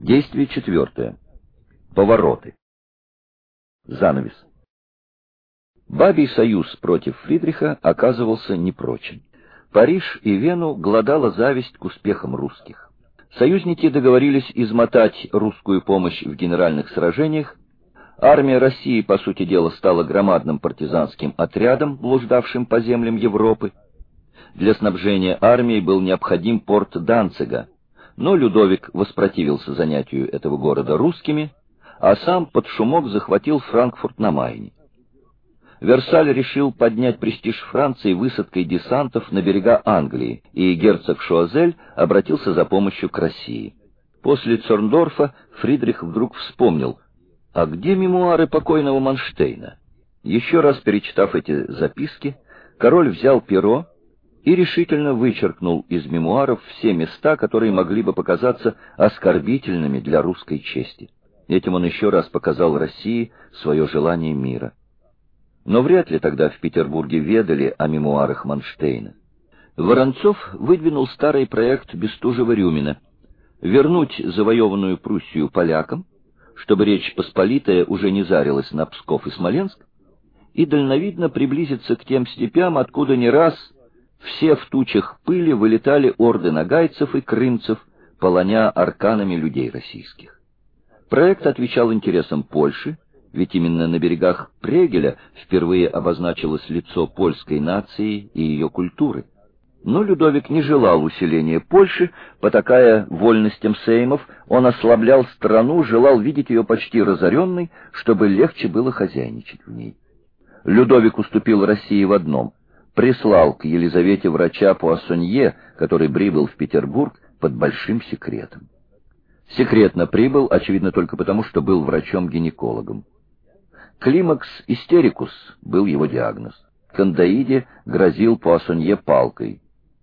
Действие четвертое. Повороты. Занавес. Бабий союз против Фридриха оказывался непрочен. Париж и Вену глодала зависть к успехам русских. Союзники договорились измотать русскую помощь в генеральных сражениях. Армия России, по сути дела, стала громадным партизанским отрядом, блуждавшим по землям Европы. Для снабжения армии был необходим порт Данцига, но Людовик воспротивился занятию этого города русскими, а сам под шумок захватил Франкфурт на Майне. Версаль решил поднять престиж Франции высадкой десантов на берега Англии, и герцог Шуазель обратился за помощью к России. После Цорндорфа Фридрих вдруг вспомнил, а где мемуары покойного Манштейна? Еще раз перечитав эти записки, король взял перо и решительно вычеркнул из мемуаров все места, которые могли бы показаться оскорбительными для русской чести. Этим он еще раз показал России свое желание мира. Но вряд ли тогда в Петербурге ведали о мемуарах Манштейна. Воронцов выдвинул старый проект Бестужева-Рюмина вернуть завоеванную Пруссию полякам, чтобы Речь Посполитая уже не зарилась на Псков и Смоленск, и дальновидно приблизиться к тем степям, откуда не раз все в тучах пыли вылетали орды нагайцев и крымцев, полоня арканами людей российских. Проект отвечал интересам Польши, ведь именно на берегах Прегеля впервые обозначилось лицо польской нации и ее культуры. Но Людовик не желал усиления Польши, потакая вольностям сеймов, он ослаблял страну, желал видеть ее почти разоренной, чтобы легче было хозяйничать в ней. Людовик уступил России в одном — прислал к Елизавете врача Пуассонье, который прибыл в Петербург под большим секретом. Секретно прибыл, очевидно, только потому, что был врачом-гинекологом. Климакс истерикус был его диагноз. Кандаиде грозил Пуассонье палкой.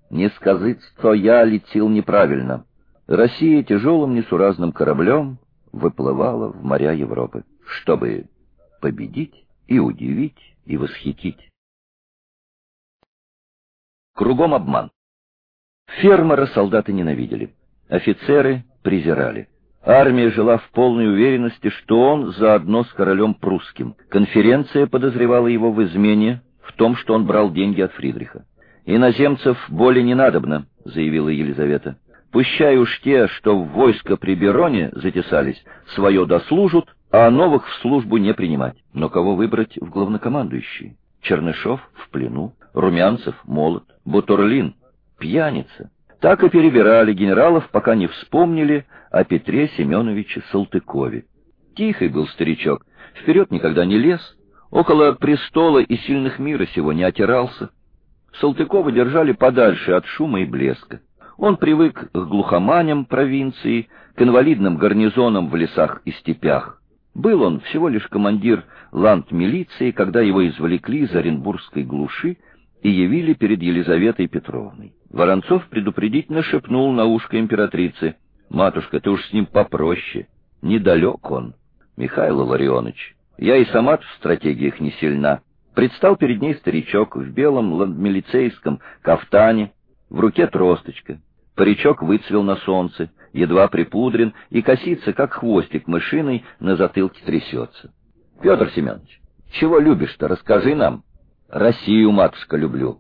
«Не сказать, что я летел неправильно». Россия тяжелым несуразным кораблем выплывала в моря Европы, чтобы победить и удивить и восхитить. Кругом обман. Фермера солдаты ненавидели, офицеры презирали. Армия жила в полной уверенности, что он заодно с королем прусским. Конференция подозревала его в измене, в том, что он брал деньги от Фридриха. «Иноземцев более не надобно», — заявила Елизавета. «Пущай уж те, что в войско при Бероне затесались, свое дослужат, а новых в службу не принимать. Но кого выбрать в главнокомандующие? Чернышов в плену, Румянцев молод, Бутурлин пьяница. Так и перебирали генералов, пока не вспомнили о Петре Семеновиче Салтыкове. Тихий был старичок, вперед никогда не лез, около престола и сильных мира сего не отирался. Салтыкова держали подальше от шума и блеска. Он привык к глухоманям провинции, к инвалидным гарнизонам в лесах и степях. Был он всего лишь командир ланд-милиции, когда его извлекли из Оренбургской глуши и явили перед Елизаветой Петровной. Воронцов предупредительно шепнул на ушко императрицы. «Матушка, ты уж с ним попроще. Недалек он. Михаил Ларионович, я и сама в стратегиях не сильна». Предстал перед ней старичок в белом ландмилицейском кафтане, в руке тросточка. Паричок выцвел на солнце, едва припудрен, и косится, как хвостик мышиной, на затылке трясется. — Петр Семенович, чего любишь-то, расскажи нам. — Россию, матушка, люблю.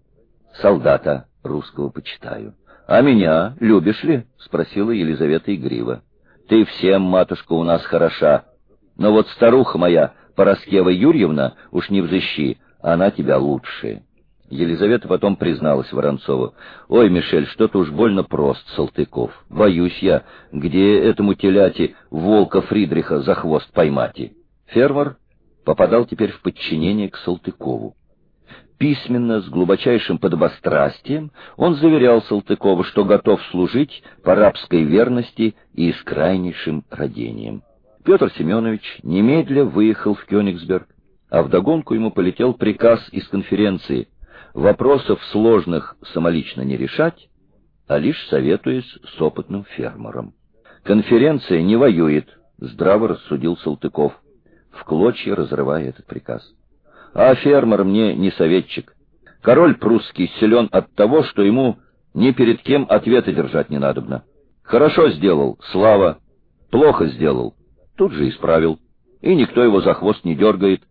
Солдата русского почитаю. — А меня любишь ли? — спросила Елизавета игриво. — Ты всем, матушка, у нас хороша. Но вот старуха моя, Пороскева Юрьевна, уж не взыщи, она тебя лучшая. Елизавета потом призналась Воронцову. «Ой, Мишель, что-то уж больно прост, Салтыков. Боюсь я, где этому теляти волка Фридриха за хвост поймати?» Фермер попадал теперь в подчинение к Салтыкову. Письменно, с глубочайшим подобострастием, он заверял Салтыкова, что готов служить по рабской верности и с крайнейшим родением. Петр Семенович немедля выехал в Кёнигсберг, а вдогонку ему полетел приказ из конференции — вопросов сложных самолично не решать, а лишь советуясь с опытным фермером. Конференция не воюет, здраво рассудил Салтыков, в клочья разрывая этот приказ. А фермер мне не советчик. Король прусский силен от того, что ему ни перед кем ответа держать не надобно. Хорошо сделал, слава. Плохо сделал. Тут же исправил. И никто его за хвост не дергает.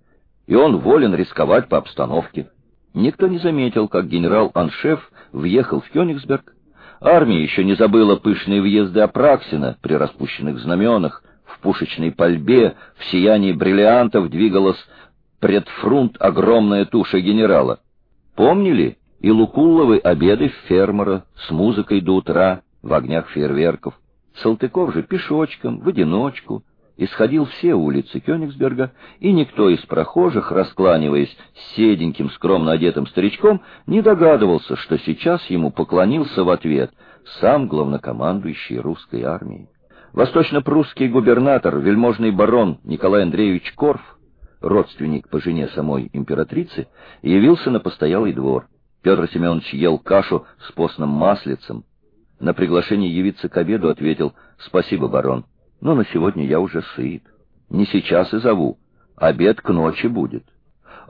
И он волен рисковать по обстановке. Никто не заметил, как генерал-аншеф въехал в Кёнигсберг. Армия еще не забыла пышные въезды Апраксина при распущенных знаменах, в пушечной пальбе, в сиянии бриллиантов двигалась предфрунт огромная туша генерала. Помнили и Лукулловы обеды фермера с музыкой до утра в огнях фейерверков? Салтыков же пешочком, в одиночку, исходил все улицы Кёнигсберга, и никто из прохожих, раскланиваясь с седеньким, скромно одетым старичком, не догадывался, что сейчас ему поклонился в ответ сам главнокомандующий русской армией. Восточно-прусский губернатор, вельможный барон Николай Андреевич Корф, родственник по жене самой императрицы, явился на постоялый двор. Петр Семенович ел кашу с постным маслицем. На приглашение явиться к обеду ответил «Спасибо, барон, но на сегодня я уже сыт. Не сейчас и зову. Обед к ночи будет.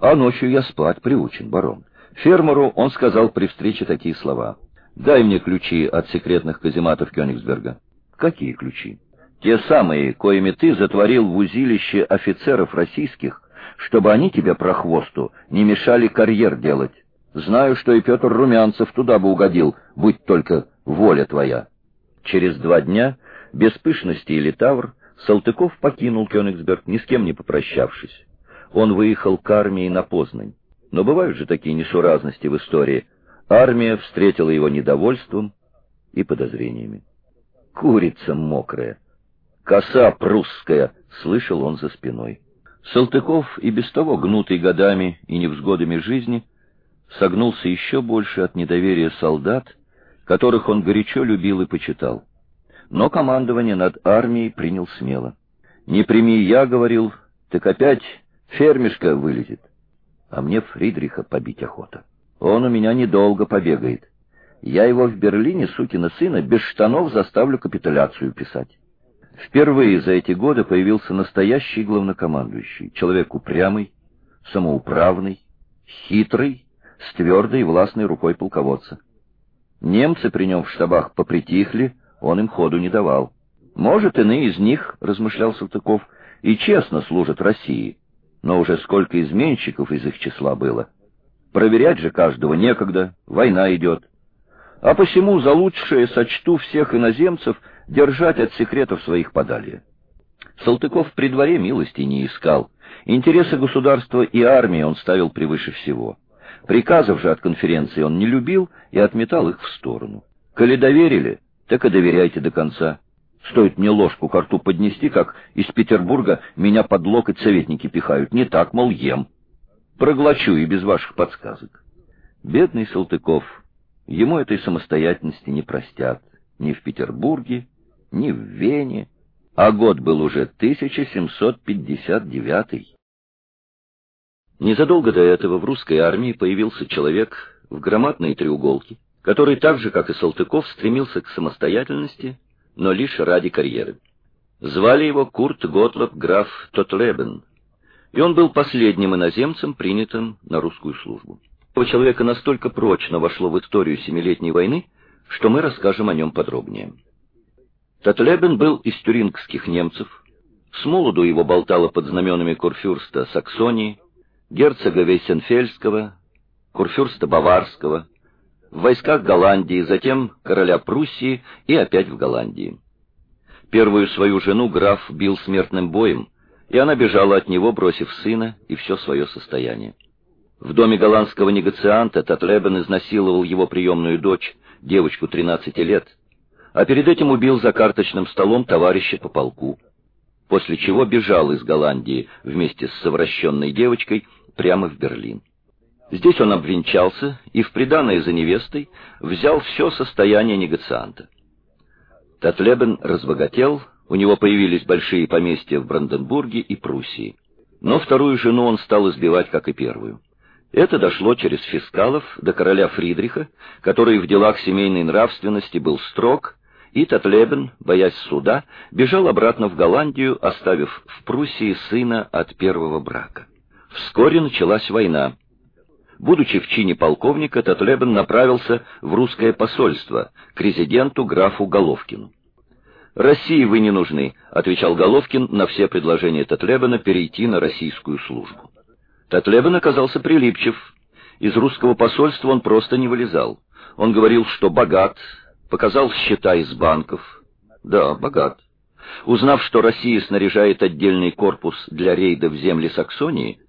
А ночью я спать приучен, барон». Фермеру он сказал при встрече такие слова. «Дай мне ключи от секретных казематов Кёнигсберга». «Какие ключи?» Те самые, коими ты затворил в узилище офицеров российских, чтобы они тебе, прохвосту, не мешали карьер делать. Знаю, что и Петр Румянцев туда бы угодил, будь только воля твоя. Через два дня, без пышности или тавр, Салтыков покинул Кёнигсберг, ни с кем не попрощавшись. Он выехал к армии на Познань. Но бывают же такие несуразности в истории. Армия встретила его недовольством и подозрениями. Курица мокрая. «Коса прусская!» — слышал он за спиной. Салтыков, и без того гнутый годами и невзгодами жизни, согнулся еще больше от недоверия солдат, которых он горячо любил и почитал. Но командование над армией принял смело. «Не прими я», — говорил, — «так опять фермишка вылезет. А мне Фридриха побить охота. Он у меня недолго побегает. Я его в Берлине, сукина сына, без штанов заставлю капитуляцию писать». Впервые за эти годы появился настоящий главнокомандующий, человек упрямый, самоуправный, хитрый, с твердой властной рукой полководца. Немцы при нем в штабах попритихли, он им ходу не давал. Может, иные из них, — размышлял Салтыков, — и честно служат России, но уже сколько изменщиков из их числа было. Проверять же каждого некогда, война идет. А посему за лучшее сочту всех иноземцев — держать от секретов своих подальше. Салтыков при дворе милости не искал. Интересы государства и армии он ставил превыше всего. Приказов же от конференции он не любил и отметал их в сторону. Коли доверили, так и доверяйте до конца. Стоит мне ложку к рту поднести, как из Петербурга меня под локоть советники пихают. Не так, мол, ем. Проглочу и без ваших подсказок. Бедный Салтыков, ему этой самостоятельности не простят. Ни в Петербурге, ни в Вене, а год был уже 1759. Незадолго до этого в русской армии появился человек в громадной треуголке, который так же, как и Салтыков, стремился к самостоятельности, но лишь ради карьеры. Звали его Курт Готлоб граф Тотлебен, и он был последним иноземцем, принятым на русскую службу. Этого человека настолько прочно вошло в историю Семилетней войны, что мы расскажем о нем подробнее. Татлебен был из тюрингских немцев. С молоду его болтало под знаменами курфюрста Саксонии, герцога Вейсенфельского, курфюрста Баварского, в войсках Голландии, затем короля Пруссии и опять в Голландии. Первую свою жену граф бил смертным боем, и она бежала от него, бросив сына и все свое состояние. В доме голландского негацианта Татлебен изнасиловал его приемную дочь, девочку 13 лет, а перед этим убил за карточным столом товарища по полку, после чего бежал из Голландии вместе с совращенной девочкой прямо в Берлин. Здесь он обвенчался и в приданое за невестой взял все состояние негацианта. Татлебен разбогател, у него появились большие поместья в Бранденбурге и Пруссии. Но вторую жену он стал избивать, как и первую. Это дошло через фискалов до короля Фридриха, который в делах семейной нравственности был строг и Татлебен, боясь суда, бежал обратно в Голландию, оставив в Пруссии сына от первого брака. Вскоре началась война. Будучи в чине полковника, Татлебен направился в русское посольство к резиденту графу Головкину. «России вы не нужны», — отвечал Головкин на все предложения Татлебана перейти на российскую службу. Татлебан оказался прилипчив. Из русского посольства он просто не вылезал. Он говорил, что богат, показал счета из банков. Да, богат. Узнав, что Россия снаряжает отдельный корпус для рейда в земли Саксонии,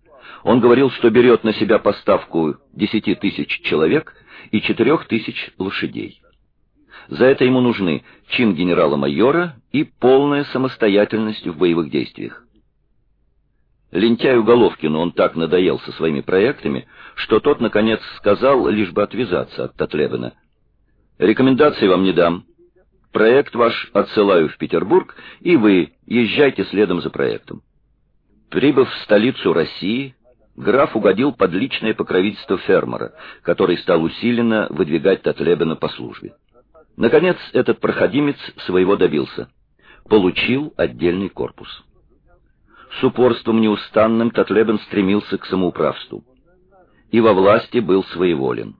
он говорил, что берет на себя поставку 10 тысяч человек и 4 тысяч лошадей. За это ему нужны чин генерала-майора и полная самостоятельность в боевых действиях. Лентяю Головкину он так надоел со своими проектами, что тот, наконец, сказал, лишь бы отвязаться от Татлебена. «Рекомендаций вам не дам. Проект ваш отсылаю в Петербург, и вы езжайте следом за проектом». Прибыв в столицу России, граф угодил под личное покровительство фермера, который стал усиленно выдвигать Татлебена по службе. Наконец, этот проходимец своего добился. Получил отдельный корпус. С упорством неустанным Татлебен стремился к самоуправству. И во власти был своеволен.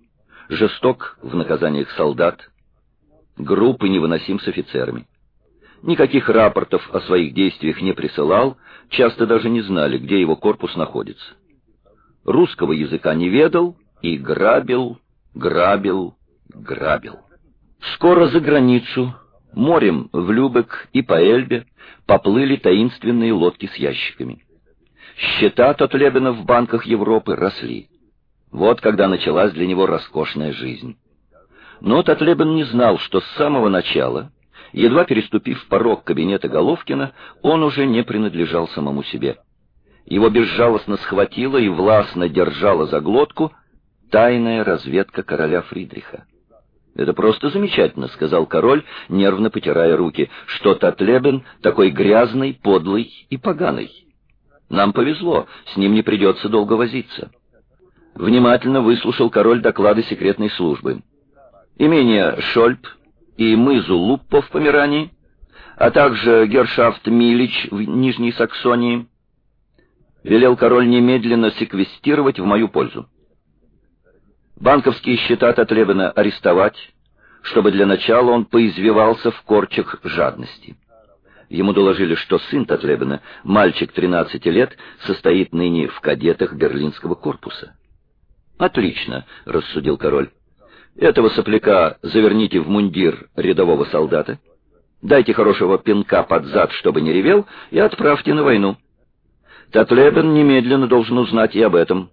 Жесток в наказаниях солдат, груб и невыносим с офицерами. Никаких рапортов о своих действиях не присылал, часто даже не знали, где его корпус находится. Русского языка не ведал и грабил, грабил, грабил. Скоро за границу, морем в Любек и по Эльбе, поплыли таинственные лодки с ящиками. Счета Тотлебена в банках Европы росли. Вот когда началась для него роскошная жизнь. Но Татлебен не знал, что с самого начала, едва переступив порог кабинета Головкина, он уже не принадлежал самому себе. Его безжалостно схватила и властно держала за глотку тайная разведка короля Фридриха. «Это просто замечательно», — сказал король, нервно потирая руки, — «что Татлебен такой грязный, подлый и поганый. Нам повезло, с ним не придется долго возиться». Внимательно выслушал король доклады секретной службы. Имение Шольп и мызу Луппо в Померании, а также гершафт Милич в Нижней Саксонии, велел король немедленно секвестировать в мою пользу. Банковские счета Татлебена арестовать, чтобы для начала он поизвивался в корчах жадности. Ему доложили, что сын Татлебена, мальчик 13 лет, состоит ныне в кадетах Берлинского корпуса. «Отлично», — рассудил король. «Этого сопляка заверните в мундир рядового солдата, дайте хорошего пинка под зад, чтобы не ревел, и отправьте на войну. Татлебен немедленно должен узнать и об этом».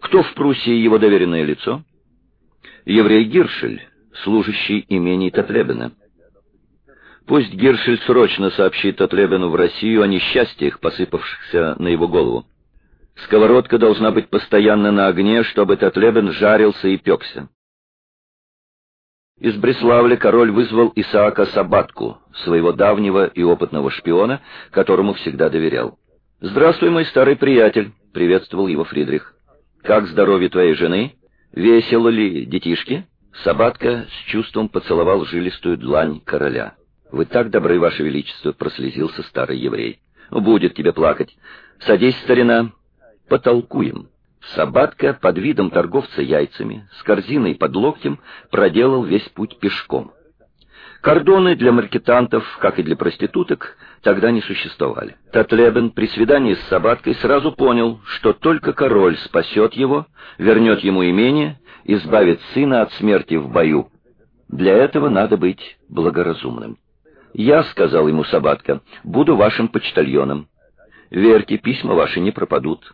Кто в Пруссии его доверенное лицо? Еврей Гиршель, служащий имений Татлебена. Пусть Гиршель срочно сообщит Татлебену в Россию о несчастьях, посыпавшихся на его голову. Сковородка должна быть постоянно на огне, чтобы Татлебен жарился и пекся. Из Бреславля король вызвал Исаака Сабатку, своего давнего и опытного шпиона, которому всегда доверял. «Здравствуй, мой старый приятель», — приветствовал его Фридрих. «Как здоровье твоей жены? Весело ли, детишки?» Сабатка с чувством поцеловал жилистую длань короля. «Вы так добры, ваше величество!» — прослезился старый еврей. «Будет тебе плакать. Садись, старина, потолкуем». Сабатка под видом торговца яйцами, с корзиной под локтем, проделал весь путь пешком. Кордоны для маркетантов, как и для проституток, тогда не существовали. Татлебен при свидании с Сабаткой сразу понял, что только король спасет его, вернет ему имение, избавит сына от смерти в бою. Для этого надо быть благоразумным. «Я, — сказал ему Сабатка, — буду вашим почтальоном. Верьте, письма ваши не пропадут.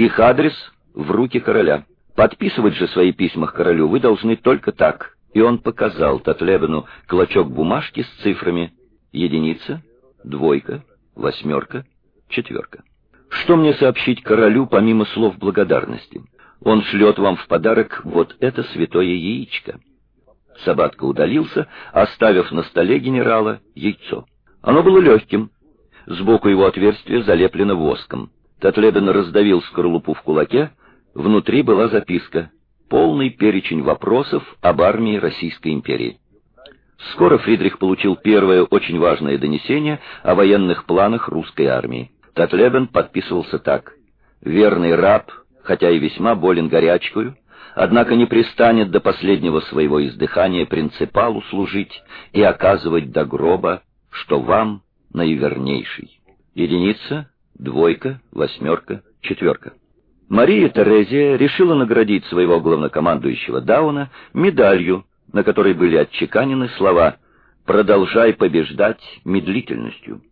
Их адрес в руки короля. Подписывать же свои письма к королю вы должны только так, и он показал Татлебену клочок бумажки с цифрами единица, двойка, восьмерка, четверка. Что мне сообщить королю помимо слов благодарности? Он шлет вам в подарок вот это святое яичко. Собатка удалился, оставив на столе генерала яйцо. Оно было легким. Сбоку его отверстия залеплено воском. Татлебен раздавил скорлупу в кулаке, внутри была записка полный перечень вопросов об армии Российской империи. Скоро Фридрих получил первое очень важное донесение о военных планах русской армии. Татлебен подписывался так. «Верный раб, хотя и весьма болен горячкою, однако не пристанет до последнего своего издыхания принципалу служить и оказывать до гроба что вам наивернейший. Единица, двойка, восьмерка, четверка. Мария Терезия решила наградить своего главнокомандующего Дауна медалью, на которой были отчеканены слова «Продолжай побеждать медлительностью».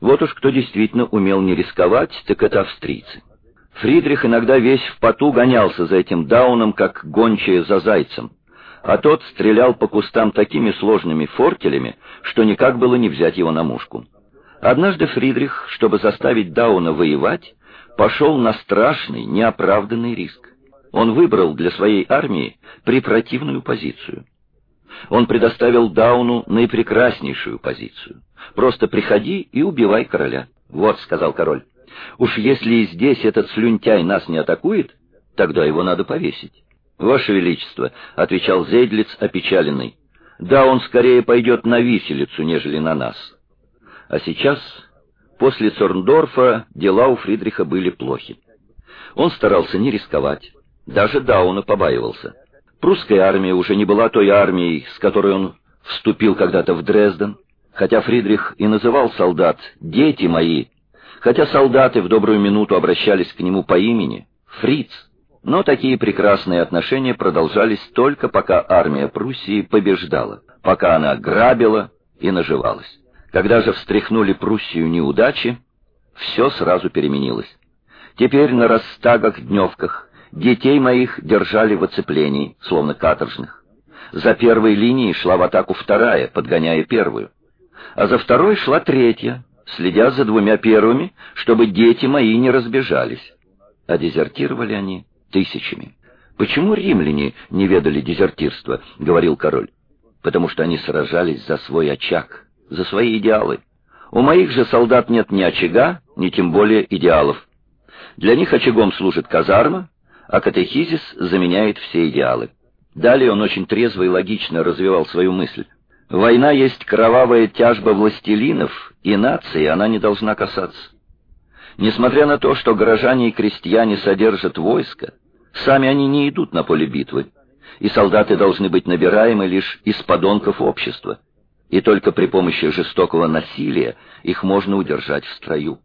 Вот уж кто действительно умел не рисковать, так это австрийцы. Фридрих иногда весь в поту гонялся за этим Дауном, как гончая за зайцем, а тот стрелял по кустам такими сложными фортелями, что никак было не взять его на мушку. Однажды Фридрих, чтобы заставить Дауна воевать, пошел на страшный, неоправданный риск. Он выбрал для своей армии препротивную позицию. Он предоставил Дауну наипрекраснейшую позицию. «Просто приходи и убивай короля». «Вот», — сказал король, — «уж если и здесь этот слюнтяй нас не атакует, тогда его надо повесить». «Ваше Величество», — отвечал Зейдлиц опечаленный, — «да он скорее пойдет на виселицу, нежели на нас». А сейчас После Цорндорфа дела у Фридриха были плохи. Он старался не рисковать, даже Дауна побаивался. Прусская армия уже не была той армией, с которой он вступил когда-то в Дрезден, хотя Фридрих и называл солдат «дети мои», хотя солдаты в добрую минуту обращались к нему по имени «Фриц». Но такие прекрасные отношения продолжались только пока армия Пруссии побеждала, пока она грабила и наживалась. Когда же встряхнули Пруссию неудачи, все сразу переменилось. Теперь на растагах-дневках детей моих держали в оцеплении, словно каторжных. За первой линией шла в атаку вторая, подгоняя первую. А за второй шла третья, следя за двумя первыми, чтобы дети мои не разбежались. А дезертировали они тысячами. «Почему римляне не ведали дезертирства?» — говорил король. «Потому что они сражались за свой очаг» за свои идеалы. У моих же солдат нет ни очага, ни тем более идеалов. Для них очагом служит казарма, а катехизис заменяет все идеалы. Далее он очень трезво и логично развивал свою мысль. Война есть кровавая тяжба властелинов, и нации она не должна касаться. Несмотря на то, что горожане и крестьяне содержат войско, сами они не идут на поле битвы, и солдаты должны быть набираемы лишь из подонков общества и только при помощи жестокого насилия их можно удержать в строю.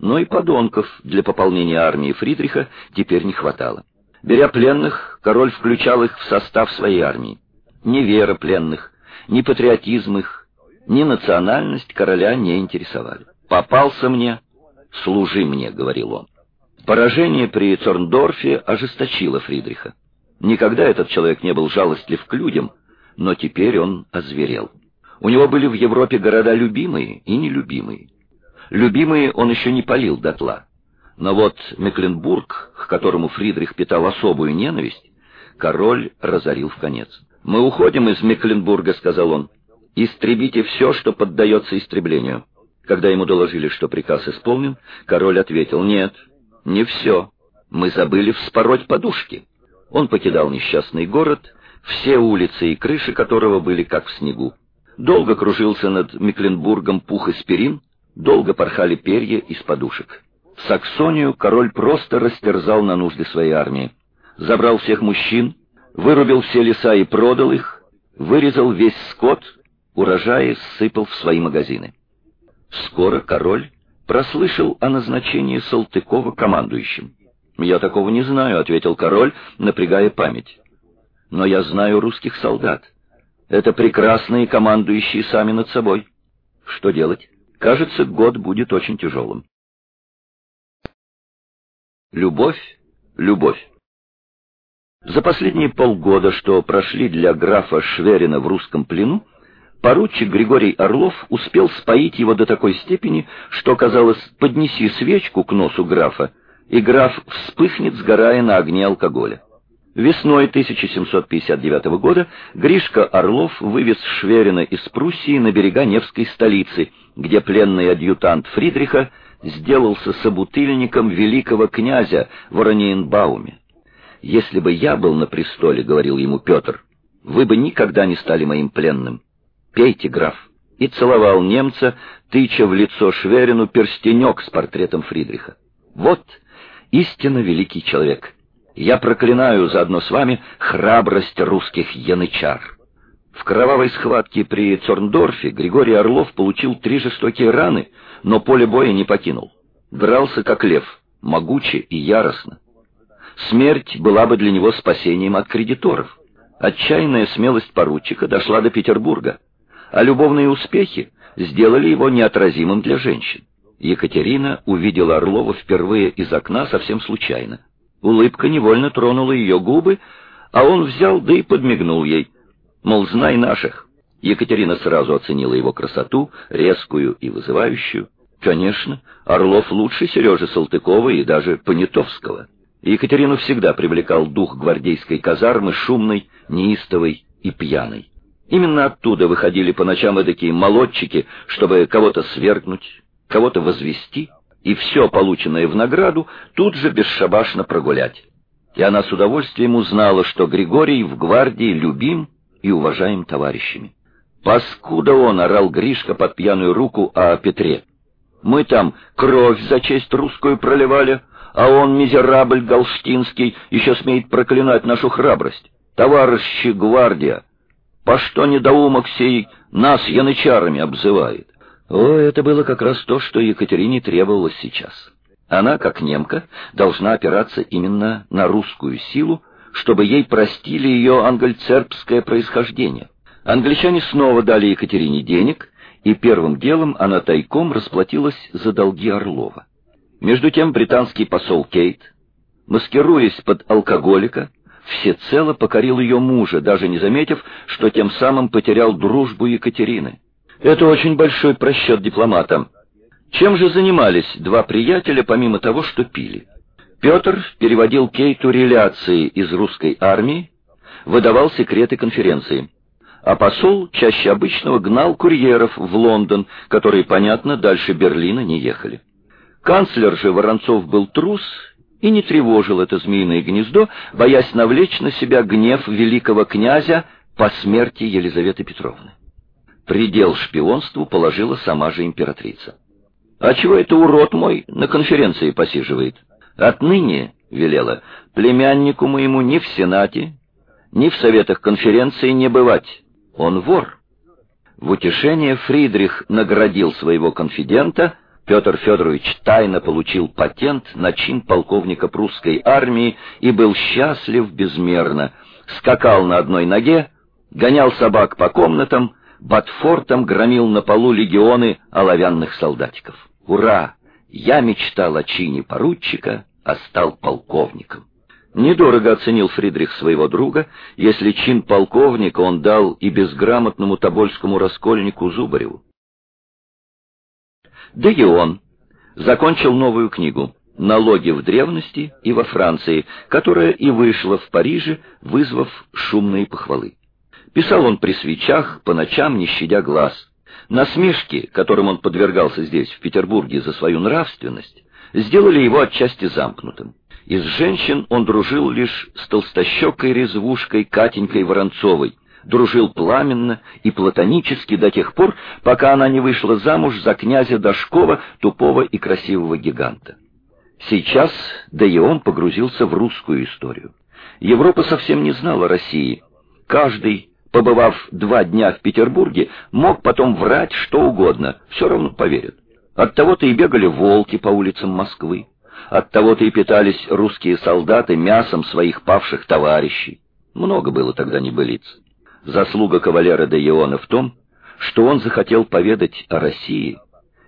Но и подонков для пополнения армии Фридриха теперь не хватало. Беря пленных, король включал их в состав своей армии. Ни вера пленных, ни патриотизм их, ни национальность короля не интересовали. «Попался мне, служи мне», — говорил он. Поражение при Цорндорфе ожесточило Фридриха. Никогда этот человек не был жалостлив к людям, но теперь он озверел. У него были в Европе города любимые и нелюбимые. Любимые он еще не полил дотла. Но вот Мекленбург, к которому Фридрих питал особую ненависть, король разорил в конец. «Мы уходим из Мекленбурга», — сказал он. «Истребите все, что поддается истреблению». Когда ему доложили, что приказ исполнен, король ответил, «Нет, не все. Мы забыли вспороть подушки». Он покидал несчастный город, все улицы и крыши которого были как в снегу. Долго кружился над Мекленбургом пух из перин, долго порхали перья из подушек. Саксонию король просто растерзал на нужды своей армии. Забрал всех мужчин, вырубил все леса и продал их, вырезал весь скот, урожаи сыпал в свои магазины. Скоро король прослышал о назначении Салтыкова командующим. «Я такого не знаю», — ответил король, напрягая память. «Но я знаю русских солдат. Это прекрасные командующие сами над собой. Что делать? Кажется, год будет очень тяжелым. Любовь, любовь. За последние полгода, что прошли для графа Шверина в русском плену, поручик Григорий Орлов успел споить его до такой степени, что, казалось, поднеси свечку к носу графа, и граф вспыхнет, сгорая на огне алкоголя. Весной 1759 года Гришка Орлов вывез Шверина из Пруссии на берега Невской столицы, где пленный адъютант Фридриха сделался собутыльником великого князя в Ораниенбауме. «Если бы я был на престоле, — говорил ему Петр, — вы бы никогда не стали моим пленным. Пейте, граф!» И целовал немца, тыча в лицо Шверину перстенек с портретом Фридриха. «Вот истинно великий человек!» Я проклинаю заодно с вами храбрость русских янычар. В кровавой схватке при Цорндорфе Григорий Орлов получил три жестокие раны, но поле боя не покинул. Дрался как лев, могуче и яростно. Смерть была бы для него спасением от кредиторов. Отчаянная смелость поручика дошла до Петербурга, а любовные успехи сделали его неотразимым для женщин. Екатерина увидела Орлова впервые из окна совсем случайно. Улыбка невольно тронула ее губы, а он взял да и подмигнул ей. Мол, знай наших. Екатерина сразу оценила его красоту, резкую и вызывающую. Конечно, Орлов лучше Сережи Салтыкова и даже Понятовского. Екатерину всегда привлекал дух гвардейской казармы, шумной, неистовой и пьяной. Именно оттуда выходили по ночам эдакие молодчики, чтобы кого-то свергнуть, кого-то возвести, и все, полученное в награду, тут же бесшабашно прогулять. И она с удовольствием узнала, что Григорий в гвардии любим и уважаем товарищами. «Паскуда он!» — орал Гришка под пьяную руку о Петре. «Мы там кровь за честь русскую проливали, а он, мизерабль галштинский, еще смеет проклинать нашу храбрость. Товарищи гвардия! По что недоумок сей нас янычарами обзывает?» О, это было как раз то, что Екатерине требовалось сейчас. Она, как немка, должна опираться именно на русскую силу, чтобы ей простили ее ангельцербское происхождение. Англичане снова дали Екатерине денег, и первым делом она тайком расплатилась за долги Орлова. Между тем британский посол Кейт, маскируясь под алкоголика, всецело покорил ее мужа, даже не заметив, что тем самым потерял дружбу Екатерины. Это очень большой просчет дипломата. Чем же занимались два приятеля, помимо того, что пили? Петр переводил Кейту реляции из русской армии, выдавал секреты конференции. А посол чаще обычного гнал курьеров в Лондон, которые, понятно, дальше Берлина не ехали. Канцлер же Воронцов был трус и не тревожил это змеиное гнездо, боясь навлечь на себя гнев великого князя по смерти Елизаветы Петровны. Предел шпионству положила сама же императрица. «А чего это урод мой на конференции посиживает? Отныне, — велела, — племяннику моему ни в Сенате, ни в советах конференции не бывать. Он вор». В утешение Фридрих наградил своего конфидента, Петр Федорович тайно получил патент на чин полковника прусской армии и был счастлив безмерно, скакал на одной ноге, гонял собак по комнатам, Батфортом громил на полу легионы оловянных солдатиков. Ура! Я мечтал о чине поручика, а стал полковником. Недорого оценил Фридрих своего друга, если чин полковника он дал и безграмотному тобольскому раскольнику Зубареву. Да и он закончил новую книгу «Налоги в древности и во Франции», которая и вышла в Париже, вызвав шумные похвалы. Писал он при свечах, по ночам не щадя глаз. Насмешки, которым он подвергался здесь, в Петербурге, за свою нравственность, сделали его отчасти замкнутым. Из женщин он дружил лишь с толстощекой резвушкой Катенькой Воронцовой, дружил пламенно и платонически до тех пор, пока она не вышла замуж за князя Дашкова, тупого и красивого гиганта. Сейчас, да и он погрузился в русскую историю. Европа совсем не знала России. Каждый побывав два дня в Петербурге, мог потом врать что угодно, все равно поверят. Оттого-то и бегали волки по улицам Москвы. Оттого-то и питались русские солдаты мясом своих павших товарищей. Много было тогда небылиц. Заслуга кавалера де Иона в том, что он захотел поведать о России,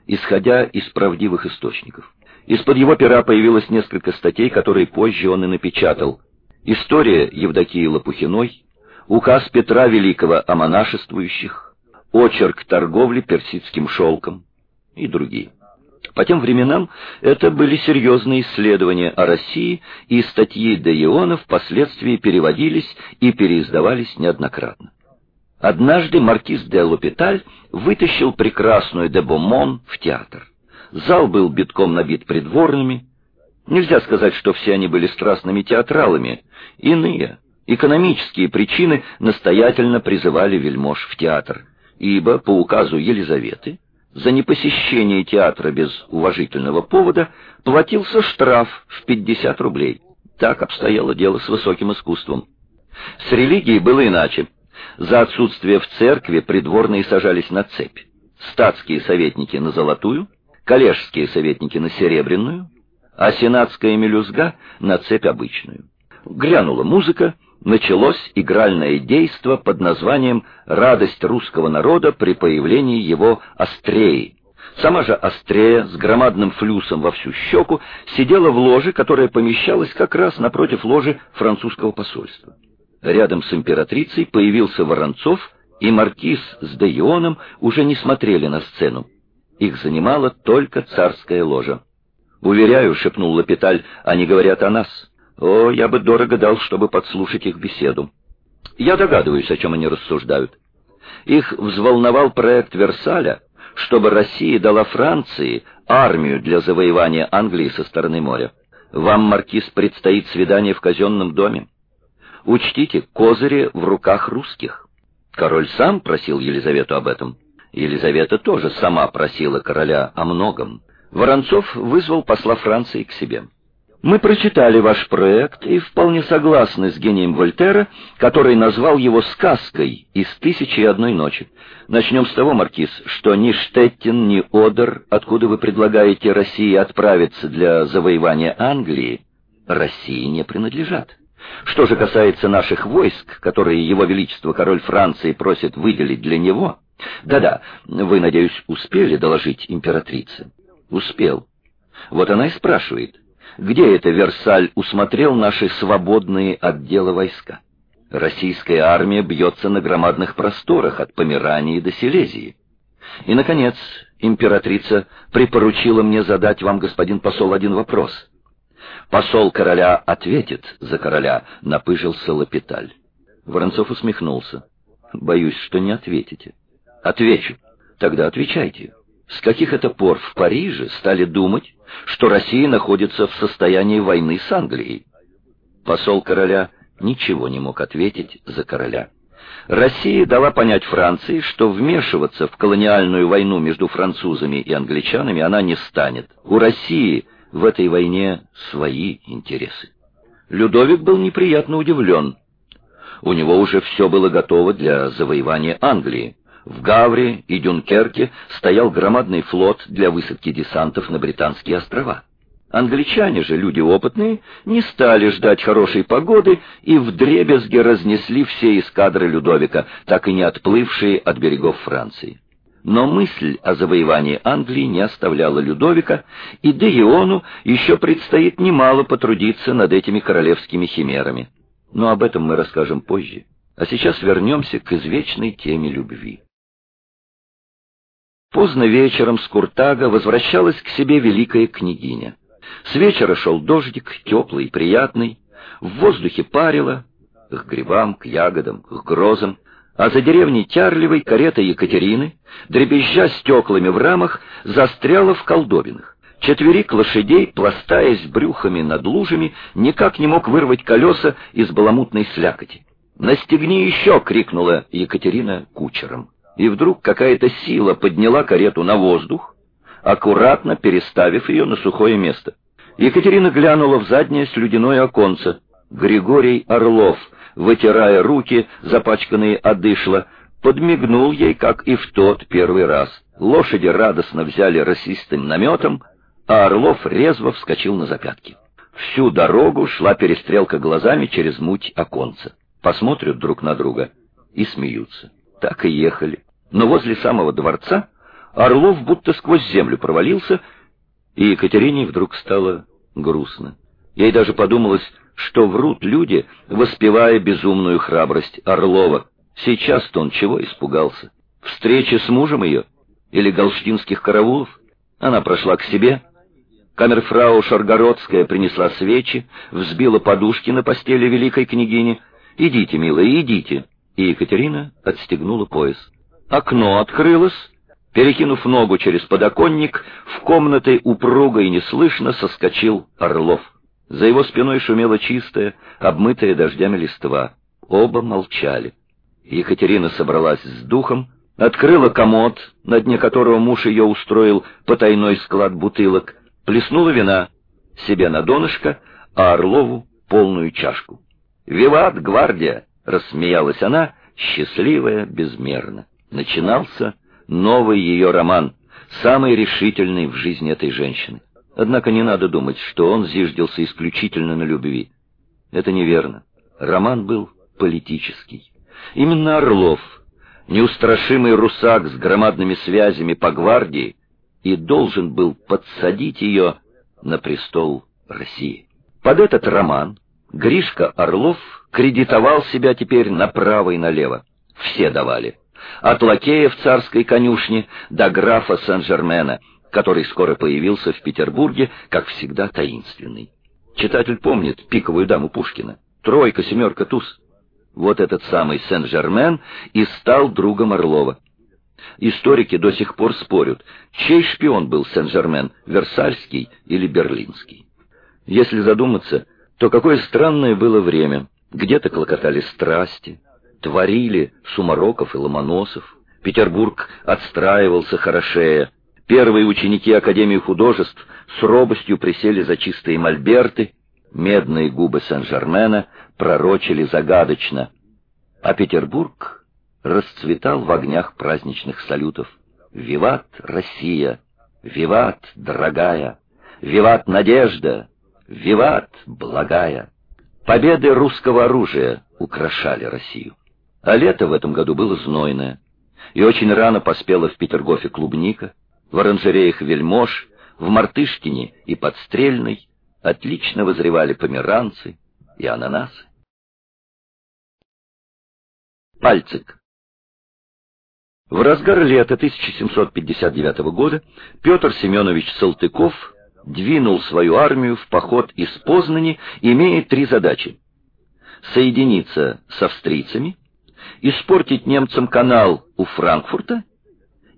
исходя из правдивых источников. Из-под его пера появилось несколько статей, которые позже он и напечатал. История Евдокии Лопухиной, указ Петра Великого о монашествующих, очерк торговли персидским шелком и другие. По тем временам это были серьезные исследования о России, и статьи де Иона впоследствии переводились и переиздавались неоднократно. Однажды маркиз де Лопиталь вытащил прекрасную де Бомон в театр. Зал был битком набит придворными. Нельзя сказать, что все они были страстными театралами. Иные, Экономические причины настоятельно призывали вельмож в театр, ибо по указу Елизаветы за непосещение театра без уважительного повода платился штраф в 50 рублей. Так обстояло дело с высоким искусством. С религией было иначе. За отсутствие в церкви придворные сажались на цепь. Статские советники на золотую, коллежские советники на серебряную, а сенатская мелюзга на цепь обычную. Грянула музыка, началось игральное действо под названием «Радость русского народа при появлении его Астреи». Сама же Астрея с громадным флюсом во всю щеку сидела в ложе, которая помещалась как раз напротив ложи французского посольства. Рядом с императрицей появился Воронцов, и маркиз с Деионом уже не смотрели на сцену. Их занимала только царская ложа. «Уверяю», — шепнул Лапиталь, — «они говорят о нас». О, я бы дорого дал, чтобы подслушать их беседу. Я догадываюсь, о чем они рассуждают. Их взволновал проект Версаля, чтобы Россия дала Франции армию для завоевания Англии со стороны моря. Вам, маркиз, предстоит свидание в казенном доме. Учтите, козыри в руках русских. Король сам просил Елизавету об этом. Елизавета тоже сама просила короля о многом. Воронцов вызвал посла Франции к себе. Мы прочитали ваш проект и вполне согласны с гением Вольтера, который назвал его сказкой из «Тысячи и одной ночи». Начнем с того, Маркиз, что ни Штеттин, ни Одер, откуда вы предлагаете России отправиться для завоевания Англии, России не принадлежат. Что же касается наших войск, которые Его Величество Король Франции просит выделить для него, да-да, вы, надеюсь, успели доложить императрице? Успел. Вот она и спрашивает, где это Версаль усмотрел наши свободные отделы войска? Российская армия бьется на громадных просторах от Померании до Силезии. И, наконец, императрица припоручила мне задать вам, господин посол, один вопрос. Посол короля ответит за короля, напыжился Лапиталь. Воронцов усмехнулся. Боюсь, что не ответите. Отвечу. Тогда отвечайте. С каких это пор в Париже стали думать, что Россия находится в состоянии войны с Англией? Посол короля ничего не мог ответить за короля. Россия дала понять Франции, что вмешиваться в колониальную войну между французами и англичанами она не станет. У России в этой войне свои интересы. Людовик был неприятно удивлен. У него уже все было готово для завоевания Англии. В Гавре и Дюнкерке стоял громадный флот для высадки десантов на Британские острова. Англичане же, люди опытные, не стали ждать хорошей погоды и вдребезги разнесли все эскадры Людовика, так и не отплывшие от берегов Франции. Но мысль о завоевании Англии не оставляла Людовика, и Деиону еще предстоит немало потрудиться над этими королевскими химерами. Но об этом мы расскажем позже. А сейчас вернемся к извечной теме любви. Поздно вечером с Куртага возвращалась к себе великая княгиня. С вечера шел дождик, теплый, приятный, в воздухе парило, к грибам, к ягодам, к грозам, а за деревней Тярлевой карета Екатерины, дребезжа стеклами в рамах, застряла в колдобинах. Четверик лошадей, пластаясь брюхами над лужами, никак не мог вырвать колеса из баламутной слякоти. «Настегни еще!» — крикнула Екатерина кучером и вдруг какая-то сила подняла карету на воздух, аккуратно переставив ее на сухое место. Екатерина глянула в заднее слюдяное оконце. Григорий Орлов, вытирая руки, запачканные одышло, подмигнул ей, как и в тот первый раз. Лошади радостно взяли расистым наметом, а Орлов резво вскочил на запятки. Всю дорогу шла перестрелка глазами через муть оконца. Посмотрят друг на друга и смеются. Так и ехали. Но возле самого дворца Орлов будто сквозь землю провалился, и Екатерине вдруг стало грустно. Ей даже подумалось, что врут люди, воспевая безумную храбрость Орлова. Сейчас-то он чего испугался? Встречи с мужем ее? Или галштинских караулов? Она прошла к себе. Камерфрау Шаргородская принесла свечи, взбила подушки на постели великой княгини. «Идите, милая, идите!» и Екатерина отстегнула пояс. Окно открылось. Перекинув ногу через подоконник, в комнаты упруго и неслышно соскочил Орлов. За его спиной шумела чистая, обмытая дождями листва. Оба молчали. Екатерина собралась с духом, открыла комод, на дне которого муж ее устроил потайной склад бутылок, плеснула вина, себе на донышко, а Орлову полную чашку. «Виват, гвардия!» — рассмеялась она счастливая безмерно. Начинался новый ее роман, самый решительный в жизни этой женщины. Однако не надо думать, что он зиждился исключительно на любви. Это неверно. Роман был политический. Именно Орлов, неустрашимый русак с громадными связями по гвардии, и должен был подсадить ее на престол России. Под этот роман Гришка Орлов кредитовал себя теперь направо и налево. Все давали. От лакея в царской конюшне до графа Сен-Жермена, который скоро появился в Петербурге, как всегда таинственный. Читатель помнит пиковую даму Пушкина. Тройка, семерка, туз. Вот этот самый Сен-Жермен и стал другом Орлова. Историки до сих пор спорят, чей шпион был Сен-Жермен, Версальский или Берлинский. Если задуматься, то какое странное было время. Где-то клокотали страсти, творили Сумароков и Ломоносов. Петербург отстраивался хорошее. Первые ученики Академии художеств с робостью присели за чистые мольберты. Медные губы Сен-Жермена пророчили загадочно. А Петербург расцветал в огнях праздничных салютов. «Виват, Россия! Виват, дорогая! Виват, надежда! Виват, благая!» Победы русского оружия украшали Россию. А лето в этом году было знойное. И очень рано поспела в Петергофе клубника, в оранжереях вельмож, в Мартышкине и Подстрельной отлично возревали померанцы и ананасы. Пальцик. В разгар лета 1759 года Петр Семенович Салтыков двинул свою армию в поход из Познани, имея три задачи. Соединиться с австрийцами, испортить немцам канал у Франкфурта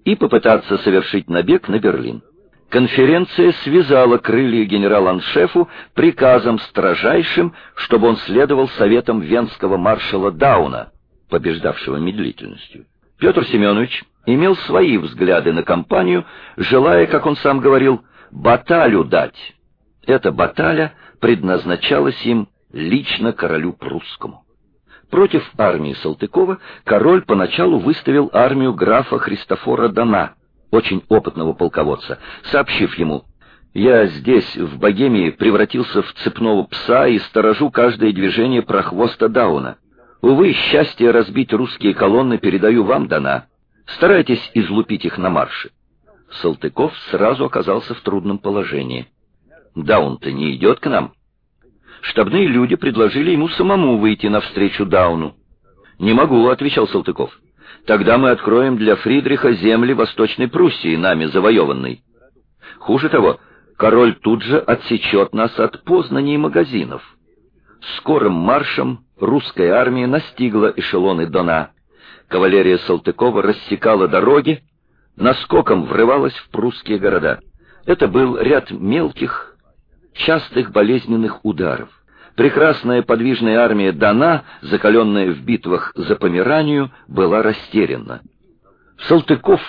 и попытаться совершить набег на Берлин. Конференция связала крылья генерал-аншефу приказом строжайшим, чтобы он следовал советам венского маршала Дауна, побеждавшего медлительностью. Петр Семенович имел свои взгляды на кампанию, желая, как он сам говорил, баталю дать. Эта баталя предназначалась им лично королю прусскому. Против армии Салтыкова король поначалу выставил армию графа Христофора Дана, очень опытного полководца, сообщив ему «Я здесь, в Богемии, превратился в цепного пса и сторожу каждое движение прохвоста Дауна. Увы, счастье разбить русские колонны передаю вам, Дана. Старайтесь излупить их на марше». Салтыков сразу оказался в трудном положении. «Даун-то не идет к нам?» Штабные люди предложили ему самому выйти навстречу Дауну. «Не могу», — отвечал Салтыков. «Тогда мы откроем для Фридриха земли Восточной Пруссии, нами завоеванной. Хуже того, король тут же отсечет нас от Познаний магазинов». Скорым маршем русская армия настигла эшелоны Дона. Кавалерия Салтыкова рассекала дороги, наскоком врывалась в прусские города. Это был ряд мелких, частых болезненных ударов. Прекрасная подвижная армия Дана, закаленная в битвах за Померанию, была растеряна. Салтыков,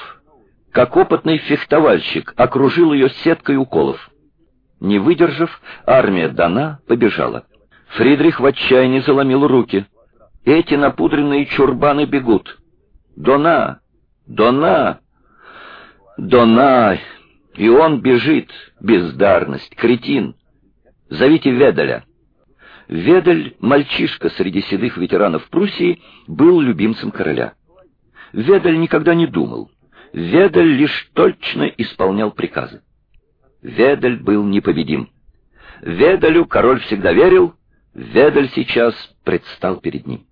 как опытный фехтовальщик, окружил ее сеткой уколов. Не выдержав, армия Дана побежала. Фридрих в отчаянии заломил руки. Эти напудренные чурбаны бегут. Дона! Дона! Дона! И он бежит, бездарность, кретин. Зовите Веделя. Ведель, мальчишка среди седых ветеранов Пруссии, был любимцем короля. Ведель никогда не думал. Ведель лишь точно исполнял приказы. Ведель был непобедим. Веделю король всегда верил, Ведель сейчас предстал перед ним.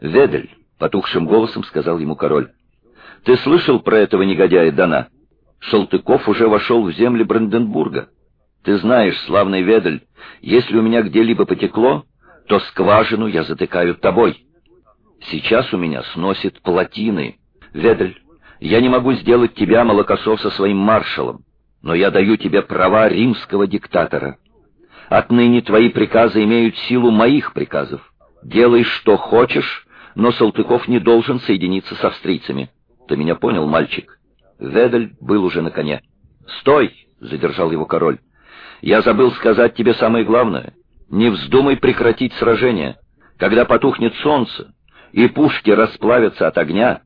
«Ведель», — потухшим голосом сказал ему король, — «ты слышал про этого негодяя Дана?» Шалтыков уже вошел в земли Бранденбурга. Ты знаешь, славный Ведель, если у меня где-либо потекло, то скважину я затыкаю тобой. Сейчас у меня сносит плотины. Ведель, я не могу сделать тебя, молокососа, своим маршалом, но я даю тебе права римского диктатора. Отныне твои приказы имеют силу моих приказов. Делай, что хочешь, но Салтыков не должен соединиться с австрийцами. Ты меня понял, мальчик?» Ведель был уже на коне. «Стой!» — задержал его король. «Я забыл сказать тебе самое главное. Не вздумай прекратить сражение. Когда потухнет солнце, и пушки расплавятся от огня,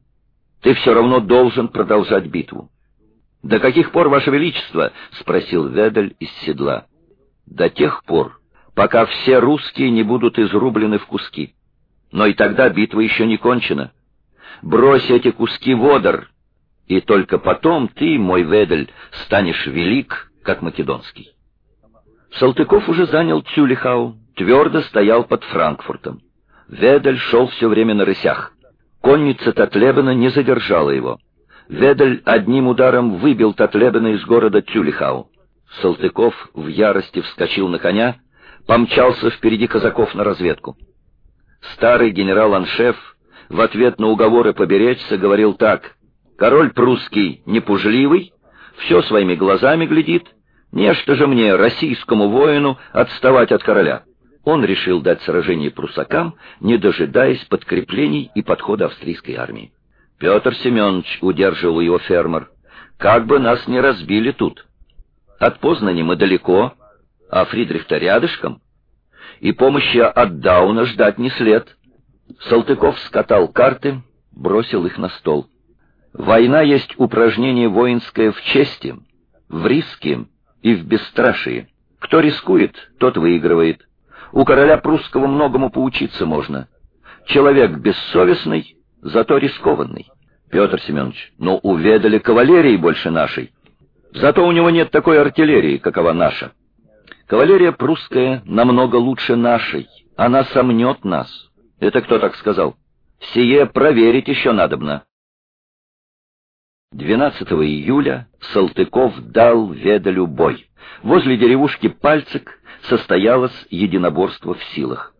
ты все равно должен продолжать битву. «До каких пор, Ваше Величество?» — спросил Ведель из седла. «До тех пор, пока все русские не будут изрублены в куски. Но и тогда битва еще не кончена. Брось эти куски в одор, и только потом ты, мой Ведель, станешь велик, как Македонский». Салтыков уже занял Цюлихау, твердо стоял под Франкфуртом. Ведель шел все время на рысях. Конница Татлебена не задержала его. Ведель одним ударом выбил Татлебена из города Тюлихау. Салтыков в ярости вскочил на коня, помчался впереди казаков на разведку. Старый генерал-аншеф в ответ на уговоры поберечься говорил так. «Король прусский непужливый, все своими глазами глядит, нечто же мне, российскому воину, отставать от короля». Он решил дать сражение прусакам, не дожидаясь подкреплений и подхода австрийской армии. Петр Семенович удерживал его фермер. Как бы нас не разбили тут. От Познани мы далеко, а Фридрих-то рядышком. И помощи от Дауна ждать не след. Салтыков скатал карты, бросил их на стол. Война есть упражнение воинское в чести, в риске и в бесстрашии. Кто рискует, тот выигрывает. У короля прусского многому поучиться можно. Человек бессовестный, зато рискованный. Петр Семенович, но ну, уведали кавалерии больше нашей. Зато у него нет такой артиллерии, какова наша. Кавалерия прусская намного лучше нашей. Она сомнет нас. Это кто так сказал? Сие проверить еще надобно. 12 июля Салтыков дал Ведалю бой. Возле деревушки Пальцик состоялось единоборство в силах.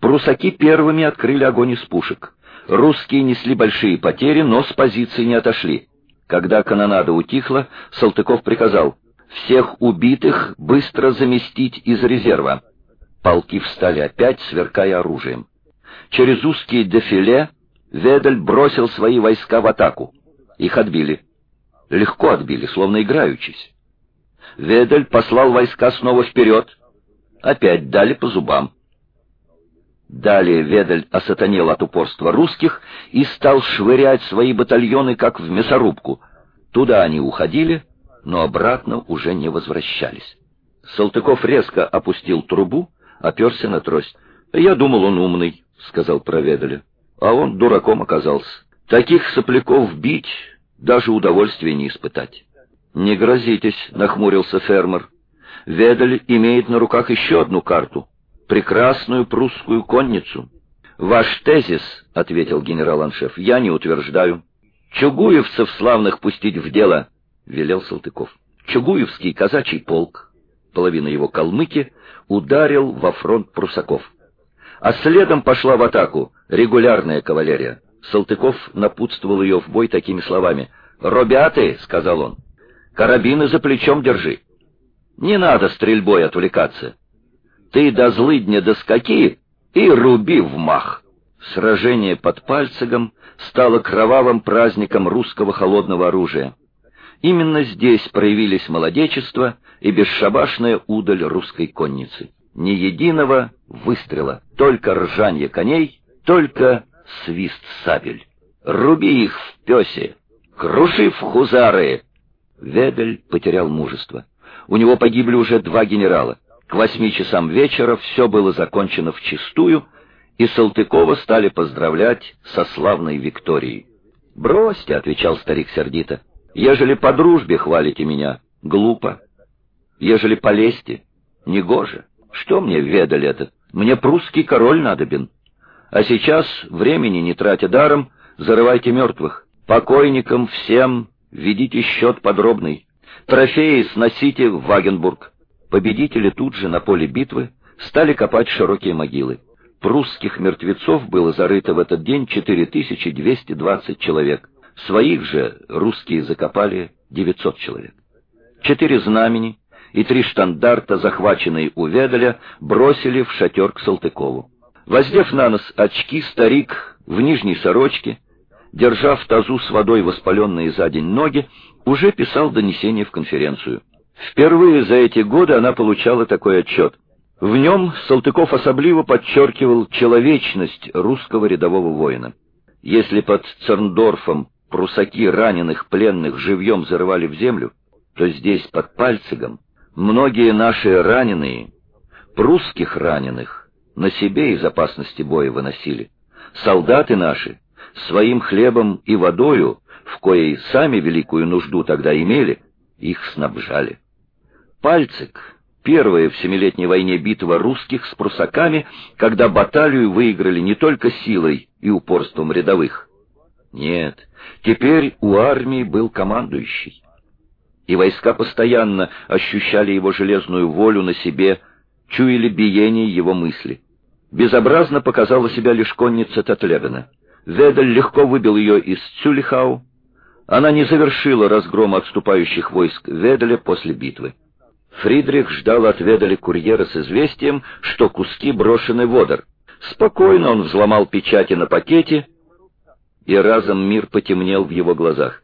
Прусаки первыми открыли огонь из пушек. Русские несли большие потери, но с позиции не отошли. Когда канонада утихла, Салтыков приказал всех убитых быстро заместить из резерва. Полки встали опять, сверкая оружием. Через узкие дефиле Ведель бросил свои войска в атаку. Их отбили. Легко отбили, словно играючись. Ведель послал войска снова вперед. Опять дали по зубам. Далее Ведаль осатанел от упорства русских и стал швырять свои батальоны, как в мясорубку. Туда они уходили, но обратно уже не возвращались. Салтыков резко опустил трубу, оперся на трость. «Я думал, он умный», — сказал про Ведаля. А он дураком оказался. Таких сопляков бить, даже удовольствия не испытать. «Не грозитесь», — нахмурился фермер. «Ведаль имеет на руках еще одну карту прекрасную прусскую конницу. Ваш тезис, — ответил генерал-аншеф, — я не утверждаю. Чугуевцев славных пустить в дело, — велел Салтыков. Чугуевский казачий полк, половина его калмыки, ударил во фронт прусаков. А следом пошла в атаку регулярная кавалерия. Салтыков напутствовал ее в бой такими словами. «Робяты», — сказал он, — «карабины за плечом держи. Не надо стрельбой отвлекаться. Ты до злыдня доскаки и руби в мах. Сражение под Пальцегом стало кровавым праздником русского холодного оружия. Именно здесь проявились молодечество и бесшабашная удаль русской конницы. Ни единого выстрела, только ржанье коней, только свист сабель. Руби их в песе, круши в хузары. Ведель потерял мужество. У него погибли уже два генерала. К восьми часам вечера все было закончено вчистую, и Салтыкова стали поздравлять со славной Викторией. «Бросьте», — отвечал старик сердито, — «ежели по дружбе хвалите меня, глупо. Ежели по лести, негоже. Что мне ведали это? Мне прусский король надобен. А сейчас, времени не тратя даром, зарывайте мертвых. Покойникам всем ведите счет подробный. Трофеи сносите в Вагенбург. Победители тут же на поле битвы стали копать широкие могилы. Прусских мертвецов было зарыто в этот день 4220 человек. Своих же русские закопали 900 человек. Четыре знамени и три штандарта, захваченные у Ведаля, бросили в шатер к Салтыкову. Воздев на нос очки, старик в нижней сорочке, держа в тазу с водой воспаленные за день ноги, уже писал донесение в конференцию. Впервые за эти годы она получала такой отчет. В нем Салтыков особливо подчеркивал человечность русского рядового воина. Если под Церндорфом прусаки раненых пленных живьем зарывали в землю, то здесь, под Пальцигом, многие наши раненые, прусских раненых, на себе из опасности боя выносили. Солдаты наши своим хлебом и водою, в коей сами великую нужду тогда имели, их снабжали. Пальцик — первая в Семилетней войне битва русских с прусаками, когда баталию выиграли не только силой и упорством рядовых. Нет, теперь у армии был командующий. И войска постоянно ощущали его железную волю на себе, чуяли биение его мысли. Безобразно показала себя лишь конница Татлебена. Ведель легко выбил ее из Цюлихау. Она не завершила разгром отступающих войск Веделя после битвы. Фридрих ждал от Веделя курьера с известием, что куски брошены в одер. Спокойно он взломал печати на пакете, и разом мир потемнел в его глазах.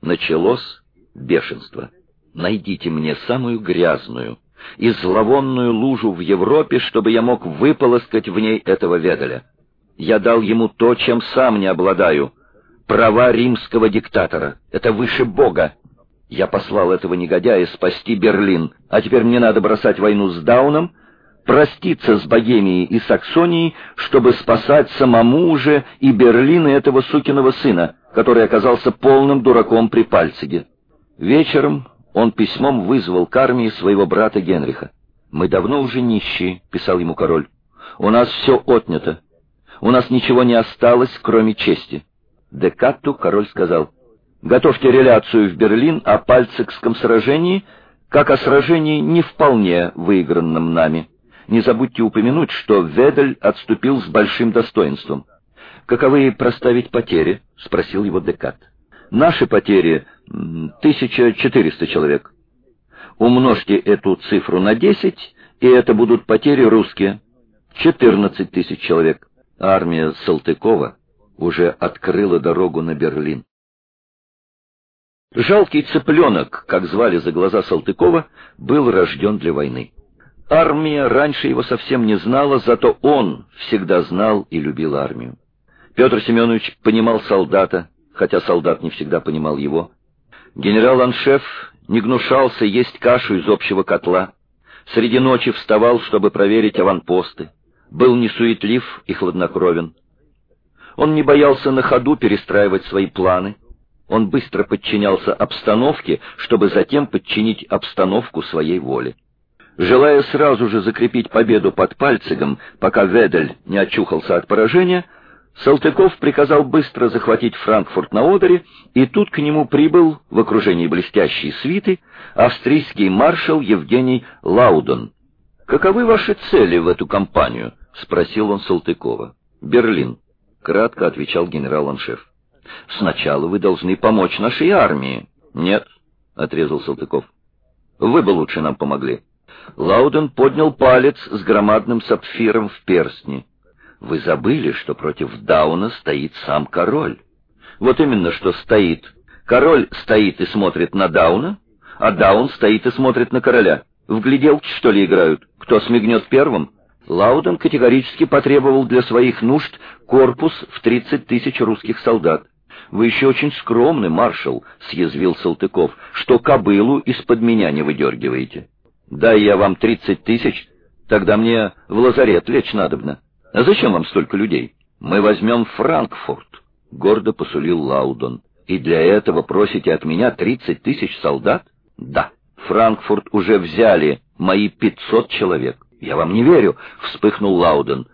Началось бешенство. «Найдите мне самую грязную, и зловонную лужу в Европе, чтобы я мог выполоскать в ней этого Веделя. Я дал ему то, чем сам не обладаю. Права римского диктатора. Это выше Бога. Я послал этого негодяя спасти Берлин, а теперь мне надо бросать войну с Дауном, проститься с Богемией и Саксонией, чтобы спасать самому уже и Берлин и этого сукиного сына, который оказался полным дураком при Пальциге. Вечером он письмом вызвал к армии своего брата Генриха. «Мы давно уже нищие», — писал ему король. «У нас все отнято. У нас ничего не осталось, кроме чести». Декатту король сказал, «Готовьте реляцию в Берлин о Пальцикском сражении, как о сражении не вполне выигранном нами. Не забудьте упомянуть, что Ведель отступил с большим достоинством». «Каковы проставить потери?» — спросил его Декат. «Наши потери 1400 человек. Умножьте эту цифру на 10, и это будут потери русские. 14 тысяч человек. Армия Салтыкова уже открыла дорогу на Берлин. Жалкий цыпленок, как звали за глаза Салтыкова, был рожден для войны. Армия раньше его совсем не знала, зато он всегда знал и любил армию. Петр Семенович понимал солдата, хотя солдат не всегда понимал его. Генерал-аншеф не гнушался есть кашу из общего котла. Среди ночи вставал, чтобы проверить аванпосты. Был несуетлив и хладнокровен. Он не боялся на ходу перестраивать свои планы. Он быстро подчинялся обстановке, чтобы затем подчинить обстановку своей воле. Желая сразу же закрепить победу под Пальцигом, пока Ведель не очухался от поражения, Салтыков приказал быстро захватить Франкфурт на Одере, и тут к нему прибыл в окружении блестящей свиты австрийский маршал Евгений Лаудон. «Каковы ваши цели в эту кампанию?» — спросил он Салтыкова. «Берлин», — кратко отвечал генерал-аншеф. «Сначала вы должны помочь нашей армии». «Нет», — отрезал Салтыков. «Вы бы лучше нам помогли». Лауден поднял палец с громадным сапфиром в перстне. Вы забыли, что против Дауна стоит сам король. Вот именно, что стоит. Король стоит и смотрит на Дауна, а Даун стоит и смотрит на короля. В гляделки, что ли, играют? Кто смигнет первым? Лауден категорически потребовал для своих нужд корпус в 30 тысяч русских солдат. «Вы еще очень скромный, маршал», — съязвил Салтыков, — «что кобылу из-под меня не выдергиваете. Дай я вам 30 тысяч, тогда мне в лазарет лечь надобно». А зачем вам столько людей? Мы возьмем Франкфурт, — гордо посулил Лаудон. И для этого просите от меня тридцать тысяч солдат? Да. Франкфурт уже взяли мои пятьсот человек. Я вам не верю, — вспыхнул Лауден.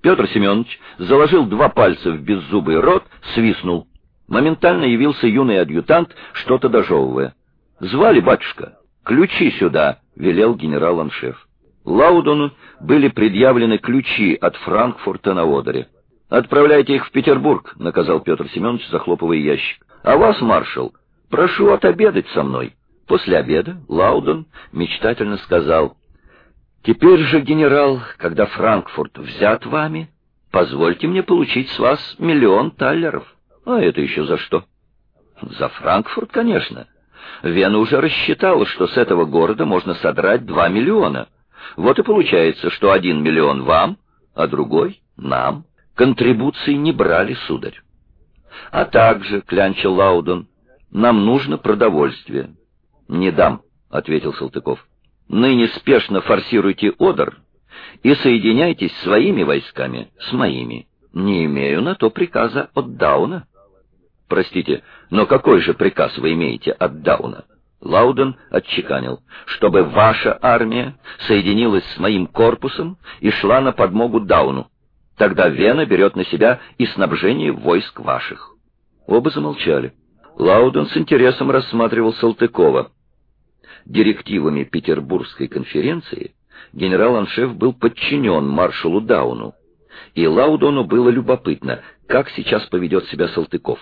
Петр Семенович заложил два пальца в беззубый рот, свистнул. Моментально явился юный адъютант, что-то дожевывая. «Звали, батюшка? Ключи сюда!» — велел генерал-аншеф. Лаудону были предъявлены ключи от Франкфурта на Одере. «Отправляйте их в Петербург», — наказал Петр Семенович, захлопывая ящик. «А вас, маршал, прошу отобедать со мной». После обеда Лаудон мечтательно сказал, «Теперь же, генерал, когда Франкфурт взят вами, позвольте мне получить с вас миллион таллеров». «А это еще за что?» «За Франкфурт, конечно. Вена уже рассчитала, что с этого города можно содрать два миллиона». Вот и получается, что один миллион вам, а другой — нам. Контрибуции не брали, сударь. А также, — клянчил Лаудон, — нам нужно продовольствие. Не дам, — ответил Салтыков. Ныне спешно форсируйте Одер и соединяйтесь своими войсками с моими. Не имею на то приказа от Дауна. Простите, но какой же приказ вы имеете от Дауна? Лауден отчеканил, чтобы ваша армия соединилась с моим корпусом и шла на подмогу Дауну. Тогда Вена берет на себя и снабжение войск ваших. Оба замолчали. Лауден с интересом рассматривал Салтыкова. Директивами Петербургской конференции генерал-аншеф был подчинен маршалу Дауну, и Лаудону было любопытно, как сейчас поведет себя Салтыков.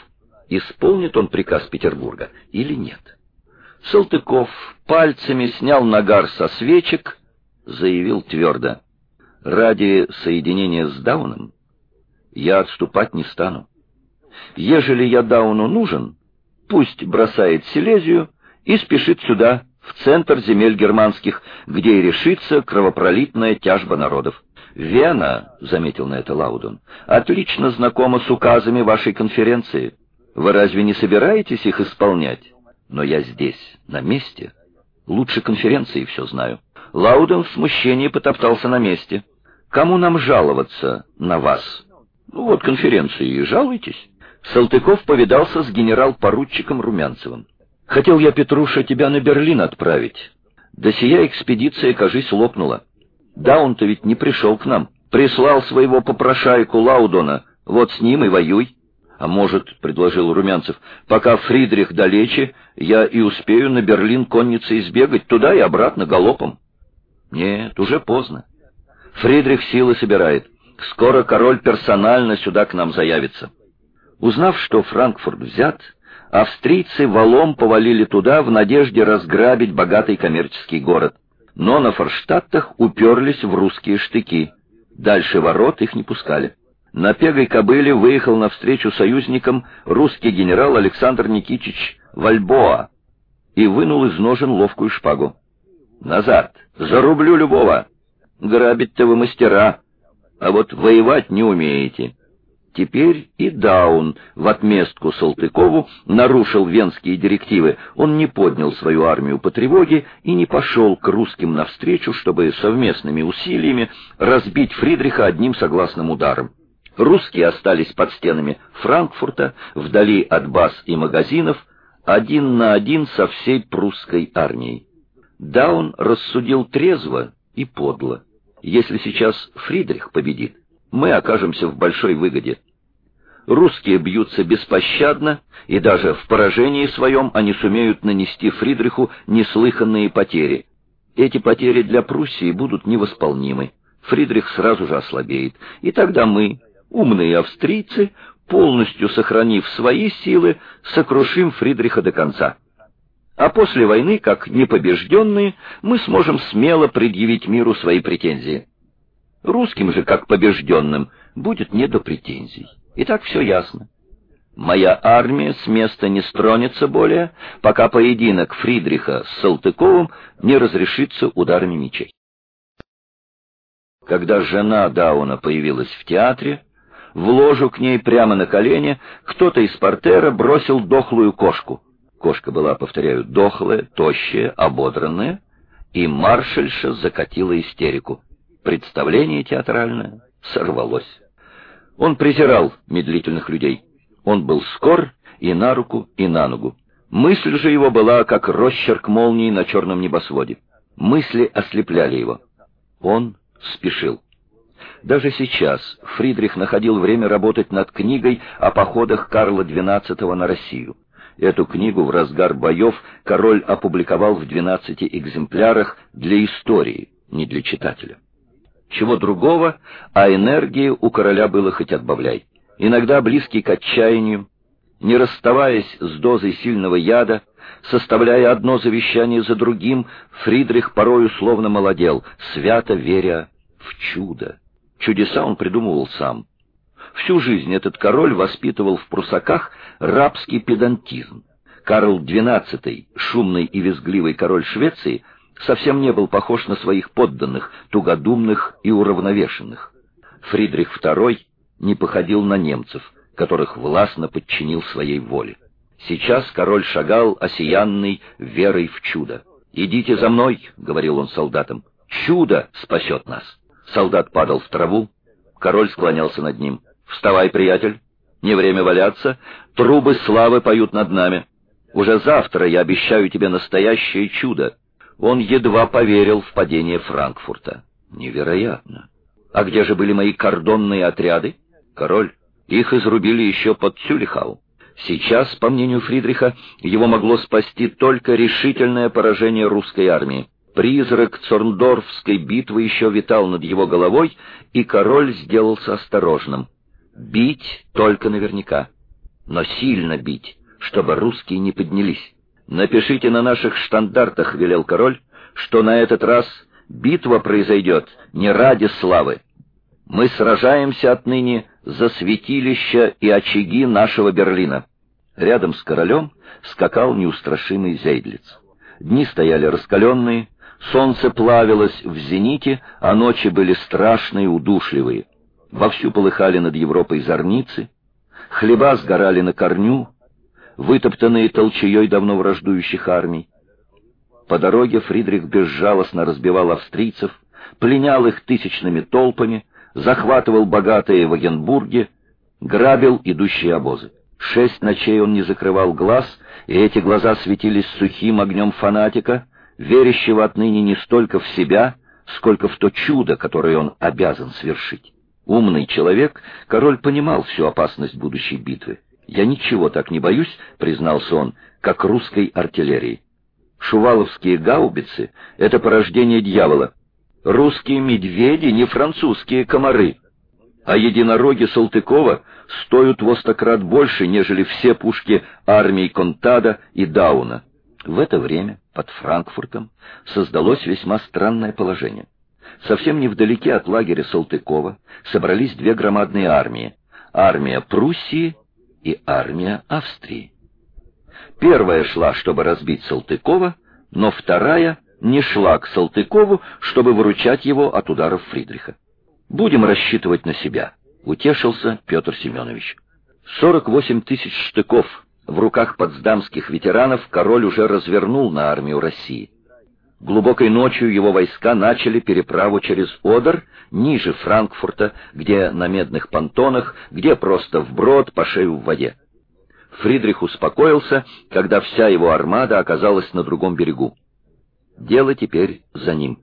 Исполнит он приказ Петербурга или нет? Салтыков пальцами снял нагар со свечек, заявил твердо. Ради соединения с Дауном я отступать не стану. Ежели я Дауну нужен, пусть бросает Силезию и спешит сюда, в центр земель германских, где и решится кровопролитная тяжба народов. Вена, — заметил на это Лаудон, — отлично знакома с указами вашей конференции. Вы разве не собираетесь их исполнять? Но я здесь, на месте. Лучше конференции все знаю. Лауден в смущении потоптался на месте. Кому нам жаловаться на вас? Ну вот конференции и жалуйтесь. Салтыков повидался с генерал-поручиком Румянцевым. Хотел я, Петруша, тебя на Берлин отправить. Да сия экспедиция, кажись, лопнула. Да, он-то ведь не пришел к нам. Прислал своего попрошайку Лаудона. Вот с ним и воюй. А может, — предложил Румянцев, — пока Фридрих далече, я и успею на Берлин конницы избегать, туда и обратно галопом. Нет, уже поздно. Фридрих силы собирает. Скоро король персонально сюда к нам заявится. Узнав, что Франкфурт взят, австрийцы валом повалили туда в надежде разграбить богатый коммерческий город. Но на Форштадтах уперлись в русские штыки. Дальше ворот их не пускали. На пегой кобыле выехал навстречу союзникам русский генерал Александр Никитич Вальбоа и вынул из ножен ловкую шпагу. «Назад! Зарублю любого! Грабить-то вы мастера, а вот воевать не умеете!» Теперь и Даун в отместку Салтыкову нарушил венские директивы. Он не поднял свою армию по тревоге и не пошел к русским навстречу, чтобы совместными усилиями разбить Фридриха одним согласным ударом. Русские остались под стенами Франкфурта, вдали от баз и магазинов, один на один со всей прусской армией. Даун рассудил трезво и подло. Если сейчас Фридрих победит, мы окажемся в большой выгоде. Русские бьются беспощадно, и даже в поражении своем они сумеют нанести Фридриху неслыханные потери. Эти потери для Пруссии будут невосполнимы. Фридрих сразу же ослабеет, и тогда мы, умные австрийцы, полностью сохранив свои силы, сокрушим Фридриха до конца. А после войны, как непобежденные, мы сможем смело предъявить миру свои претензии. Русским же, как побежденным, будет не до претензий. И так все ясно. Моя армия с места не стронется более, пока поединок Фридриха с Салтыковым не разрешится ударами мечей. Когда жена Дауна появилась в театре, в ложу к ней прямо на колени кто-то из портера бросил дохлую кошку. Кошка была, повторяю, дохлая, тощая, ободранная, и маршальша закатила истерику. Представление театральное сорвалось. Он презирал медлительных людей. Он был скор и на руку, и на ногу. Мысль же его была, как росчерк молнии на черном небосводе. Мысли ослепляли его. Он спешил. Даже сейчас Фридрих находил время работать над книгой о походах Карла XII на Россию. Эту книгу в разгар боев король опубликовал в 12 экземплярах для истории, не для читателя. Чего другого, а энергии у короля было хоть отбавляй. Иногда близкий к отчаянию, не расставаясь с дозой сильного яда, составляя одно завещание за другим, Фридрих порою словно молодел, свято веря в чудо. Чудеса он придумывал сам. Всю жизнь этот король воспитывал в прусаках рабский педантизм. Карл XII, шумный и визгливый король Швеции, совсем не был похож на своих подданных, тугодумных и уравновешенных. Фридрих II не походил на немцев, которых властно подчинил своей воле. Сейчас король шагал, осиянный верой в чудо. «Идите за мной», — говорил он солдатам, — «чудо спасет нас». Солдат падал в траву, король склонялся над ним. «Вставай, приятель, не время валяться, трубы славы поют над нами. Уже завтра я обещаю тебе настоящее чудо». Он едва поверил в падение Франкфурта. Невероятно. А где же были мои кордонные отряды? Король, их изрубили еще под Цюлихау. Сейчас, по мнению Фридриха, его могло спасти только решительное поражение русской армии. Призрак Цорндорфской битвы еще витал над его головой, и король сделался осторожным. Бить только наверняка, но сильно бить, чтобы русские не поднялись. «Напишите на наших штандартах», — велел король, — «что на этот раз битва произойдет не ради славы. Мы сражаемся отныне за святилища и очаги нашего Берлина». Рядом с королем скакал неустрашимый Зейдлиц. Дни стояли раскаленные, Солнце плавилось в зените, а ночи были страшные, удушливые. Вовсю полыхали над Европой зорницы, хлеба сгорали на корню, вытоптанные толчеей давно враждующих армий. По дороге Фридрих безжалостно разбивал австрийцев, пленял их тысячными толпами, захватывал богатые Вагенбурги, грабил идущие обозы. Шесть ночей он не закрывал глаз, и эти глаза светились сухим огнем фанатика — верящего отныне не столько в себя, сколько в то чудо, которое он обязан свершить. Умный человек, король понимал всю опасность будущей битвы. «Я ничего так не боюсь», — признался он, — «как русской артиллерии. Шуваловские гаубицы — это порождение дьявола. Русские медведи — не французские комары. А единороги Салтыкова стоят в остократ больше, нежели все пушки армий Контада и Дауна». В это время под Франкфуртом создалось весьма странное положение. Совсем невдалеке от лагеря Салтыкова собрались две громадные армии — армия Пруссии и армия Австрии. Первая шла, чтобы разбить Салтыкова, но вторая не шла к Салтыкову, чтобы выручать его от ударов Фридриха. «Будем рассчитывать на себя», — утешился Петр Семенович. «Сорок восемь тысяч штыков в руках потсдамских ветеранов король уже развернул на армию России. Глубокой ночью его войска начали переправу через Одер, ниже Франкфурта, где на медных понтонах, где просто вброд по шею в воде. Фридрих успокоился, когда вся его армада оказалась на другом берегу. Дело теперь за ним.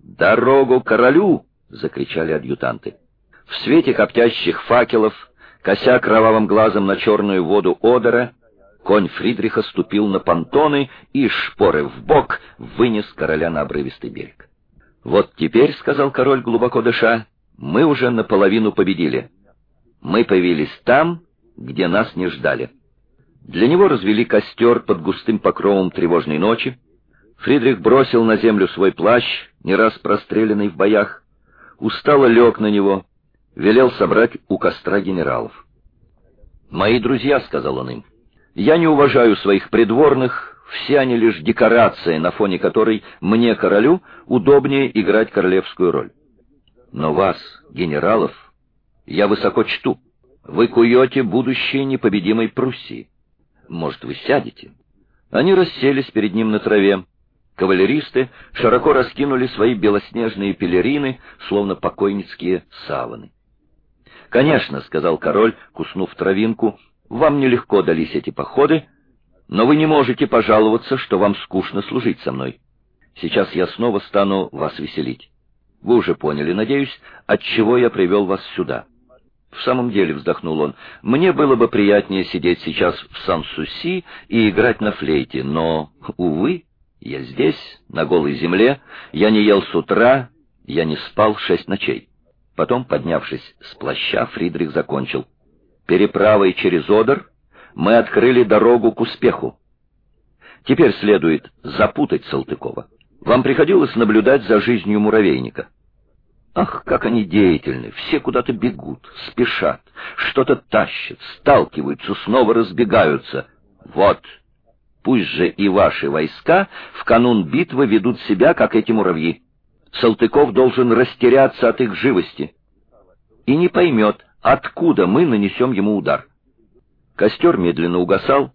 «Дорогу королю!» — закричали адъютанты. В свете коптящих факелов Кося кровавым глазом на черную воду Одера, конь Фридриха ступил на понтоны и, шпоры в бок, вынес короля на обрывистый берег. «Вот теперь, — сказал король, глубоко дыша, — мы уже наполовину победили. Мы появились там, где нас не ждали». Для него развели костер под густым покровом тревожной ночи. Фридрих бросил на землю свой плащ, не раз простреленный в боях, устало лег на него, велел собрать у костра генералов. «Мои друзья», — сказал он им, — «я не уважаю своих придворных, все они лишь декорация, на фоне которой мне, королю, удобнее играть королевскую роль. Но вас, генералов, я высоко чту. Вы куете будущее непобедимой Пруссии. Может, вы сядете?» Они расселись перед ним на траве. Кавалеристы широко раскинули свои белоснежные пелерины, словно покойницкие саваны. «Конечно», — сказал король, куснув травинку, — «вам нелегко дались эти походы, но вы не можете пожаловаться, что вам скучно служить со мной. Сейчас я снова стану вас веселить. Вы уже поняли, надеюсь, от чего я привел вас сюда». В самом деле, вздохнул он, мне было бы приятнее сидеть сейчас в Сан-Суси и играть на флейте, но, увы, я здесь, на голой земле, я не ел с утра, я не спал шесть ночей. Потом, поднявшись с плаща, Фридрих закончил. Переправой через Одер мы открыли дорогу к успеху. Теперь следует запутать Салтыкова. Вам приходилось наблюдать за жизнью муравейника? Ах, как они деятельны, все куда-то бегут, спешат, что-то тащат, сталкиваются, снова разбегаются. Вот, Пусть же и ваши войска в канун битвы ведут себя, как эти муравьи. Салтыков должен растеряться от их живости и не поймет, откуда мы нанесем ему удар. Костер медленно угасал.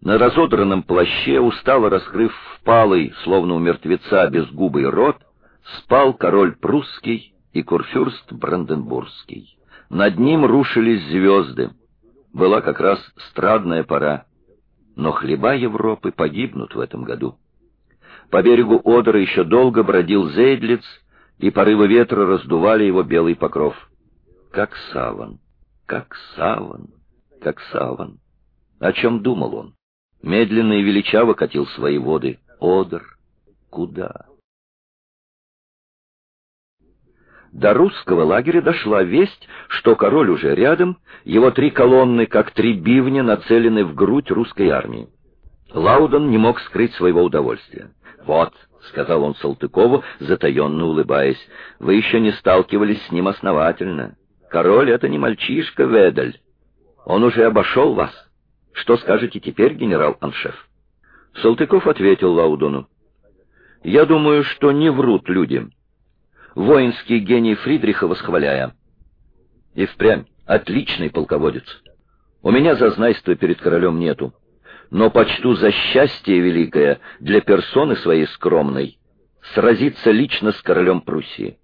На разодранном плаще, устало раскрыв впалый, словно у мертвеца, безгубый рот, спал король прусский и курфюрст бранденбургский. Над ним рушились звезды. Была как раз страдная пора. Но хлеба Европы погибнут в этом году. По берегу Одера еще долго бродил Зейдлиц, и порывы ветра раздували его белый покров. Как саван, как саван, как саван. О чем думал он? Медленно и величаво катил свои воды. Одер. Куда? До русского лагеря дошла весть, что король уже рядом, его три колонны, как три бивня, нацелены в грудь русской армии. Лаудон не мог скрыть своего удовольствия. «Вот», — сказал он Салтыкову, затаенно улыбаясь, — «вы еще не сталкивались с ним основательно. Король — это не мальчишка, Ведаль. Он уже обошел вас. Что скажете теперь, генерал-аншеф?» Салтыков ответил Лаудону. «Я думаю, что не врут люди» воинский гений Фридриха восхваляя. И впрямь отличный полководец. У меня зазнайства перед королем нету, но почту за счастье великое для персоны своей скромной сразиться лично с королем Пруссии.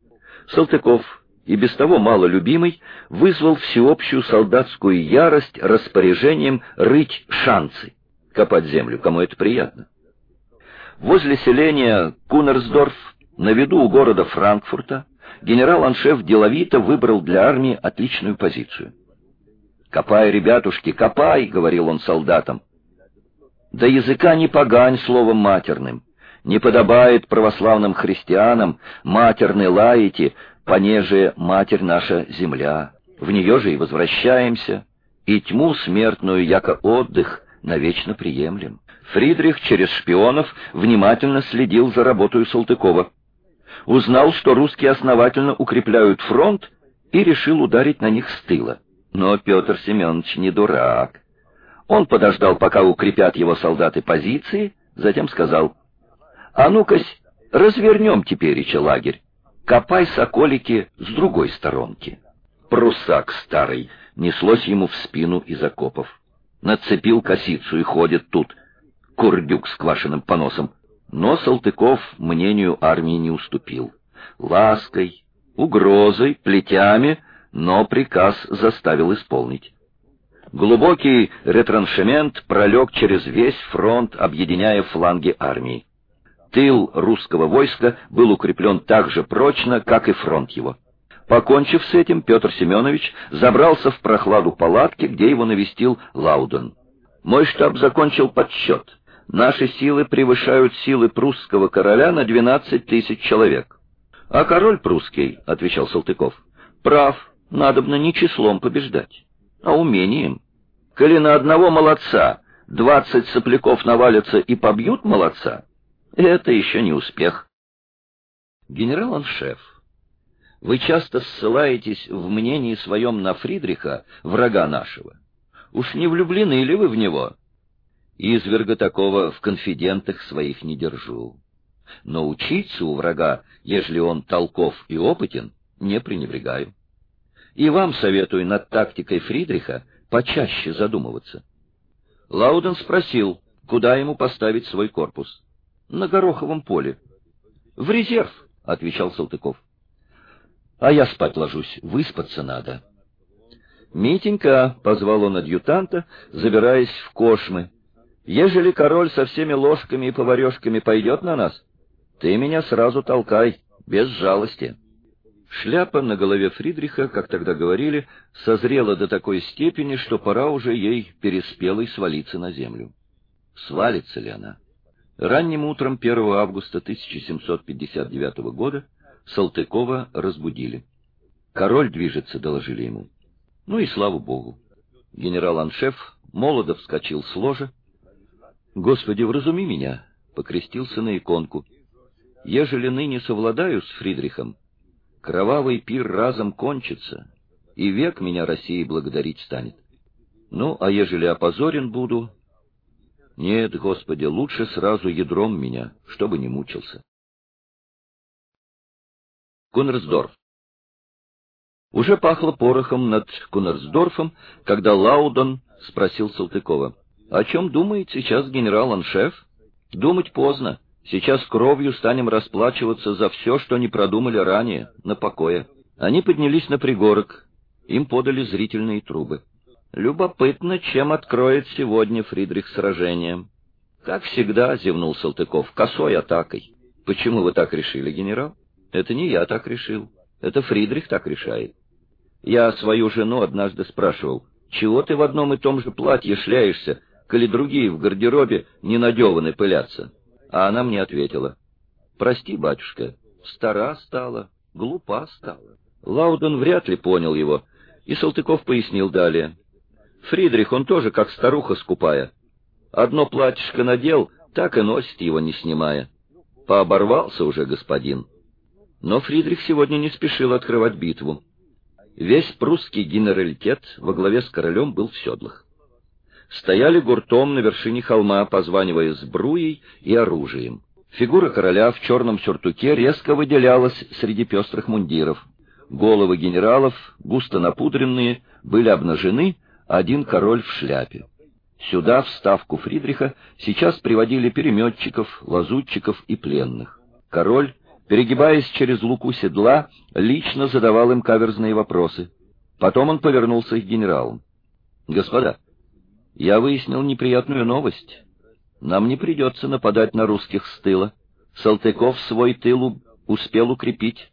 Салтыков, и без того мало любимый, вызвал всеобщую солдатскую ярость распоряжением рыть шанцы, копать землю, кому это приятно. Возле селения Кунерсдорф на виду у города Франкфурта генерал-аншеф деловито выбрал для армии отличную позицию. «Копай, ребятушки, копай!» — говорил он солдатам. «Да языка не погань словом матерным. Не подобает православным христианам матерны лаете, понеже матерь наша земля. В нее же и возвращаемся, и тьму смертную, яко отдых, навечно приемлем». Фридрих через шпионов внимательно следил за работой Салтыкова узнал, что русские основательно укрепляют фронт, и решил ударить на них с тыла. Но Петр Семенович не дурак. Он подождал, пока укрепят его солдаты позиции, затем сказал, «А ну-кась, развернем тепереча лагерь, копай соколики с другой сторонки». Прусак старый неслось ему в спину из окопов. Нацепил косицу и ходит тут, курдюк с квашеным поносом. Но Салтыков мнению армии не уступил. Лаской, угрозой, плетями, но приказ заставил исполнить. Глубокий ретраншемент пролег через весь фронт, объединяя фланги армии. Тыл русского войска был укреплен так же прочно, как и фронт его. Покончив с этим, Петр Семенович забрался в прохладу палатки, где его навестил Лауден. Мой штаб закончил подсчет. Наши силы превышают силы прусского короля на 12 тысяч человек. А король прусский, — отвечал Салтыков, — прав, надобно не числом побеждать, а умением. Коли на одного молодца двадцать сопляков навалятся и побьют молодца, это еще не успех. Генерал-аншеф, вы часто ссылаетесь в мнении своем на Фридриха, врага нашего. Уж не влюблены ли вы в него? — Изверга такого в конфидентах своих не держу. Но учиться у врага, ежели он толков и опытен, не пренебрегаю. И вам советую над тактикой Фридриха почаще задумываться. Лауден спросил, куда ему поставить свой корпус. На Гороховом поле. В резерв, — отвечал Салтыков. А я спать ложусь, выспаться надо. Митенька, — позвал он адъютанта, забираясь в кошмы, Ежели король со всеми ложками и поварешками пойдет на нас, ты меня сразу толкай, без жалости. Шляпа на голове Фридриха, как тогда говорили, созрела до такой степени, что пора уже ей переспелой свалиться на землю. Свалится ли она? Ранним утром 1 августа 1759 года Салтыкова разбудили. Король движется, доложили ему. Ну и слава богу. Генерал-аншеф молодо вскочил с ложа, Господи, вразуми меня, покрестился на иконку. Ежели ныне совладаю с Фридрихом, кровавый пир разом кончится, и век меня России благодарить станет. Ну, а ежели опозорен буду, Нет, Господи, лучше сразу ядром меня, чтобы не мучился. Кунерсдорф. Уже пахло порохом над Кунерсдорфом, когда Лаудон спросил Салтыкова. «О чем думает сейчас генерал-аншеф?» «Думать поздно. Сейчас кровью станем расплачиваться за все, что не продумали ранее, на покое». Они поднялись на пригорок. Им подали зрительные трубы. «Любопытно, чем откроет сегодня Фридрих сражение». «Как всегда», — зевнул Салтыков, — «косой атакой». «Почему вы так решили, генерал?» «Это не я так решил. Это Фридрих так решает». Я свою жену однажды спрашивал, «Чего ты в одном и том же платье шляешься, коли другие в гардеробе ненадеваны пылятся?» А она мне ответила, «Прости, батюшка, стара стала, глупа стала». Лауден вряд ли понял его, и Салтыков пояснил далее. Фридрих, он тоже как старуха скупая. Одно платьишко надел, так и носит его, не снимая. Пооборвался уже господин. Но Фридрих сегодня не спешил открывать битву. Весь прусский генералитет во главе с королем был в седлах. Стояли гуртом на вершине холма, позванивая сбруей и оружием. Фигура короля в черном сюртуке резко выделялась среди пестрых мундиров. Головы генералов, густо напудренные, были обнажены, один король в шляпе. Сюда, в ставку Фридриха, сейчас приводили переметчиков, лазутчиков и пленных. Король, перегибаясь через луку седла, лично задавал им каверзные вопросы. Потом он повернулся к генералам. «Господа, я выяснил неприятную новость. Нам не придется нападать на русских с тыла. Салтыков свой тыл успел укрепить.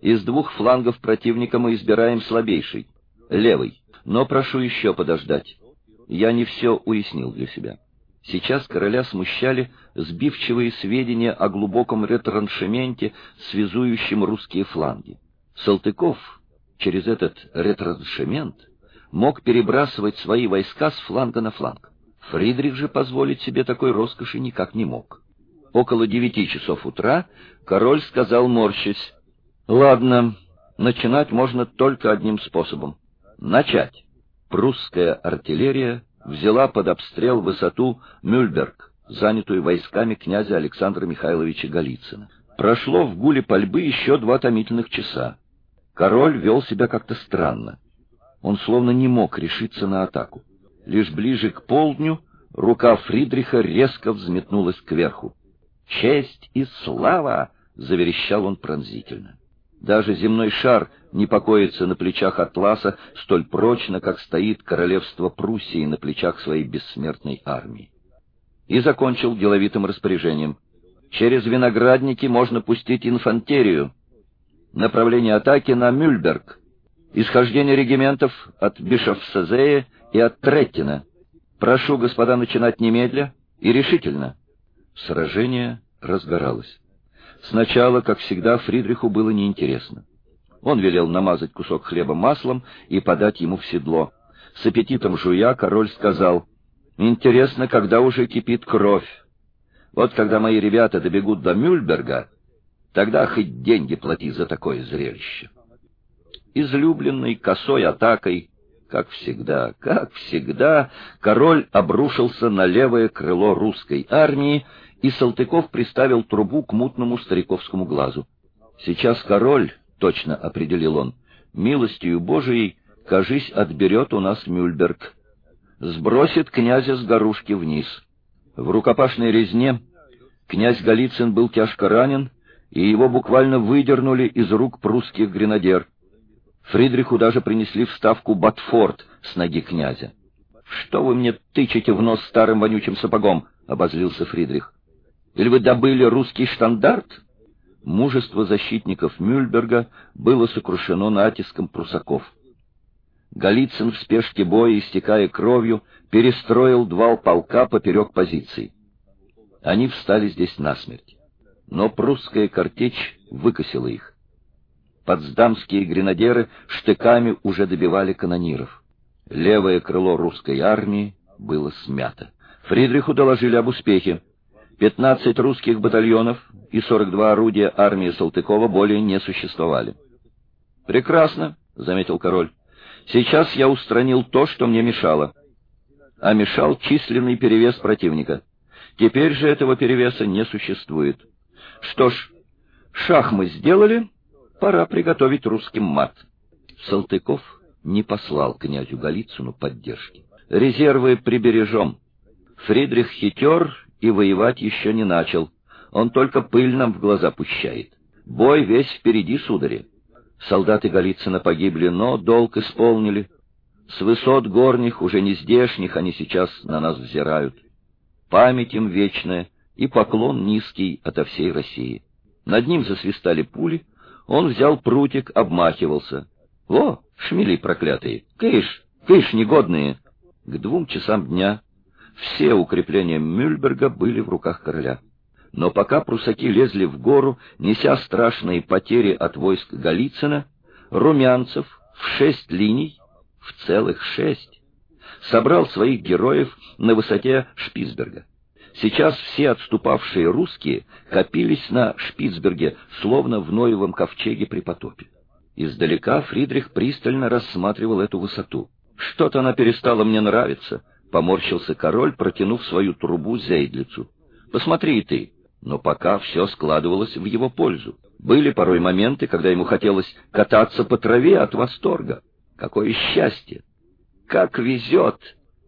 Из двух флангов противника мы избираем слабейший, левый но прошу еще подождать. Я не все уяснил для себя. Сейчас короля смущали сбивчивые сведения о глубоком ретраншементе, связующем русские фланги. Салтыков через этот ретраншемент мог перебрасывать свои войска с фланга на фланг. Фридрих же позволить себе такой роскоши никак не мог. Около девяти часов утра король сказал, морщась, «Ладно, начинать можно только одним способом. Начать. Прусская артиллерия взяла под обстрел высоту Мюльберг, занятую войсками князя Александра Михайловича Голицына. Прошло в гуле пальбы еще два томительных часа. Король вел себя как-то странно. Он словно не мог решиться на атаку. Лишь ближе к полдню рука Фридриха резко взметнулась кверху. «Честь и слава!» — заверещал он пронзительно. Даже земной шар не покоится на плечах Атласа столь прочно, как стоит королевство Пруссии на плечах своей бессмертной армии. И закончил деловитым распоряжением. Через виноградники можно пустить инфантерию. Направление атаки на Мюльберг. Исхождение региментов от Бишофсазея и от Треттина. Прошу, господа, начинать немедля и решительно. Сражение разгоралось. Сначала, как всегда, Фридриху было неинтересно. Он велел намазать кусок хлеба маслом и подать ему в седло. С аппетитом жуя король сказал, «Интересно, когда уже кипит кровь. Вот когда мои ребята добегут до Мюльберга, тогда хоть деньги плати за такое зрелище». Излюбленной косой атакой, как всегда, как всегда, король обрушился на левое крыло русской армии и Салтыков приставил трубу к мутному стариковскому глазу. «Сейчас король», — точно определил он, — «милостью Божией, кажись, отберет у нас Мюльберг. Сбросит князя с горушки вниз». В рукопашной резне князь Голицын был тяжко ранен, и его буквально выдернули из рук прусских гренадер. Фридриху даже принесли вставку Батфорд с ноги князя. «Что вы мне тычете в нос старым вонючим сапогом?» — обозлился Фридрих. Или вы добыли русский штандарт? Мужество защитников Мюльберга было сокрушено натиском прусаков. Голицын в спешке боя, истекая кровью, перестроил два полка поперек позиций. Они встали здесь насмерть. Но прусская картечь выкосила их. Потсдамские гренадеры штыками уже добивали канониров. Левое крыло русской армии было смято. Фридриху доложили об успехе. 15 русских батальонов и 42 орудия армии Салтыкова более не существовали. «Прекрасно», — заметил король. «Сейчас я устранил то, что мне мешало». а мешал численный перевес противника. Теперь же этого перевеса не существует. Что ж, шах мы сделали, пора приготовить русским мат. Салтыков не послал князю Голицыну поддержки. Резервы прибережем. Фридрих хитер и воевать еще не начал. Он только пыль нам в глаза пущает. Бой весь впереди, судари. Солдаты Голицына погибли, но долг исполнили. С высот горних, уже не здешних, они сейчас на нас взирают. Память им вечная и поклон низкий ото всей России. Над ним засвистали пули, он взял прутик, обмахивался. Во, шмели проклятые, кыш, кыш негодные. К двум часам дня все укрепления Мюльберга были в руках короля. Но пока прусаки лезли в гору, неся страшные потери от войск Голицына, Румянцев в шесть линий, в целых шесть, собрал своих героев на высоте Шпицберга. Сейчас все отступавшие русские копились на Шпицберге, словно в Ноевом ковчеге при потопе. Издалека Фридрих пристально рассматривал эту высоту. «Что-то она перестала мне нравиться», — поморщился король, протянув свою трубу Зейдлицу. «Посмотри и ты». Но пока все складывалось в его пользу. Были порой моменты, когда ему хотелось кататься по траве от восторга. Какое счастье! Как везет!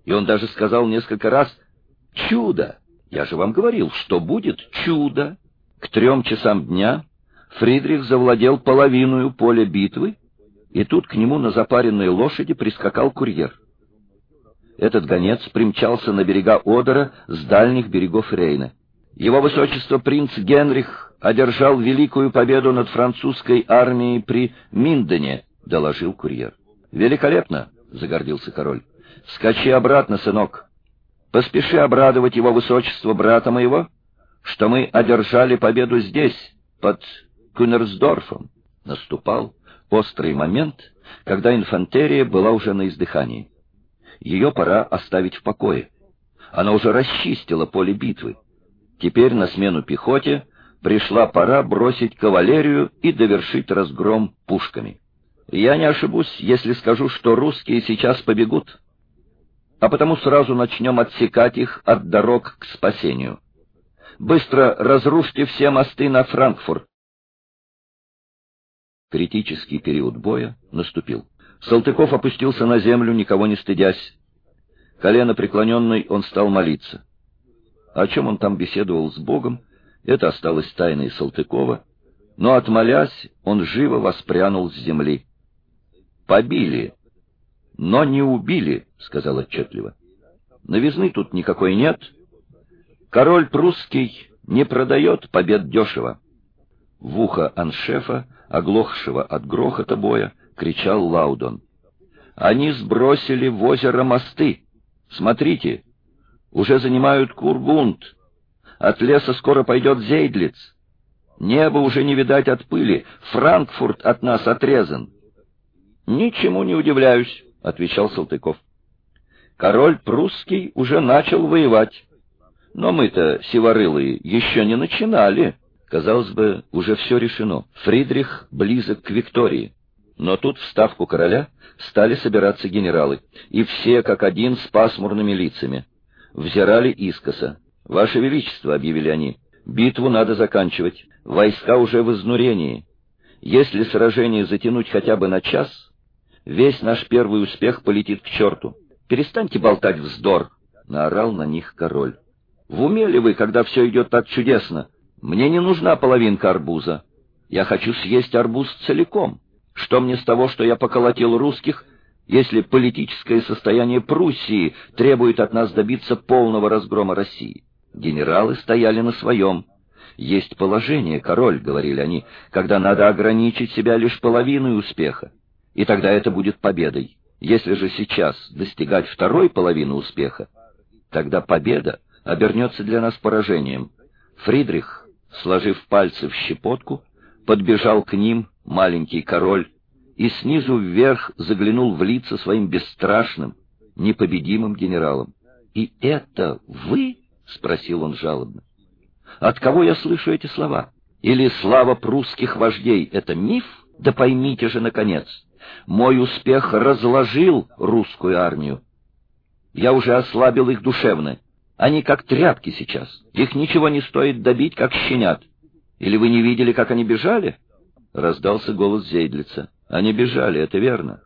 И он даже сказал несколько раз «Чудо!» Я же вам говорил, что будет чудо. К трем часам дня Фридрих завладел половиной поля битвы, и тут к нему на запаренной лошади прискакал курьер. Этот гонец примчался на берега Одера с дальних берегов Рейна. Его высочество принц Генрих одержал великую победу над французской армией при Миндене, доложил курьер. Великолепно, загордился король. Скачи обратно, сынок. Поспеши обрадовать его высочество брата моего, что мы одержали победу здесь, под Кюнерсдорфом. Наступал острый момент, когда инфантерия была уже на издыхании. Ее пора оставить в покое. Она уже расчистила поле битвы. Теперь на смену пехоте пришла пора бросить кавалерию и довершить разгром пушками. Я не ошибусь, если скажу, что русские сейчас побегут а потому сразу начнем отсекать их от дорог к спасению. Быстро разрушьте все мосты на Франкфурт. Критический период боя наступил. Салтыков опустился на землю, никого не стыдясь. Колено преклоненный, он стал молиться. О чем он там беседовал с Богом, это осталось тайной Салтыкова, но, отмолясь, он живо воспрянул с земли. «Побили!» Но не убили, — сказал отчетливо. Новизны тут никакой нет. Король прусский не продает побед дешево. В ухо аншефа, оглохшего от грохота боя, кричал Лаудон. Они сбросили в озеро мосты. Смотрите, уже занимают Кургунд. От леса скоро пойдет Зейдлиц. Небо уже не видать от пыли. Франкфурт от нас отрезан. Ничему не удивляюсь отвечал Салтыков. Король прусский уже начал воевать. Но мы-то, сиворылые, еще не начинали. Казалось бы, уже все решено. Фридрих близок к Виктории. Но тут в ставку короля стали собираться генералы, и все как один с пасмурными лицами. Взирали искоса. «Ваше Величество», — объявили они, — «битву надо заканчивать. Войска уже в изнурении. Если сражение затянуть хотя бы на час, Весь наш первый успех полетит к черту. Перестаньте болтать вздор, — наорал на них король. В уме ли вы, когда все идет так чудесно? Мне не нужна половинка арбуза. Я хочу съесть арбуз целиком. Что мне с того, что я поколотил русских, если политическое состояние Пруссии требует от нас добиться полного разгрома России? Генералы стояли на своем. Есть положение, король, — говорили они, — когда надо ограничить себя лишь половиной успеха и тогда это будет победой. Если же сейчас достигать второй половины успеха, тогда победа обернется для нас поражением. Фридрих, сложив пальцы в щепотку, подбежал к ним, маленький король, и снизу вверх заглянул в лица своим бесстрашным, непобедимым генералам. «И это вы?» — спросил он жалобно. «От кого я слышу эти слова? Или слава прусских вождей — это миф? Да поймите же, наконец!» Мой успех разложил русскую армию. Я уже ослабил их душевно. Они как тряпки сейчас. Их ничего не стоит добить, как щенят. Или вы не видели, как они бежали?» Раздался голос Зейдлица. «Они бежали, это верно.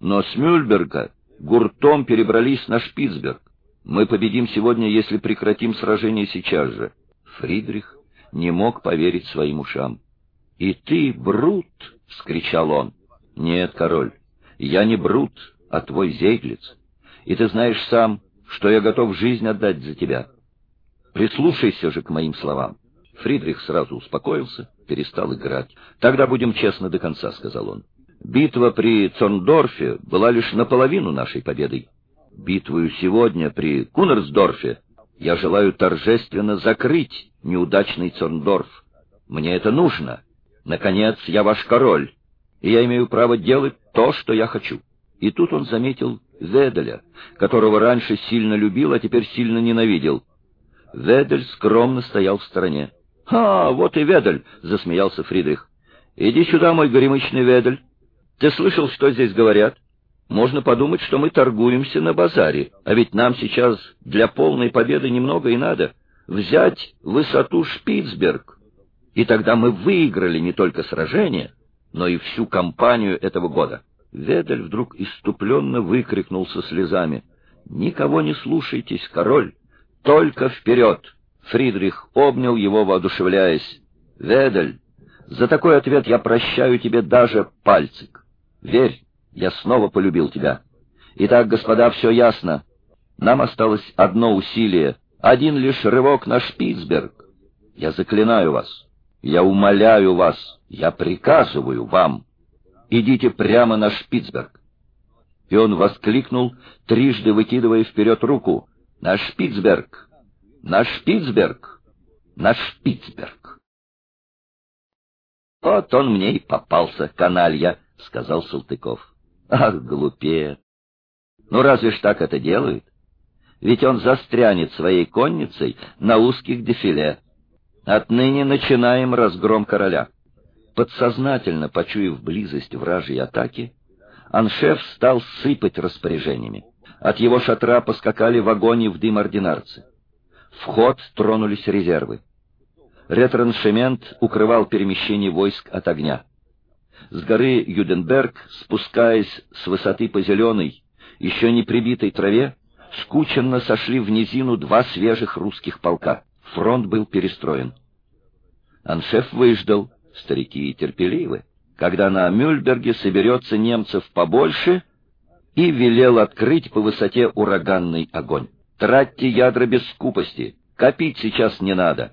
Но с Мюльберга гуртом перебрались на Шпицберг. Мы победим сегодня, если прекратим сражение сейчас же». Фридрих не мог поверить своим ушам. «И ты, Брут!» — вскричал он. «Нет, король, я не Брут, а твой Зейдлиц. И ты знаешь сам, что я готов жизнь отдать за тебя. Прислушайся же к моим словам. Фридрих сразу успокоился, перестал играть. «Тогда будем честны до конца», — сказал он. «Битва при Цорндорфе была лишь наполовину нашей победой. Битвою сегодня при Кунерсдорфе я желаю торжественно закрыть неудачный Цорндорф. Мне это нужно. Наконец, я ваш король, и я имею право делать то, что я хочу». И тут он заметил Веделя, которого раньше сильно любил, а теперь сильно ненавидел. Ведель скромно стоял в стороне. «А, вот и Ведель!» — засмеялся Фридрих. «Иди сюда, мой горемычный Ведель. Ты слышал, что здесь говорят? Можно подумать, что мы торгуемся на базаре, а ведь нам сейчас для полной победы немного и надо. Взять высоту Шпицберг. И тогда мы выиграли не только сражение, но и всю кампанию этого года». Ведель вдруг иступленно выкрикнул со слезами. «Никого не слушайтесь, король! Только вперед!» Фридрих обнял его, воодушевляясь. «Ведель, за такой ответ я прощаю тебе даже пальцик. Верь, я снова полюбил тебя. Итак, господа, все ясно. Нам осталось одно усилие, один лишь рывок на Шпицберг. Я заклинаю вас, я умоляю вас, я приказываю вам. Идите прямо на Шпицберг. И он воскликнул, трижды выкидывая вперед руку. «На Шпицберг! На Шпицберг! На Шпицберг!» «Вот он мне и попался, каналья!» — сказал Салтыков. «Ах, глупее! Ну разве ж так это делают? Ведь он застрянет своей конницей на узких дефиле. Отныне начинаем разгром короля». Подсознательно почуяв близость вражьей атаки, Аншеф стал сыпать распоряжениями. От его шатра поскакали в огонь в дым ординарцы. В ход тронулись резервы. Ретраншемент укрывал перемещение войск от огня. С горы Юденберг, спускаясь с высоты по зеленой, еще не прибитой траве, скученно сошли в низину два свежих русских полка. Фронт был перестроен. Аншеф выждал, старики терпеливы, когда на Мюльберге соберется немцев побольше, и велел открыть по высоте ураганный огонь. Тратьте ядра без скупости, копить сейчас не надо.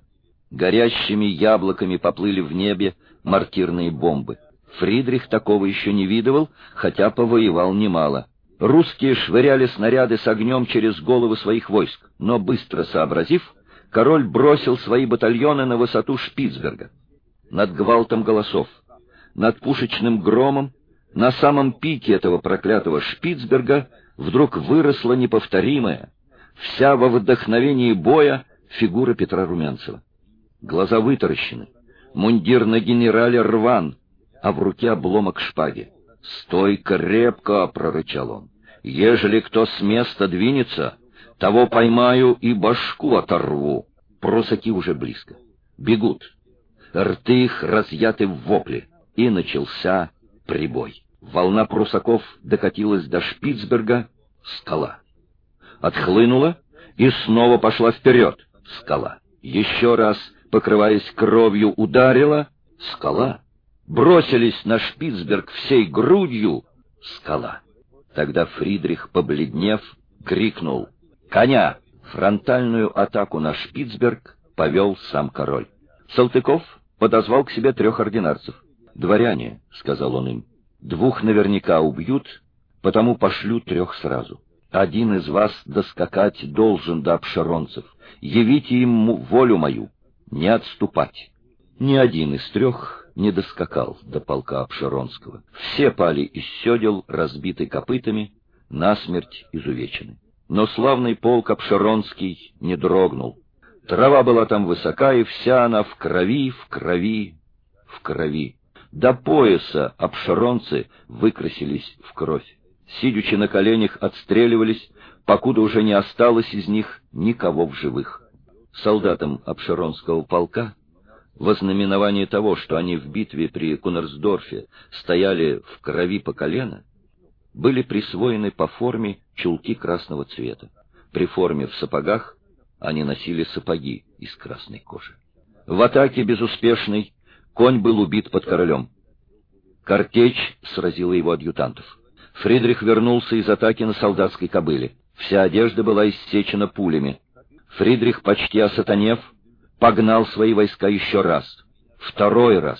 Горящими яблоками поплыли в небе мортирные бомбы. Фридрих такого еще не видывал, хотя повоевал немало. Русские швыряли снаряды с огнем через головы своих войск, но быстро сообразив, король бросил свои батальоны на высоту Шпицберга. Над гвалтом голосов, над пушечным громом на самом пике этого проклятого Шпицберга вдруг выросла неповторимая, вся во вдохновении боя фигура Петра Румянцева. Глаза вытаращены, мундир на генерале рван, а в руке обломок шпаги. «Стой крепко!» — прорычал он. «Ежели кто с места двинется, того поймаю и башку оторву». Просаки уже близко. Бегут. Рты их разъяты в вопле. И начался прибой. Волна прусаков докатилась до Шпицберга, скала. Отхлынула и снова пошла вперед, скала. Еще раз, покрываясь кровью, ударила, скала. Бросились на Шпицберг всей грудью, скала. Тогда Фридрих, побледнев, крикнул «Коня!» Фронтальную атаку на Шпицберг повел сам король. Салтыков подозвал к себе трех ординарцев. «Дворяне», — сказал он им, — «двух наверняка убьют, потому пошлю трех сразу. Один из вас доскакать должен до обширонцев. Явите им волю мою, не отступать». Ни один из трех не доскакал до полка Обширонского. Все пали из седел, разбиты копытами, насмерть изувечены. Но славный полк Обширонский не дрогнул. Трава была там высока, и вся она в крови, в крови, в крови. До пояса обширонцы выкрасились в кровь. Сидячи на коленях, отстреливались, покуда уже не осталось из них никого в живых. Солдатам Обширонского полка во знаменование того, что они в битве при Кунерсдорфе стояли в крови по колено, были присвоены по форме чулки красного цвета. При форме в сапогах они носили сапоги из красной кожи. В атаке безуспешной конь был убит под королем. Картечь сразила его адъютантов. Фридрих вернулся из атаки на солдатской кобыле. Вся одежда была иссечена пулями. Фридрих, почти осатанев, погнал свои войска еще раз, второй раз,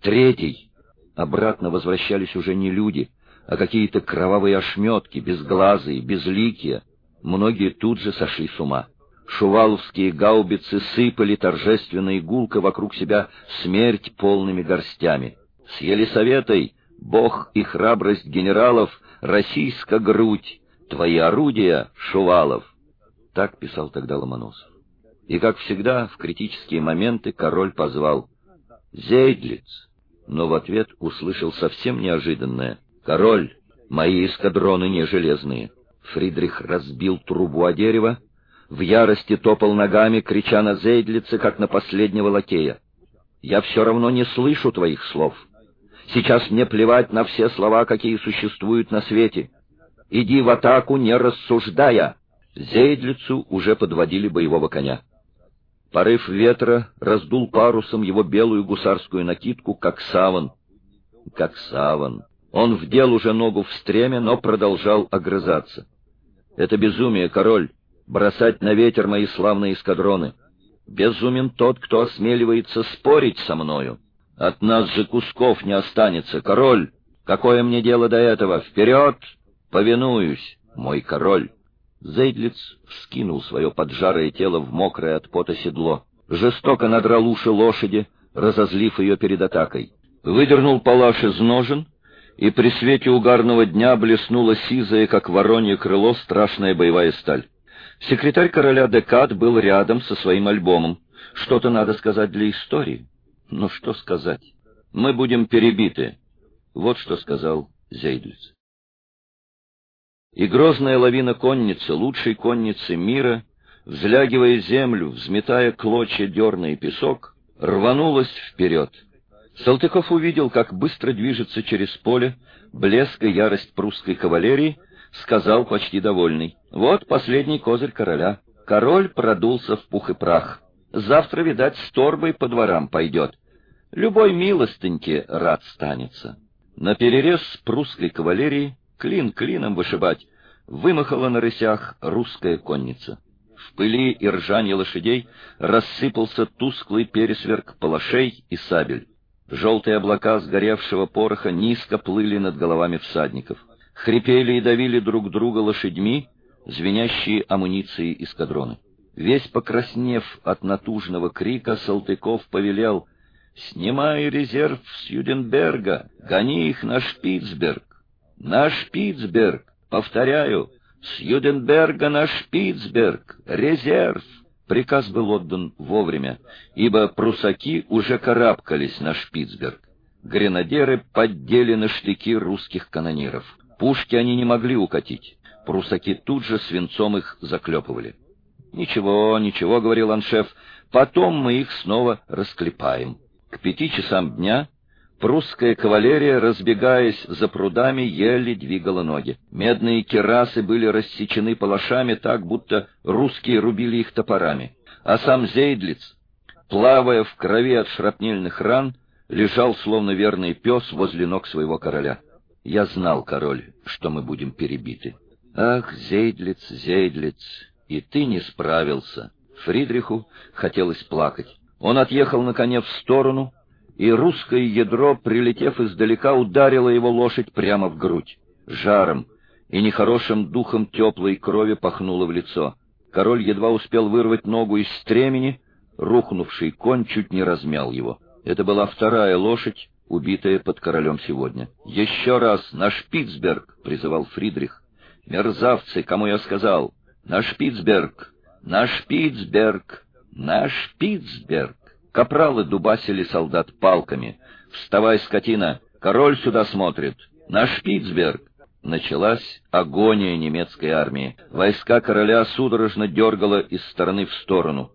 третий. Обратно возвращались уже не люди, а какие-то кровавые ошметки, безглазые, безликие. Многие тут же сошли с ума. Шуваловские гаубицы сыпали торжественно и гулко вокруг себя смерть полными горстями. С Елисаветой, бог и храбрость генералов, российская грудь, твои орудия, Шувалов. Так писал тогда Ломоносов. И, как всегда, в критические моменты король позвал «Зейдлиц», но в ответ услышал совсем неожиданное «Король, мои эскадроны не железные». Фридрих разбил трубу о дерево, в ярости топал ногами, крича на Зейдлице, как на последнего лакея. «Я все равно не слышу твоих слов. Сейчас мне плевать на все слова, какие существуют на свете. Иди в атаку, не рассуждая». Зейдлицу уже подводили боевого коня. Порыв ветра раздул парусом его белую гусарскую накидку, как саван. Как саван. Он вдел уже ногу в стремя, но продолжал огрызаться. «Это безумие, король, бросать на ветер мои славные эскадроны. Безумен тот, кто осмеливается спорить со мною. От нас же кусков не останется, король. Какое мне дело до этого? Вперед! Повинуюсь, мой король!» Зейдлиц вскинул свое поджарое тело в мокрое от пота седло, жестоко надрал уши лошади, разозлив ее перед атакой. Выдернул палаш из ножен, и при свете угарного дня блеснула сизая, как воронье крыло, страшная боевая сталь. Секретарь короля Декад был рядом со своим альбомом. Что-то надо сказать для истории. Но что сказать? Мы будем перебиты. Вот что сказал Зейдлиц. И грозная лавина конницы, лучшей конницы мира, взлягивая землю, взметая клочья дерна и песок, рванулась вперед. Салтыков увидел, как быстро движется через поле блеск и ярость прусской кавалерии, сказал почти довольный. Вот последний козырь короля. Король продулся в пух и прах. Завтра, видать, с торбой по дворам пойдет. Любой милостыньке рад станется. На перерез прусской кавалерии клин клином вышибать, вымахала на рысях русская конница. В пыли и ржанье лошадей рассыпался тусклый пересверк палашей и сабель. Желтые облака сгоревшего пороха низко плыли над головами всадников. Хрипели и давили друг друга лошадьми, звенящие амуниции эскадроны. Весь покраснев от натужного крика, Салтыков повелел «Снимай резерв с Юденберга, гони их на Шпицберг». На Шпицберг, повторяю, с Юденберга на Шпицберг, резерв. Приказ был отдан вовремя, ибо прусаки уже карабкались на Шпицберг. Гренадеры поддели на штыки русских канониров. Пушки они не могли укатить. Прусаки тут же свинцом их заклепывали. «Ничего, ничего», — говорил аншеф, — «потом мы их снова расклепаем». К пяти часам дня Прусская кавалерия, разбегаясь за прудами, еле двигала ноги. Медные керасы были рассечены палашами так, будто русские рубили их топорами. А сам Зейдлиц, плавая в крови от шрапнельных ран, лежал, словно верный пес, возле ног своего короля. Я знал, король, что мы будем перебиты. Ах, Зейдлиц, Зейдлиц, и ты не справился. Фридриху хотелось плакать. Он отъехал на коне в сторону, и русское ядро, прилетев издалека, ударило его лошадь прямо в грудь. Жаром и нехорошим духом теплой крови пахнуло в лицо. Король едва успел вырвать ногу из стремени, рухнувший конь чуть не размял его. Это была вторая лошадь, убитая под королем сегодня. «Еще раз на Шпицберг!» — призывал Фридрих. «Мерзавцы, кому я сказал! На Шпицберг! На Шпицберг! На Шпицберг!» Капралы дубасили солдат палками. «Вставай, скотина! Король сюда смотрит! На Шпицберг!» Началась агония немецкой армии. Войска короля судорожно дергало из стороны в сторону.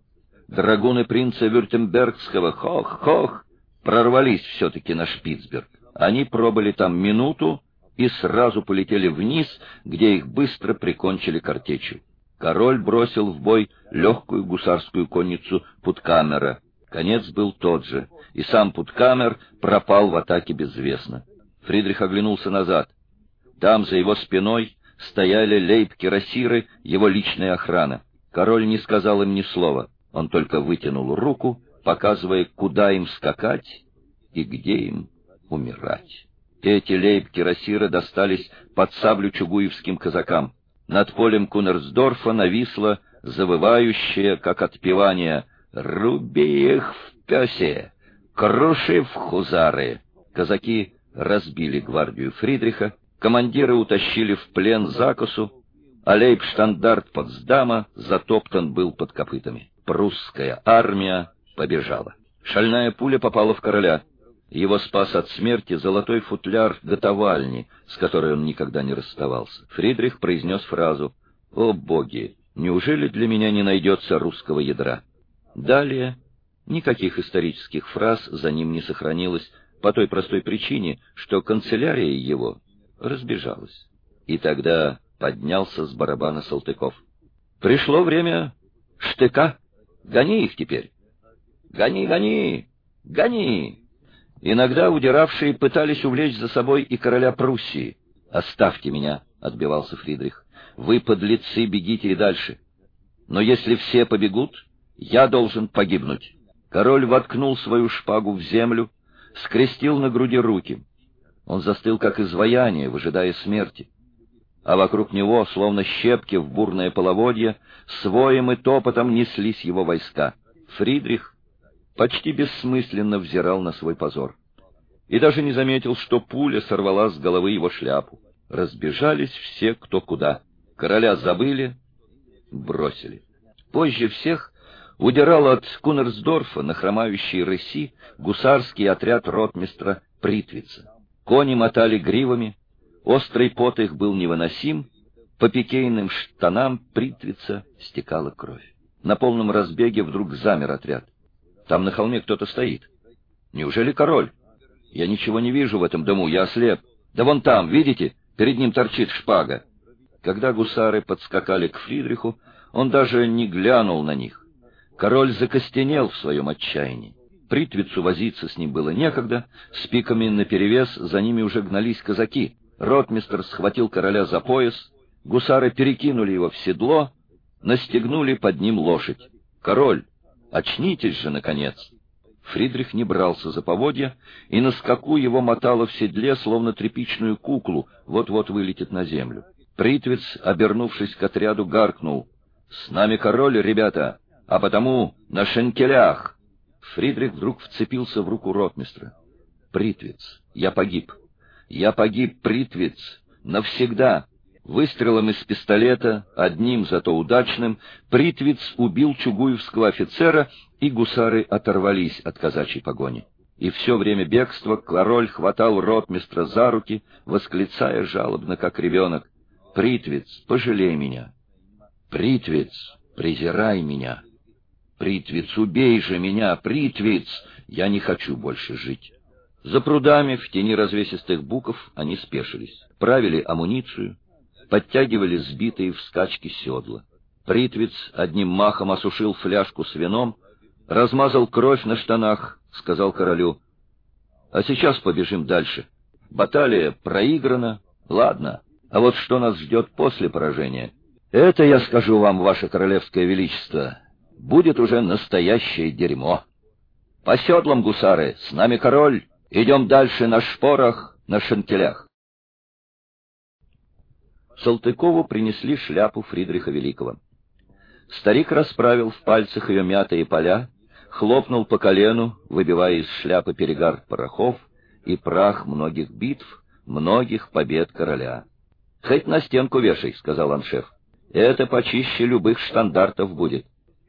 Драгуны принца Вюртембергского, хох-хох, прорвались все-таки на Шпицберг. Они пробыли там минуту и сразу полетели вниз, где их быстро прикончили картечью. Король бросил в бой легкую гусарскую конницу Путкамера. Конец был тот же, и сам Путкамер пропал в атаке безвестно. Фридрих оглянулся назад. Там, за его спиной, стояли лейб-кирасиры, его личная охрана. Король не сказал им ни слова. Он только вытянул руку, показывая, куда им скакать и где им умирать. Эти лейб-кирасиры достались под саблю чугуевским казакам. Над полем Кунерсдорфа нависло завывающее, как отпевание, «Руби их в песе! Круши в хузары!» Казаки разбили гвардию Фридриха, командиры утащили в плен закусу, а лейбштандарт Потсдама затоптан был под копытами. Прусская армия побежала. Шальная пуля попала в короля. Его спас от смерти золотой футляр готовальни, с которой он никогда не расставался. Фридрих произнес фразу «О боги, неужели для меня не найдется русского ядра?» Далее никаких исторических фраз за ним не сохранилось, по той простой причине, что канцелярия его разбежалась. И тогда поднялся с барабана Салтыков. «Пришло время штыка. Гони их теперь. Гони, гони, гони!» Иногда удиравшие пытались увлечь за собой и короля Пруссии. «Оставьте меня», — отбивался Фридрих. «Вы, подлецы, бегите и дальше. Но если все побегут, я должен погибнуть». Король воткнул свою шпагу в землю, скрестил на груди руки. Он застыл, как изваяние, выжидая смерти. А вокруг него, словно щепки в бурное половодье, своим и топотом неслись его войска. Фридрих почти бессмысленно взирал на свой позор. И даже не заметил, что пуля сорвала с головы его шляпу. Разбежались все кто куда. Короля забыли, бросили. Позже всех удирал от Кунерсдорфа на хромающей рыси гусарский отряд ротмистра Притвица. Кони мотали гривами, острый пот их был невыносим, по пикейным штанам Притвица стекала кровь. На полном разбеге вдруг замер отряд. Там на холме кто-то стоит. Неужели король? Я ничего не вижу в этом дому, я ослеп. Да вон там, видите, перед ним торчит шпага. Когда гусары подскакали к Фридриху, он даже не глянул на них. Король закостенел в своем отчаянии. Притвицу возиться с ним было некогда, с пиками наперевес за ними уже гнались казаки. Ротмистр схватил короля за пояс, гусары перекинули его в седло, настегнули под ним лошадь. «Король, очнитесь же, наконец!» Фридрих не брался за поводья, и на скаку его мотало в седле, словно тряпичную куклу, вот-вот вылетит на землю. Притвиц, обернувшись к отряду, гаркнул. «С нами король, ребята, а потому на шенкелях!» Фридрих вдруг вцепился в руку ротмистра. «Притвиц, я погиб. Я погиб, Притвиц, навсегда!» Выстрелом из пистолета, одним зато удачным, Притвиц убил чугуевского офицера, и гусары оторвались от казачьей погони. И все время бегства король хватал ротмистра за руки, восклицая жалобно, как ребенок, «Притвиц, пожалей меня! Притвиц, презирай меня!» Притвиц, убей же меня, Притвиц! Я не хочу больше жить. За прудами, в тени развесистых буков, они спешились. Правили амуницию, подтягивали сбитые в скачки седла. Притвиц одним махом осушил фляжку с вином, размазал кровь на штанах, сказал королю. А сейчас побежим дальше. Баталия проиграна, ладно, а вот что нас ждет после поражения? Это я скажу вам, ваше королевское величество будет уже настоящее дерьмо. По седлам, гусары, с нами король, идем дальше на шпорах, на шенкелях. Салтыкову принесли шляпу Фридриха Великого. Старик расправил в пальцах ее мятые поля, хлопнул по колену, выбивая из шляпы перегар порохов и прах многих битв, многих побед короля. — Хоть на стенку вешай, — сказал аншеф. — Это почище любых штандартов будет.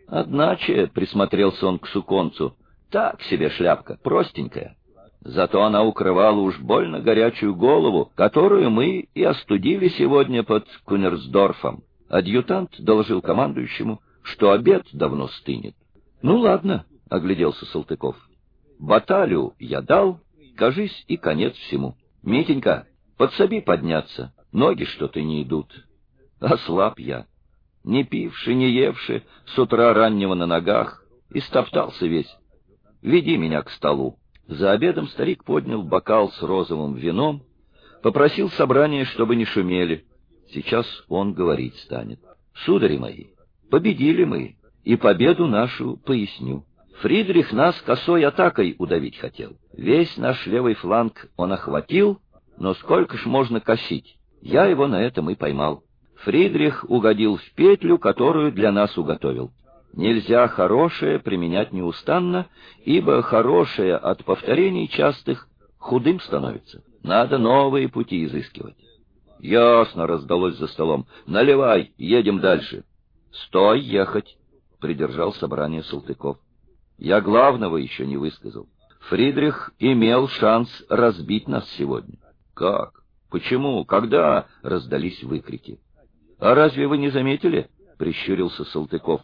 Одначе, — присмотрелся он к суконцу, — так себе шляпка, простенькая. Зато она укрывала уж больно горячую голову, которую мы и остудили сегодня под Кунерсдорфом. Адъютант доложил командующему, что обед давно стынет. — Ну ладно, — огляделся Салтыков. — Баталию я дал, кажись, и конец всему. Митенька, подсоби подняться, ноги что-то не идут. Ослаб я. Не пивши, не евши, с утра раннего на ногах, и стоптался весь. Веди меня к столу. За обедом старик поднял бокал с розовым вином, попросил собрание, чтобы не шумели. Сейчас он говорить станет. Судари мои, победили мы, и победу нашу поясню. Фридрих нас косой атакой удавить хотел. Весь наш левый фланг он охватил, но сколько ж можно косить? Я его на этом и поймал. Фридрих угодил в петлю, которую для нас уготовил. Нельзя хорошее применять неустанно, ибо хорошее от повторений частых худым становится. Надо новые пути изыскивать. Ясно раздалось за столом. Наливай, едем дальше. Стой, ехать, придержал собрание Салтыков. Я главного еще не высказал. Фридрих имел шанс разбить нас сегодня. Как? Почему? Когда? Раздались выкрики. А разве вы не заметили? Прищурился Салтыков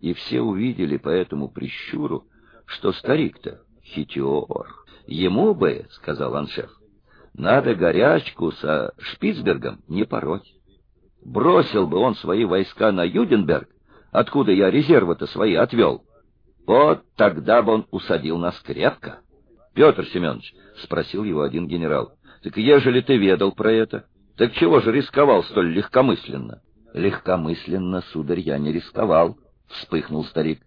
и все увидели по этому прищуру, что старик-то хитер. Ему бы, — сказал аншеф, — надо горячку со Шпицбергом не пороть. Бросил бы он свои войска на Юденберг, откуда я резервы-то свои отвел. Вот тогда бы он усадил нас крепко. — Петр Семенович, — спросил его один генерал, — так ежели ты ведал про это, так чего же рисковал столь легкомысленно? — Легкомысленно, сударь, я не рисковал, — вспыхнул старик.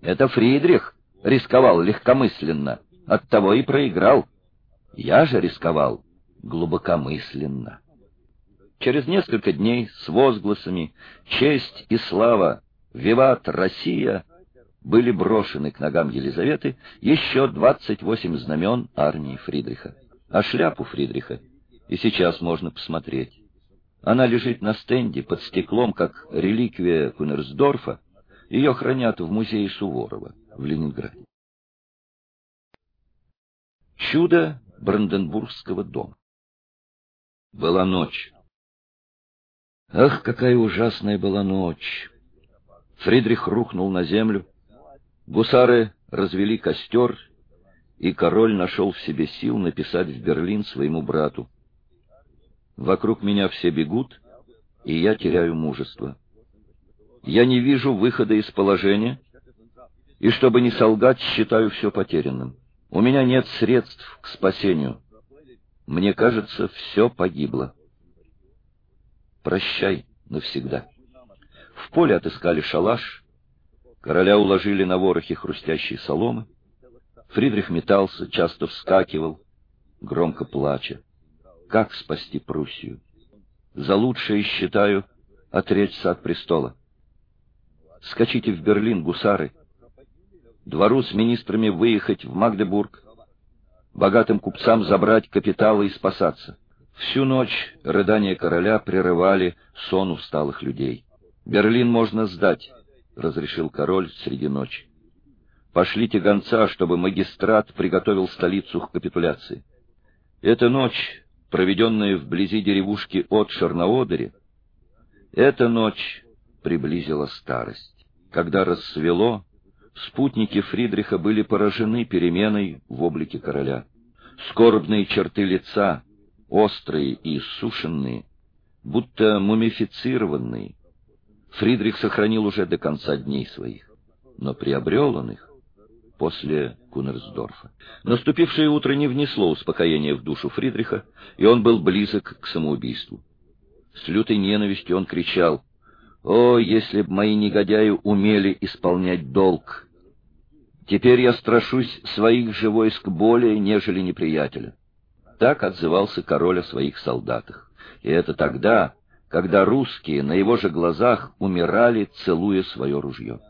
«Это Фридрих рисковал легкомысленно, оттого и проиграл. Я же рисковал глубокомысленно». Через несколько дней с возгласами «Честь и слава! Виват Россия!» были брошены к ногам Елизаветы еще 28 знамен армии Фридриха. А шляпу Фридриха и сейчас можно посмотреть. Она лежит на стенде под стеклом, как реликвия Кунерсдорфа, ее хранят в музее Суворова в Ленинграде. Чудо Бранденбургского дома. Была ночь. Ах, какая ужасная была ночь! Фридрих рухнул на землю, гусары развели костер, и король нашел в себе сил написать в Берлин своему брату. Вокруг меня все бегут, и я теряю мужество. Я не вижу выхода из положения, и чтобы не солгать, считаю все потерянным. У меня нет средств к спасению. Мне кажется, все погибло. Прощай навсегда. В поле отыскали шалаш, короля уложили на ворохи хрустящей соломы. Фридрих метался, часто вскакивал, громко плача. Как спасти Пруссию? За лучшее считаю отречься от престола. Скачите в Берлин, гусары. Двору с министрами выехать в Магдебург. Богатым купцам забрать капиталы и спасаться. Всю ночь рыдания короля прерывали сон усталых людей. «Берлин можно сдать», — разрешил король среди ночи. «Пошлите гонца, чтобы магистрат приготовил столицу к капитуляции». Эта ночь, проведенная вблизи деревушки Отшер на эта ночь приблизила старость. Когда рассвело, спутники Фридриха были поражены переменой в облике короля. Скорбные черты лица, острые и иссушенные, будто мумифицированные. Фридрих сохранил уже до конца дней своих, но приобрел он их после Кунерсдорфа. Наступившее утро не внесло успокоения в душу Фридриха, и он был близок к самоубийству. С лютой ненавистью он кричал — о, если б мои негодяи умели исполнять долг! Теперь я страшусь своих же войск более, нежели неприятеля. Так отзывался король о своих солдатах. И это тогда, когда русские на его же глазах умирали, целуя свое ружье.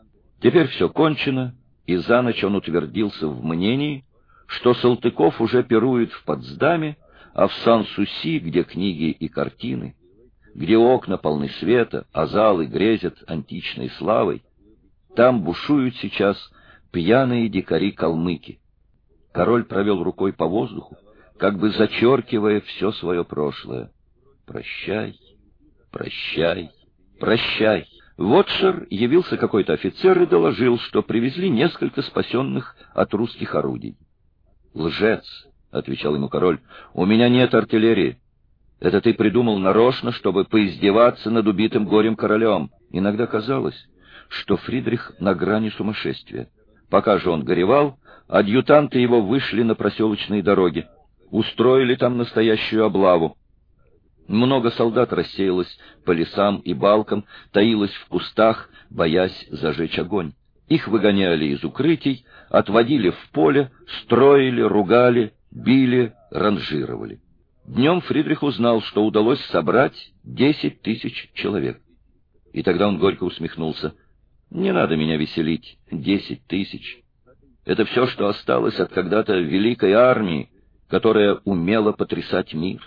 Теперь все кончено, и за ночь он утвердился в мнении, что Салтыков уже пирует в Потсдаме, а в Сан-Суси, где книги и картины, где окна полны света, а залы грезят античной славой, там бушуют сейчас пьяные дикари-калмыки. Король провел рукой по воздуху, как бы зачеркивая все свое прошлое. «Прощай, прощай, прощай». Вотшер явился какой-то офицер и доложил, что привезли несколько спасенных от русских орудий. «Лжец», — отвечал ему король, — «у меня нет артиллерии. Это ты придумал нарочно, чтобы поиздеваться над убитым горем королем». Иногда казалось, что Фридрих на грани сумасшествия. Пока же он горевал, адъютанты его вышли на проселочные дороги, устроили там настоящую облаву. Много солдат рассеялось по лесам и балкам, таилось в кустах, боясь зажечь огонь. Их выгоняли из укрытий, отводили в поле, строили, ругали, били, ранжировали. Днем Фридрих узнал, что удалось собрать десять тысяч человек. И тогда он горько усмехнулся. «Не надо меня веселить. Десять тысяч. Это все, что осталось от когда-то великой армии, которая умела потрясать мир.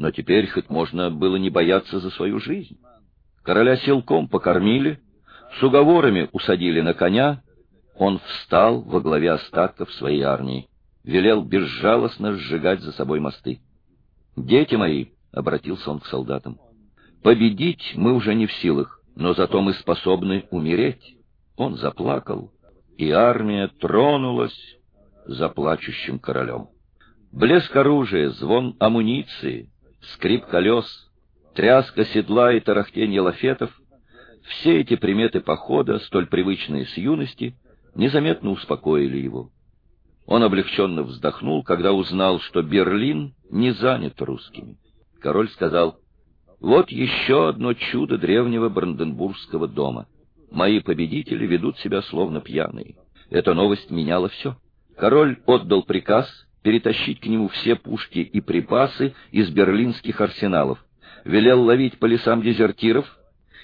Но теперь хоть можно было не бояться за свою жизнь. Короля силком покормили, с уговорами усадили на коня. Он встал во главе остатков своей армии, велел безжалостно сжигать за собой мосты. «Дети мои», — обратился он к солдатам, — «победить мы уже не в силах но зато мы способны умереть. Он заплакал, и армия тронулась за плачущим королем. Блеск оружия, звон амуниции, скрип колес, тряска седла и тарахтенье лафетов — все эти приметы похода, столь привычные с юности, незаметно успокоили его. Он облегченно вздохнул, когда узнал, что Берлин не занят русскими. Король сказал, вот еще одно чудо древнего Бранденбургского дома. Мои победители ведут себя словно пьяные. Эта новость меняла все. Король отдал приказ перетащить к нему все пушки и припасы из берлинских арсеналов, велел ловить по лесам дезертиров,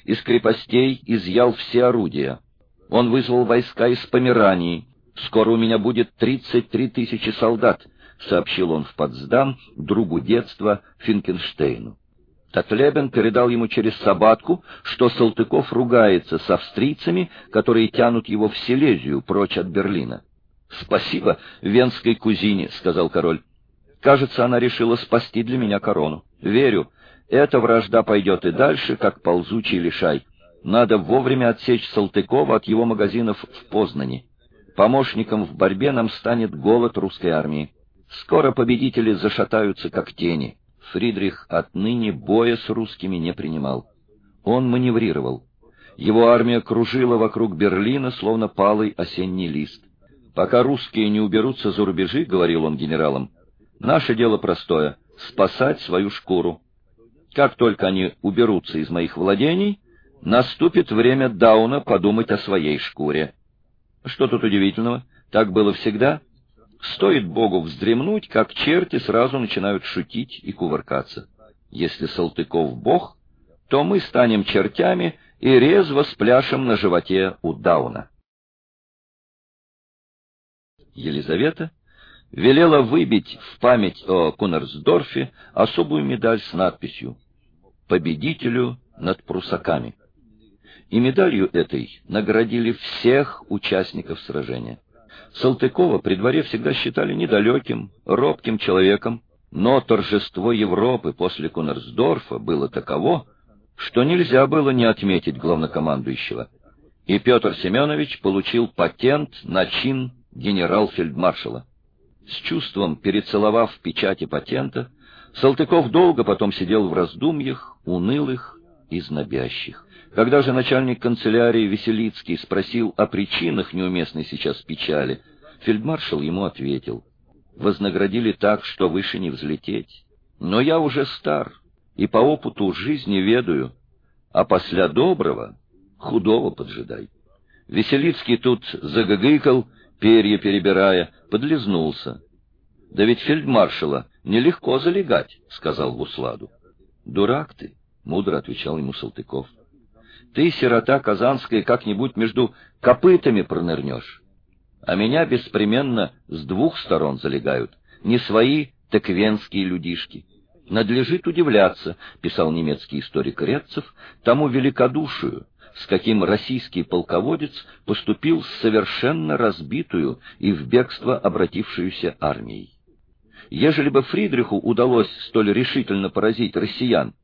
из крепостей изъял все орудия. Он вызвал войска из Померании. «Скоро у меня будет 33 тысячи солдат», — сообщил он в Потсдам другу детства Финкенштейну. Татлебен передал ему через Сабатку, что Салтыков ругается с австрийцами, которые тянут его в Силезию, прочь от Берлина. «Спасибо венской кузине», — сказал король. «Кажется, она решила спасти для меня корону. Верю, эта вражда пойдет и дальше, как ползучий лишай. Надо вовремя отсечь Салтыкова от его магазинов в Познани. Помощником в борьбе нам станет голод русской армии. Скоро победители зашатаются, как тени». Фридрих отныне боя с русскими не принимал. Он маневрировал. Его армия кружила вокруг Берлина, словно палый осенний лист. «Пока русские не уберутся за рубежи, — говорил он генералам, — наше дело простое — спасать свою шкуру. Как только они уберутся из моих владений, наступит время Дауна подумать о своей шкуре. Что тут удивительного? Так было всегда. Стоит Богу вздремнуть, как черти сразу начинают шутить и кувыркаться. Если Салтыков Бог, то мы станем чертями и резво спляшем на животе у Дауна. Елизавета велела выбить в память о Кунерсдорфе особую медаль с надписью «Победителю над прусаками». И медалью этой наградили всех участников сражения. Салтыкова при дворе всегда считали недалеким, робким человеком, но торжество Европы после Кунерсдорфа было таково, что нельзя было не отметить главнокомандующего. И Петр Семенович получил патент на чин генерал-фельдмаршала. С чувством перецеловав печати патента, Салтыков долго потом сидел в раздумьях, унылых и знобящих. Когда же начальник канцелярии Веселицкий спросил о причинах неуместной сейчас печали, фельдмаршал ему ответил, «Вознаградили так, что выше не взлететь. Но я уже стар и по опыту жизни ведаю, а после доброго худого поджидай». Веселицкий тут загыгыкал, перья перебирая, подлизнулся. «Да ведь фельдмаршала нелегко залегать», — сказал Вусладу. «Дурак ты», — мудро отвечал ему Салтыков. Ты, сирота казанская, как-нибудь между копытами пронырнешь. А меня беспременно с двух сторон залегают. Не свои, так венские людишки. Надлежит удивляться, писал немецкий историк Рецев, тому великодушию, с каким российский полководец поступил с совершенно разбитую и в бегство обратившуюся армией. Ежели бы Фридриху удалось столь решительно поразить россиян,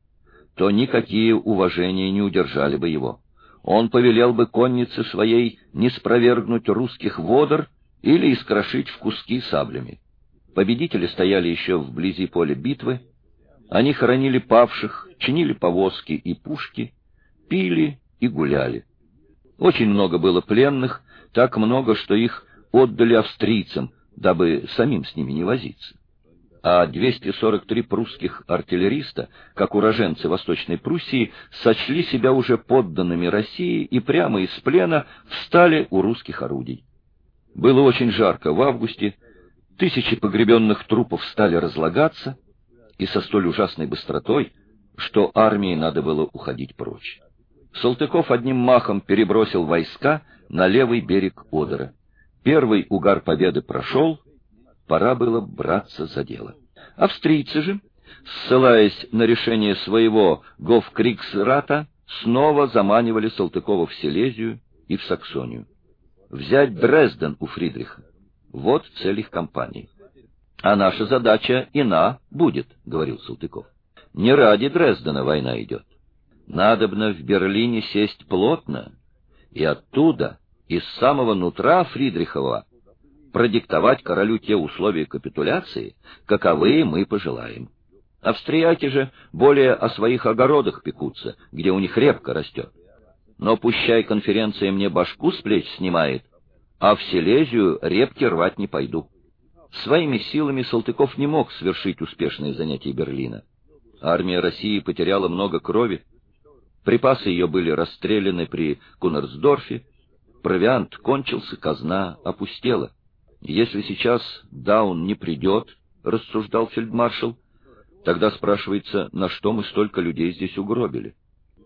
то никакие уважения не удержали бы его. Он повелел бы коннице своей не спровергнуть русских водор или искрошить в куски саблями. Победители стояли еще вблизи поля битвы, они хоронили павших, чинили повозки и пушки, пили и гуляли. Очень много было пленных, так много, что их отдали австрийцам, дабы самим с ними не возиться а 243 прусских артиллериста, как уроженцы Восточной Пруссии, сочли себя уже подданными России и прямо из плена встали у русских орудий. Было очень жарко в августе, тысячи погребенных трупов стали разлагаться, и со столь ужасной быстротой, что армии надо было уходить прочь. Салтыков одним махом перебросил войска на левый берег Одера. Первый угар победы прошел, пора было браться за дело. Австрийцы же, ссылаясь на решение своего Гофкриксрата, снова заманивали Салтыкова в Силезию и в Саксонию. Взять Дрезден у Фридриха. Вот цель их кампании. А наша задача ина будет, говорил Салтыков. Не ради Дрездена война идет. Надобно в Берлине сесть плотно, и оттуда, из самого нутра Фридрихова, продиктовать королю те условия капитуляции, каковые мы пожелаем. Австрияки же более о своих огородах пекутся, где у них репка растет. Но пущай конференция мне башку с плеч снимает, а в Силезию репки рвать не пойду. Своими силами Салтыков не мог свершить успешные занятия Берлина. Армия России потеряла много крови, припасы ее были расстреляны при Кунерсдорфе, провиант кончился, казна опустела. Если сейчас Даун не придет, — рассуждал фельдмаршал, — тогда спрашивается, на что мы столько людей здесь угробили.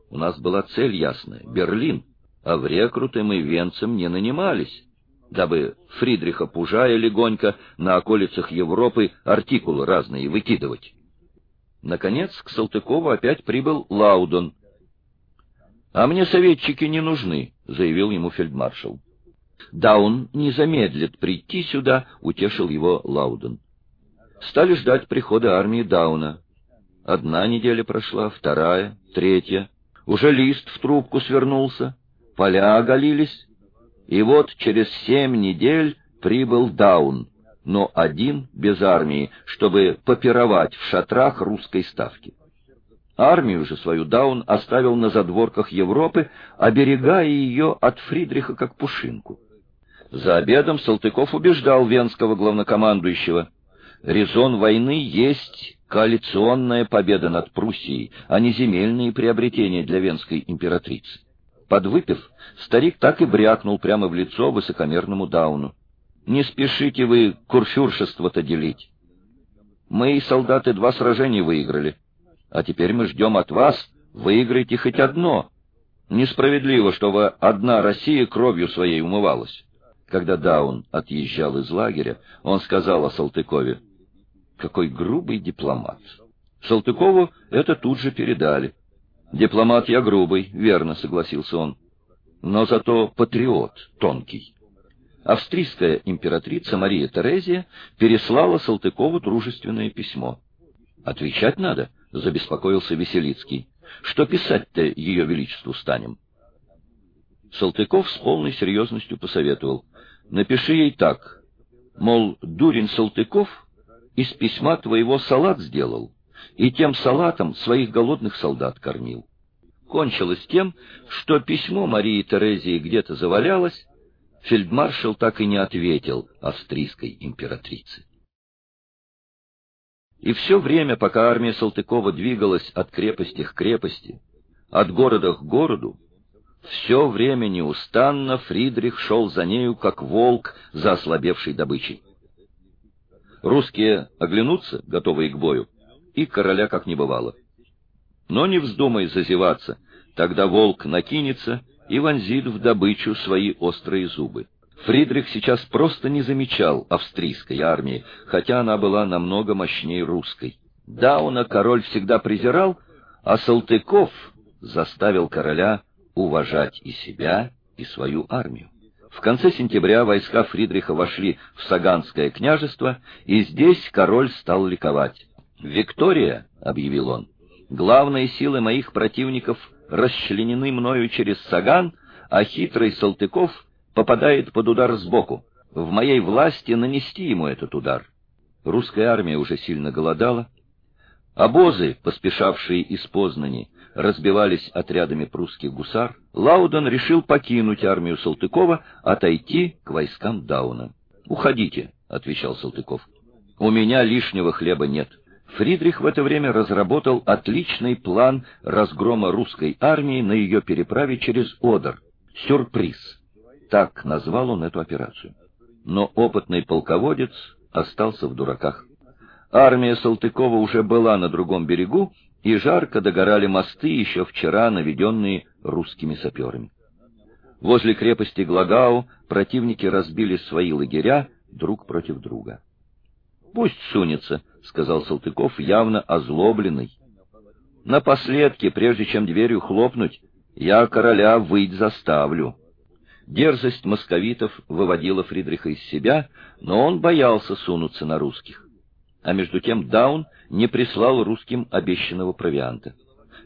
У нас была цель ясная — Берлин, а в рекруты мы венцем не нанимались, дабы Фридриха пужая легонько на околицах Европы артикулы разные выкидывать. Наконец к Салтыкову опять прибыл Лаудон. — А мне советчики не нужны, — заявил ему фельдмаршал. Даун не замедлит прийти сюда, утешил его Лауден. Стали ждать прихода армии Дауна. Одна неделя прошла, вторая, третья. Уже лист в трубку свернулся, поля оголились. И вот через семь недель прибыл Даун, но один без армии, чтобы попировать в шатрах русской ставки. Армию же свою Даун оставил на задворках Европы, оберегая ее от Фридриха как пушинку. За обедом Салтыков убеждал венского главнокомандующего. Резон войны есть коалиционная победа над Пруссией, а не земельные приобретения для венской императрицы. Подвыпив, старик так и брякнул прямо в лицо высокомерному Дауну. «Не спешите вы курфюршество-то делить. Мы, солдаты, два сражения выиграли, а теперь мы ждем от вас, выиграйте хоть одно. Несправедливо, чтобы одна Россия кровью своей умывалась». Когда Даун отъезжал из лагеря, он сказал о Салтыкове, «Какой грубый дипломат!» Салтыкову это тут же передали. «Дипломат я грубый, верно», — согласился он. «Но зато патриот тонкий». Австрийская императрица Мария Терезия переслала Салтыкову дружественное письмо. «Отвечать надо», — забеспокоился Веселицкий. «Что писать-то ее величеству станем?» Салтыков с полной серьезностью посоветовал. Напиши ей так, мол, Дурин Салтыков из письма твоего салат сделал, и тем салатом своих голодных солдат кормил. Кончилось тем, что письмо Марии Терезии где-то завалялось, фельдмаршал так и не ответил австрийской императрице. И все время, пока армия Салтыкова двигалась от крепости к крепости, от города к городу, все время неустанно Фридрих шел за нею, как волк за ослабевшей добычей. Русские оглянутся, готовые к бою, и короля как не бывало. Но не вздумай зазеваться, тогда волк накинется и вонзит в добычу свои острые зубы. Фридрих сейчас просто не замечал австрийской армии, хотя она была намного мощнее русской. Дауна король всегда презирал, а Салтыков заставил короля уважать и себя, и свою армию. В конце сентября войска Фридриха вошли в Саганское княжество, и здесь король стал ликовать. «Виктория», — объявил он, — «главные силы моих противников расчленены мною через Саган, а хитрый Салтыков попадает под удар сбоку. В моей власти нанести ему этот удар». Русская армия уже сильно голодала. Обозы, поспешавшие из Познани, разбивались отрядами прусских гусар, Лауден решил покинуть армию Салтыкова, отойти к войскам Дауна. «Уходите», — отвечал Салтыков. «У меня лишнего хлеба нет». Фридрих в это время разработал отличный план разгрома русской армии на ее переправе через Одер. «Сюрприз». Так назвал он эту операцию. Но опытный полководец остался в дураках. Армия Салтыкова уже была на другом берегу, и жарко догорали мосты, еще вчера наведенные русскими саперами. Возле крепости Глагау противники разбили свои лагеря друг против друга. «Пусть сунется», — сказал Салтыков, явно озлобленный. «Напоследке, прежде чем дверью хлопнуть, я короля выйти заставлю». Дерзость московитов выводила Фридриха из себя, но он боялся сунуться на русских. А между тем Даун не прислал русским обещанного провианта.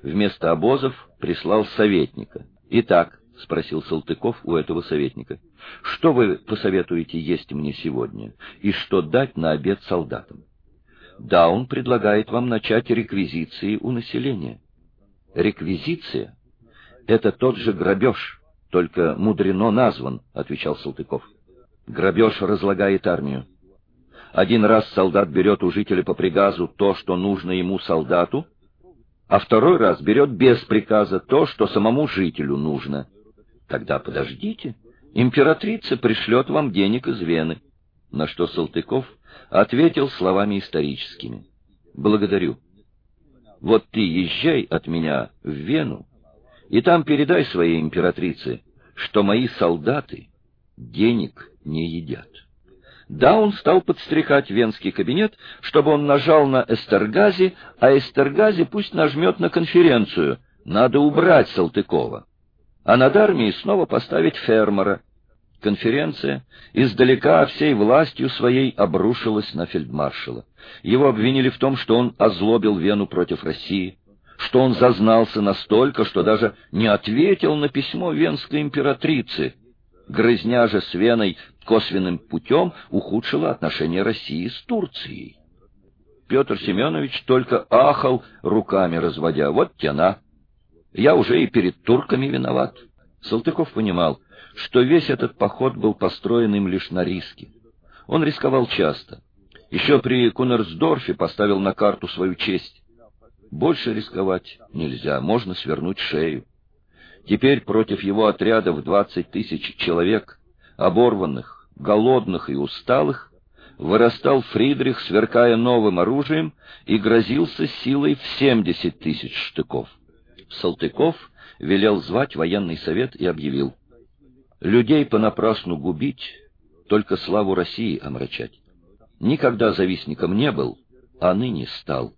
Вместо обозов прислал советника. «Итак», — спросил Салтыков у этого советника, — «что вы посоветуете есть мне сегодня, и что дать на обед солдатам?» Даун предлагает вам начать реквизиции у населения. Реквизиция — это тот же грабеж, только мудрено назван, — отвечал Салтыков. Грабеж разлагает армию. Один раз солдат берет у жителя по приказу то, что нужно ему солдату, а второй раз берет без приказа то, что самому жителю нужно. Тогда подождите, императрица пришлет вам денег из Вены. На что Салтыков ответил словами историческими. Благодарю. Вот ты езжай от меня в Вену, и там передай своей императрице, что мои солдаты денег не едят. Даун стал подстрекать венский кабинет, чтобы он нажал на Эстергази, а Эстергази пусть нажмет на конференцию. Надо убрать Салтыкова. А над армией снова поставить фермера. Конференция издалека всей властью своей обрушилась на фельдмаршала. Его обвинили в том, что он озлобил Вену против России, что он зазнался настолько, что даже не ответил на письмо венской императрицы. Грызня же с Веной косвенным путем ухудшила отношения России с Турцией. Петр Семенович только ахал, руками разводя. Вот тяна. Я уже и перед турками виноват. Салтыков понимал, что весь этот поход был построен им лишь на риски. Он рисковал часто. Еще при Кунерсдорфе поставил на карту свою честь. Больше рисковать нельзя, можно свернуть шею. Теперь против его отряда в двадцать тысяч человек, оборванных, голодных и усталых, вырастал Фридрих, сверкая новым оружием, и грозился силой в семьдесят тысяч штыков. Салтыков велел звать военный совет и объявил. Людей понапрасну губить, только славу России омрачать. Никогда завистником не был, а ныне стал.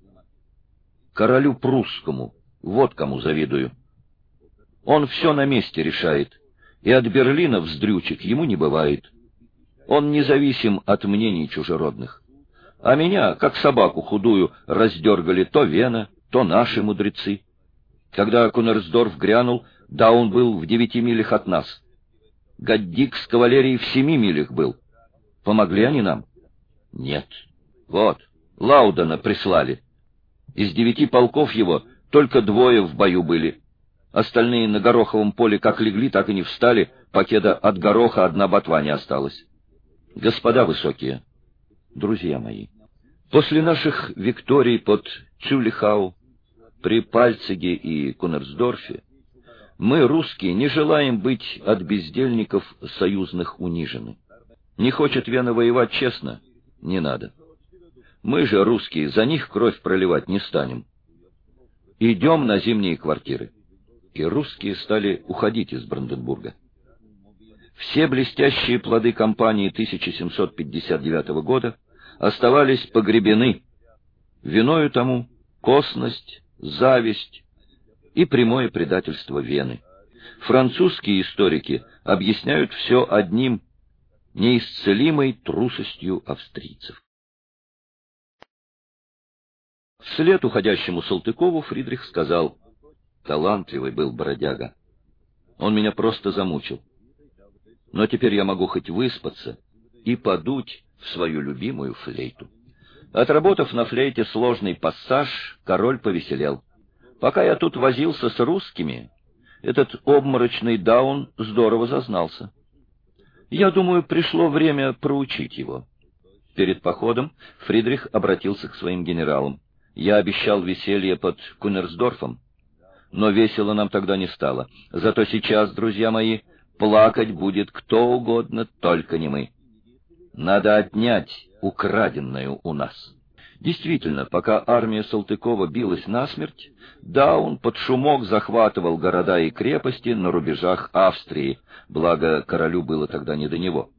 Королю прусскому, вот кому завидую. Он все на месте решает, и от Берлина вздрючек ему не бывает. Он независим от мнений чужеродных. А меня, как собаку худую, раздергали то Вена, то наши мудрецы. Когда Кунерсдорф грянул, да он был в девяти милях от нас. Гаддик с кавалерией в семи милях был. Помогли они нам? Нет. Вот, Лаудена прислали. Из девяти полков его только двое в бою были. Остальные на гороховом поле как легли, так и не встали, покеда от гороха одна ботва не осталась. Господа высокие, друзья мои, после наших викторий под Цюлихау, при Пальциге и Кунерсдорфе, мы, русские, не желаем быть от бездельников союзных унижены. Не хочет Вена воевать честно? Не надо. Мы же, русские, за них кровь проливать не станем. Идем на зимние квартиры и русские стали уходить из Бранденбурга. Все блестящие плоды кампании 1759 года оставались погребены. Виною тому косность, зависть и прямое предательство Вены. Французские историки объясняют все одним неисцелимой трусостью австрийцев. Вслед уходящему Салтыкову Фридрих сказал, талантливый был бродяга. Он меня просто замучил. Но теперь я могу хоть выспаться и подуть в свою любимую флейту. Отработав на флейте сложный пассаж, король повеселел. Пока я тут возился с русскими, этот обморочный даун здорово зазнался. Я думаю, пришло время проучить его. Перед походом Фридрих обратился к своим генералам. Я обещал веселье под Кунерсдорфом, но весело нам тогда не стало. Зато сейчас, друзья мои, плакать будет кто угодно, только не мы. Надо отнять украденную у нас. Действительно, пока армия Салтыкова билась насмерть, Даун под шумок захватывал города и крепости на рубежах Австрии, благо королю было тогда не до него.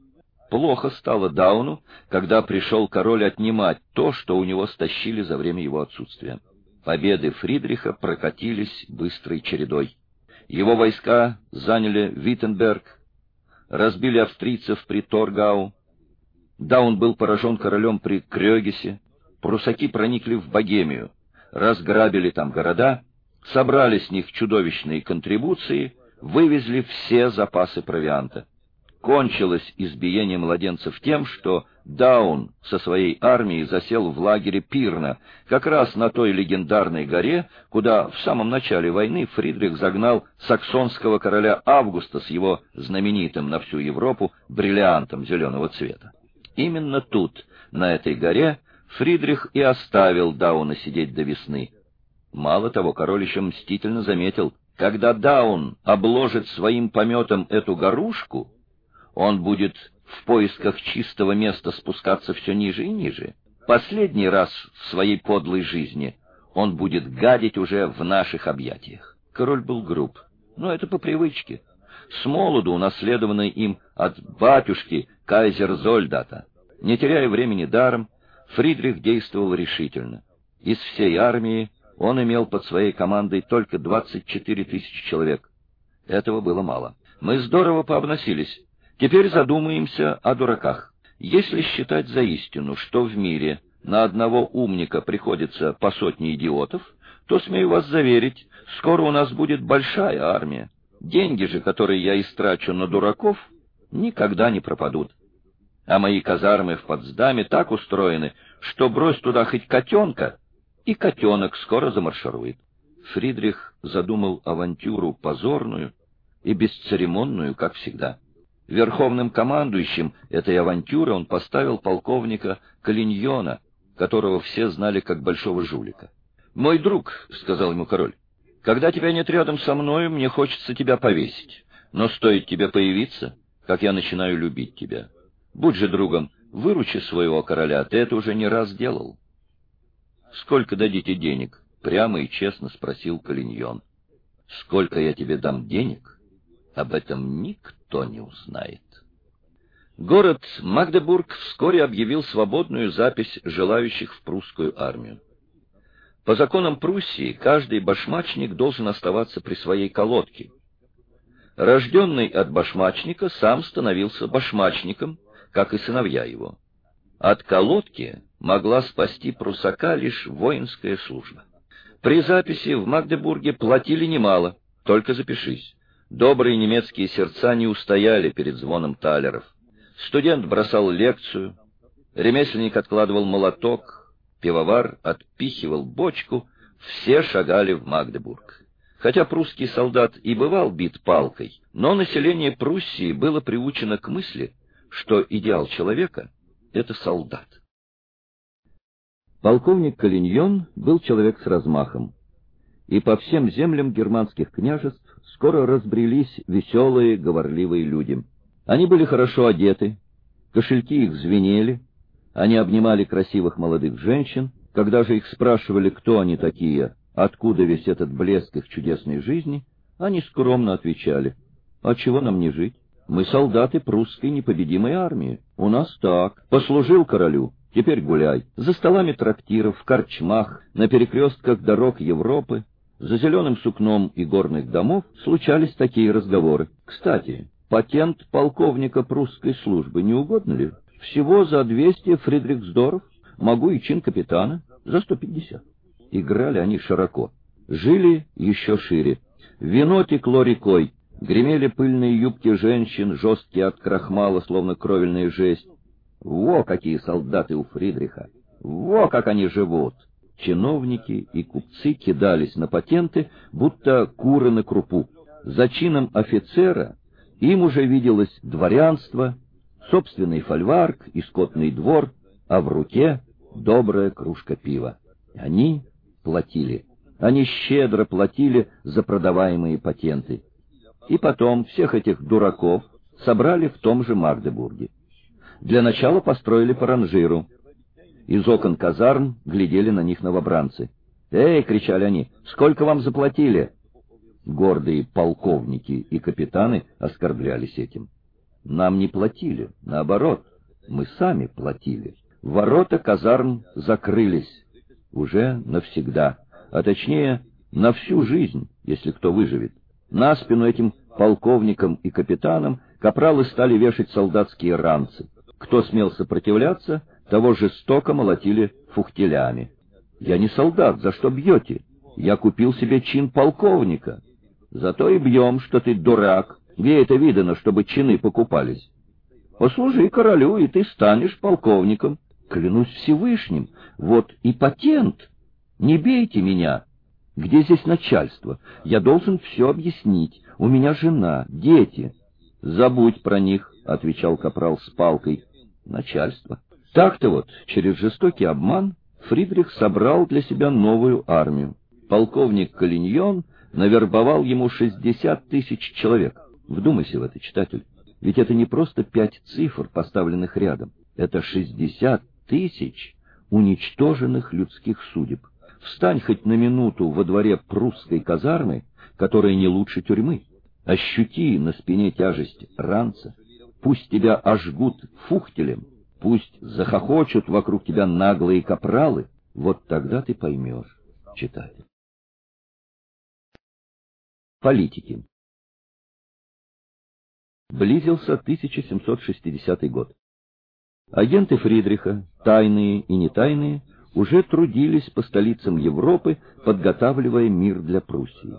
Плохо стало Дауну, когда пришел король отнимать то, что у него стащили за время его отсутствия. Победы Фридриха прокатились быстрой чередой. Его войска заняли Виттенберг, разбили австрийцев при Торгау. Даун был поражен королем при Крёгесе, прусаки проникли в Богемию, разграбили там города, собрали с них чудовищные контрибуции, вывезли все запасы провианта. Кончилось избиение младенцев тем, что Даун со своей армией засел в лагере Пирна, как раз на той легендарной горе, куда в самом начале войны Фридрих загнал саксонского короля Августа с его знаменитым на всю Европу бриллиантом зеленого цвета. Именно тут, на этой горе, Фридрих и оставил Дауна сидеть до весны. Мало того, король еще мстительно заметил, когда Даун обложит своим пометом эту горушку, он будет в поисках чистого места спускаться все ниже и ниже. Последний раз в своей подлой жизни он будет гадить уже в наших объятиях. Король был груб, но это по привычке. С молоду унаследованный им от батюшки кайзер Зольдата. Не теряя времени даром, Фридрих действовал решительно. Из всей армии он имел под своей командой только 24 тысячи человек. Этого было мало. Мы здорово пообносились. Теперь задумаемся о дураках. Если считать за истину, что в мире на одного умника приходится по сотне идиотов, то, смею вас заверить, скоро у нас будет большая армия. Деньги же, которые я истрачу на дураков, никогда не пропадут а мои казармы в Потсдаме так устроены, что брось туда хоть котенка, и котенок скоро замарширует. Фридрих задумал авантюру позорную и бесцеремонную, как всегда. Верховным командующим этой авантюры он поставил полковника Калиньона, которого все знали как большого жулика. «Мой друг», — сказал ему король, — «когда тебя нет рядом со мною, мне хочется тебя повесить, но стоит тебе появиться, как я начинаю любить тебя». Будь же другом, выручи своего короля, ты это уже не раз делал. Сколько дадите денег? Прямо и честно спросил Калиньон. Сколько я тебе дам денег? Об этом никто не узнает. Город Магдебург вскоре объявил свободную запись желающих в прусскую армию. По законам Пруссии каждый башмачник должен оставаться при своей колодке. Рожденный от башмачника сам становился башмачником, как и сыновья его. От колодки могла спасти прусака лишь воинская служба. При записи в Магдебурге платили немало, только запишись. Добрые немецкие сердца не устояли перед звоном талеров. Студент бросал лекцию, ремесленник откладывал молоток, пивовар отпихивал бочку, все шагали в Магдебург. Хотя прусский солдат и бывал бит палкой, но население Пруссии было приучено к мысли, что идеал человека — это солдат. Полковник Калиньон был человек с размахом, и по всем землям германских княжеств скоро разбрелись веселые, говорливые люди. Они были хорошо одеты, кошельки их звенели, они обнимали красивых молодых женщин, когда же их спрашивали, кто они такие, откуда весь этот блеск их чудесной жизни, они скромно отвечали, а чего нам не жить? Мы солдаты прусской непобедимой армии. У нас так. Послужил королю, теперь гуляй. За столами трактиров, в корчмах, на перекрестках дорог Европы, За зеленым сукном и горных домов случались такие разговоры. Кстати, патент полковника прусской службы не угодно ли? Всего за 200 Фридрихсдорф, могу и чин капитана, за 150. Играли они широко. Жили еще шире. Вино текло рекой, гремели пыльные юбки женщин, жесткие от крахмала, словно кровельная жесть. Во какие солдаты у Фридриха! Во как они живут! Чиновники и купцы кидались на патенты, будто куры на крупу. За чином офицера им уже виделось дворянство, собственный фольварк и скотный двор, а в руке добрая кружка пива. Они платили. Они щедро платили за продаваемые патенты. И потом всех этих дураков собрали в том же Магдебурге. Для начала построили по ранжиру. Из окон казарм глядели на них новобранцы. «Эй!» — кричали они. «Сколько вам заплатили?» Гордые полковники и капитаны оскорблялись этим. Нам не платили, наоборот, мы сами платили. Ворота казарм закрылись, уже навсегда, а точнее, на всю жизнь, если кто выживет. На спину этим полковникам и капитанам капралы стали вешать солдатские ранцы. Кто смел сопротивляться, того жестоко молотили фухтелями. «Я не солдат, за что бьете? Я купил себе чин полковника. Зато и бьем, что ты дурак, где это видано, чтобы чины покупались? Послужи королю, и ты станешь полковником. Клянусь Всевышним, вот и патент. Не бейте меня. Где здесь начальство? Я должен все объяснить. У меня жена, дети. Забудь про них, — отвечал капрал с палкой. Начальство. Так-то вот, через жестокий обман, Фридрих собрал для себя новую армию. Полковник Калиньон навербовал ему шестьдесят тысяч человек. Вдумайся в это, читатель. Ведь это не просто пять цифр, поставленных рядом. Это шестьдесят тысяч уничтоженных людских судеб. Встань хоть на минуту во дворе прусской казармы, которая не лучше тюрьмы. Ощути на спине тяжесть ранца. Пусть тебя ожгут фухтелем, пусть захохочут вокруг тебя наглые капралы. Вот тогда ты поймешь, читатель. Политики Близился 1760 год. Агенты Фридриха, тайные и нетайные, уже трудились по столицам Европы, подготавливая мир для Пруссии.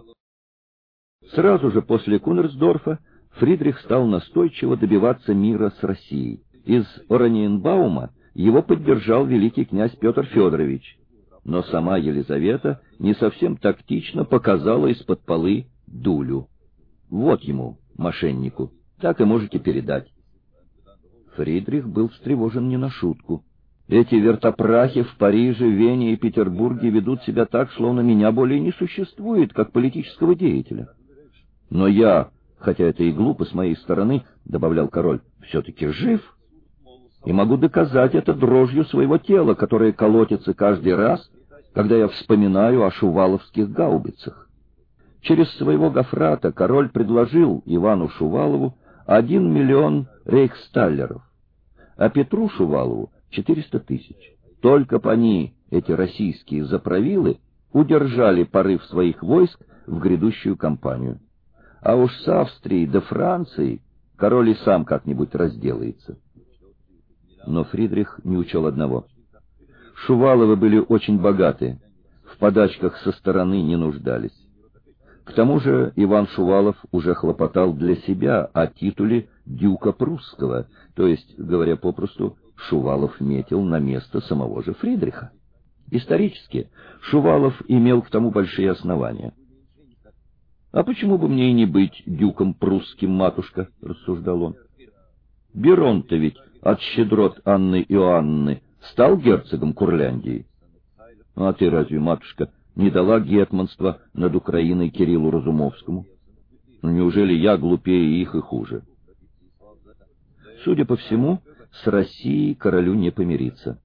Сразу же после Кунерсдорфа Фридрих стал настойчиво добиваться мира с Россией. Из Ораниенбаума его поддержал великий князь Петр Федорович, но сама Елизавета не совсем тактично показала из-под полы дулю. Вот ему, мошеннику, так и можете передать. Фридрих был встревожен не на шутку. Эти вертопрахи в Париже, Вене и Петербурге ведут себя так, словно меня более не существует, как политического деятеля. Но я, хотя это и глупо с моей стороны, — добавлял король, — все-таки жив, и могу доказать это дрожью своего тела, которое колотится каждый раз, когда я вспоминаю о шуваловских гаубицах. Через своего гофрата король предложил Ивану Шувалову один миллион рейхсталлеров, а Петру Шувалову — четыреста тысяч. Только по они, эти российские заправилы, удержали порыв своих войск в грядущую кампанию. А уж с Австрией до Франции король и сам как-нибудь разделается. Но Фридрих не учел одного. Шуваловы были очень богаты, в подачках со стороны не нуждались. К тому же Иван Шувалов уже хлопотал для себя о титуле дюка прусского, то есть, говоря попросту, Шувалов метил на место самого же Фридриха. Исторически Шувалов имел к тому большие основания. «А почему бы мне и не быть дюком прусским, матушка?» — рассуждал он. «Берон-то ведь от щедрот Анны Иоанны стал герцогом Курляндии. А ты разве, матушка, не дала гетманства над Украиной Кириллу Разумовскому? Ну, неужели я глупее их и хуже? Судя по всему, с Россией королю не помириться.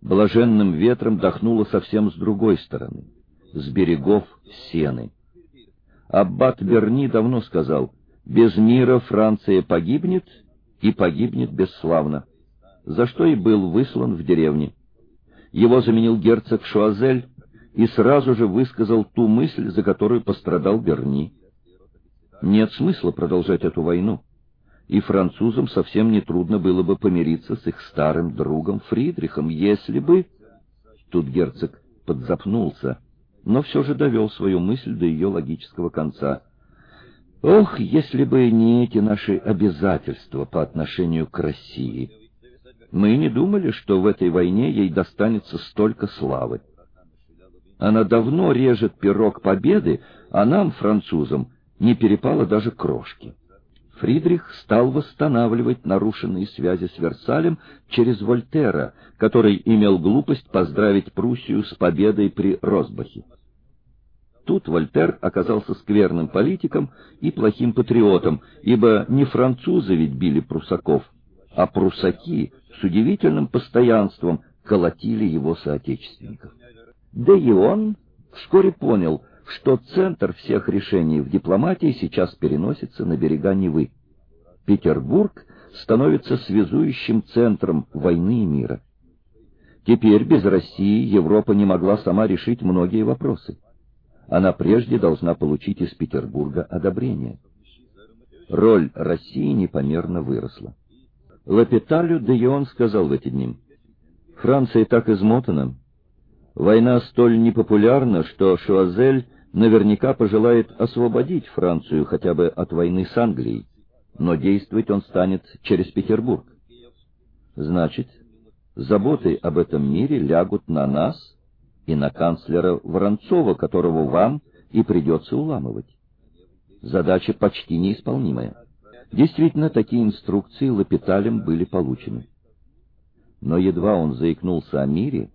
Блаженным ветром дохнуло совсем с другой стороны, с берегов Сены. Аббат Берни давно сказал, без мира Франция погибнет и погибнет бесславно, за что и был выслан в деревне. Его заменил герцог Шуазель, и сразу же высказал ту мысль, за которую пострадал Берни. Нет смысла продолжать эту войну, и французам совсем нетрудно было бы помириться с их старым другом Фридрихом, если бы... Тут герцог подзапнулся, но все же довел свою мысль до ее логического конца. Ох, если бы не эти наши обязательства по отношению к России! Мы не думали, что в этой войне ей достанется столько славы. Она давно режет пирог победы, а нам, французам, не перепало даже крошки. Фридрих стал восстанавливать нарушенные связи с Версалем через Вольтера, который имел глупость поздравить Пруссию с победой при Росбахе. Тут Вольтер оказался скверным политиком и плохим патриотом, ибо не французы ведь били прусаков, а прусаки с удивительным постоянством колотили его соотечественников. Да и он вскоре понял, что центр всех решений в дипломатии сейчас переносится на берега Невы. Петербург становится связующим центром войны и мира. Теперь без России Европа не могла сама решить многие вопросы. Она прежде должна получить из Петербурга одобрение. Роль России непомерно выросла. Лапиталю де Йон сказал в эти дни, «Франция так измотана. Война столь непопулярна, что Шуазель наверняка пожелает освободить Францию хотя бы от войны с Англией, но действовать он станет через Петербург. Значит, заботы об этом мире лягут на нас и на канцлера Воронцова, которого вам и придется уламывать. Задача почти неисполнимая. Действительно, такие инструкции Лапиталем были получены. Но едва он заикнулся о мире,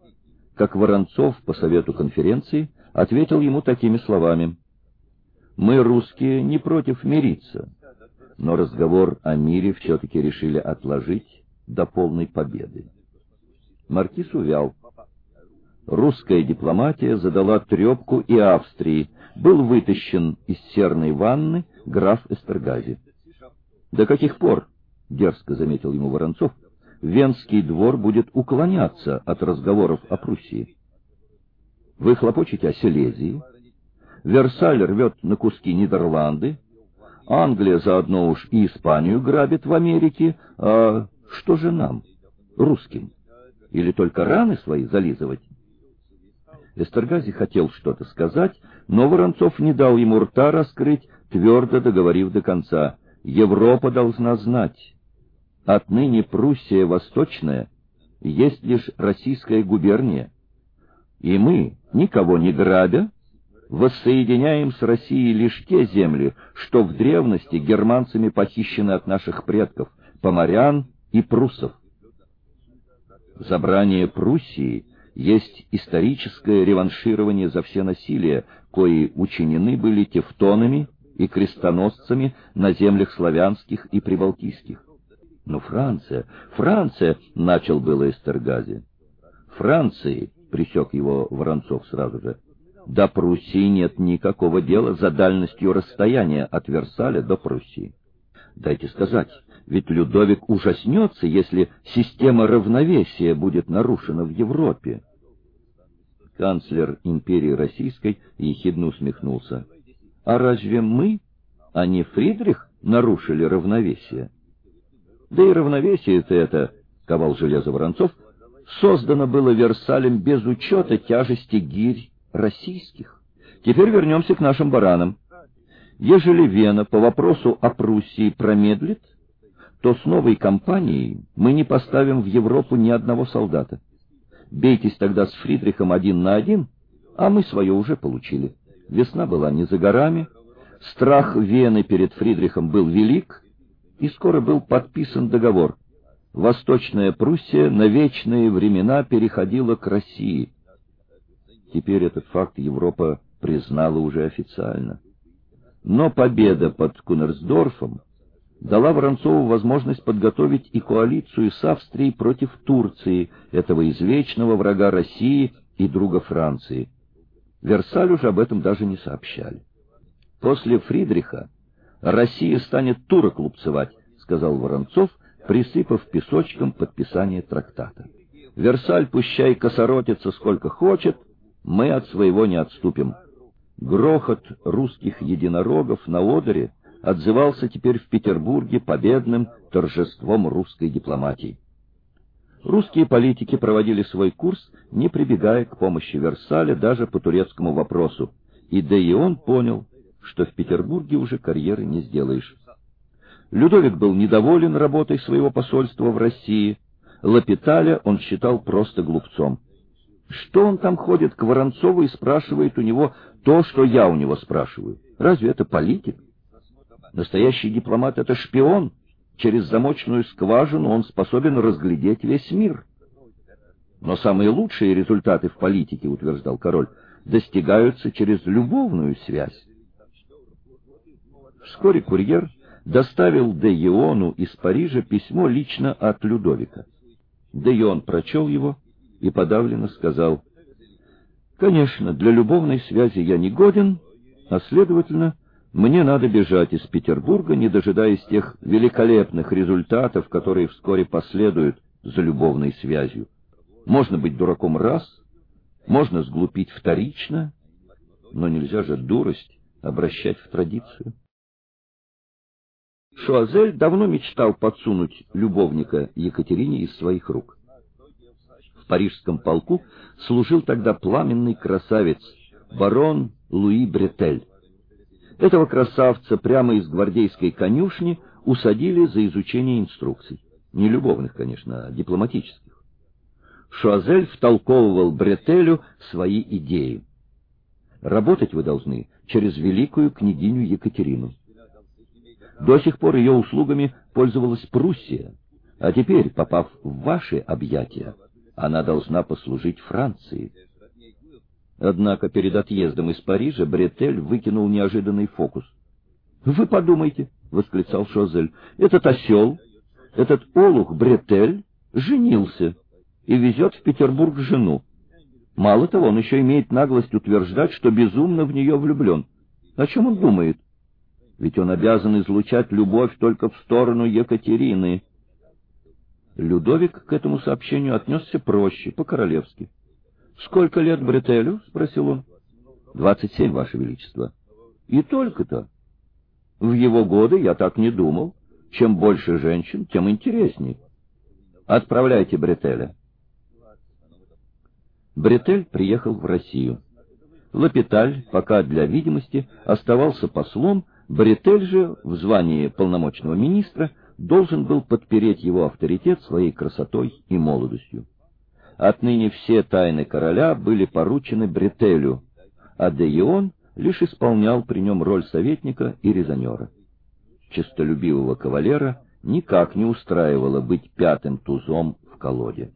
как Воронцов по совету конференции ответил ему такими словами. «Мы, русские, не против мириться, но разговор о мире все-таки решили отложить до полной победы». Маркиз увял. Русская дипломатия задала трепку и Австрии, был вытащен из серной ванны граф Эстергази. До каких пор, — дерзко заметил ему Воронцов, — Венский двор будет уклоняться от разговоров о Пруссии? Вы хлопочете о Силезии, Версаль рвет на куски Нидерланды, Англия заодно уж и Испанию грабит в Америке, а что же нам, русским? Или только раны свои зализывать? Эстергази хотел что-то сказать, но Воронцов не дал ему рта раскрыть, твердо договорив до конца — Европа должна знать, отныне Пруссия Восточная есть лишь российская губерния, и мы, никого не грабя, воссоединяем с Россией лишь те земли, что в древности германцами похищены от наших предков, поморян и пруссов. Забрание Пруссии есть историческое реванширование за все насилия, кои учинены были тевтонами и крестоносцами на землях славянских и прибалтийских. Но Франция, Франция, — начал было Эстергази. Франции, — присек его Воронцов сразу же, — до Пруссии нет никакого дела за дальностью расстояния от Версаля до Пруссии. Дайте сказать, ведь Людовик ужаснется, если система равновесия будет нарушена в Европе. Канцлер империи Российской ехидно усмехнулся. А разве мы, а не Фридрих, нарушили равновесие? Да и равновесие-то это, — ковал железо Воронцов, — создано было Версалем без учета тяжести гирь российских. Теперь вернемся к нашим баранам. Ежели Вена по вопросу о Пруссии промедлит, то с новой кампанией мы не поставим в Европу ни одного солдата. Бейтесь тогда с Фридрихом один на один, а мы свое уже получили. Весна была не за горами, страх Вены перед Фридрихом был велик, и скоро был подписан договор. Восточная Пруссия на вечные времена переходила к России. Теперь этот факт Европа признала уже официально. Но победа под Кунерсдорфом дала Воронцову возможность подготовить и коалицию с Австрией против Турции, этого извечного врага России и друга Франции. Версаль уже об этом даже не сообщали. После Фридриха Россия станет турок лупцевать, сказал Воронцов, присыпав песочком подписание трактата. Версаль пущай косоротится сколько хочет, Мы от своего не отступим. Грохот русских единорогов на Одере отзывался теперь в Петербурге победным торжеством русской дипломатии. Русские политики проводили свой курс, не прибегая к помощи Версаля даже по турецкому вопросу, и да и он понял, что в Петербурге уже карьеры не сделаешь. Людовик был недоволен работой своего посольства в России, Лапиталя он считал просто глупцом. Что он там ходит к Воронцову и спрашивает у него то, что я у него спрашиваю? Разве это политик? Настоящий дипломат — это шпион. Через замочную скважину он способен разглядеть весь мир. Но самые лучшие результаты в политике, утверждал король, достигаются через любовную связь. Вскоре курьер доставил де Иону из Парижа письмо лично от Людовика. Де Ион прочел его и подавленно сказал, «Конечно, для любовной связи я не годен, а, следовательно, мне надо бежать из Петербурга, не дожидаясь тех великолепных результатов, которые вскоре последуют за любовной связью. Можно быть дураком раз, можно сглупить вторично, но нельзя же дурость обращать в традицию. Шуазель давно мечтал подсунуть любовника Екатерине из своих рук. Парижском полку служил тогда пламенный красавец, барон Луи Бретель. Этого красавца прямо из гвардейской конюшни усадили за изучение инструкций. Не любовных, конечно, а дипломатических. Шуазель втолковывал Бретелю свои идеи. Работать вы должны через великую княгиню Екатерину. До сих пор ее услугами пользовалась Пруссия, а теперь, попав в ваши объятия, она должна послужить Франции. Однако перед отъездом из Парижа Бретель выкинул неожиданный фокус. «Вы подумайте», — восклицал Шозель, — «этот осел, этот олух Бретель женился и везет в Петербург жену. Мало того, он еще имеет наглость утверждать, что безумно в нее влюблен. О чем он думает? Ведь он обязан излучать любовь только в сторону Екатерины». Людовик к этому сообщению отнесся проще, по-королевски. «Сколько лет Бретелю?» — спросил он. «Двадцать семь, Ваше Величество». «И только-то?» «В его годы я так не думал. Чем больше женщин, тем интересней. Отправляйте Бретеля». Бретель приехал в Россию. Лапиталь, пока для видимости, оставался послом, Бретель же, в звании полномочного министра, должен был подпереть его авторитет своей красотой и молодостью. Отныне все тайны короля были поручены Бретелю, а Деион лишь исполнял при нем роль советника и резонера. Честолюбивого кавалера никак не устраивало быть пятым тузом в колоде.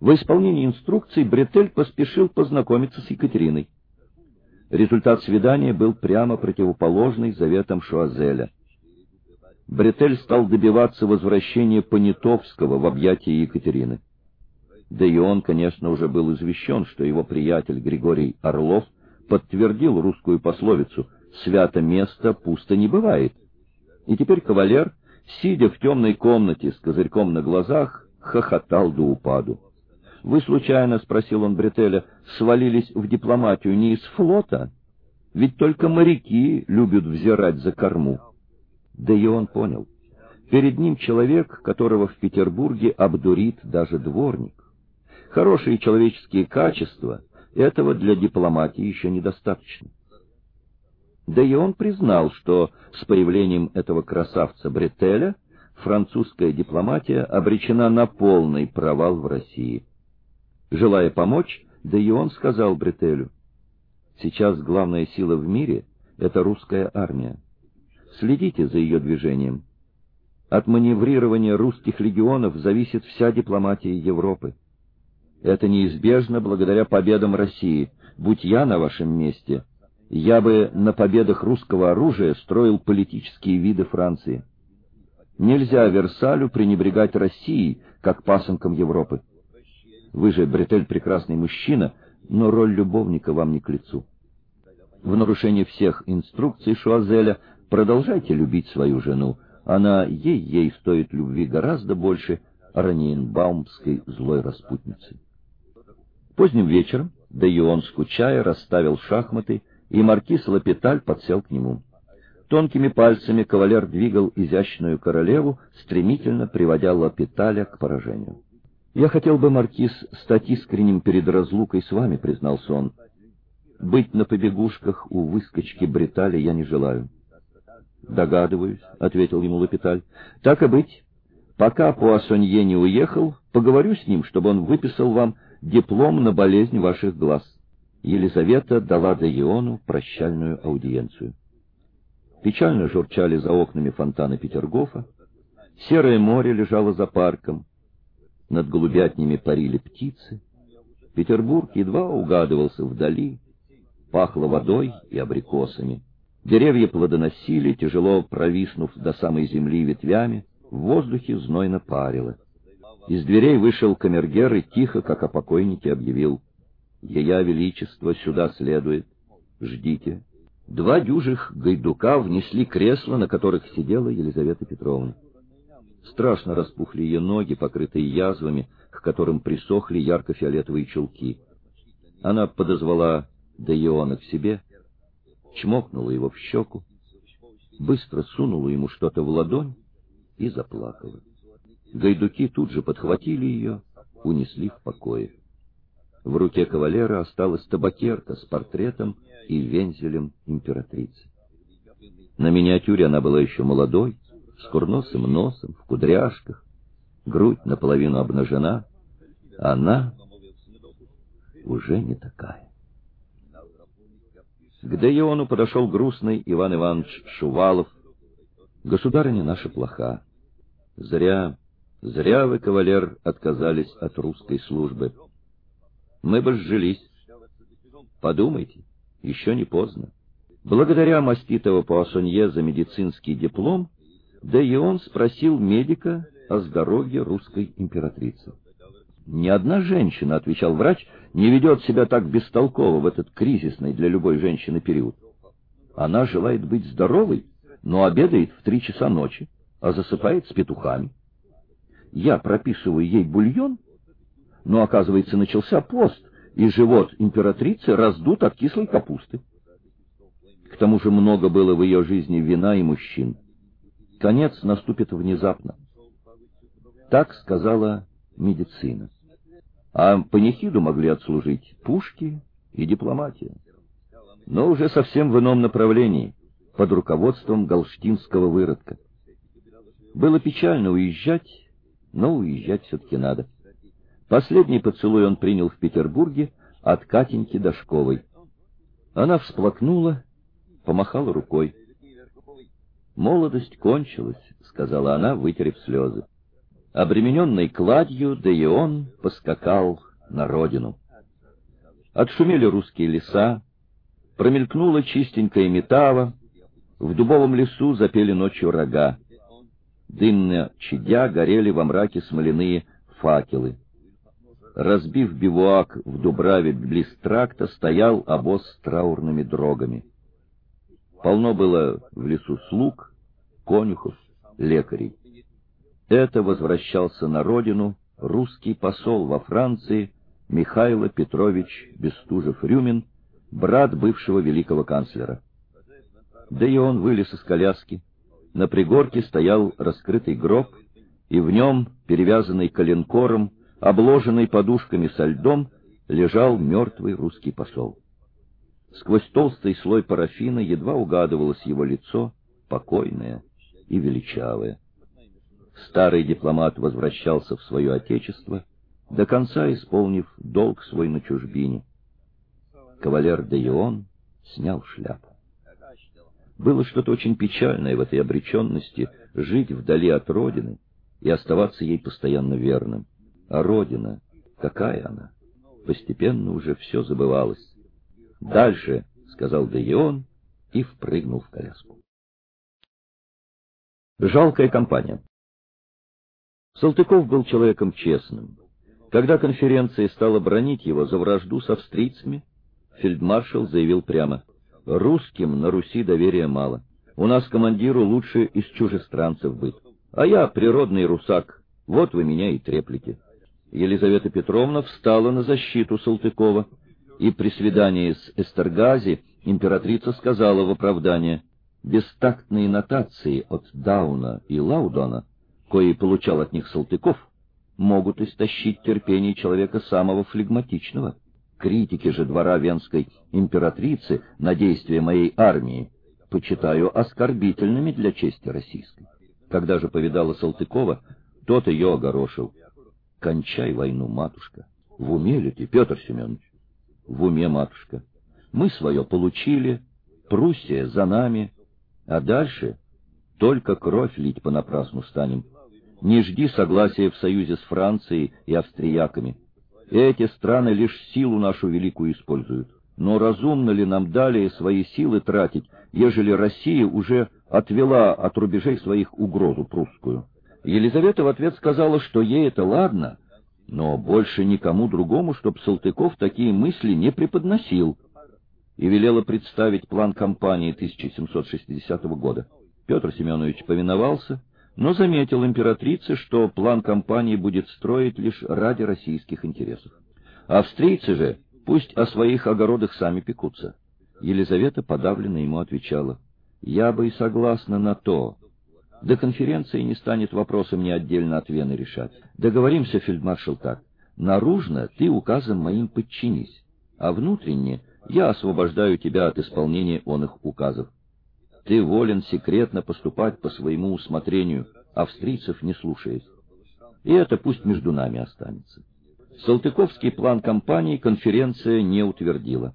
В исполнении инструкций Бретель поспешил познакомиться с Екатериной. Результат свидания был прямо противоположный заветам Шуазеля. Бретель стал добиваться возвращения Понятовского в объятия Екатерины. Да и он, конечно, уже был извещен, что его приятель Григорий Орлов подтвердил русскую пословицу «свято место пусто не бывает». И теперь кавалер, сидя в темной комнате с козырьком на глазах, хохотал до упаду. «Вы случайно, — спросил он Бретеля, — свалились в дипломатию не из флота? Ведь только моряки любят взирать за корму». Да и он понял. Перед ним человек, которого в Петербурге обдурит даже дворник. Хорошие человеческие качества этого для дипломатии еще недостаточно. Да и он признал, что с появлением этого красавца Бретеля французская дипломатия обречена на полный провал в России. Желая помочь, да и он сказал Бретелю, «Сейчас главная сила в мире — это русская армия. Следите за ее движением. От маневрирования русских легионов зависит вся дипломатия Европы. Это неизбежно благодаря победам России. Будь я на вашем месте, я бы на победах русского оружия строил политические виды Франции. Нельзя Версалю пренебрегать Россией, как пасынком Европы. Вы же, Бретель, прекрасный мужчина, но роль любовника вам не к лицу. В нарушение всех инструкций Шуазеля продолжайте любить свою жену. Она ей-ей стоит любви гораздо больше Ораниенбаумской злой распутницы. Поздним вечером да и он, скучая, расставил шахматы, и маркиз Лапеталь подсел к нему. Тонкими пальцами кавалер двигал изящную королеву, стремительно приводя Лапеталя к поражению. «Я хотел бы, маркиз, стать искренним перед разлукой с вами», — признался он. «Быть на побегушках у выскочки Бритали я не желаю». «Догадываюсь», — ответил ему Лапеталь. «Так и быть. Пока Пуассонье не уехал, поговорю с ним, чтобы он выписал вам диплом на болезнь ваших глаз. Елизавета дала Деиону прощальную аудиенцию. Печально журчали за окнами фонтаны Петергофа. Серое море лежало за парком. Над голубятнями парили птицы. Петербург едва угадывался вдали. Пахло водой и абрикосами. Деревья плодоносили, тяжело провиснув до самой земли ветвями. В воздухе знойно парило. Из дверей вышел камергер и тихо, как о покойнике, объявил. «Ея Величество сюда следует. Ждите». Два дюжих гайдука внесли кресла, на которых сидела Елизавета Петровна. Страшно распухли ее ноги, покрытые язвами, к которым присохли ярко-фиолетовые чулки. Она подозвала Деиона к себе, чмокнула его в щеку, быстро сунула ему что-то в ладонь и заплакала. Гайдуки тут же подхватили ее, унесли в покое. В руке кавалера осталась табакерка с портретом и вензелем императрицы. На миниатюре она была еще молодой, с курносым носом, в кудряшках, грудь наполовину обнажена. Она уже не такая. К Деиону подошел грустный Иван Иванович Шувалов. Государыня наша плоха. Зря Зря вы, кавалер, отказались от русской службы. Мы бы сжились. Подумайте, еще не поздно. Благодаря маститого Пуассонье за медицинский диплом, да и он спросил медика о здоровье русской императрицы. «Ни одна женщина, — отвечал врач, — не ведет себя так бестолково в этот кризисный для любой женщины период. Она желает быть здоровой, но обедает в три часа ночи, а засыпает с петухами я прописываю ей бульон, но, оказывается, начался пост, и живот императрицы раздут от кислой капусты. К тому же много было в ее жизни вина и мужчин. Конец наступит внезапно. Так сказала медицина. А панихиду могли отслужить пушки и дипломатия. Но уже совсем в ином направлении, под руководством галштинского выродка. Было печально уезжать, но уезжать все-таки надо. Последний поцелуй он принял в Петербурге от Катеньки Дашковой. Она всплакнула, помахала рукой. «Молодость кончилась», — сказала она, вытерев слезы. Обремененный кладью, да и он поскакал на родину. Отшумели русские леса, промелькнула чистенькая метава, в дубовом лесу запели ночью рога. Дымно чадя горели во мраке смоляные факелы. Разбив бивуак в Дубраве близ тракта, стоял обоз с траурными дрогами. Полно было в лесу слуг, конюхов, лекарей. Это возвращался на родину русский посол во Франции Михаил Петрович Бестужев-Рюмин, брат бывшего великого канцлера. Да и он вылез из коляски, на пригорке стоял раскрытый гроб, и в нем, перевязанный коленкором, обложенный подушками со льдом, лежал мертвый русский посол. Сквозь толстый слой парафина едва угадывалось его лицо, покойное и величавое. Старый дипломат возвращался в свое отечество, до конца исполнив долг свой на чужбине. Кавалер де Ион снял шляпу. Было что-то очень печальное в этой обреченности жить вдали от Родины и оставаться ей постоянно верным. А Родина, какая она? Постепенно уже все забывалось. «Дальше», — сказал Деион и впрыгнул в коляску. Жалкая компания. Салтыков был человеком честным. Когда конференция стала бронить его за вражду с австрийцами, фельдмаршал заявил прямо — Русским на Руси доверия мало. У нас командиру лучше из чужестранцев быть. А я природный русак. Вот вы меня и треплете. Елизавета Петровна встала на защиту Салтыкова, и при свидании с Эстергази императрица сказала в оправдание, бестактные нотации от Дауна и Лаудона, кои получал от них Салтыков, могут истощить терпение человека самого флегматичного. Критики же двора Венской императрицы на действия моей армии почитаю оскорбительными для чести российской. Когда же повидала Салтыкова, тот ее огорошил. Кончай войну, матушка. В уме ли ты, Петр Семенович? В уме, матушка. Мы свое получили, Пруссия за нами, а дальше только кровь лить понапрасну станем. Не жди согласия в союзе с Францией и австрияками. Эти страны лишь силу нашу великую используют. Но разумно ли нам далее свои силы тратить, ежели Россия уже отвела от рубежей своих угрозу прусскую? Елизавета в ответ сказала, что ей это ладно, но больше никому другому, чтоб Салтыков такие мысли не преподносил, и велела представить план кампании 1760 года. Петр Семенович повиновался, но заметил императрице, что план кампании будет строить лишь ради российских интересов. Австрийцы же пусть о своих огородах сами пекутся. Елизавета подавленно ему отвечала, «Я бы и согласна на то, до конференции не станет вопросом мне отдельно от Вены решать. Договоримся, фельдмаршал, так. Наружно ты указом моим подчинись, а внутренне я освобождаю тебя от исполнения он их указов. Ты волен секретно поступать по своему усмотрению, австрийцев не слушаясь. И это пусть между нами останется. Салтыковский план кампании конференция не утвердила.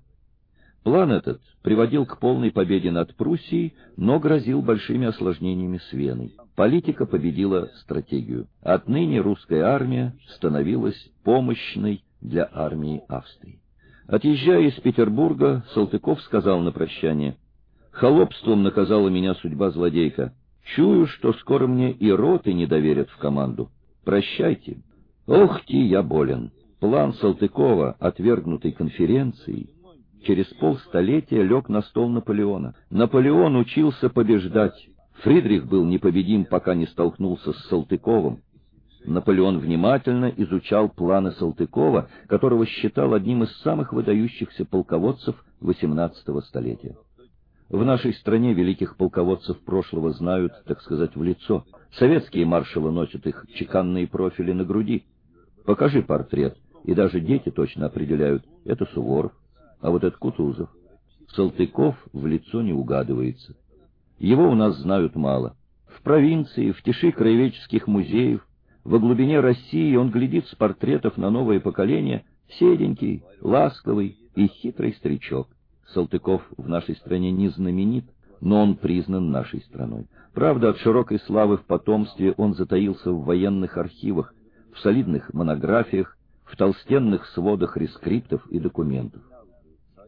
План этот приводил к полной победе над Пруссией, но грозил большими осложнениями с Веной. Политика победила стратегию. Отныне русская армия становилась помощной для армии Австрии. Отъезжая из Петербурга, Салтыков сказал на прощание, «Холопством наказала меня судьба злодейка. Чую, что скоро мне и роты не доверят в команду. Прощайте. Ох ти, я болен». План Салтыкова, отвергнутый конференцией, через полстолетия лег на стол Наполеона. Наполеон учился побеждать. Фридрих был непобедим, пока не столкнулся с Салтыковым. Наполеон внимательно изучал планы Салтыкова, которого считал одним из самых выдающихся полководцев XVIII столетия. В нашей стране великих полководцев прошлого знают, так сказать, в лицо. Советские маршалы носят их чеканные профили на груди. Покажи портрет, и даже дети точно определяют, это Суворов, а вот этот Кутузов. Салтыков в лицо не угадывается. Его у нас знают мало. В провинции, в тиши краеведческих музеев, во глубине России он глядит с портретов на новое поколение, седенький, ласковый и хитрый старичок. Салтыков в нашей стране не знаменит, но он признан нашей страной. Правда, от широкой славы в потомстве он затаился в военных архивах, в солидных монографиях, в толстенных сводах рескриптов и документов.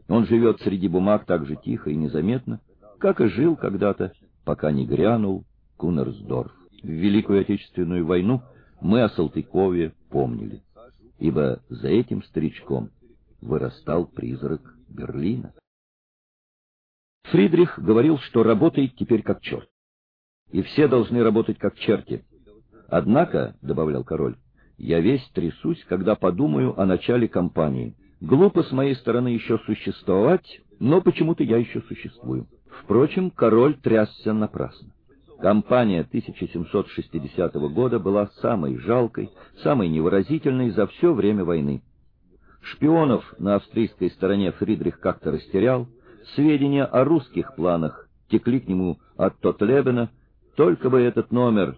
Он живет среди бумаг так же тихо и незаметно, как и жил когда-то, пока не грянул Кунерсдорф. В Великую Отечественную войну мы о Салтыкове помнили, ибо за этим старичком вырастал призрак Берлина. Фридрих говорил, что работает теперь как черт, и все должны работать как черти. Однако, — добавлял король, — я весь трясусь, когда подумаю о начале кампании — Глупо с моей стороны еще существовать, но почему-то я еще существую. Впрочем, король трясся напрасно. Кампания 1760 года была самой жалкой, самой невыразительной за все время войны. Шпионов на австрийской стороне Фридрих как-то растерял, сведения о русских планах текли к нему от Тотлебена, только бы этот номер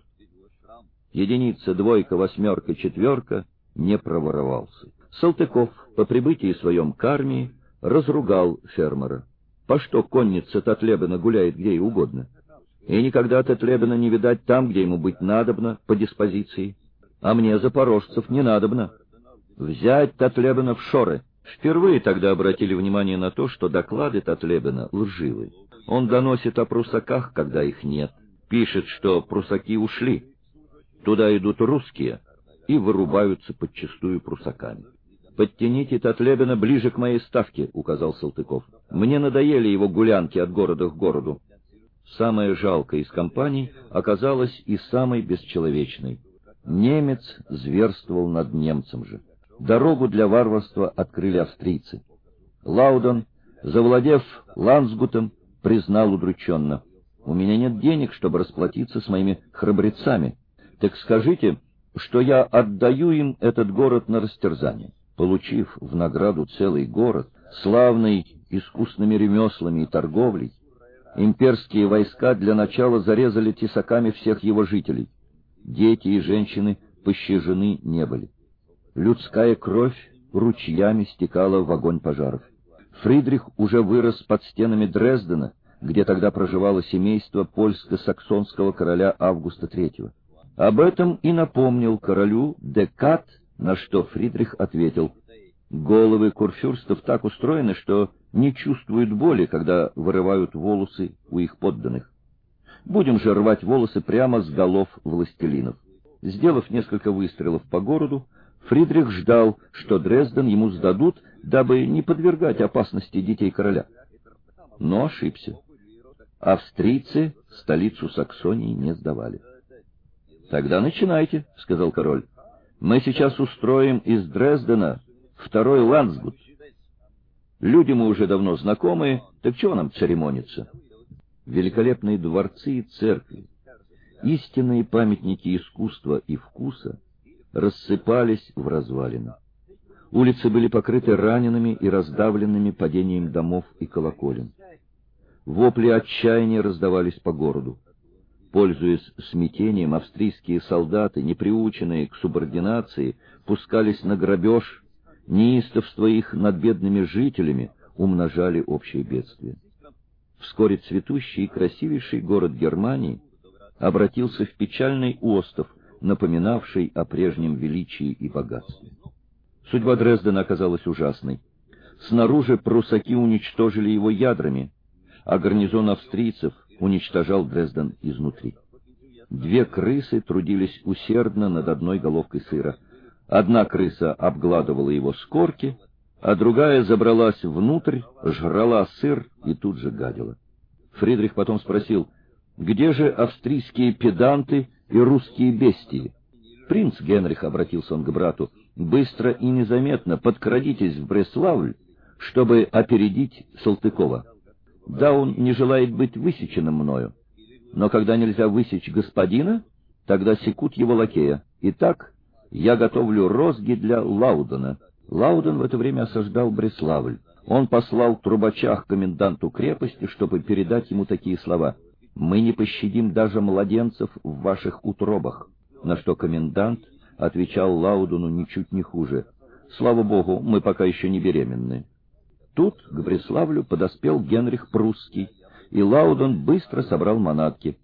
единица, двойка, восьмерка, четверка не проворовался. Салтыков по прибытии своем к армии разругал фермера. По что конница Татлебена гуляет где и угодно? И никогда Татлебена не видать там, где ему быть надобно, по диспозиции. А мне, запорожцев, не надобно. Взять Татлебена в шоры. Впервые тогда обратили внимание на то, что доклады Татлебена лживы. Он доносит о прусаках, когда их нет. Пишет, что прусаки ушли. Туда идут русские и вырубаются подчистую прусаками. «Подтяните Татлебина ближе к моей ставке», — указал Салтыков. «Мне надоели его гулянки от города к городу». Самая жалкая из компаний оказалась и самой бесчеловечной. Немец зверствовал над немцем же. Дорогу для варварства открыли австрийцы. Лаудон, завладев Лансгутом, признал удрученно. «У меня нет денег, чтобы расплатиться с моими храбрецами. Так скажите, что я отдаю им этот город на растерзание». Получив в награду целый город, славный искусными ремеслами и торговлей, имперские войска для начала зарезали тесаками всех его жителей. Дети и женщины пощажены не были. Людская кровь ручьями стекала в огонь пожаров. Фридрих уже вырос под стенами Дрездена, где тогда проживало семейство польско-саксонского короля Августа III. Об этом и напомнил королю Декат на что Фридрих ответил, «Головы курфюрстов так устроены, что не чувствуют боли, когда вырывают волосы у их подданных. Будем же рвать волосы прямо с голов властелинов». Сделав несколько выстрелов по городу, Фридрих ждал, что Дрезден ему сдадут, дабы не подвергать опасности детей короля. Но ошибся. Австрийцы столицу Саксонии не сдавали. «Тогда начинайте», — сказал король. Мы сейчас устроим из Дрездена второй Лансгут. Люди мы уже давно знакомые, так чего нам церемониться? Великолепные дворцы и церкви, истинные памятники искусства и вкуса рассыпались в развалины. Улицы были покрыты ранеными и раздавленными падением домов и колоколен. Вопли отчаяния раздавались по городу. Пользуясь смятением, австрийские солдаты, неприученные к субординации, пускались на грабеж, неистовство их над бедными жителями умножали общее бедствие. Вскоре цветущий и красивейший город Германии обратился в печальный остров, напоминавший о прежнем величии и богатстве. Судьба Дрездена оказалась ужасной. Снаружи прусаки уничтожили его ядрами, а гарнизон австрийцев — уничтожал Дрезден изнутри. Две крысы трудились усердно над одной головкой сыра. Одна крыса обгладывала его с корки, а другая забралась внутрь, жрала сыр и тут же гадила. Фридрих потом спросил, где же австрийские педанты и русские бестии? Принц Генрих, обратился он к брату, быстро и незаметно подкрадитесь в Бреславль, чтобы опередить Салтыкова. Да, он не желает быть высеченным мною. Но когда нельзя высечь господина, тогда секут его лакея. Итак, я готовлю розги для Лаудена. Лауден в это время осаждал Бреславль. Он послал трубачах коменданту крепости, чтобы передать ему такие слова. «Мы не пощадим даже младенцев в ваших утробах». На что комендант отвечал Лаудену ничуть не хуже. «Слава богу, мы пока еще не беременны». Тут к Бреславлю подоспел Генрих Прусский, и Лаудон быстро собрал манатки.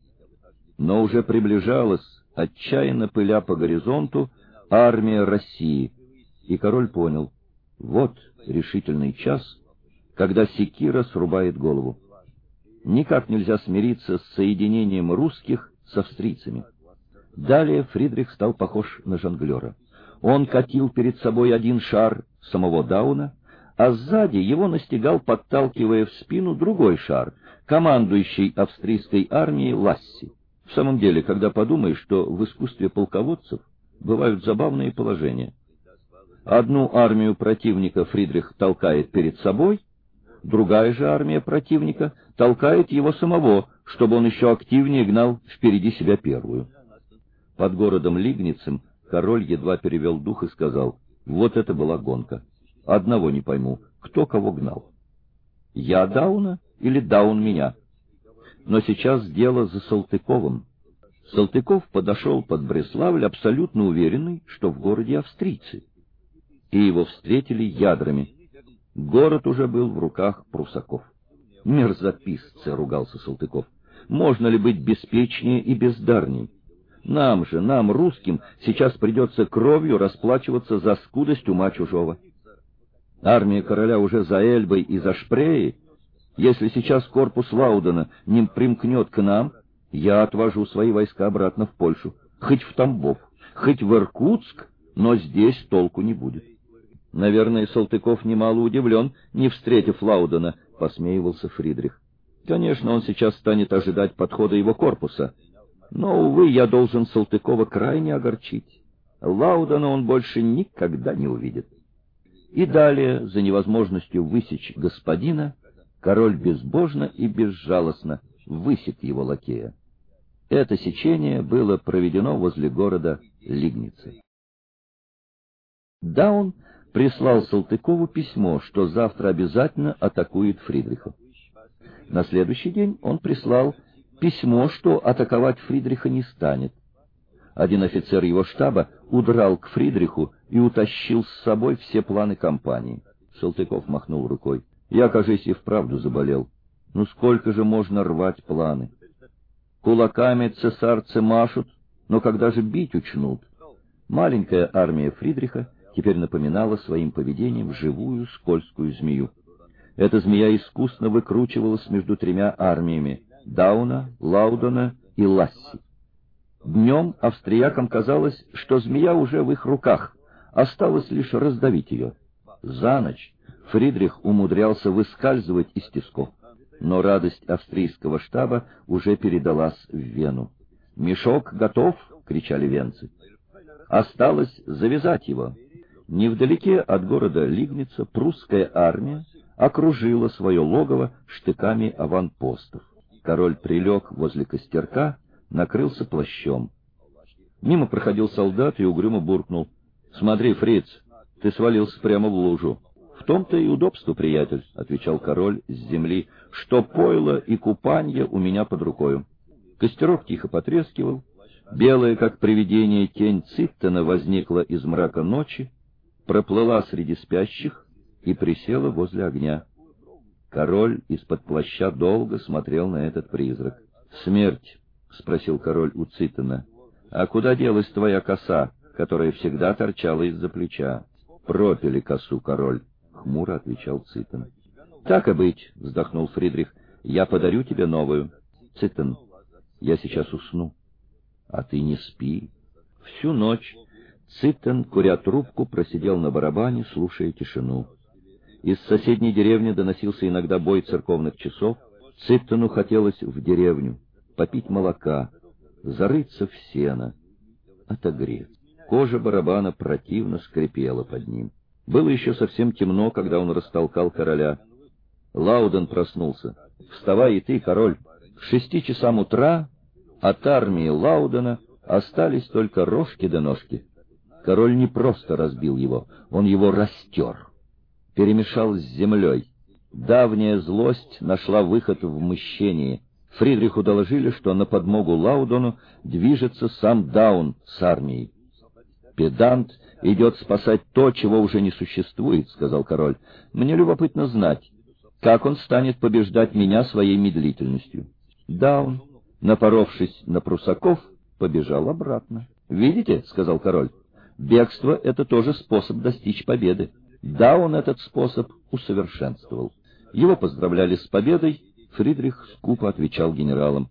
Но уже приближалась, отчаянно пыля по горизонту, армия России, и король понял, вот решительный час, когда секира срубает голову. Никак нельзя смириться с соединением русских с австрийцами. Далее Фридрих стал похож на жонглера. Он катил перед собой один шар самого Дауна, а сзади его настигал, подталкивая в спину, другой шар, командующий австрийской армией Ласси. В самом деле, когда подумаешь, что в искусстве полководцев бывают забавные положения. Одну армию противника Фридрих толкает перед собой, другая же армия противника толкает его самого, чтобы он еще активнее гнал впереди себя первую. Под городом Лигницем король едва перевел дух и сказал, вот это была гонка. Одного не пойму, кто кого гнал. Я Дауна или Даун меня? Но сейчас дело за Салтыковым. Салтыков подошел под Бреславль абсолютно уверенный, что в городе австрийцы. И его встретили ядрами. Город уже был в руках прусаков. «Мерзописцы!» — ругался Салтыков. «Можно ли быть беспечнее и бездарней? Нам же, нам, русским, сейчас придется кровью расплачиваться за скудость ума чужого». Армия короля уже за Эльбой и за Шпреей. Если сейчас корпус Лаудена не примкнет к нам, я отвожу свои войска обратно в Польшу, хоть в Тамбов, хоть в Иркутск, но здесь толку не будет. Наверное, Салтыков немало удивлен, не встретив Лаудена, посмеивался Фридрих. Конечно, он сейчас станет ожидать подхода его корпуса. Но, увы, я должен Салтыкова крайне огорчить. Лаудана он больше никогда не увидит. И далее, за невозможностью высечь господина, король безбожно и безжалостно высек его лакея. Это сечение было проведено возле города Лигницы. Даун прислал Салтыкову письмо, что завтра обязательно атакует Фридриха. На следующий день он прислал письмо, что атаковать Фридриха не станет. Один офицер его штаба удрал к Фридриху и утащил с собой все планы кампании. Салтыков махнул рукой. Я, кажется, и вправду заболел. Ну сколько же можно рвать планы? Кулаками цесарцы машут, но когда же бить учнут? Маленькая армия Фридриха теперь напоминала своим поведением живую скользкую змею. Эта змея искусно выкручивалась между тремя армиями — Дауна, Лаудона и Ласси. Днем австриякам казалось, что змея уже в их руках, осталось лишь раздавить ее. За ночь Фридрих умудрялся выскальзывать из тисков. Но радость австрийского штаба уже передалась в Вену. «Мешок готов!» — кричали венцы. Осталось завязать его. Невдалеке от города Лигница прусская армия окружила свое логово штыками аванпостов. Король прилег возле костерка, накрылся плащом. Мимо проходил солдат и угрюмо буркнул. — Смотри, фриц, ты свалился прямо в лужу. — В том-то и удобство, приятель, — отвечал король с земли, — что пойло и купанье у меня под рукою. Костерок тихо потрескивал. Белая, как привидение, тень Циттена возникла из мрака ночи, проплыла среди спящих и присела возле огня. Король из-под плаща долго смотрел на этот призрак. «Смерть!» — спросил король у Циттена. «А куда делась твоя коса, которая всегда торчала из-за плеча?» «Пропили косу, король», — хмуро отвечал Циттен. «Так и быть», — вздохнул Фридрих, — «я подарю тебе новую». «Циттен, я сейчас усну». «А ты не спи». Всю ночь Циттен, куря трубку, просидел на барабане, слушая тишину. Из соседней деревни доносился иногда бой церковных часов. Циттену хотелось в деревню, попить молока, зарыться в сено, отогреть. Кожа барабана противно скрипела под ним. Было еще совсем темно, когда он растолкал короля. Лауден проснулся. «Вставай и ты, король!» К шести часам утра от армии Лаудена остались только рожки да ножки. Король не просто разбил его, он его растер, перемешал с землей. Давняя злость нашла выход в мщении — Фридриху доложили, что на подмогу Лаудону движется сам Даун с армией. «Педант идет спасать то, чего уже не существует», — сказал король. «Мне любопытно знать, как он станет побеждать меня своей медлительностью». Даун, напоровшись на прусаков, побежал обратно. «Видите», — сказал король, — «бегство — это тоже способ достичь победы. Даун этот способ усовершенствовал. Его поздравляли с победой, Фридрих скупо отвечал генералам.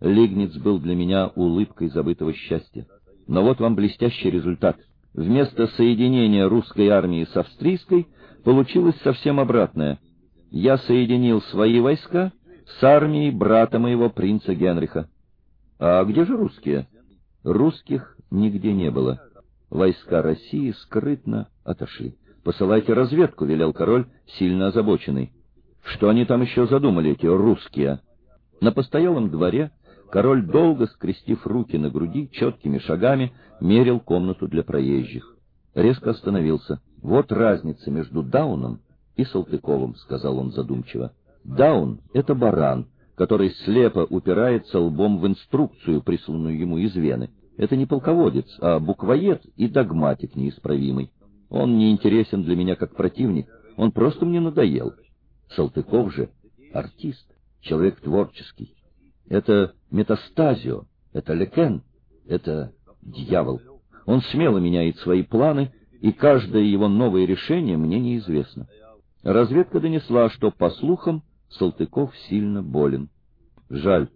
Лигниц был для меня улыбкой забытого счастья. Но вот вам блестящий результат. Вместо соединения русской армии с австрийской получилось совсем обратное. Я соединил свои войска с армией брата моего принца Генриха. А где же русские? Русских нигде не было. Войска России скрытно отошли. «Посылайте разведку», — велел король, сильно озабоченный. Что они там еще задумали, эти русские? На постоялом дворе король, долго скрестив руки на груди, четкими шагами мерил комнату для проезжих. Резко остановился. «Вот разница между Дауном и Салтыковым», — сказал он задумчиво. «Даун — это баран, который слепо упирается лбом в инструкцию, присланную ему из Вены. Это не полководец, а буквоед и догматик неисправимый. Он не интересен для меня как противник, он просто мне надоел. Салтыков же — артист, человек творческий. Это метастазио, это лекен, это дьявол. Он смело меняет свои планы, и каждое его новое решение мне неизвестно. Разведка донесла, что, по слухам, Салтыков сильно болен. Жаль,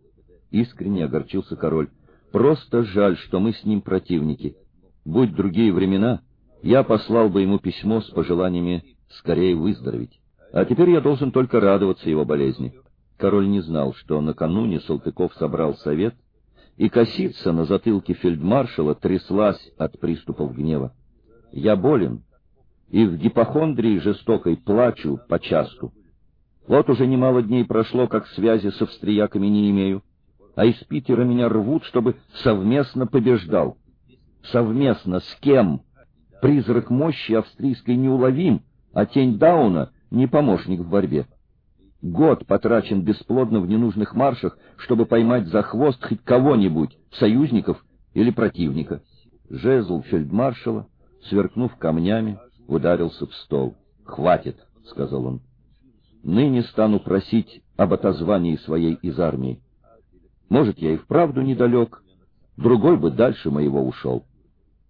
искренне огорчился король. Просто жаль, что мы с ним противники. Будь другие времена, я послал бы ему письмо с пожеланиями скорее выздороветь. А теперь я должен только радоваться его болезни. Король не знал, что накануне Салтыков собрал совет и косица на затылке фельдмаршала тряслась от приступов гнева. «Я болен, и в гипохондрии жестокой плачу почасту. Вот уже немало дней прошло, как связи с австрияками не имею, а из Питера меня рвут, чтобы совместно побеждал. Совместно с кем? Призрак мощи австрийской неуловим, а тень Дауна — не помощник в борьбе. Год потрачен бесплодно в ненужных маршах, чтобы поймать за хвост хоть кого-нибудь, союзников или противника. Жезл фельдмаршала, сверкнув камнями, ударился в стол. «Хватит», — сказал он. «Ныне стану просить об отозвании своей из армии. Может, я и вправду недалек, другой бы дальше моего ушел.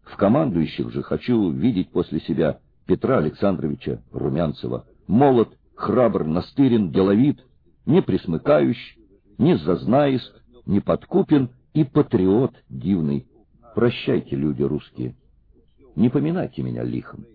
В командующих же хочу видеть после себя Петра Александровича Румянцева, молод, храбр, настырен, деловит, не присмыкающий, не зазнаист, не подкупен и патриот дивный. Прощайте, люди русские, не поминайте меня лихом.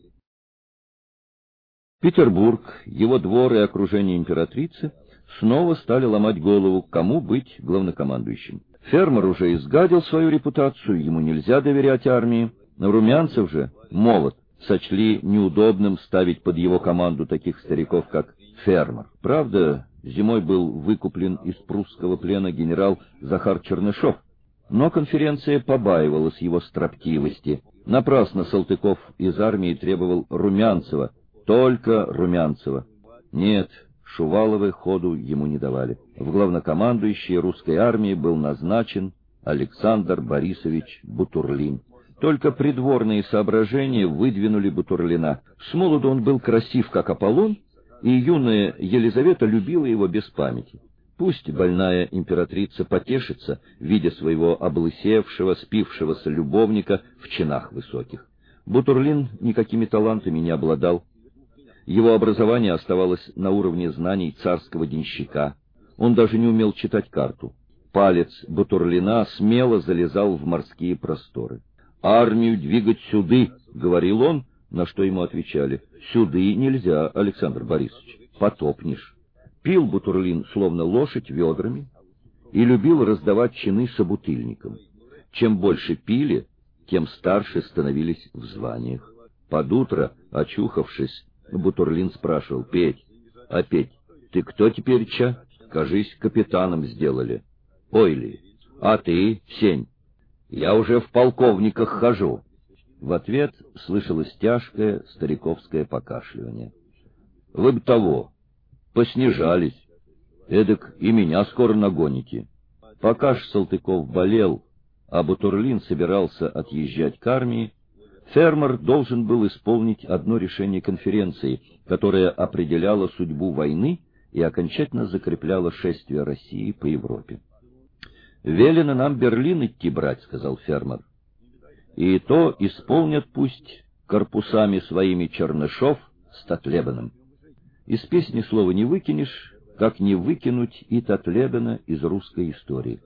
Петербург, его двор и окружение императрицы снова стали ломать голову, кому быть главнокомандующим. Фермер уже изгадил свою репутацию, ему нельзя доверять армии. Румянцев же, молод, сочли неудобным ставить под его команду таких стариков, как фермер. Правда, зимой был выкуплен из прусского плена генерал Захар Чернышов, но конференция побаивалась его строптивости. Напрасно Салтыков из армии требовал Румянцева, только Румянцева. Нет, Шуваловы ходу ему не давали. В главнокомандующей русской армии был назначен Александр Борисович Бутурлин. Только придворные соображения выдвинули Бутурлина. С молоду он был красив, как Аполлон, и юная Елизавета любила его без памяти. Пусть больная императрица потешится, видя своего облысевшего, спившегося любовника в чинах высоких. Бутурлин никакими талантами не обладал. Его образование оставалось на уровне знаний царского денщика. Он даже не умел читать карту. Палец Бутурлина смело залезал в морские просторы. «Армию двигать сюды», — говорил он, на что ему отвечали. «Сюды нельзя, Александр Борисович, потопнешь». Пил Бутурлин, словно лошадь, ведрами, и любил раздавать чины собутыльникам. Чем больше пили, тем старше становились в званиях. Под утро, очухавшись, Бутурлин спрашивал, «Петь, а Петь, ты кто теперь, ча? Кажись, капитаном сделали». «Ой ли, а ты, Сень, я уже в полковниках хожу». В ответ слышалось тяжкое стариковское покашливание. «Вы бы того, поснижались, эдак и меня скоро нагоните». Пока ж Салтыков болел, а Бутурлин собирался отъезжать к армии, Фермер должен был исполнить одно решение конференции, которое определяло судьбу войны и окончательно закрепляло шествие России по Европе. «Велено нам Берлин идти брать», — сказал фермер. «И то исполнят пусть корпусами своими Чернышов с Татлебаном. Из песни слова не выкинешь, как не выкинуть и Татлебана из русской истории.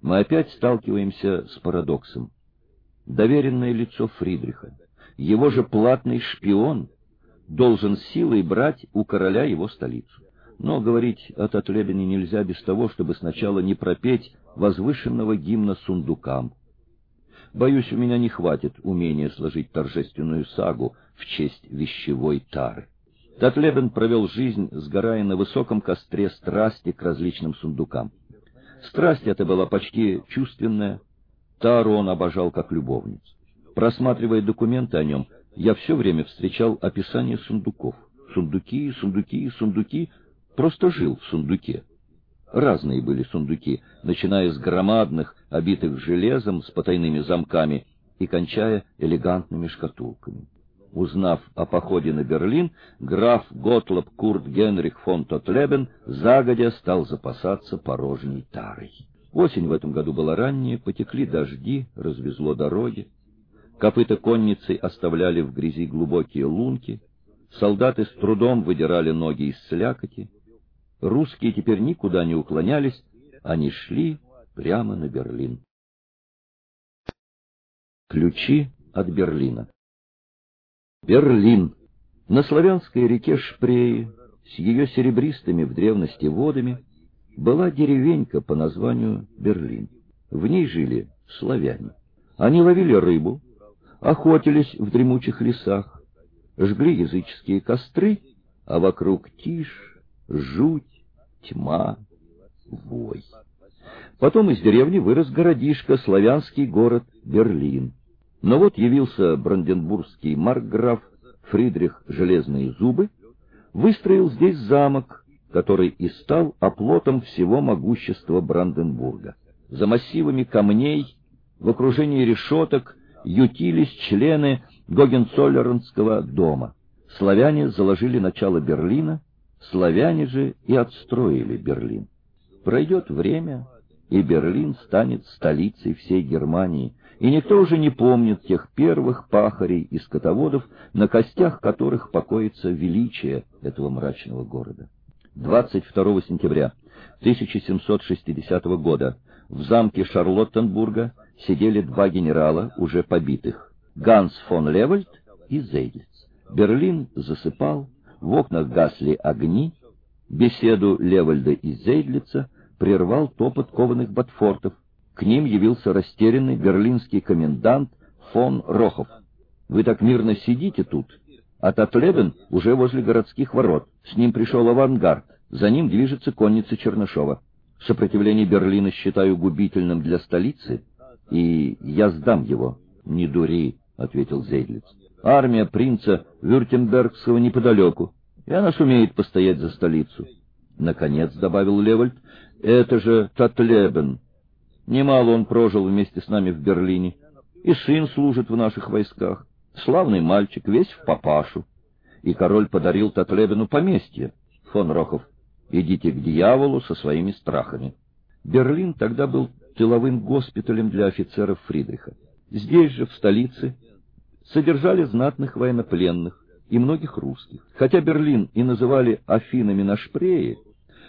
Мы опять сталкиваемся с парадоксом доверенное лицо Фридриха, его же платный шпион, должен силой брать у короля его столицу. Но говорить о Татлебине нельзя без того, чтобы сначала не пропеть возвышенного гимна сундукам. Боюсь, у меня не хватит умения сложить торжественную сагу в честь вещевой тары. Татлебен провел жизнь, сгорая на высоком костре страсти к различным сундукам. Страсть эта была почти чувственная, Тару он обожал как любовниц. Просматривая документы о нем, я все время встречал описание сундуков. Сундуки, сундуки, сундуки. Просто жил в сундуке. Разные были сундуки, начиная с громадных, обитых железом, с потайными замками, и кончая элегантными шкатулками. Узнав о походе на Берлин, граф Готлоб Курт Генрих фон Тотлебен загодя стал запасаться порожней тарой. Осень в этом году была ранняя, потекли дожди, развезло дороги. Копыта конницы оставляли в грязи глубокие лунки, солдаты с трудом выдирали ноги из слякоти. Русские теперь никуда не уклонялись, они шли прямо на Берлин. Ключи от Берлина Берлин. На славянской реке Шпрее, с ее серебристыми в древности водами, была деревенька по названию Берлин. В ней жили славяне. Они ловили рыбу, охотились в дремучих лесах, жгли языческие костры, а вокруг тишь, жуть, тьма, вой. Потом из деревни вырос городишко, славянский город Берлин. Но вот явился бранденбургский маркграф Фридрих Железные Зубы, выстроил здесь замок, который и стал оплотом всего могущества Бранденбурга. За массивами камней, в окружении решеток, ютились члены Гогенцоллернского дома. Славяне заложили начало Берлина, славяне же и отстроили Берлин. Пройдет время, и Берлин станет столицей всей Германии, и никто уже не помнит тех первых пахарей и скотоводов, на костях которых покоится величие этого мрачного города. 22 сентября 1760 года в замке Шарлоттенбурга сидели два генерала, уже побитых, Ганс фон Левальд и Зейдлиц. Берлин засыпал, в окнах гасли огни, беседу Левальда и Зейдлица прервал топот кованых ботфортов. К ним явился растерянный берлинский комендант фон Рохов. «Вы так мирно сидите тут, а Татлебен уже возле городских ворот. С ним пришел авангард, за ним движется конница Чернышова. Сопротивление Берлина считаю губительным для столицы, и я сдам его». «Не дури», — ответил Зейдлиц. «Армия принца Вюртембергского неподалеку, и она сумеет постоять за столицу». Наконец, — добавил Левальд, — это же Татлебен. Немало он прожил вместе с нами в Берлине, и сын служит в наших войсках. Славный мальчик, весь в папашу. И король подарил Татлебену поместье. Фон Рохов, идите к дьяволу со своими страхами. Берлин тогда был тыловым госпиталем для офицеров Фридриха. Здесь же, в столице, содержали знатных военнопленных и многих русских. Хотя Берлин и называли Афинами на Шпрее,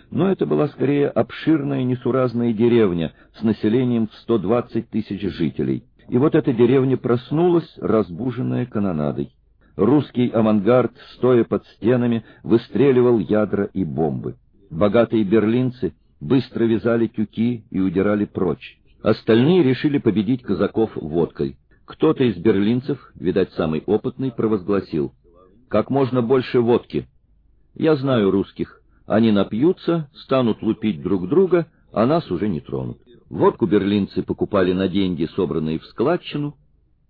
но это была скорее обширная несуразная деревня с населением в 120 тысяч жителей. И вот эта деревня проснулась, разбуженная канонадой. Русский авангард, стоя под стенами, выстреливал ядра и бомбы. Богатые берлинцы быстро вязали тюки и удирали прочь. Остальные решили победить казаков водкой. Кто-то из берлинцев, видать, самый опытный, провозгласил «Как можно больше водки». Я знаю русских. Они напьются, станут лупить друг друга, а нас уже не тронут. Водку берлинцы покупали на деньги, собранные в складчину,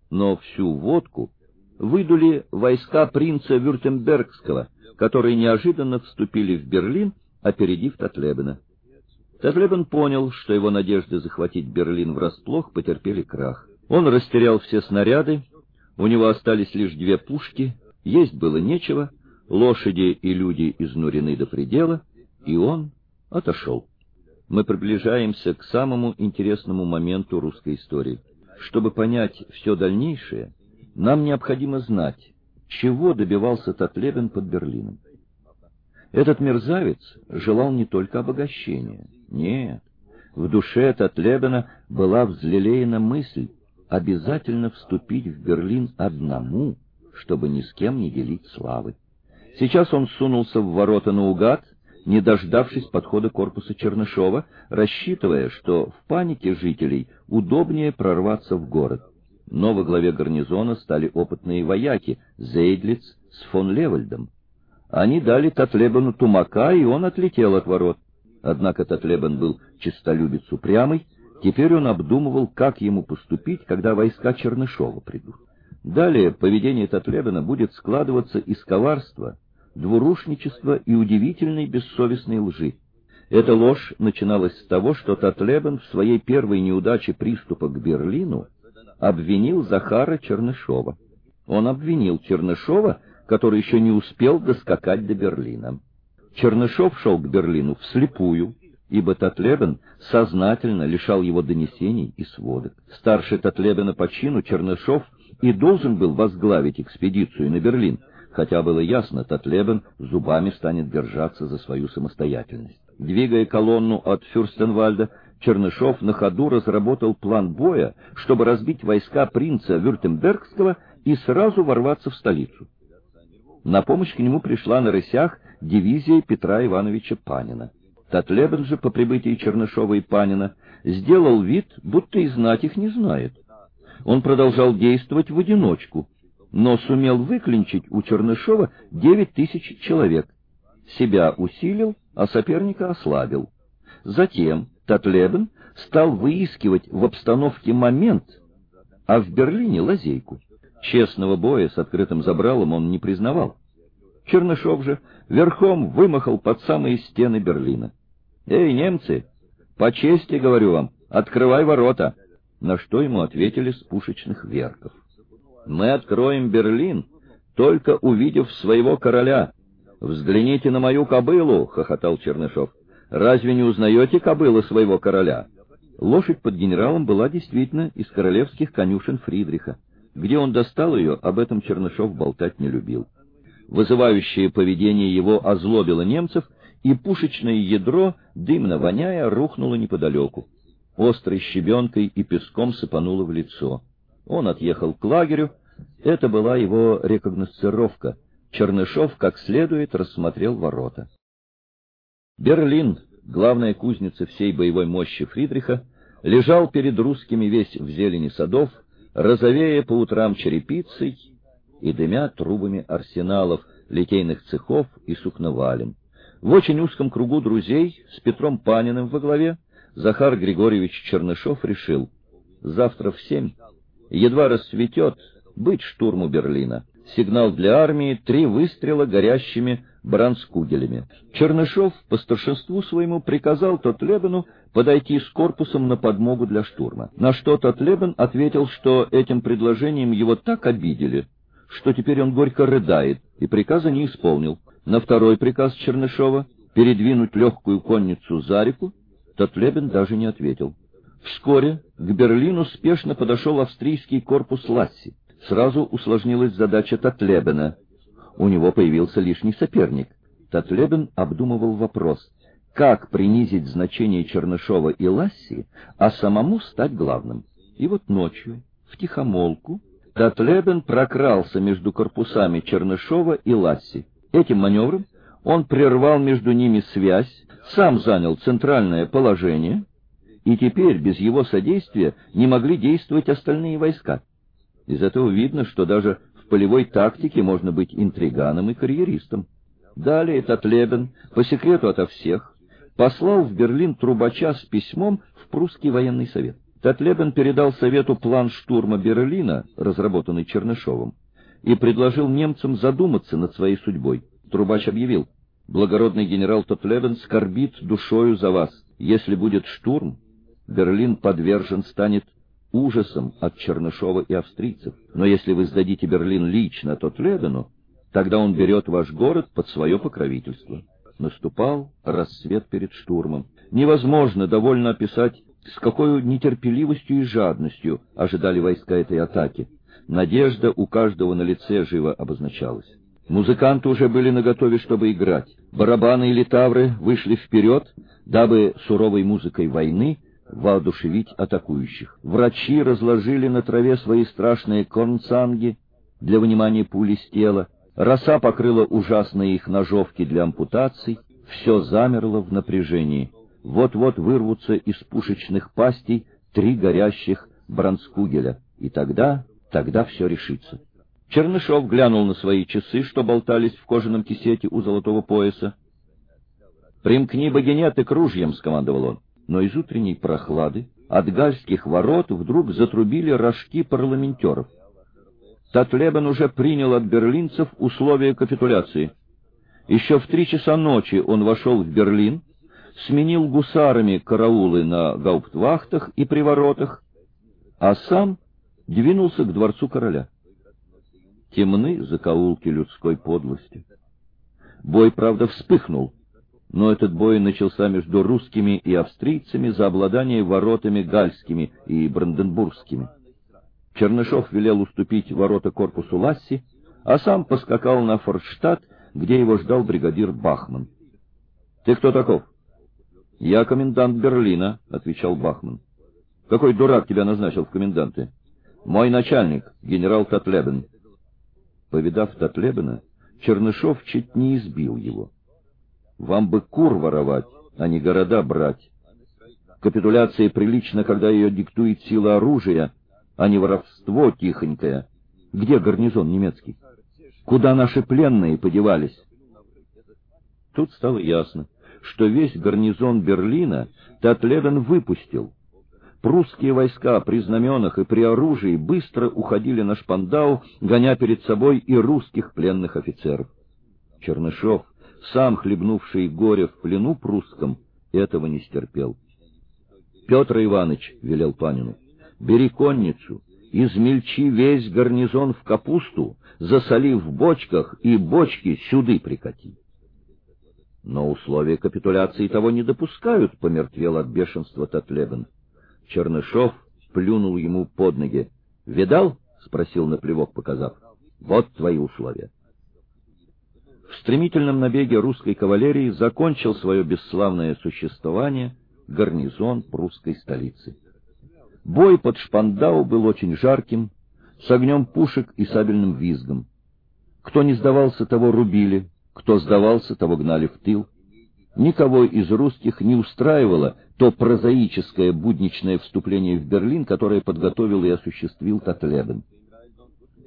но всю водку выдули войска принца Вюртембергского, которые неожиданно вступили в Берлин, опередив Татлебена. Татлебен понял, что его надежды захватить Берлин врасплох потерпели крах. Он растерял все снаряды, у него остались лишь две пушки, есть было нечего, лошади и люди изнурены до предела, и он отошел. Мы приближаемся к самому интересному моменту русской истории. Чтобы понять все дальнейшее, нам необходимо знать, чего добивался Татлебен под Берлином. Этот мерзавец желал не только обогащения. Нет, в душе Татлебена была взлелеяна мысль обязательно вступить в Берлин одному, чтобы ни с кем не делить славы. Сейчас он сунулся в ворота наугад, не дождавшись подхода корпуса Чернышова, рассчитывая, что в панике жителей удобнее прорваться в город. Но во главе гарнизона стали опытные вояки Зейдлиц с фон Левальдом. Они дали Татлебану тумака, и он отлетел от ворот. Однако Татлебан был честолюбец упрямый, теперь он обдумывал, как ему поступить, когда войска Чернышова придут. Далее поведение Татлебана будет складываться из коварства, двурушничества и удивительной бессовестной лжи. Эта ложь начиналась с того, что Татлебан в своей первой неудаче приступа к Берлину обвинил Захара Чернышова. Он обвинил Чернышова, который еще не успел доскакать до Берлина. Чернышов шел к Берлину вслепую, ибо Татлебен сознательно лишал его донесений и сводок. Старший Татлебена по чину Чернышов и должен был возглавить экспедицию на Берлин, хотя было ясно, Татлебен зубами станет держаться за свою самостоятельность. Двигая колонну от Фюрстенвальда, Чернышов на ходу разработал план боя, чтобы разбить войска принца Вюртембергского и сразу ворваться в столицу. На помощь к нему пришла на рысях дивизия Петра Ивановича Панина. Татлебен же по прибытии Чернышова и Панина сделал вид, будто и знать их не знает. Он продолжал действовать в одиночку, но сумел выклинчить у Чернышова девять тысяч человек. Себя усилил, а соперника ослабил. Затем Татлебен стал выискивать в обстановке момент, а в Берлине — лазейку. Честного боя с открытым забралом он не признавал. Чернышов же верхом вымахал под самые стены Берлина. «Эй, немцы, по чести, говорю вам, открывай ворота!» На что ему ответили с пушечных верков. «Мы откроем Берлин, только увидев своего короля. Взгляните на мою кобылу!» — хохотал Чернышов. «Разве не узнаете кобылы своего короля?» Лошадь под генералом была действительно из королевских конюшен Фридриха. Где он достал ее, об этом Чернышов болтать не любил. Вызывающее поведение его озлобило немцев, и пушечное ядро, дымно воняя, рухнуло неподалеку. Острой щебенкой и песком сыпануло в лицо. Он отъехал к лагерю. Это была его рекогносцировка. Чернышов как следует рассмотрел ворота. Берлин, главная кузница всей боевой мощи Фридриха, лежал перед русскими весь в зелени садов, розовея по утрам черепицей и дымя трубами арсеналов, литейных цехов и сукновален. В очень узком кругу друзей с Петром Паниным во главе Захар Григорьевич Чернышов решил, завтра в семь, едва рассветет, быть штурму Берлина. Сигнал для армии — три выстрела горящими бранскугелями. Чернышов по старшинству своему приказал Тотлебену подойти с корпусом на подмогу для штурма. На что Тотлебен ответил, что этим предложением его так обидели, что теперь он горько рыдает, и приказа не исполнил. На второй приказ Чернышова передвинуть легкую конницу за реку Тотлебен даже не ответил. Вскоре к Берлину спешно подошел австрийский корпус Ласси. Сразу усложнилась задача Татлебена. У него появился лишний соперник. Татлебен обдумывал вопрос, как принизить значение Чернышова и Ласси, а самому стать главным. И вот ночью, в тихомолку, Татлебен прокрался между корпусами Чернышова и Ласси. Этим маневром он прервал между ними связь, сам занял центральное положение, и теперь без его содействия не могли действовать остальные войска. Из этого видно, что даже в полевой тактике можно быть интриганом и карьеристом. Далее Татлебен, по секрету ото всех, послал в Берлин трубача с письмом в прусский военный совет. Татлебен передал Совету план штурма Берлина, разработанный Чернышовым, и предложил немцам задуматься над своей судьбой. Трубач объявил, «Благородный генерал Татлебен скорбит душою за вас. Если будет штурм, Берлин подвержен станет ужасом от Чернышова и австрийцев. Но если вы сдадите Берлин лично Тотлебену, тогда он берет ваш город под свое покровительство». Наступал рассвет перед штурмом. Невозможно довольно описать с какой нетерпеливостью и жадностью ожидали войска этой атаки. Надежда у каждого на лице живо обозначалась. Музыканты уже были наготове, чтобы играть. Барабаны и литавры вышли вперед, дабы суровой музыкой войны воодушевить атакующих. Врачи разложили на траве свои страшные корнцанги для вынимания пули с тела. Роса покрыла ужасные их ножовки для ампутаций. Все замерло в напряжении вот-вот вырвутся из пушечных пастей три горящих бранскугеля, и тогда, тогда все решится. Чернышов глянул на свои часы, что болтались в кожаном кисете у золотого пояса. «Примкни багинеты к ружьям», — скомандовал он. Но из утренней прохлады от гальских ворот вдруг затрубили рожки парламентеров. Татлебен уже принял от берлинцев условия капитуляции. Еще в три часа ночи он вошел в Берлин, сменил гусарами караулы на гауптвахтах и приворотах, а сам двинулся к дворцу короля. Темны закоулки людской подлости. Бой, правда, вспыхнул, но этот бой начался между русскими и австрийцами за обладание воротами гальскими и бранденбургскими. Чернышов велел уступить ворота корпусу Ласси, а сам поскакал на Форштадт, где его ждал бригадир Бахман. — Ты кто таков? —— Я комендант Берлина, — отвечал Бахман. — Какой дурак тебя назначил в коменданты? — Мой начальник, генерал Татлебен. Повидав Татлебена, Чернышов чуть не избил его. — Вам бы кур воровать, а не города брать. Капитуляция прилична, когда ее диктует сила оружия, а не воровство тихонькое. Где гарнизон немецкий? Куда наши пленные подевались? Тут стало ясно, что весь гарнизон Берлина Татлебен выпустил. Прусские войска при знаменах и при оружии быстро уходили на Шпандау, гоня перед собой и русских пленных офицеров. Чернышов, сам хлебнувший горе в плену прусском, этого не стерпел. Петр Иванович велел Панину, бери конницу, измельчи весь гарнизон в капусту, засоли в бочках и бочки сюды прикати. Но условия капитуляции того не допускают, помертвел от бешенства Татлебен. Чернышов плюнул ему под ноги. «Видал?» — спросил наплевок, показав. «Вот твои условия». В стремительном набеге русской кавалерии закончил свое бесславное существование — гарнизон прусской столицы. Бой под Шпандау был очень жарким, с огнем пушек и сабельным визгом. Кто не сдавался, того рубили, кто сдавался, того гнали в тыл. Никого из русских не устраивало то прозаическое будничное вступление в Берлин, которое подготовил и осуществил Татлебен.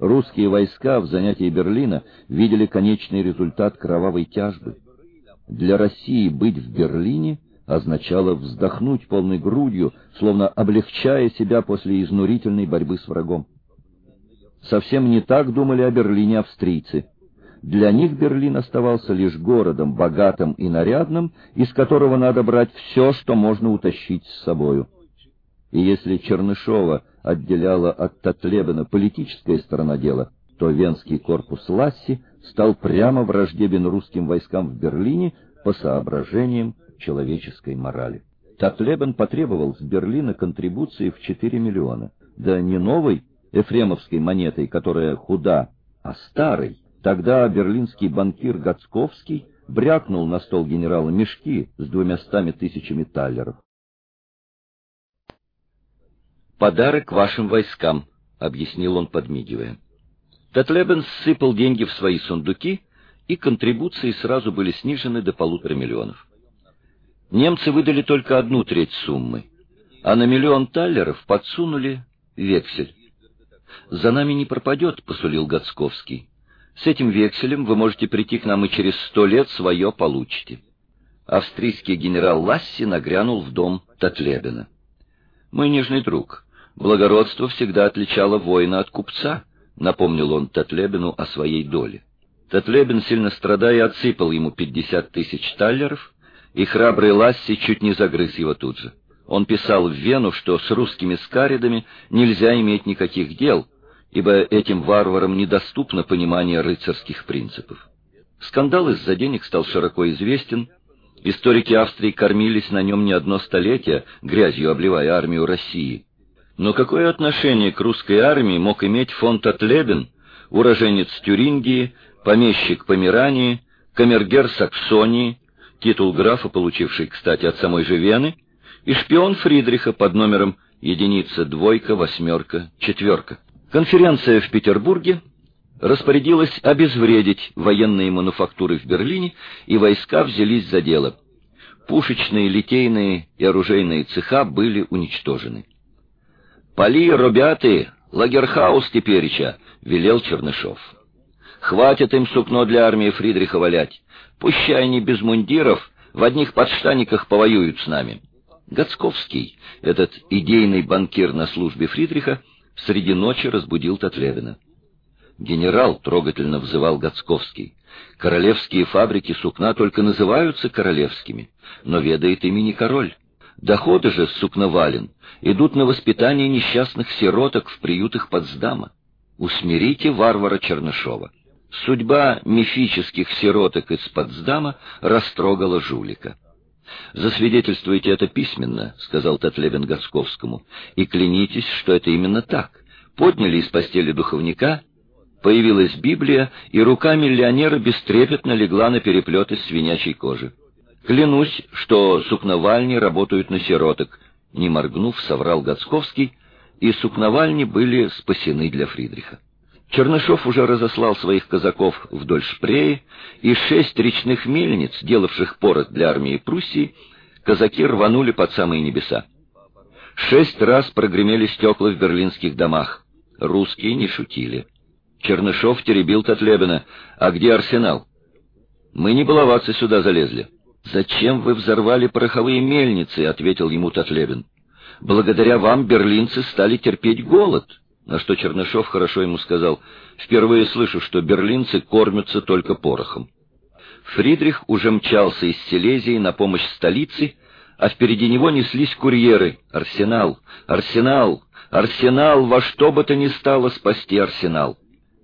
Русские войска в занятии Берлина видели конечный результат кровавой тяжбы. Для России быть в Берлине — означало вздохнуть полной грудью, словно облегчая себя после изнурительной борьбы с врагом. Совсем не так думали о Берлине австрийцы. Для них Берлин оставался лишь городом, богатым и нарядным, из которого надо брать все, что можно утащить с собою. И если Чернышова отделяла от Татлебена политическая сторона дела, то Венский корпус Ласси стал прямо враждебен русским войскам в Берлине по соображениям человеческой морали. Татлебен потребовал с Берлина контрибуции в 4 миллиона. Да не новой эфремовской монетой, которая худа, а старой. Тогда берлинский банкир Гацковский брякнул на стол генерала мешки с двумястами тысячами таллеров. «Подарок вашим войскам», — объяснил он, подмигивая. Татлебен сыпал деньги в свои сундуки, и контрибуции сразу были снижены до полутора миллионов. Немцы выдали только одну треть суммы, а на миллион таллеров подсунули вексель. «За нами не пропадет», — посулил Гацковский. «С этим векселем вы можете прийти к нам и через сто лет свое получите». Австрийский генерал Ласси нагрянул в дом Татлебина. «Мой нежный друг, благородство всегда отличало воина от купца», — напомнил он Татлебину о своей доле. Татлебин, сильно страдая, отсыпал ему пятьдесят тысяч таллеров — и храбрый Ласси чуть не загрыз его тут же. Он писал в Вену, что с русскими скаридами нельзя иметь никаких дел, ибо этим варварам недоступно понимание рыцарских принципов. Скандал из-за денег стал широко известен, историки Австрии кормились на нем не одно столетие, грязью обливая армию России. Но какое отношение к русской армии мог иметь фон Татлебен, уроженец Тюрингии, помещик Померании, камергер Саксонии, титул графа, получивший, кстати, от самой же Вены, и шпион Фридриха под номером единица, двойка, восьмерка, четверка. Конференция в Петербурге распорядилась обезвредить военные мануфактуры в Берлине, и войска взялись за дело. Пушечные, литейные и оружейные цеха были уничтожены. «Поли, робяты, лагерхаус тепереча», — велел Чернышов. «Хватит им сукно для армии Фридриха валять. Пущай они без мундиров, в одних подштаниках повоюют с нами. Гацковский, этот идейный банкир на службе Фридриха, среди ночи разбудил Татлебина. Генерал трогательно взывал Гацковский. Королевские фабрики сукна только называются королевскими, но ведает ими не король. Доходы же с сукновален идут на воспитание несчастных сироток в приютах Потсдама. Усмирите варвара Чернышова. Судьба мифических сироток из Потсдама растрогала жулика. «Засвидетельствуйте это письменно», — сказал Татлебен Госковскому, — «и клянитесь, что это именно так. Подняли из постели духовника, появилась Библия, и рука миллионера бестрепетно легла на переплет из свинячьей кожи. Клянусь, что сукновальни работают на сироток», — не моргнув, соврал Госковский, и сукновальни были спасены для Фридриха. Чернышов уже разослал своих казаков вдоль Шпреи, и шесть речных мельниц, делавших порох для армии Пруссии, казаки рванули под самые небеса. Шесть раз прогремели стекла в берлинских домах. Русские не шутили. Чернышов теребил Татлебина. «А где арсенал?» «Мы не баловаться сюда залезли». «Зачем вы взорвали пороховые мельницы?» — ответил ему Татлебин. «Благодаря вам берлинцы стали терпеть голод». На что Чернышов хорошо ему сказал, «Впервые слышу, что берлинцы кормятся только порохом». Фридрих уже мчался из Силезии на помощь столице, а впереди него неслись курьеры. «Арсенал! Арсенал! Арсенал! Во что бы то ни стало спасти Арсенал!»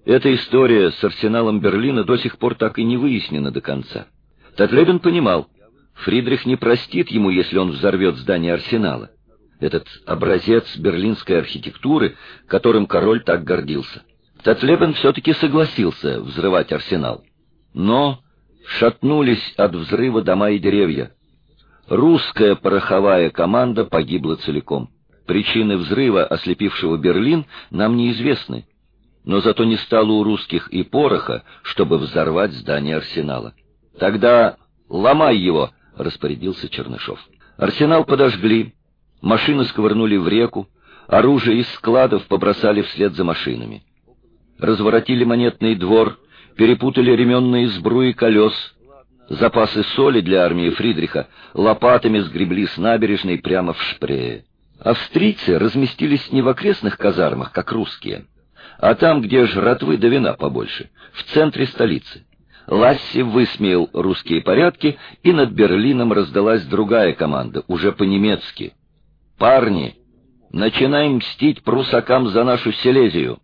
Эта история с арсеналом Берлина до сих пор так и не выяснена до конца. Татлебин понимал, Фридрих не простит ему, если он взорвет здание арсенала. Этот образец берлинской архитектуры, которым король так гордился. Татлебен все-таки согласился взрывать арсенал. Но шатнулись от взрыва дома и деревья. Русская пороховая команда погибла целиком. Причины взрыва, ослепившего Берлин, нам неизвестны но зато не стало у русских и пороха, чтобы взорвать здание арсенала. «Тогда ломай его!» — распорядился Чернышов. Арсенал подожгли, машины сковырнули в реку, оружие из складов побросали вслед за машинами. Разворотили монетный двор, перепутали ременные сбруи колес, запасы соли для армии Фридриха лопатами сгребли с набережной прямо в Шпрее. Австрийцы разместились не в окрестных казармах, как русские, а там, где жратвы до вина побольше, в центре столицы. Ласси высмеял русские порядки, и над Берлином раздалась другая команда, уже по-немецки. «Парни, начинаем мстить прусакам за нашу Силезию!»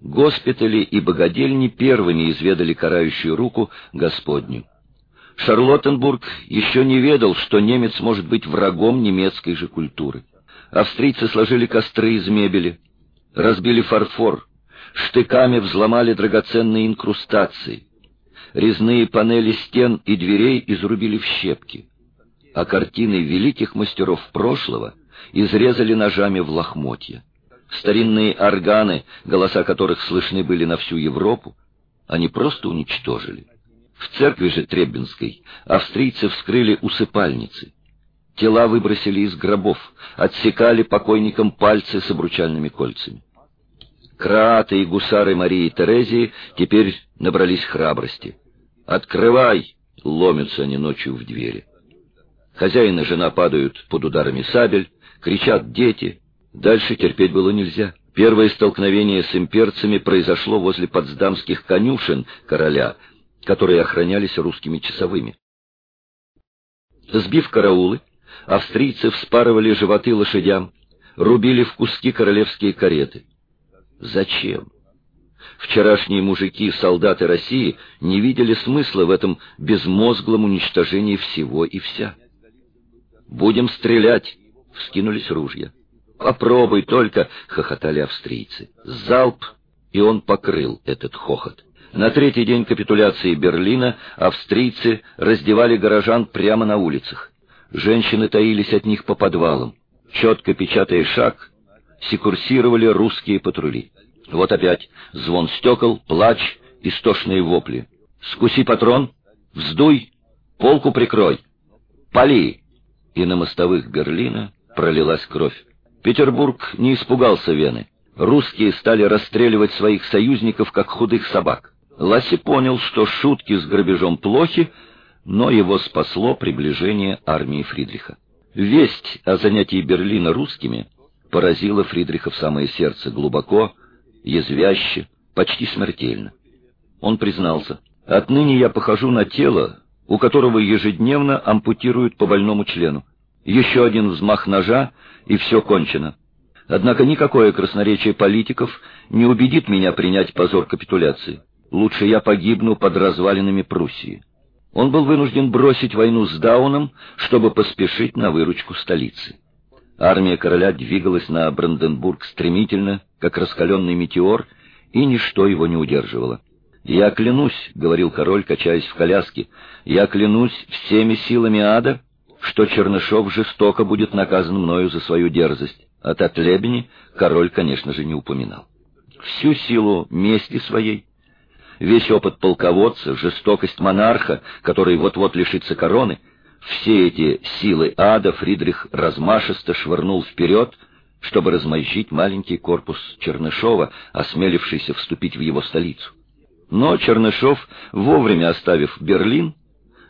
Госпитали и богадельни первыми изведали карающую руку Господню. Шарлоттенбург еще не ведал, что немец может быть врагом немецкой же культуры. Австрийцы сложили костры из мебели, разбили фарфор, штыками взломали драгоценные инкрустации. Резные панели стен и дверей изрубили в щепки, а картины великих мастеров прошлого изрезали ножами в лохмотья. Старинные органы, голоса которых слышны были на всю Европу, они просто уничтожили. В церкви же Треббинской австрийцы вскрыли усыпальницы. Тела выбросили из гробов, отсекали покойникам пальцы с обручальными кольцами. Краты и гусары Марии Терезии теперь набрались храбрости. «Открывай!» — ломятся они ночью в двери. Хозяин и жена падают под ударами сабель, кричат дети. Дальше терпеть было нельзя. Первое столкновение с имперцами произошло возле потсдамских конюшен короля, которые охранялись русскими часовыми. Сбив караулы, австрийцы вспарывали животы лошадям, рубили в куски королевские кареты. Зачем? Вчерашние мужики, солдаты России, не видели смысла в этом безмозглом уничтожении всего и вся. «Будем стрелять!» — вскинулись ружья. «Попробуй только!» — хохотали австрийцы. Залп, и он покрыл этот хохот. На третий день капитуляции Берлина австрийцы раздевали горожан прямо на улицах. Женщины таились от них по подвалам. Четко печатая шаг, секурсировали русские патрули. Вот опять звон стекол, плач, истошные вопли. «Скуси патрон! Вздуй! Полку прикрой! Пали!» И на мостовых Берлина пролилась кровь. Петербург не испугался Вены. Русские стали расстреливать своих союзников, как худых собак. Ласси понял, что шутки с грабежом плохи, но его спасло приближение армии Фридриха. Весть о занятии Берлина русскими поразила Фридриха в самое сердце глубоко, язвяще, почти смертельно. Он признался, «Отныне я похожу на тело, у которого ежедневно ампутируют по больному члену. Еще один взмах ножа, и все кончено. Однако никакое красноречие политиков не убедит меня принять позор капитуляции. Лучше я погибну под развалинами Пруссии». Он был вынужден бросить войну с Дауном, чтобы поспешить на выручку столицы. Армия короля двигалась на Бранденбург стремительно, как раскаленный метеор, и ничто его не удерживало. «Я клянусь», — говорил король, качаясь в коляске, — «я клянусь всеми силами ада, что Чернышов жестоко будет наказан мною за свою дерзость». О Татлебине король, конечно же, не упоминал. Всю силу мести своей, весь опыт полководца, жестокость монарха, который вот-вот лишится короны — Все эти силы ада Фридрих размашисто швырнул вперед, чтобы размозжить маленький корпус Чернышова, осмелившийся вступить в его столицу. Но Чернышов, вовремя оставив Берлин,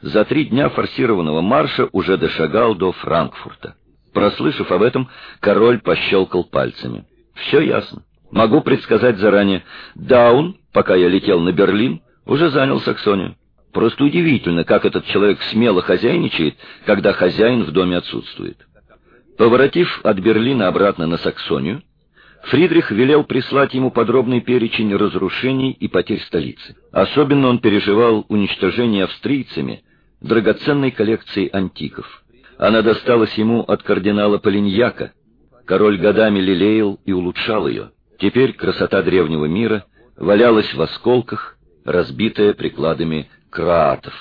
за три дня форсированного марша уже дошагал до Франкфурта. Прослышав об этом, король пощелкал пальцами. «Все ясно. Могу предсказать заранее. Даун, пока я летел на Берлин, уже занял Саксонию. Просто удивительно, как этот человек смело хозяйничает, когда хозяин в доме отсутствует. Поворотив от Берлина обратно на Саксонию, Фридрих велел прислать ему подробный перечень разрушений и потерь столицы. Особенно он переживал уничтожение австрийцами драгоценной коллекции антиков. Она досталась ему от кардинала Полиньяка. Король годами лелеял и улучшал ее. Теперь красота древнего мира валялась в осколках, разбитая прикладами кратов.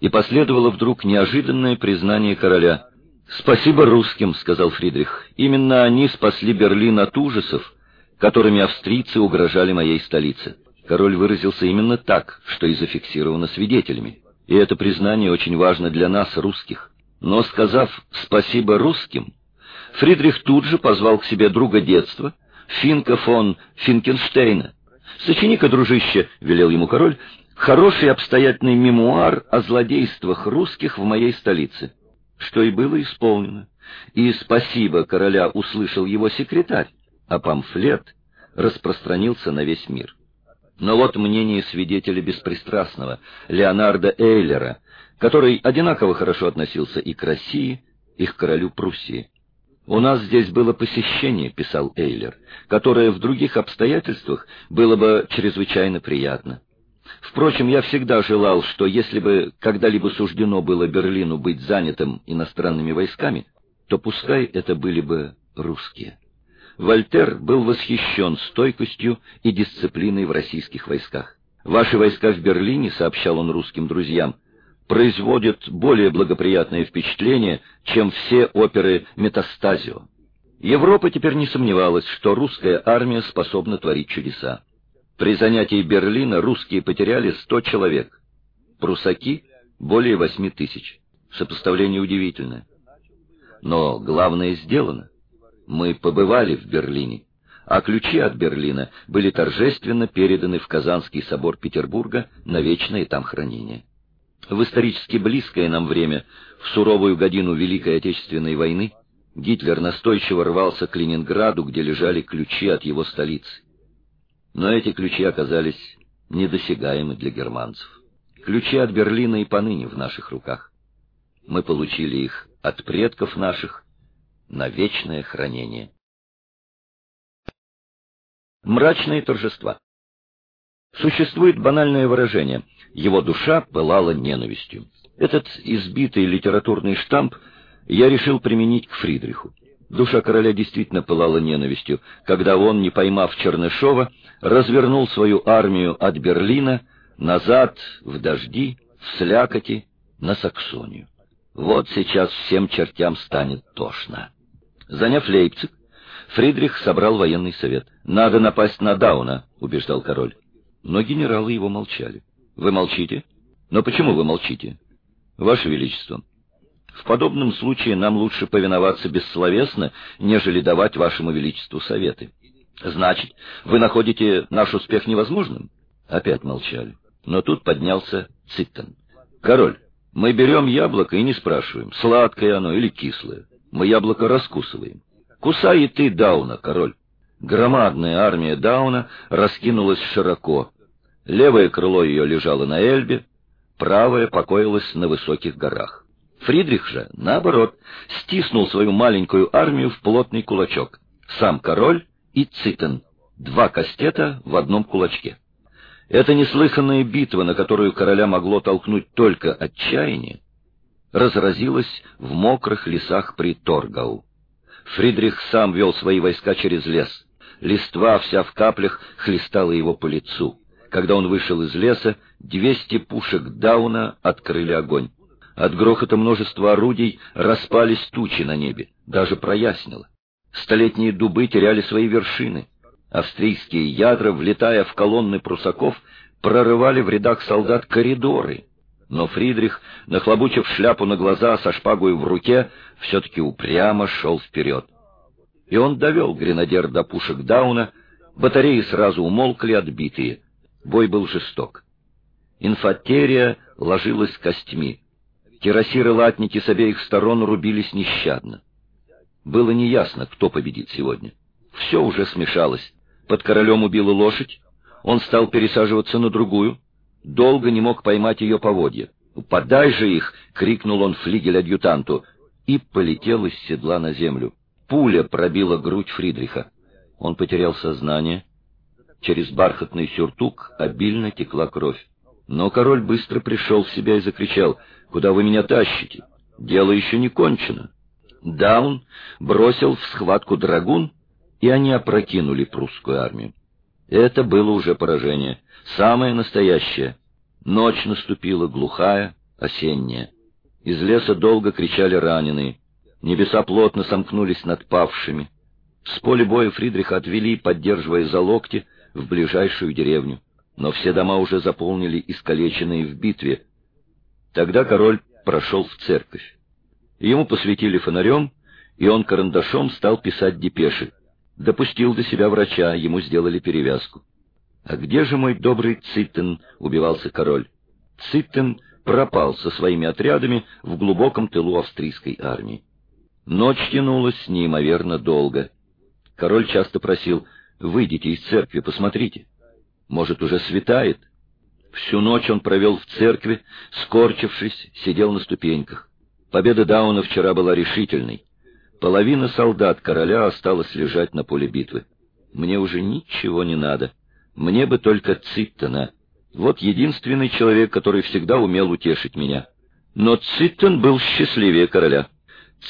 И последовало вдруг неожиданное признание короля. «Спасибо русским», — сказал Фридрих. «Именно они спасли Берлин от ужасов, которыми австрийцы угрожали моей столице». Король выразился именно так, что и зафиксировано свидетелями. И это признание очень важно для нас, русских. Но, сказав «спасибо русским», Фридрих тут же позвал к себе друга детства, Финка фон Финкенштейна. «Сочини-ка, дружище», — велел ему король, — «хороший обстоятельный мемуар о злодействах русских в моей столице». Что и было исполнено. И спасибо короля услышал его секретарь, а памфлет распространился на весь мир. Но вот мнение свидетеля беспристрастного, Леонарда Эйлера, который одинаково хорошо относился и к России, и к королю Пруссии. «У нас здесь было посещение», — писал Эйлер, «которое в других обстоятельствах было бы чрезвычайно приятно. Впрочем, я всегда желал, что если бы когда-либо суждено было Берлину быть занятым иностранными войсками, то пускай это были бы русские». Вольтер был восхищен стойкостью и дисциплиной в российских войсках. «Ваши войска в Берлине», — сообщал он русским друзьям, производят более благоприятное впечатление, чем все оперы Метастазио. Европа теперь не сомневалась, что русская армия способна творить чудеса. При занятии Берлина русские потеряли 100 человек, прусаки — более 8 тысяч. Сопоставление удивительное. Но главное сделано. Мы побывали в Берлине, а ключи от Берлина были торжественно переданы в Казанский собор Петербурга на вечное там хранение. В исторически близкое нам время, в суровую годину Великой Отечественной войны, Гитлер настойчиво рвался к Ленинграду, где лежали ключи от его столицы. Но эти ключи оказались недосягаемы для германцев. Ключи от Берлина и поныне в наших руках. Мы получили их от предков наших на вечное хранение. Мрачные торжества. Существует банальное выражение «его душа пылала ненавистью». Этот избитый литературный штамп я решил применить к Фридриху. Душа короля действительно пылала ненавистью, когда он, не поймав Чернышова, развернул свою армию от Берлина назад в дожди, в слякоти, на Саксонию. Вот сейчас всем чертям станет тошно. Заняв Лейпциг, Фридрих собрал военный совет. «Надо напасть на Дауна», — убеждал король. Но генералы его молчали. «Вы молчите? Но почему вы молчите?» «Ваше Величество, в подобном случае нам лучше повиноваться бессловесно, нежели давать Вашему Величеству советы. Значит, вы находите наш успех невозможным?» Опять молчали. Но тут поднялся Циттен. «Король, мы берем яблоко и не спрашиваем, сладкое оно или кислое. Мы яблоко раскусываем. Кусай и ты, Дауна, король». Громадная армия Дауна раскинулась широко, Левое крыло ее лежало на Эльбе, правое покоилось на высоких горах. Фридрих же, наоборот, стиснул свою маленькую армию в плотный кулачок. Сам король и Цитен, два кастета в одном кулачке. Эта неслыханная битва, на которую короля могло толкнуть только отчаяние, разразилась в мокрых лесах при Торгау. Фридрих сам вел свои войска через лес. Листва вся в каплях хлестала его по лицу. Когда он вышел из леса, двести пушек Дауна открыли огонь. От грохота множества орудий распались тучи на небе, даже прояснило. Столетние дубы теряли свои вершины. Австрийские ядра, влетая в колонны прусаков, прорывали в рядах солдат коридоры. Но Фридрих, нахлобучив шляпу на глаза со шпагой в руке, все-таки упрямо шел вперед. И он довел гренадер до пушек Дауна, батареи сразу умолкли, отбитые. Бой был жесток. Инфатерия ложилась костьми. Кирасиры-латники с обеих сторон рубились нещадно. Было неясно, кто победит сегодня. Все уже смешалось. Под королем убила лошадь, он стал пересаживаться на другую, долго не мог поймать ее поводья. «Подай же их!» — крикнул он флигель-адъютанту, и полетел из седла на землю. Пуля пробила грудь Фридриха. Он потерял сознание. Через бархатный сюртук обильно текла кровь. Но король быстро пришел в себя и закричал, «Куда вы меня тащите? Дело еще не кончено». Даун бросил в схватку драгун, и они опрокинули прусскую армию. Это было уже поражение, самое настоящее. Ночь наступила глухая, осенняя. Из леса долго кричали раненые. Небеса плотно сомкнулись над павшими. С поля боя Фридриха отвели, поддерживая за локти, в ближайшую деревню. Но все дома уже заполнили искалеченные в битве. Тогда король прошел в церковь. Ему посветили фонарем, и он карандашом стал писать депеши. Допустил до себя врача, ему сделали перевязку. «А где же мой добрый Циттен?» — убивался король. Циттен пропал со своими отрядами в глубоком тылу австрийской армии. Ночь тянулась неимоверно долго. Король часто просил, «Выйдите из церкви, посмотрите. Может, уже светает?» Всю ночь он провел в церкви, скорчившись, сидел на ступеньках. Победа Дауна вчера была решительной. Половина солдат короля осталась лежать на поле битвы. Мне уже ничего не надо. Мне бы только Циттона. Вот единственный человек, который всегда умел утешить меня. Но Циттон был счастливее короля.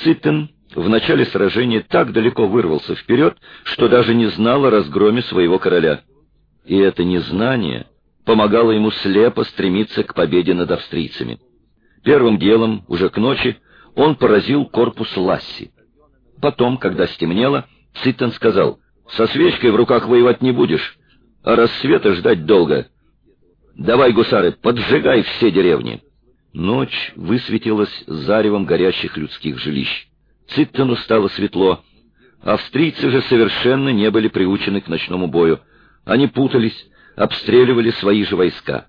Циттон в начале сражения так далеко вырвался вперед, что даже не знал о разгроме своего короля. И это незнание помогало ему слепо стремиться к победе над австрийцами. Первым делом, уже к ночи, он поразил корпус Ласси. Потом, когда стемнело, Циттен сказал, «Со свечкой в руках воевать не будешь, а рассвета ждать долго. Давай, гусары, поджигай все деревни». Ночь высветилась заревом горящих людских жилищ. Циттену стало светло. Австрийцы же совершенно не были приучены к ночному бою. Они путались, обстреливали свои же войска.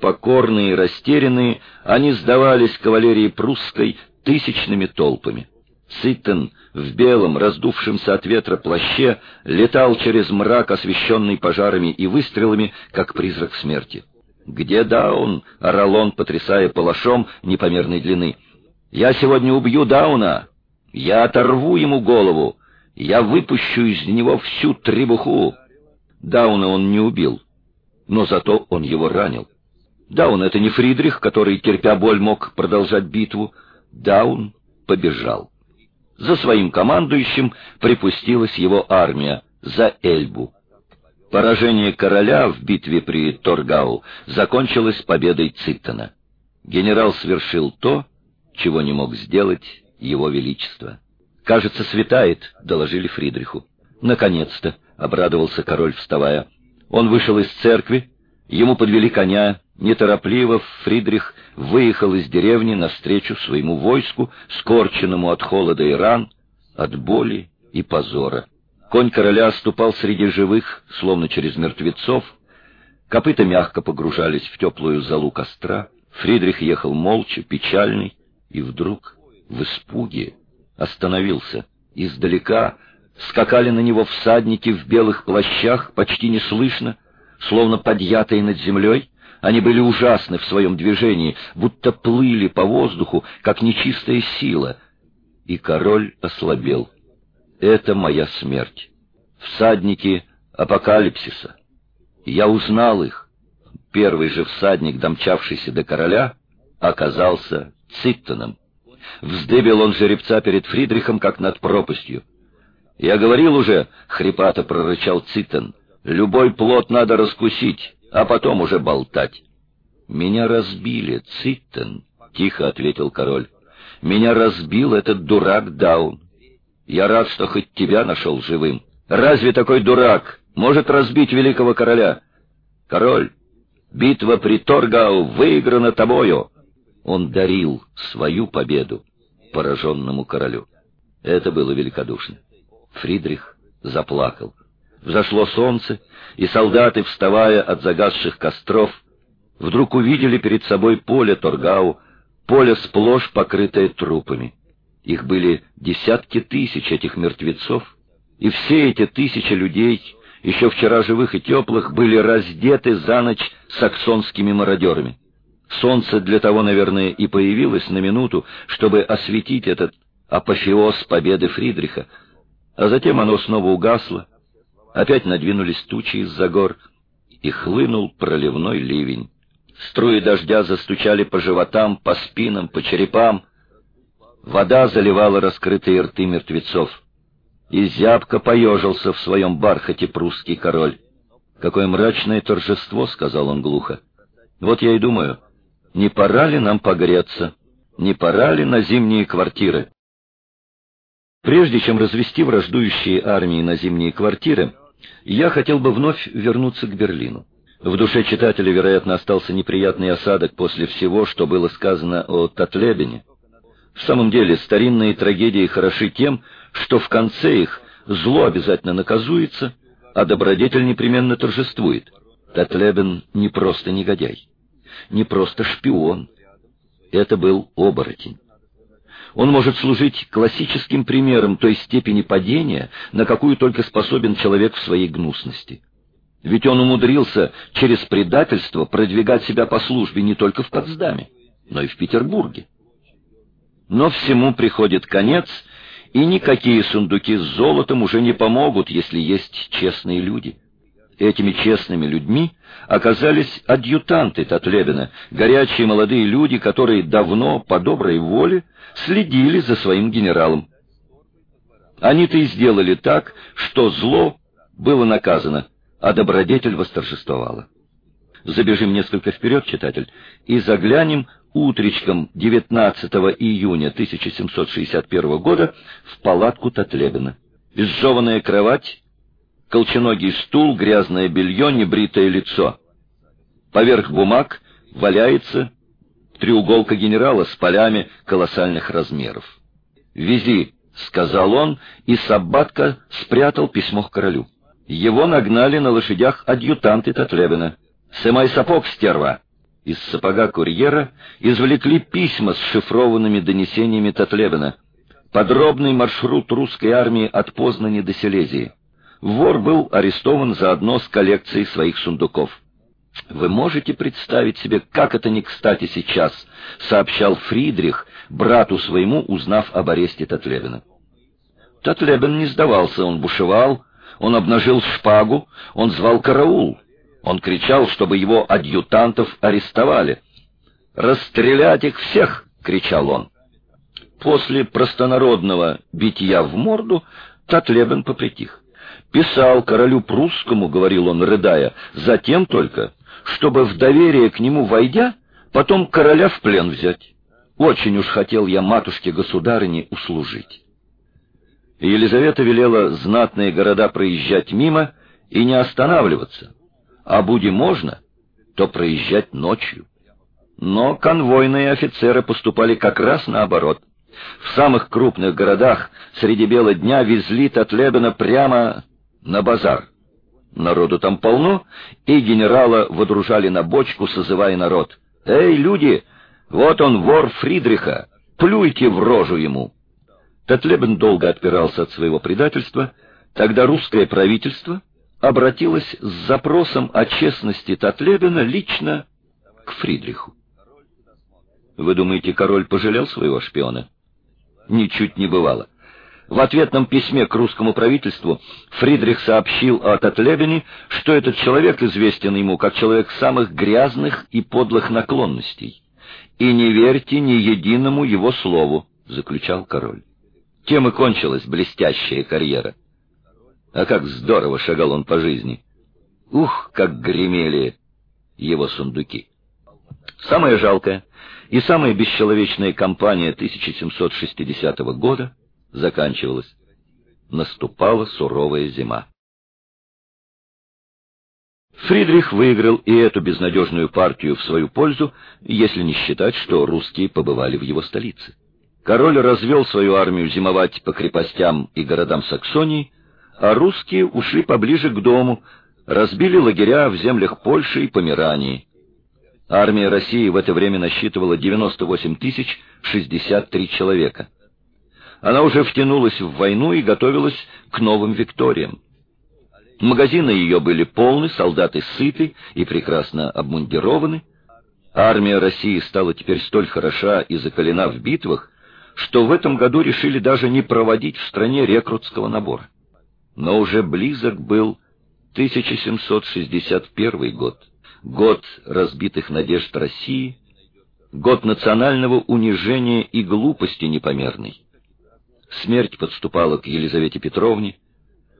Покорные и растерянные, они сдавались кавалерии прусской тысячными толпами. Циттен в белом, раздувшемся от ветра плаще летал через мрак, освещенный пожарами и выстрелами, как призрак смерти. «Где Даун?» — орал он, потрясая палашом непомерной длины. «Я сегодня убью Дауна! Я оторву ему голову! Я выпущу из него всю требуху!» Дауна он не убил, но зато он его ранил. Даун — это не Фридрих, который, терпя боль, мог продолжать битву. Даун побежал. За своим командующим припустилась его армия, за Эльбу. Поражение короля в битве при Торгау закончилось победой Циттона. Генерал свершил то, чего не мог сделать его величество. «Кажется, светает», — доложили Фридриху. «Наконец-то», — обрадовался король, вставая. Он вышел из церкви, ему подвели коня, Неторопливо Фридрих выехал из деревни навстречу своему войску, скорченному от холода и ран, от боли и позора. Конь короля ступал среди живых, словно через мертвецов. Копыта мягко погружались в теплую залу костра. Фридрих ехал молча, печальный, и вдруг, в испуге, остановился. Издалека скакали на него всадники в белых плащах, почти неслышно, словно подъятые над землей. Они были ужасны в своем движении, будто плыли по воздуху, как нечистая сила. И король ослабел. Это моя смерть. Всадники апокалипсиса. Я узнал их. Первый же всадник, домчавшийся до короля, оказался Циттоном. Вздыбил он жеребца перед Фридрихом, как над пропастью. «Я говорил уже», — хрипато прорычал Циттон, — «любой плод надо раскусить» а потом уже болтать. «Меня разбили, Циттен», — тихо ответил король. «Меня разбил этот дурак Даун. Я рад, что хоть тебя нашел живым. Разве такой дурак может разбить великого короля? Король, Битва при Торгау выиграна тобою!» Он дарил свою победу пораженному королю. Это было великодушно. Фридрих заплакал. Взошло солнце, и солдаты, вставая от загасших костров, вдруг увидели перед собой поле Торгау, поле сплошь покрытое трупами. Их были десятки тысяч этих мертвецов, и все эти тысячи людей, еще вчера живых и теплых, были раздеты за ночь саксонскими мародерами. Солнце для того, наверное, и появилось на минуту, чтобы осветить этот апофеоз победы Фридриха, а затем оно снова угасло, опять надвинулись тучи из-за гор, и хлынул проливной ливень. Струи дождя застучали по животам, по спинам, по черепам. Вода заливала раскрытые рты мертвецов. И зябко поежился в своем бархате прусский король. «Какое мрачное торжество!» — сказал он глухо. «Вот я и думаю, не пора ли нам погреться? Не пора ли на зимние квартиры?» Прежде чем развести враждующие армии на зимние квартиры, я хотел бы вновь вернуться к Берлину. В душе читателя, вероятно, остался неприятный осадок после всего, что было сказано о Татлебене. В самом деле, старинные трагедии хороши тем, что в конце их зло обязательно наказуется, а добродетель непременно торжествует. Татлебен не просто негодяй, не просто шпион. Это был оборотень. Он может служить классическим примером той степени падения, на какую только способен человек в своей гнусности. Ведь он умудрился через предательство продвигать себя по службе не только в Потсдаме, но и в Петербурге. Но всему приходит конец, и никакие сундуки с золотом уже не помогут, если есть честные люди. Этими честными людьми оказались адъютанты Татлебина, горячие молодые люди, которые давно, по доброй воле, следили за своим генералом. Они-то и сделали так, что зло было наказано, а добродетель восторжествовала. Забежим несколько вперед, читатель, и заглянем утречком 19 июня 1761 года в палатку Татлебина. Изжеванная кровать, колченогий стул, грязное белье, небритое лицо. Поверх бумаг валяется треуголка генерала с полями колоссальных размеров. «Вези», — сказал он, и Саббатка спрятал письмо к королю. Его нагнали на лошадях адъютанты Татлебина. «Сымай сапог, стерва!» Из сапога курьера извлекли письма с шифрованными донесениями Татлебина. Подробный маршрут русской армии от Познани до Силезии. Вор был арестован заодно с коллекцией своих сундуков. «Вы можете представить себе, как это не кстати сейчас», — сообщал Фридрих, брату своему, узнав об аресте Татлебина. Татлебин не сдавался, он бушевал, он обнажил шпагу, он звал караул. Он кричал, чтобы его адъютантов арестовали. «Расстрелять их всех!» — кричал он. После простонародного битья в морду Татлебен попритих. «Писал королю прусскому, — говорил он, рыдая, — затем только, чтобы в доверие к нему войдя, потом короля в плен взять. Очень уж хотел я матушке-государыне услужить». Елизавета велела знатные города проезжать мимо и не останавливаться, а буди можно, то проезжать ночью. Но конвойные офицеры поступали как раз наоборот. В самых крупных городах среди бела дня везли Татлебена прямо на базар. Народу там полно, и генерала водружали на бочку, созывая народ. «Эй, люди, вот он, вор Фридриха, плюйте в рожу ему!» Татлебен долго отпирался от своего предательства, тогда русское правительство обратилось с запросом о честности Татлебена лично к Фридриху. Вы думаете, король пожалел своего шпиона? Ничуть не бывало. В ответном письме к русскому правительству Фридрих сообщил о Татлебене, что этот человек известен ему как человек самых грязных и подлых наклонностей. «И не верьте ни единому его слову», — заключал король. Тем и кончилась блестящая карьера. А как здорово шагал он по жизни. Ух, как гремели его сундуки. Самая жалкая и самая бесчеловечная кампания 1760 года заканчивалась. Наступала суровая зима. Фридрих выиграл и эту безнадежную партию в свою пользу, если не считать, что русские побывали в его столице. Король развел свою армию зимовать по крепостям и городам Саксонии, а русские ушли поближе к дому, разбили лагеря в землях Польши и Померании. Армия России в это время насчитывала 98 тысяч 63 человека. Она уже втянулась в войну и готовилась к новым викториям. Магазины ее были полны, солдаты сыты и прекрасно обмундированы. Армия России стала теперь столь хороша и закалена в битвах, что в этом году решили даже не проводить в стране рекрутского набора. Но уже близок был 1761 год, год разбитых надежд России, год национального унижения и глупости непомерной. Смерть подступала к Елизавете Петровне,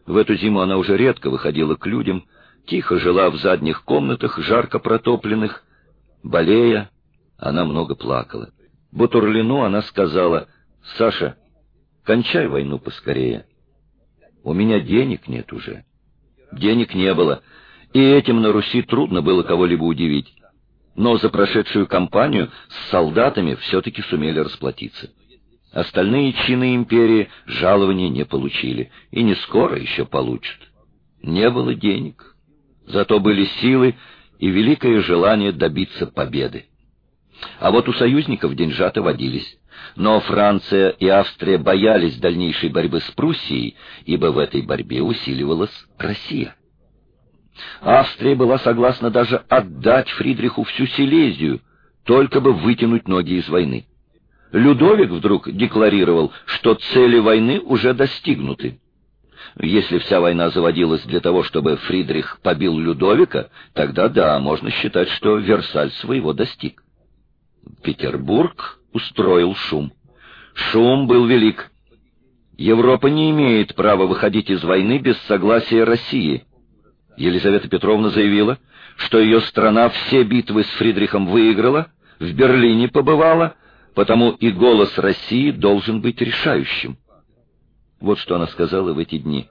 в эту зиму она уже редко выходила к людям, тихо жила в задних комнатах, жарко протопленных. Болея, она много плакала. Бутурлину она сказала, «Саша, кончай войну поскорее. У меня денег нет уже». Денег не было, и этим на Руси трудно было кого-либо удивить. Но за прошедшую кампанию с солдатами все-таки сумели расплатиться. Остальные чины империи жалования не получили, и не скоро еще получат. Не было денег, зато были силы и великое желание добиться победы. А вот у союзников деньжата водились. Но Франция и Австрия боялись дальнейшей борьбы с Пруссией, ибо в этой борьбе усиливалась Россия. Австрия была согласна даже отдать Фридриху всю Силезию, только бы вытянуть ноги из войны. Людовик вдруг декларировал, что цели войны уже достигнуты. Если вся война заводилась для того, чтобы Фридрих побил Людовика, тогда да, можно считать, что Версаль своего достиг. Петербург устроил шум. Шум был велик. Европа не имеет права выходить из войны без согласия России. Елизавета Петровна заявила, что ее страна все битвы с Фридрихом выиграла, в Берлине побывала, потому и голос России должен быть решающим. Вот что она сказала в эти дни.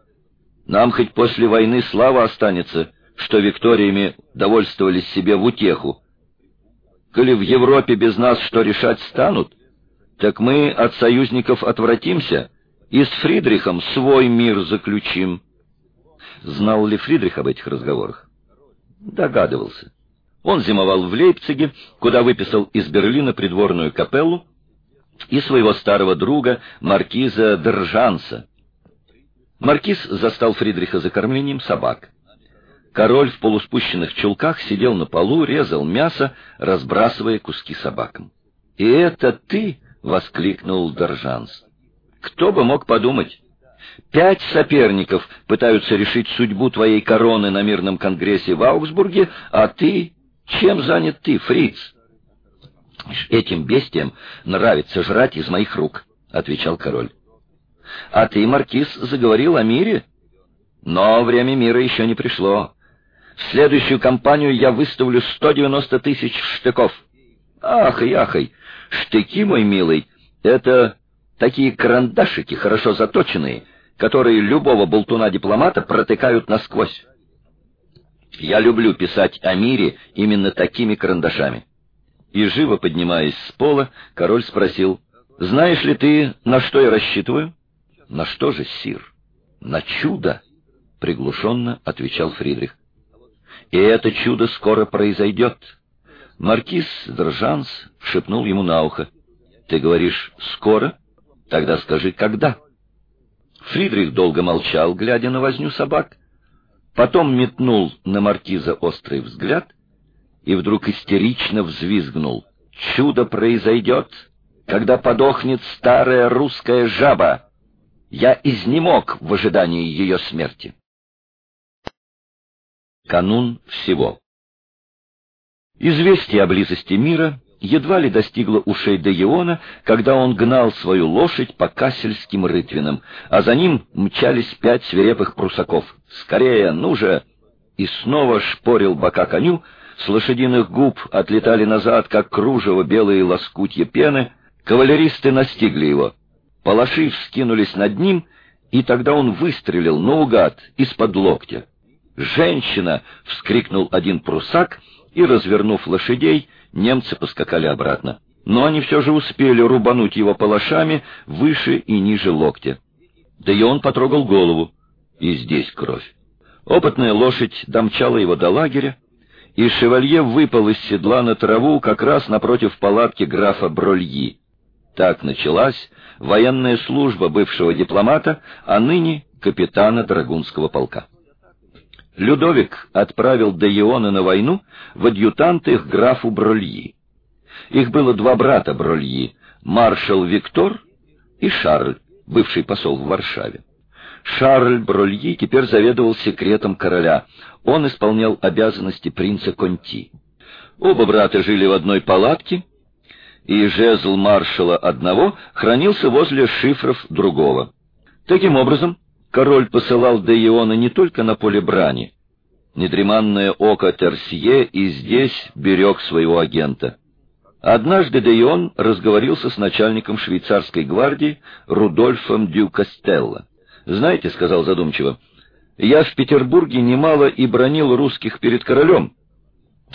Нам хоть после войны слава останется, что викториями довольствовались себе в утеху. Коли в Европе без нас что решать станут, так мы от союзников отвратимся и с Фридрихом свой мир заключим. Знал ли Фридрих об этих разговорах? Догадывался. Он зимовал в Лейпциге, куда выписал из Берлина придворную капеллу и своего старого друга, маркиза Держанса. Маркиз застал Фридриха за кормлением собак. Король в полуспущенных чулках сидел на полу, резал мясо, разбрасывая куски собакам. «И это ты?» — воскликнул Держанс. «Кто бы мог подумать? Пять соперников пытаются решить судьбу твоей короны на мирном конгрессе в Аугсбурге, а ты чем занят ты, фриц? Этим бестиям нравится жрать из моих рук, отвечал король. А ты, маркиз, заговорил о мире? Но время мира еще не пришло. В следующую кампанию я выставлю 190 тысяч штыков. Ах, яхай, штыки, мой милый, это такие карандашики, хорошо заточенные, которые любого болтуна-дипломата протыкают насквозь. Я люблю писать о мире именно такими карандашами. И живо поднимаясь с пола, король спросил, «Знаешь ли ты, на что я рассчитываю?» «На что же, сир?» «На чудо!» — приглушенно отвечал Фридрих. «И это чудо скоро произойдет!» Маркиз Држанс шепнул ему на ухо, «Ты говоришь, скоро? Тогда скажи, когда?» Фридрих долго молчал, глядя на возню собак, потом метнул на маркиза острый взгляд и вдруг истерично взвизгнул. «Чудо произойдет, когда подохнет старая русская жаба! Я изнемог в ожидании ее смерти!» Канун всего Известие о близости мира едва ли достигло ушей Дегиона, когда он гнал свою лошадь по кассельским рытвинам, а за ним мчались пять свирепых прусаков. «Скорее, ну же!» И снова шпорил бока коню, с лошадиных губ отлетали назад, как кружево белые лоскутья пены, кавалеристы настигли его. Палаши вскинулись над ним, и тогда он выстрелил наугад из-под локтя. «Женщина!» — вскрикнул один прусак, и, развернув лошадей, немцы поскакали обратно. Но они все же успели рубануть его палашами выше и ниже локтя. Да и он потрогал голову, и здесь кровь. Опытная лошадь домчала его до лагеря, и шевалье выпал из седла на траву как раз напротив палатки графа Брольи. Так началась военная служба бывшего дипломата, а ныне капитана Драгунского полка. Людовик отправил Деиона на войну в адъютанты их графу Брольи. Их было два брата Брольи, маршал Виктор и Шарль, бывший посол в Варшаве. Шарль Брольи теперь заведовал секретом короля. Он исполнял обязанности принца Конти. Оба брата жили в одной палатке, и жезл маршала одного хранился возле шифров другого. Таким образом, король посылал Деиона не только на поле брани. Недреманное око Терсье и здесь берег своего агента. Однажды Дейон разговорился с начальником швейцарской гвардии Рудольфом Дю Костелло. «Знаете, — сказал задумчиво, — я в Петербурге немало и бронил русских перед королем,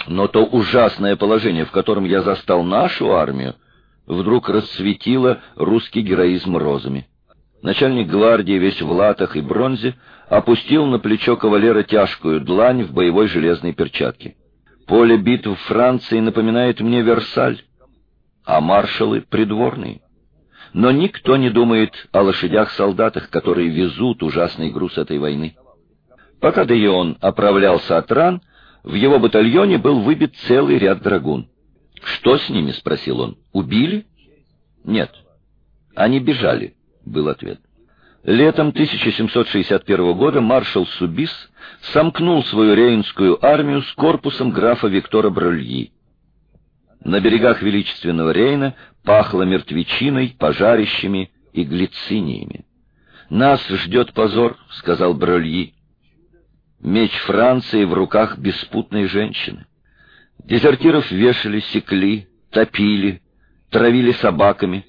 но то ужасное положение, в котором я застал нашу армию, вдруг расцветило русский героизм розами. Начальник гвардии, весь в латах и бронзе, опустил на плечо кавалера тяжкую длань в боевой железной перчатке. Поле битв Франции напоминает мне Версаль, а маршалы — придворные. Но никто не думает о лошадях-солдатах, которые везут ужасный груз этой войны. Пока Деион оправлялся от ран, в его батальоне был выбит целый ряд драгун. «Что с ними?» — спросил он. «Убили?» «Нет. Они бежали», — был ответ. Летом 1761 года маршал Субис сомкнул свою рейнскую армию с корпусом графа Виктора Брольи. На берегах величественного Рейна пахло мертвечиной, пожарищами и глициниями. «Нас ждет позор», — сказал Брольи. «Меч Франции в руках беспутной женщины. Дезертиров вешали, секли, топили, травили собаками»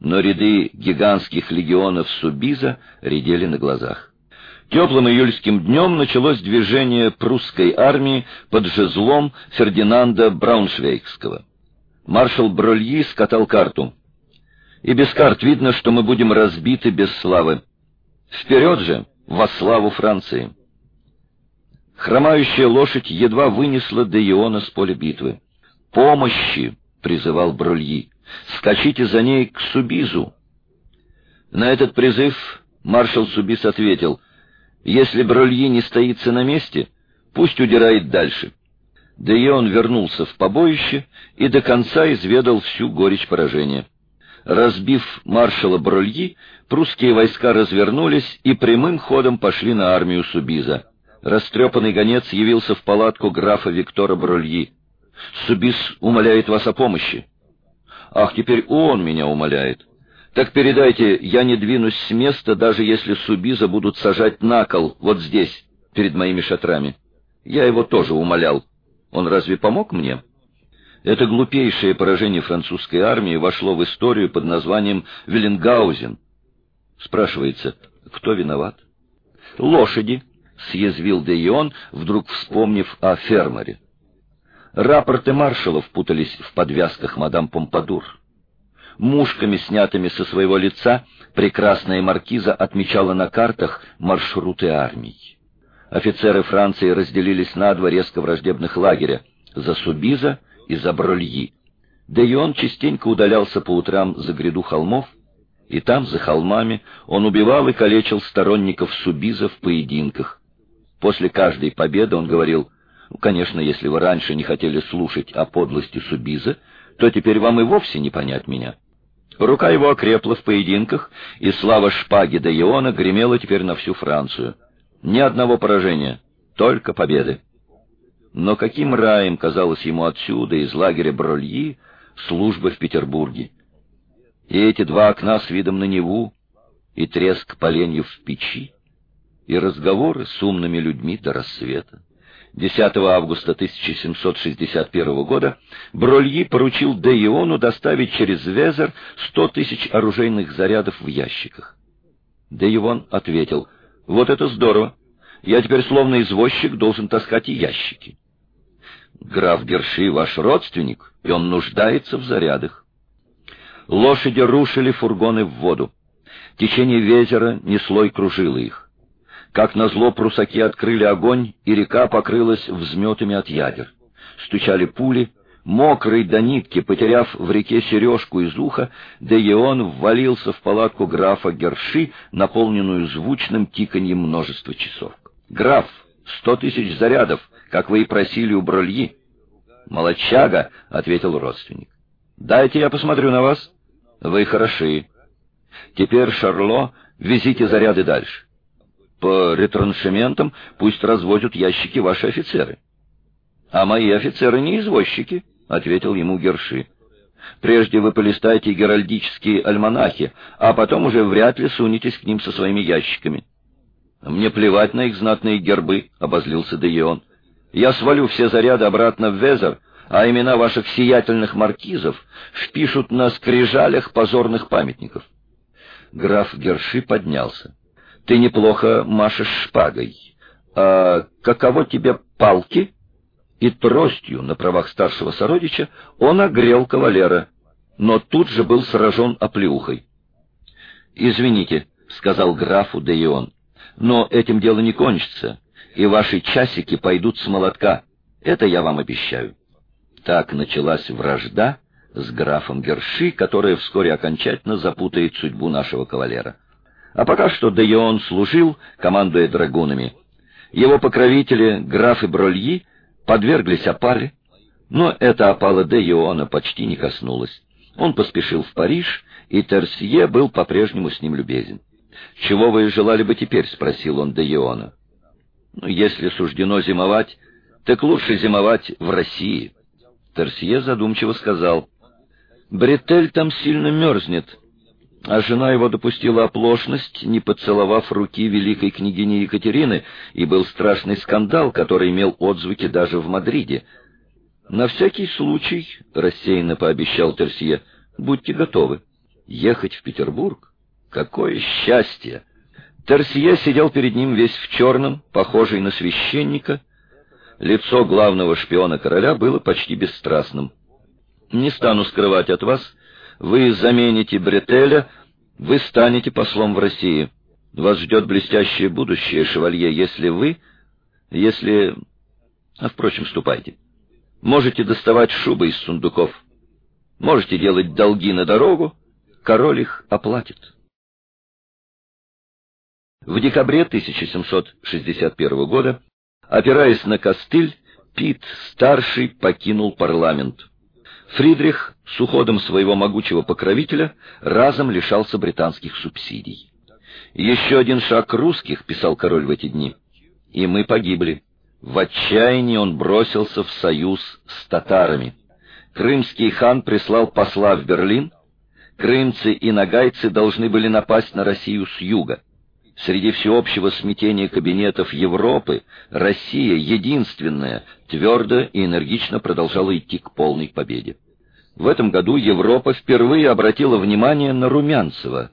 но ряды гигантских легионов Субиза редели на глазах. Теплым июльским днем началось движение прусской армии под жезлом Фердинанда Брауншвейгского. Маршал Брольи скатал карту. И без карт видно, что мы будем разбиты без славы. Вперед же, во славу Франции! Хромающая лошадь едва вынесла до Иона с поля битвы. «Помощи!» — призывал Брольи. Скачите за ней к Субизу. На этот призыв маршал Субиз ответил, если Брольи не стоится на месте, пусть удирает дальше. Да и он вернулся в побоище и до конца изведал всю горечь поражения. Разбив маршала Брольи, прусские войска развернулись и прямым ходом пошли на армию Субиза. Растрепанный гонец явился в палатку графа Виктора Брольи. «Субиз умоляет вас о помощи». Ах, теперь он меня умоляет. Так передайте, я не двинусь с места, даже если Субиза будут сажать на кол, вот здесь, перед моими шатрами. Я его тоже умолял. Он разве помог мне? Это глупейшее поражение французской армии вошло в историю под названием Веленгаузен. Спрашивается, кто виноват? Лошади, съязвил Дейон, вдруг вспомнив о фермере. Рапорты маршалов путались в подвязках мадам Помпадур. Мушками, снятыми со своего лица, прекрасная маркиза отмечала на картах маршруты армий. Офицеры Франции разделились на два резко враждебных лагеря — за Субиза и за Брольи. Да и он частенько удалялся по утрам за гряду холмов, и там, за холмами, он убивал и калечил сторонников Субиза в поединках. После каждой победы он говорил — конечно, если вы раньше не хотели слушать о подлости Субиза, то теперь вам и вовсе не понять меня. Рука его окрепла в поединках, и слава шпаги до Иона гремела теперь на всю Францию. Ни одного поражения, только победы. Но каким раем казалось ему отсюда, из лагеря Брольи, служба в Петербурге? И эти два окна с видом на Неву, и треск поленьев в печи, и разговоры с умными людьми до рассвета. 10 августа 1761 года Брольи поручил Де доставить через Везер 100 тысяч оружейных зарядов в ящиках. Де ответил, «Вот это здорово! Я теперь словно извозчик должен таскать и ящики. Граф Герши ваш родственник, и он нуждается в зарядах. Лошади рушили фургоны в воду. Течение ветера несло и кружило их. Как назло прусаки открыли огонь, и река покрылась взметами от ядер. Стучали пули, мокрый до нитки, потеряв в реке сережку из уха, Деион ввалился в палатку графа Герши, наполненную звучным тиканьем множества часов. «Граф, сто тысяч зарядов, как вы и просили у Брольи». «Молодчага», — ответил родственник. «Дайте я посмотрю на вас». «Вы хороши. Теперь, Шарло, везите заряды дальше. По ретраншементам пусть развозят ящики ваши офицеры». «А мои офицеры не извозчики», — ответил ему Герши. «Прежде вы полистайте геральдические альманахи, а потом уже вряд ли сунетесь к ним со своими ящиками». «Мне плевать на их знатные гербы», — обозлился Деион. «Я свалю все заряды обратно в Везер, а имена ваших сиятельных маркизов впишут на скрижалях позорных памятников». Граф Герши поднялся. «Ты неплохо машешь шпагой. А каково тебе палки?» И тростью на правах старшего сородича он огрел кавалера, но тут же был сражен оплеухой. «Извините», — сказал графу Деион, — «но этим дело не кончится, и ваши часики пойдут с молотка. Это я вам обещаю». Так началась вражда с графом Герши, которая вскоре окончательно запутает судьбу нашего кавалера. А пока что Деион служил, командуя драгунами. Его покровители, графы Брольи, подверглись опале, но эта опала де Иона почти не коснулась. Он поспешил в Париж, и Терсье был по-прежнему с ним любезен. «Чего вы желали бы теперь?» — спросил он де Иона. «Ну, если суждено зимовать, так лучше зимовать в России». Терсье задумчиво сказал, «Бретель там сильно мерзнет, а жена его допустила оплошность, не поцеловав руки великой княгини Екатерины, и был страшный скандал, который имел отзвуки даже в Мадриде. «На всякий случай», — рассеянно пообещал Терсье, — «будьте готовы. Ехать в Петербург? Какое счастье!» Терсье сидел перед ним весь в черном, похожий на священника. Лицо главного шпиона короля было почти бесстрастным. «Не стану скрывать от вас», вы замените Бретеля, вы станете послом в России. Вас ждет блестящее будущее, шевалье, если вы... Если... А, впрочем, ступайте. Можете доставать шубы из сундуков. Можете делать долги на дорогу. Король их оплатит. В декабре 1761 года, опираясь на костыль, Пит, старший, покинул парламент. Фридрих с уходом своего могучего покровителя разом лишался британских субсидий. «Еще один шаг русских», — писал король в эти дни, — «и мы погибли». В отчаянии он бросился в союз с татарами. Крымский хан прислал посла в Берлин. Крымцы и нагайцы должны были напасть на Россию с юга. Среди всеобщего смятения кабинетов Европы Россия, единственная, твердо и энергично продолжала идти к полной победе. В этом году Европа впервые обратила внимание на Румянцева.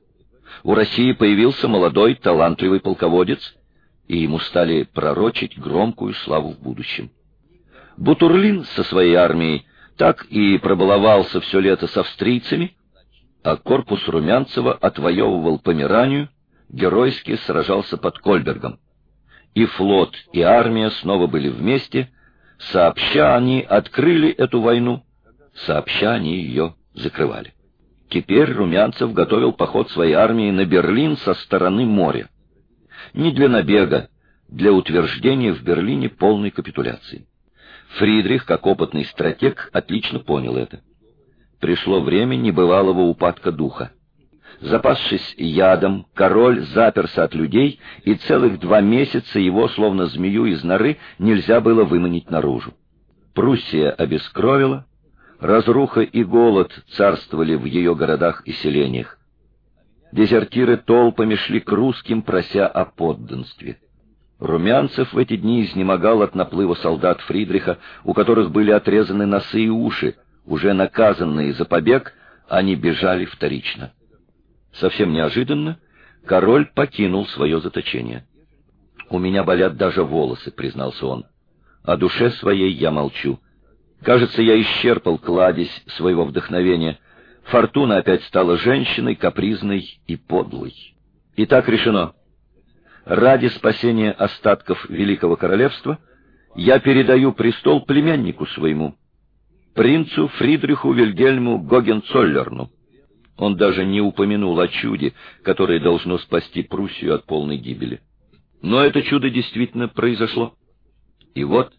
У России появился молодой, талантливый полководец, и ему стали пророчить громкую славу в будущем. Бутурлин со своей армией так и пробаловался все лето с австрийцами, а корпус Румянцева отвоевывал Померанию, геройски сражался под Кольбергом. И флот, и армия снова были вместе, сообща они открыли эту войну, сообща они ее закрывали. Теперь Румянцев готовил поход своей армии на Берлин со стороны моря. Не для набега, для утверждения в Берлине полной капитуляции. Фридрих, как опытный стратег, отлично понял это. Пришло время небывалого упадка духа. Запасшись ядом, король заперся от людей, и целых два месяца его, словно змею из норы, нельзя было выманить наружу. Пруссия обескровила, разруха и голод царствовали в ее городах и селениях. Дезертиры толпами шли к русским, прося о подданстве. Румянцев в эти дни изнемогал от наплыва солдат Фридриха, у которых были отрезаны носы и уши, уже наказанные за побег, они бежали вторично. Совсем неожиданно король покинул свое заточение. «У меня болят даже волосы», — признался он. «О душе своей я молчу. Кажется, я исчерпал кладезь своего вдохновения. Фортуна опять стала женщиной, капризной и подлой. И так решено. Ради спасения остатков Великого Королевства я передаю престол племяннику своему, принцу Фридриху Вильгельму Гогенцоллерну. Он даже не упомянул о чуде, которое должно спасти Пруссию от полной гибели. Но это чудо действительно произошло. И вот,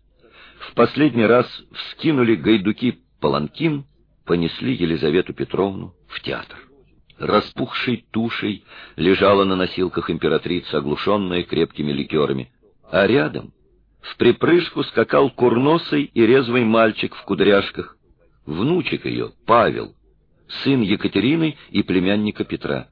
в последний раз вскинули гайдуки паланкин, понесли Елизавету Петровну в театр. Распухшей тушей лежала на носилках императрица, оглушенная крепкими ликерами, а рядом в припрыжку скакал курносый и резвый мальчик в кудряшках, внучек ее, Павел, сын Екатерины и племянника Петра.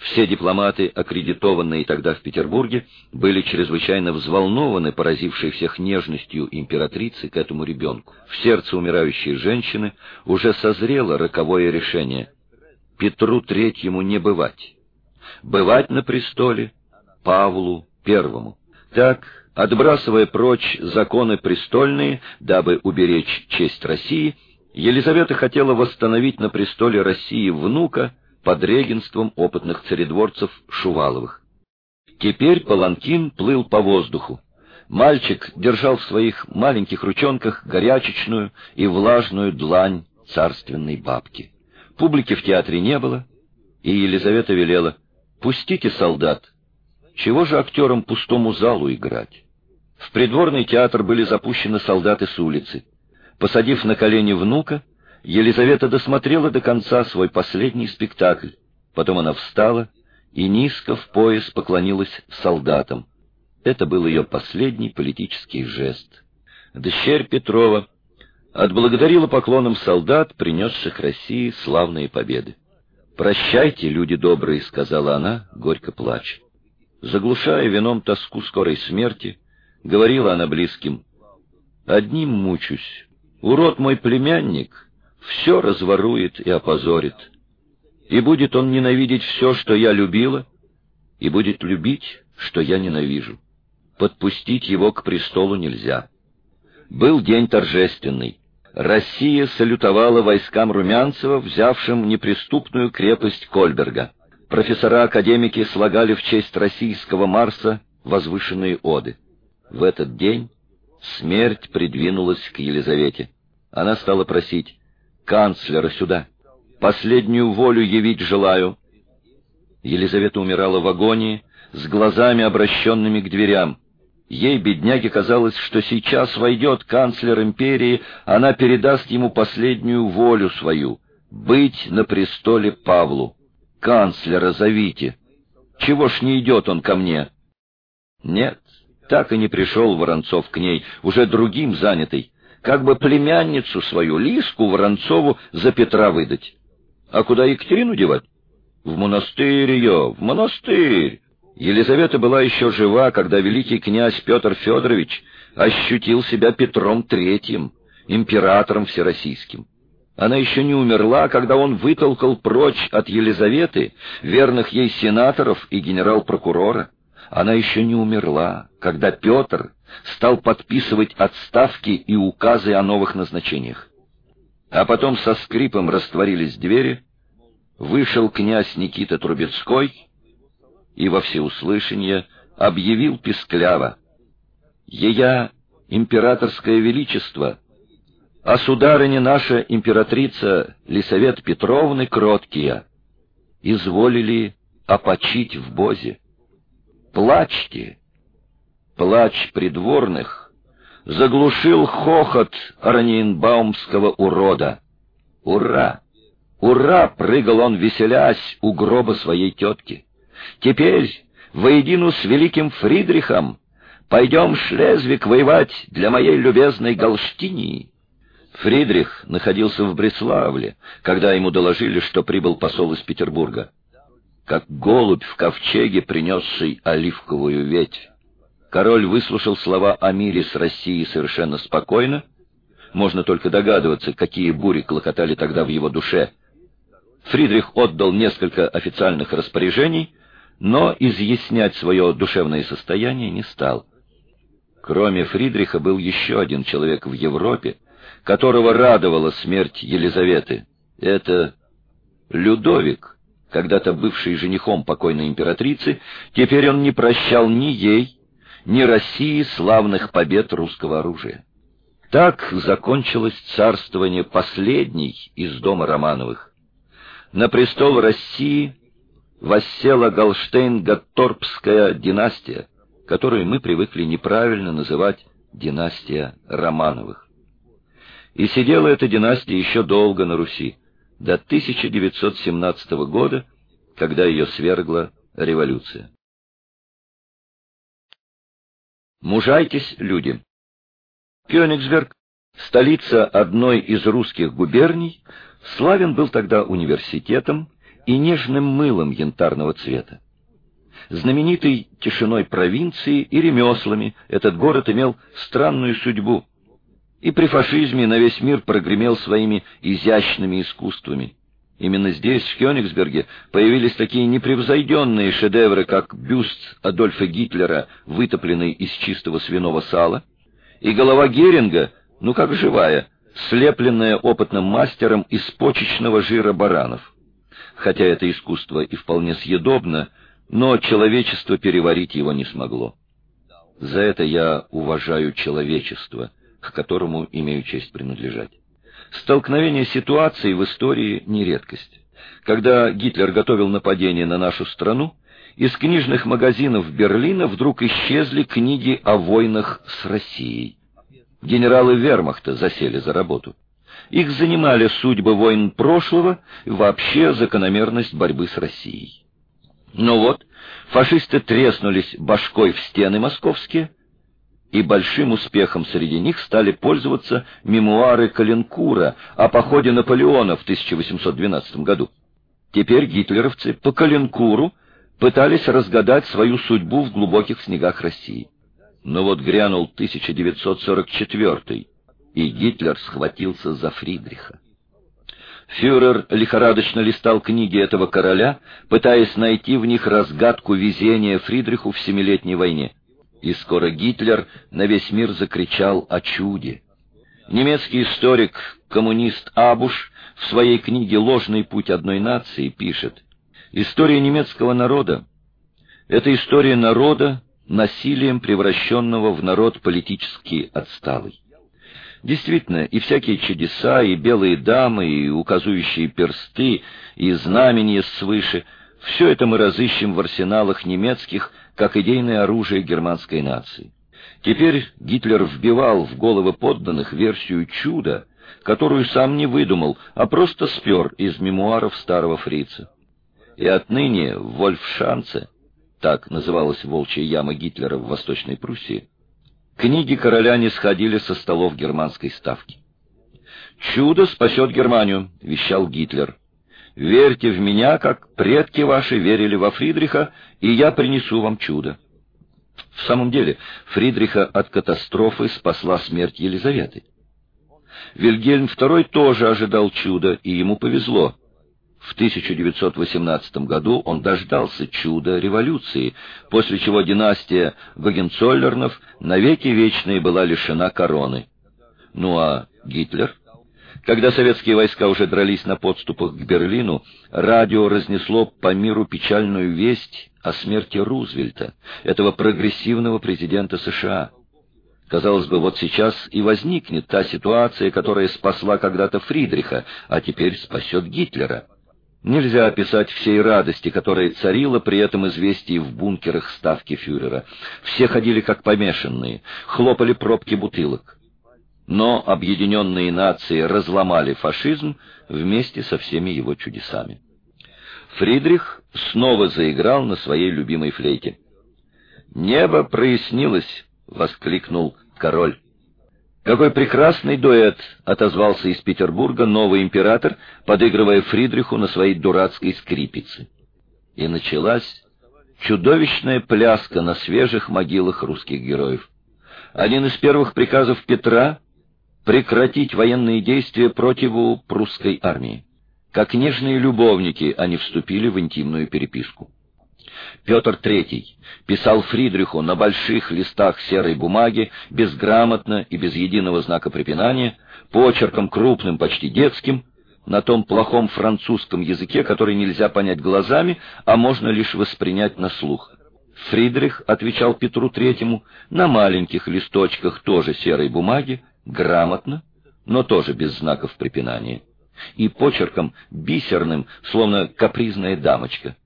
Все дипломаты, аккредитованные тогда в Петербурге, были чрезвычайно взволнованы поразившей всех нежностью императрицы к этому ребенку. В сердце умирающей женщины уже созрело роковое решение. Петру Третьему не бывать. Бывать на престоле Павлу Первому. Так, отбрасывая прочь законы престольные, дабы уберечь честь России, Елизавета хотела восстановить на престоле России внука под регенством опытных царедворцев Шуваловых. Теперь Паланкин плыл по воздуху. Мальчик держал в своих маленьких ручонках горячечную и влажную длань царственной бабки. Публики в театре не было, и Елизавета велела, «Пустите солдат. Чего же актерам пустому залу играть?» В придворный театр были запущены солдаты с улицы. Посадив на колени внука, Елизавета досмотрела до конца свой последний спектакль. Потом она встала и низко в пояс поклонилась солдатам. Это был ее последний политический жест. Дщерь Петрова отблагодарила поклоном солдат, принесших России славные победы. «Прощайте, люди добрые», — сказала она, горько плача. Заглушая вином тоску скорой смерти, говорила она близким, «Одним мучусь, Урод мой племянник все разворует и опозорит. И будет он ненавидеть все, что я любила, и будет любить, что я ненавижу. Подпустить его к престолу нельзя. Был день торжественный. Россия салютовала войскам Румянцева, взявшим неприступную крепость Кольберга. Профессора-академики слагали в честь российского Марса возвышенные оды. В этот день смерть придвинулась к Елизавете. Она стала просить «Канцлера сюда! Последнюю волю явить желаю!» Елизавета умирала в агонии, с глазами обращенными к дверям. Ей, бедняге, казалось, что сейчас войдет канцлер империи, она передаст ему последнюю волю свою — быть на престоле Павлу. «Канцлера зовите! Чего ж не идет он ко мне?» Нет, так и не пришел Воронцов к ней, уже другим занятый как бы племянницу свою, Лиску Воронцову, за Петра выдать. А куда Екатерину девать? В монастырь ее, в монастырь. Елизавета была еще жива, когда великий князь Петр Федорович ощутил себя Петром Третьим, императором всероссийским. Она еще не умерла, когда он вытолкал прочь от Елизаветы верных ей сенаторов и генерал-прокурора. Она еще не умерла, когда Петр стал подписывать отставки и указы о новых назначениях. А потом со скрипом растворились двери, вышел князь Никита Трубецкой и во всеуслышание объявил Писклява. «Ея императорское величество, а сударыня наша императрица Лисавет Петровны Кроткия, изволили опочить в Бозе. Плачьте!» Плач придворных заглушил хохот Ораниенбаумского урода. «Ура! Ура!» — прыгал он, веселясь у гроба своей тетки. «Теперь, воедину с великим Фридрихом, пойдем Шлезвик воевать для моей любезной Галштинии». Фридрих находился в Бреславле, когда ему доложили, что прибыл посол из Петербурга. Как голубь в ковчеге, принесший оливковую ветвь. Король выслушал слова о мире с Россией совершенно спокойно. Можно только догадываться, какие бури клокотали тогда в его душе. Фридрих отдал несколько официальных распоряжений, но изъяснять свое душевное состояние не стал. Кроме Фридриха был еще один человек в Европе, которого радовала смерть Елизаветы. Это Людовик, когда-то бывший женихом покойной императрицы, теперь он не прощал ни ей, ни России славных побед русского оружия. Так закончилось царствование последней из дома Романовых. На престол России воссела Галштейн-Гатторпская династия, которую мы привыкли неправильно называть династия Романовых. И сидела эта династия еще долго на Руси, до 1917 года, когда ее свергла революция. Мужайтесь, люди! Кёнигсберг, столица одной из русских губерний, славен был тогда университетом и нежным мылом янтарного цвета. Знаменитый тишиной провинции и ремеслами этот город имел странную судьбу, и при фашизме на весь мир прогремел своими изящными искусствами. Именно здесь, в Кёнигсберге, появились такие непревзойденные шедевры, как бюст Адольфа Гитлера, вытопленный из чистого свиного сала, и голова Геринга, ну как живая, слепленная опытным мастером из почечного жира баранов. Хотя это искусство и вполне съедобно, но человечество переварить его не смогло. За это я уважаю человечество, к которому имею честь принадлежать. Столкновение ситуаций в истории не редкость. Когда Гитлер готовил нападение на нашу страну, из книжных магазинов Берлина вдруг исчезли книги о войнах с Россией. Генералы вермахта засели за работу. Их занимали судьбы войн прошлого и вообще закономерность борьбы с Россией. Но вот фашисты треснулись башкой в стены московские, и большим успехом среди них стали пользоваться мемуары Калинкура о походе Наполеона в 1812 году. Теперь гитлеровцы по Калинкуру пытались разгадать свою судьбу в глубоких снегах России. Но вот грянул 1944 и Гитлер схватился за Фридриха. Фюрер лихорадочно листал книги этого короля, пытаясь найти в них разгадку везения Фридриху в Семилетней войне. И скоро Гитлер на весь мир закричал о чуде. Немецкий историк, коммунист Абуш в своей книге «Ложный путь одной нации» пишет, История немецкого народа — это история народа, насилием превращенного в народ политически отсталый. Действительно, и всякие чудеса, и белые дамы, и указующие персты, и знамения свыше — все это мы разыщем в арсеналах немецких, как идейное оружие германской нации. Теперь Гитлер вбивал в головы подданных версию чуда, которую сам не выдумал, а просто спер из мемуаров старого фрица. И отныне в Вольфшанце, так называлась волчья яма Гитлера в Восточной Пруссии, книги короля не сходили со столов германской ставки. «Чудо спасет Германию», — вещал Гитлер. «Верьте в меня, как предки ваши верили во Фридриха, и я принесу вам чудо». В самом деле, Фридриха от катастрофы спасла смерть Елизаветы. Вильгельм II тоже ожидал чуда, и ему повезло. В 1918 году он дождался чуда революции, после чего династия Гогенцоллернов навеки вечные была лишена короны. Ну а Гитлер? Когда советские войска уже дрались на подступах к Берлину, радио разнесло по миру печальную весть о смерти Рузвельта, этого прогрессивного президента США. Казалось бы, вот сейчас и возникнет та ситуация, которая спасла когда-то Фридриха, а теперь спасет Гитлера. Нельзя описать всей радости, которая царила при этом известии в бункерах ставки фюрера. Все ходили как помешанные, хлопали пробки бутылок. Но объединенные нации разломали фашизм вместе со всеми его чудесами. Фридрих снова заиграл на своей любимой флейте. «Небо прояснилось!» — воскликнул король. «Какой прекрасный дуэт!» — отозвался из Петербурга новый император, подыгрывая Фридриху на своей дурацкой скрипице. И началась чудовищная пляска на свежих могилах русских героев. Один из первых приказов Петра — прекратить военные действия против прусской армии. Как нежные любовники они вступили в интимную переписку. Петр III писал Фридриху на больших листах серой бумаги, безграмотно и без единого знака препинания, почерком крупным, почти детским, на том плохом французском языке, который нельзя понять глазами, а можно лишь воспринять на слух. Фридрих отвечал Петру Третьему на маленьких листочках тоже серой бумаги, грамотно, но тоже без знаков препинания, и почерком бисерным, словно капризная дамочка,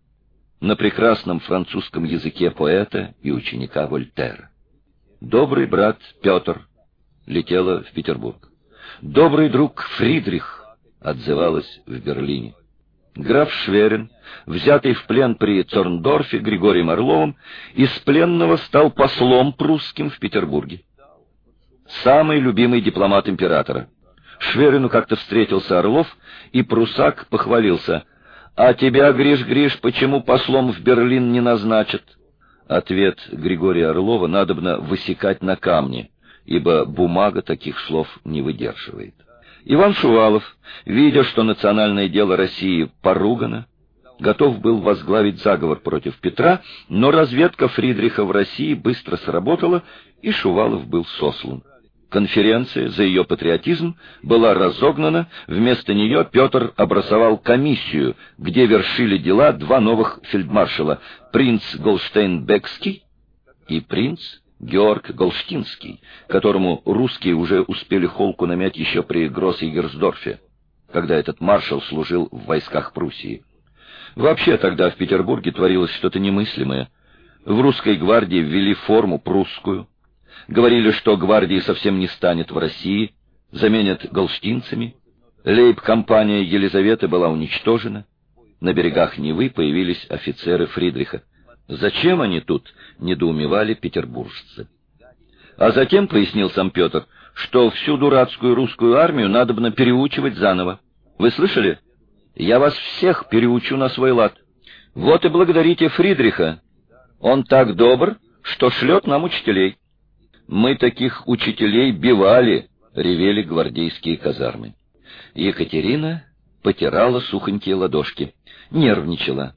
на прекрасном французском языке поэта и ученика Вольтера. Добрый брат Петр летела в Петербург. Добрый друг Фридрих отзывалась в Берлине. Граф Шверин, взятый в плен при Цорндорфе Григорием Орловым, из пленного стал послом прусским в Петербурге. Самый любимый дипломат императора. Шверину как-то встретился Орлов, и прусак похвалился. «А тебя, Гриш-Гриш, почему послом в Берлин не назначат?» Ответ Григория Орлова надобно высекать на камне, ибо бумага таких слов не выдерживает. Иван Шувалов, видя, что национальное дело России поругано, готов был возглавить заговор против Петра, но разведка Фридриха в России быстро сработала, и Шувалов был сослан. Конференция за ее патриотизм была разогнана, вместо нее Петр образовал комиссию, где вершили дела два новых фельдмаршала, принц Голштейн-Бекский и принц Георг Голштинский, которому русские уже успели холку намять еще при Гросс-Игерсдорфе, когда этот маршал служил в войсках Пруссии. Вообще тогда в Петербурге творилось что-то немыслимое. В русской гвардии ввели форму прусскую. Говорили, что гвардии совсем не станет в России, заменят голштинцами. Лейб-компания Елизаветы была уничтожена. На берегах Невы появились офицеры Фридриха. Зачем они тут, недоумевали петербуржцы. А затем, пояснил сам Петр, что всю дурацкую русскую армию надо переучивать заново. Вы слышали? Я вас всех переучу на свой лад. Вот и благодарите Фридриха. Он так добр, что шлет нам учителей. Мы таких учителей бивали, ревели гвардейские казармы. Екатерина потирала сухонькие ладошки, нервничала.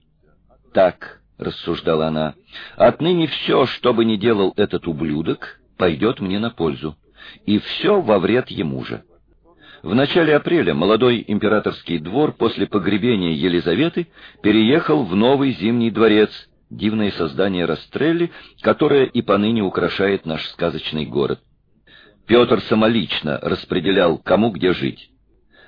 Так, — рассуждала она, — «отныне все, что бы ни делал этот ублюдок, пойдет мне на пользу, и все во вред ему же». В начале апреля молодой императорский двор после погребения Елизаветы переехал в новый Зимний дворец, дивное создание Растрелли, которое и поныне украшает наш сказочный город. Петр самолично распределял, кому где жить.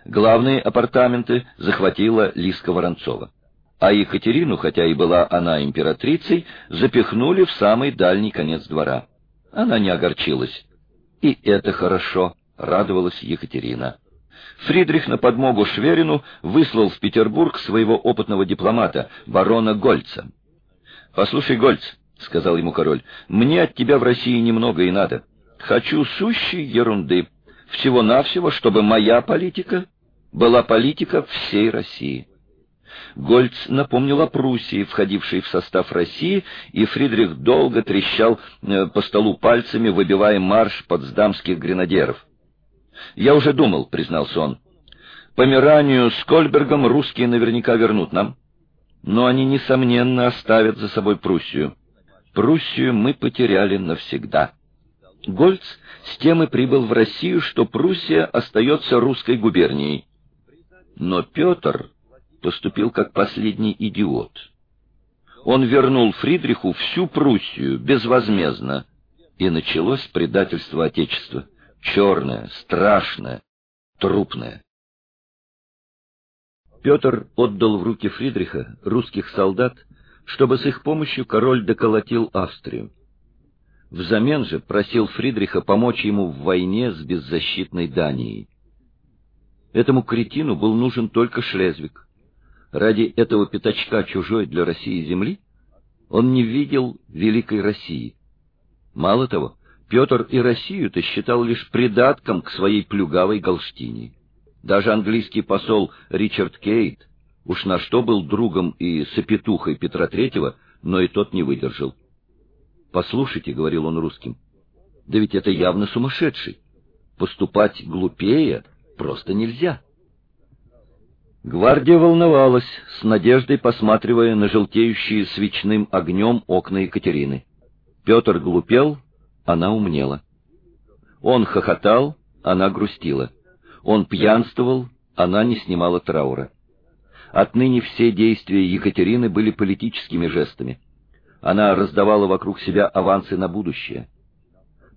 Главные апартаменты захватила Лиска Воронцова а Екатерину, хотя и была она императрицей, запихнули в самый дальний конец двора. Она не огорчилась. И это хорошо, радовалась Екатерина. Фридрих на подмогу Шверину выслал в Петербург своего опытного дипломата, барона Гольца. «Послушай, Гольц», — сказал ему король, — «мне от тебя в России немного и надо. Хочу сущей ерунды, всего-навсего, чтобы моя политика была политика всей России». Гольц напомнил о Пруссии, входившей в состав России, и Фридрих долго трещал э, по столу пальцами, выбивая марш потсдамских гренадеров. «Я уже думал», — признался он, — «помиранию с Кольбергом русские наверняка вернут нам, но они, несомненно, оставят за собой Пруссию. Пруссию мы потеряли навсегда». Гольц с тем и прибыл в Россию, что Пруссия остается русской губернией. Но Петр поступил как последний идиот. Он вернул Фридриху всю Пруссию безвозмездно, и началось предательство Отечества, черное, страшное, трупное. Петр отдал в руки Фридриха русских солдат, чтобы с их помощью король доколотил Австрию. Взамен же просил Фридриха помочь ему в войне с беззащитной Данией. Этому кретину был нужен только Шлезвиг. Ради этого пятачка чужой для России земли он не видел великой России. Мало того, Петр и Россию-то считал лишь придатком к своей плюгавой Галштине. Даже английский посол Ричард Кейт уж на что был другом и сопетухой Петра Третьего, но и тот не выдержал. «Послушайте», — говорил он русским, — «да ведь это явно сумасшедший. Поступать глупее просто нельзя». Гвардия волновалась, с надеждой посматривая на желтеющие свечным огнем окна Екатерины. Петр глупел, она умнела. Он хохотал, она грустила. Он пьянствовал, она не снимала траура. Отныне все действия Екатерины были политическими жестами. Она раздавала вокруг себя авансы на будущее.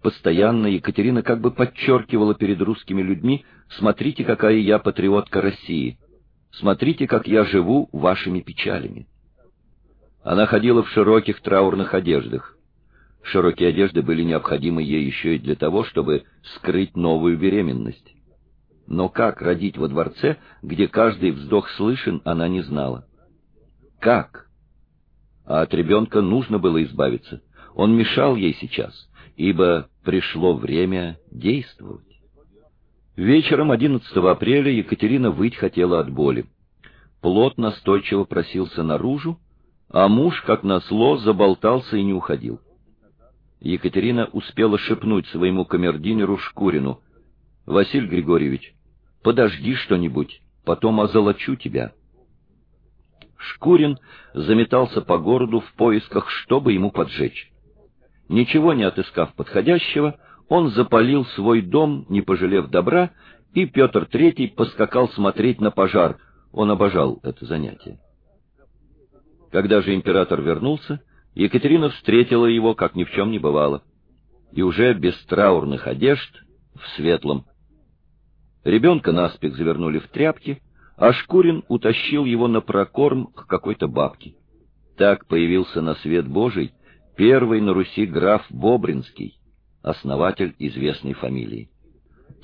Постоянно Екатерина как бы подчеркивала перед русскими людьми «Смотрите, какая я патриотка России! Смотрите, как я живу вашими печалями!» Она ходила в широких траурных одеждах. Широкие одежды были необходимы ей еще и для того, чтобы скрыть новую беременность. Но как родить во дворце, где каждый вздох слышен, она не знала. Как? А от ребенка нужно было избавиться. Он мешал ей сейчас, ибо пришло время действовать. Вечером 11 апреля Екатерина выть хотела от боли. Плод настойчиво просился наружу, а муж, как назло, заболтался и не уходил. Екатерина успела шепнуть своему камердинеру Шкурину. — Василий Григорьевич, подожди что-нибудь, потом озолочу тебя. Шкурин заметался по городу в поисках, чтобы ему поджечь. Ничего не отыскав подходящего, он запалил свой дом, не пожалев добра, и Петр Третий поскакал смотреть на пожар. Он обожал это занятие. Когда же император вернулся, Екатерина встретила его, как ни в чем не бывало, и уже без траурных одежд, в светлом. Ребенка наспех завернули в тряпки, а Шкурин утащил его на прокорм к какой-то бабке. Так появился на свет Божий первый на Руси граф Бобринский, основатель известной фамилии.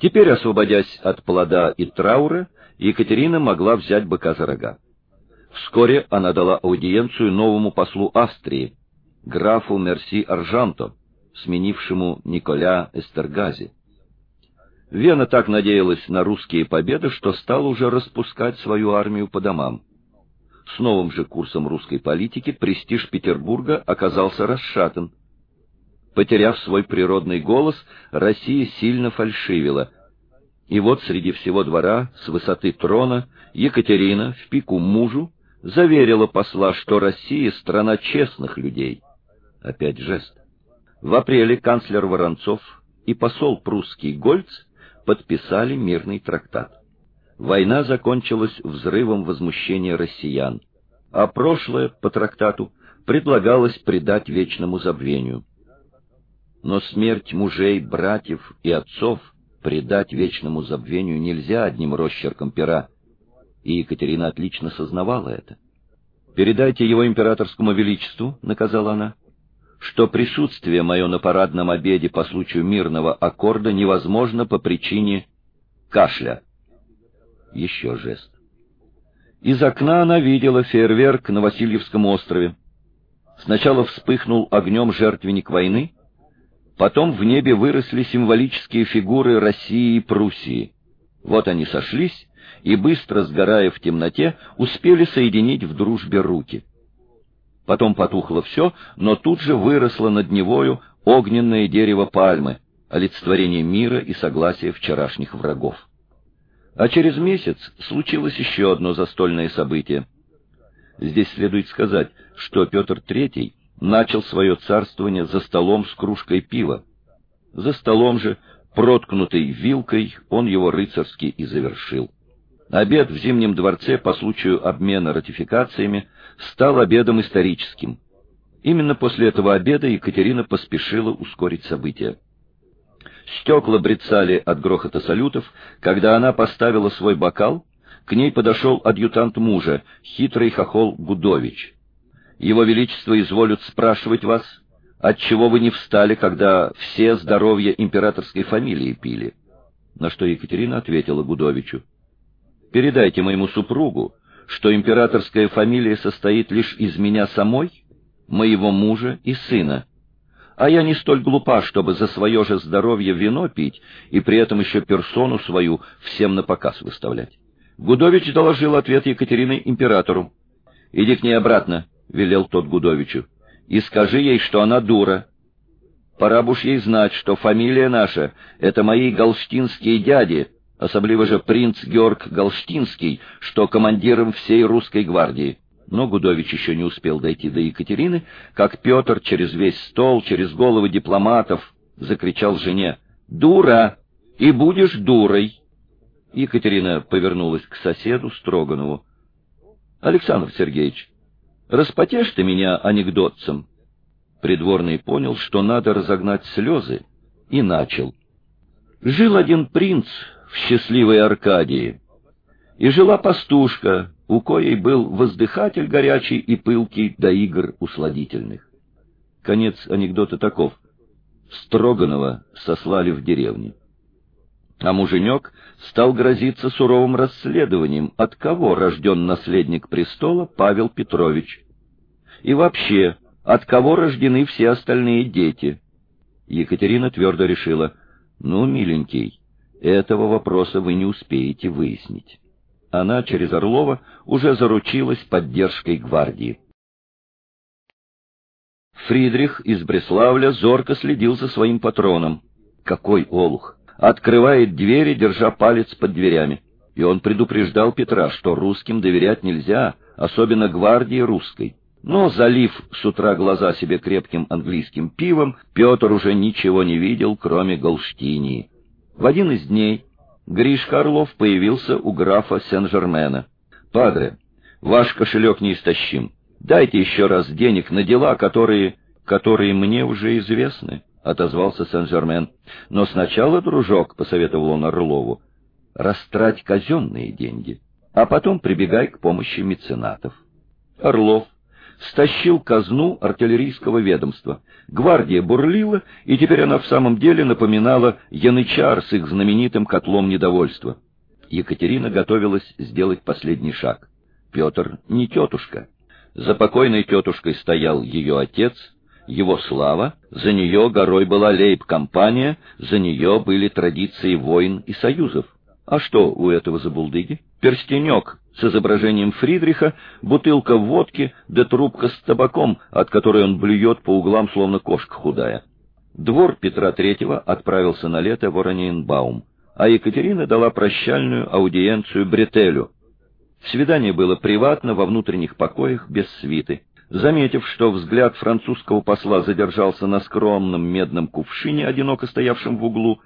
Теперь, освободясь от плода и траура, Екатерина могла взять быка за рога. Вскоре она дала аудиенцию новому послу Австрии, графу Мерси Аржанто, сменившему Николя Эстергази. Вена так надеялась на русские победы, что стала уже распускать свою армию по домам. С новым же курсом русской политики престиж Петербурга оказался расшатан. Потеряв свой природный голос, Россия сильно фальшивила. И вот среди всего двора, с высоты трона, Екатерина, в пику мужу, заверила посла, что Россия — страна честных людей. Опять жест. В апреле канцлер Воронцов и посол прусский Гольц подписали мирный трактат. Война закончилась взрывом возмущения россиян, а прошлое по трактату предлагалось предать вечному забвению. Но смерть мужей, братьев и отцов предать вечному забвению нельзя одним росчерком пера, и Екатерина отлично сознавала это. «Передайте его императорскому величеству», — наказала она, — «что присутствие мое на парадном обеде по случаю мирного аккорда невозможно по причине кашля». Еще жест. Из окна она видела фейерверк на Васильевском острове. Сначала вспыхнул огнем жертвенник войны, потом в небе выросли символические фигуры России и Пруссии. Вот они сошлись, и, быстро сгорая в темноте, успели соединить в дружбе руки. Потом потухло все, но тут же выросло над Невою огненное дерево пальмы, олицетворение мира и согласия вчерашних врагов. А через месяц случилось еще одно застольное событие. Здесь следует сказать, что Петр III начал свое царствование за столом с кружкой пива. За столом же, проткнутой вилкой, он его рыцарски и завершил. Обед в Зимнем дворце по случаю обмена ратификациями стал обедом историческим. Именно после этого обеда Екатерина поспешила ускорить события. Стекла брецали от грохота салютов. Когда она поставила свой бокал, к ней подошел адъютант мужа, хитрый хохол Гудович. «Его Величество изволят спрашивать вас, отчего вы не встали, когда все здоровье императорской фамилии пили?» На что Екатерина ответила Гудовичу. «Передайте моему супругу, что императорская фамилия состоит лишь из меня самой, моего мужа и сына, а я не столь глупа, чтобы за свое же здоровье вино пить и при этом еще персону свою всем на показ выставлять. Гудович доложил ответ Екатерины императору. «Иди к ней обратно», — велел тот Гудовичу, — «и скажи ей, что она дура. Пора бы уж ей знать, что фамилия наша — это мои галштинские дяди, особливо же принц Георг Галштинский, что командиром всей русской гвардии. Но Гудович еще не успел дойти до Екатерины, как Петр через весь стол, через головы дипломатов закричал жене «Дура! И будешь дурой!» Екатерина повернулась к соседу Строганову. «Александр Сергеевич, распотешь ты меня анекдотцем?» Придворный понял, что надо разогнать слезы, и начал. Жил один принц в счастливой Аркадии, и жила пастушка, у коей был воздыхатель горячий и пылкий до игр усладительных. Конец анекдота таков. Строганова сослали в деревню. А муженек стал грозиться суровым расследованием, от кого рожден наследник престола Павел Петрович. И вообще, от кого рождены все остальные дети. Екатерина твердо решила, ну, миленький, этого вопроса вы не успеете выяснить. Она через Орлова уже заручилась поддержкой гвардии. Фридрих из Бреславля зорко следил за своим патроном. Какой олух! Открывает двери, держа палец под дверями. И он предупреждал Петра, что русским доверять нельзя, особенно гвардии русской. Но, залив с утра глаза себе крепким английским пивом, Петр уже ничего не видел, кроме Голштинии. В один из дней Гришка Орлов появился у графа Сен-Жермена. «Падре, ваш кошелек неистощим. Дайте еще раз денег на дела, которые... которые мне уже известны», — отозвался Сен-Жермен. «Но сначала, дружок», — посоветовал он Орлову, — «растрать казенные деньги, а потом прибегай к помощи меценатов». Орлов стащил казну артиллерийского ведомства. Гвардия бурлила, и теперь она в самом деле напоминала янычар с их знаменитым котлом недовольства. Екатерина готовилась сделать последний шаг. Петр не тетушка. За покойной тетушкой стоял ее отец, его слава, за нее горой была лейб-компания, за нее были традиции войн и союзов. А что у этого за булдыги? Перстенек с изображением Фридриха, бутылка водки да трубка с табаком, от которой он блюет по углам, словно кошка худая. Двор Петра Третьего отправился на лето в Ораньенбаум, а Екатерина дала прощальную аудиенцию Бретелю. Свидание было приватно, во внутренних покоях, без свиты. Заметив, что взгляд французского посла задержался на скромном медном кувшине, одиноко стоявшем в углу,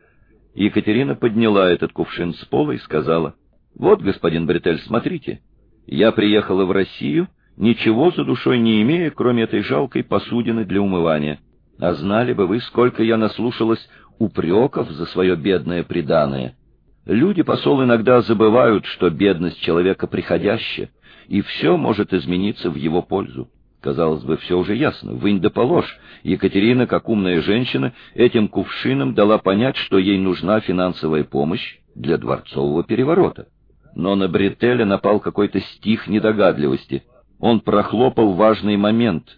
Екатерина подняла этот кувшин с пола и сказала, «Вот, господин Бретель, смотрите, я приехала в Россию, ничего за душой не имея, кроме этой жалкой посудины для умывания. А знали бы вы, сколько я наслушалась упреков за свое бедное преданное. Люди, посол, иногда забывают, что бедность человека приходящая, и все может измениться в его пользу. Казалось бы, все уже ясно. Вынь да положь. Екатерина, как умная женщина, этим кувшином дала понять, что ей нужна финансовая помощь для дворцового переворота. Но на Бретеля напал какой-то стих недогадливости. Он прохлопал важный момент.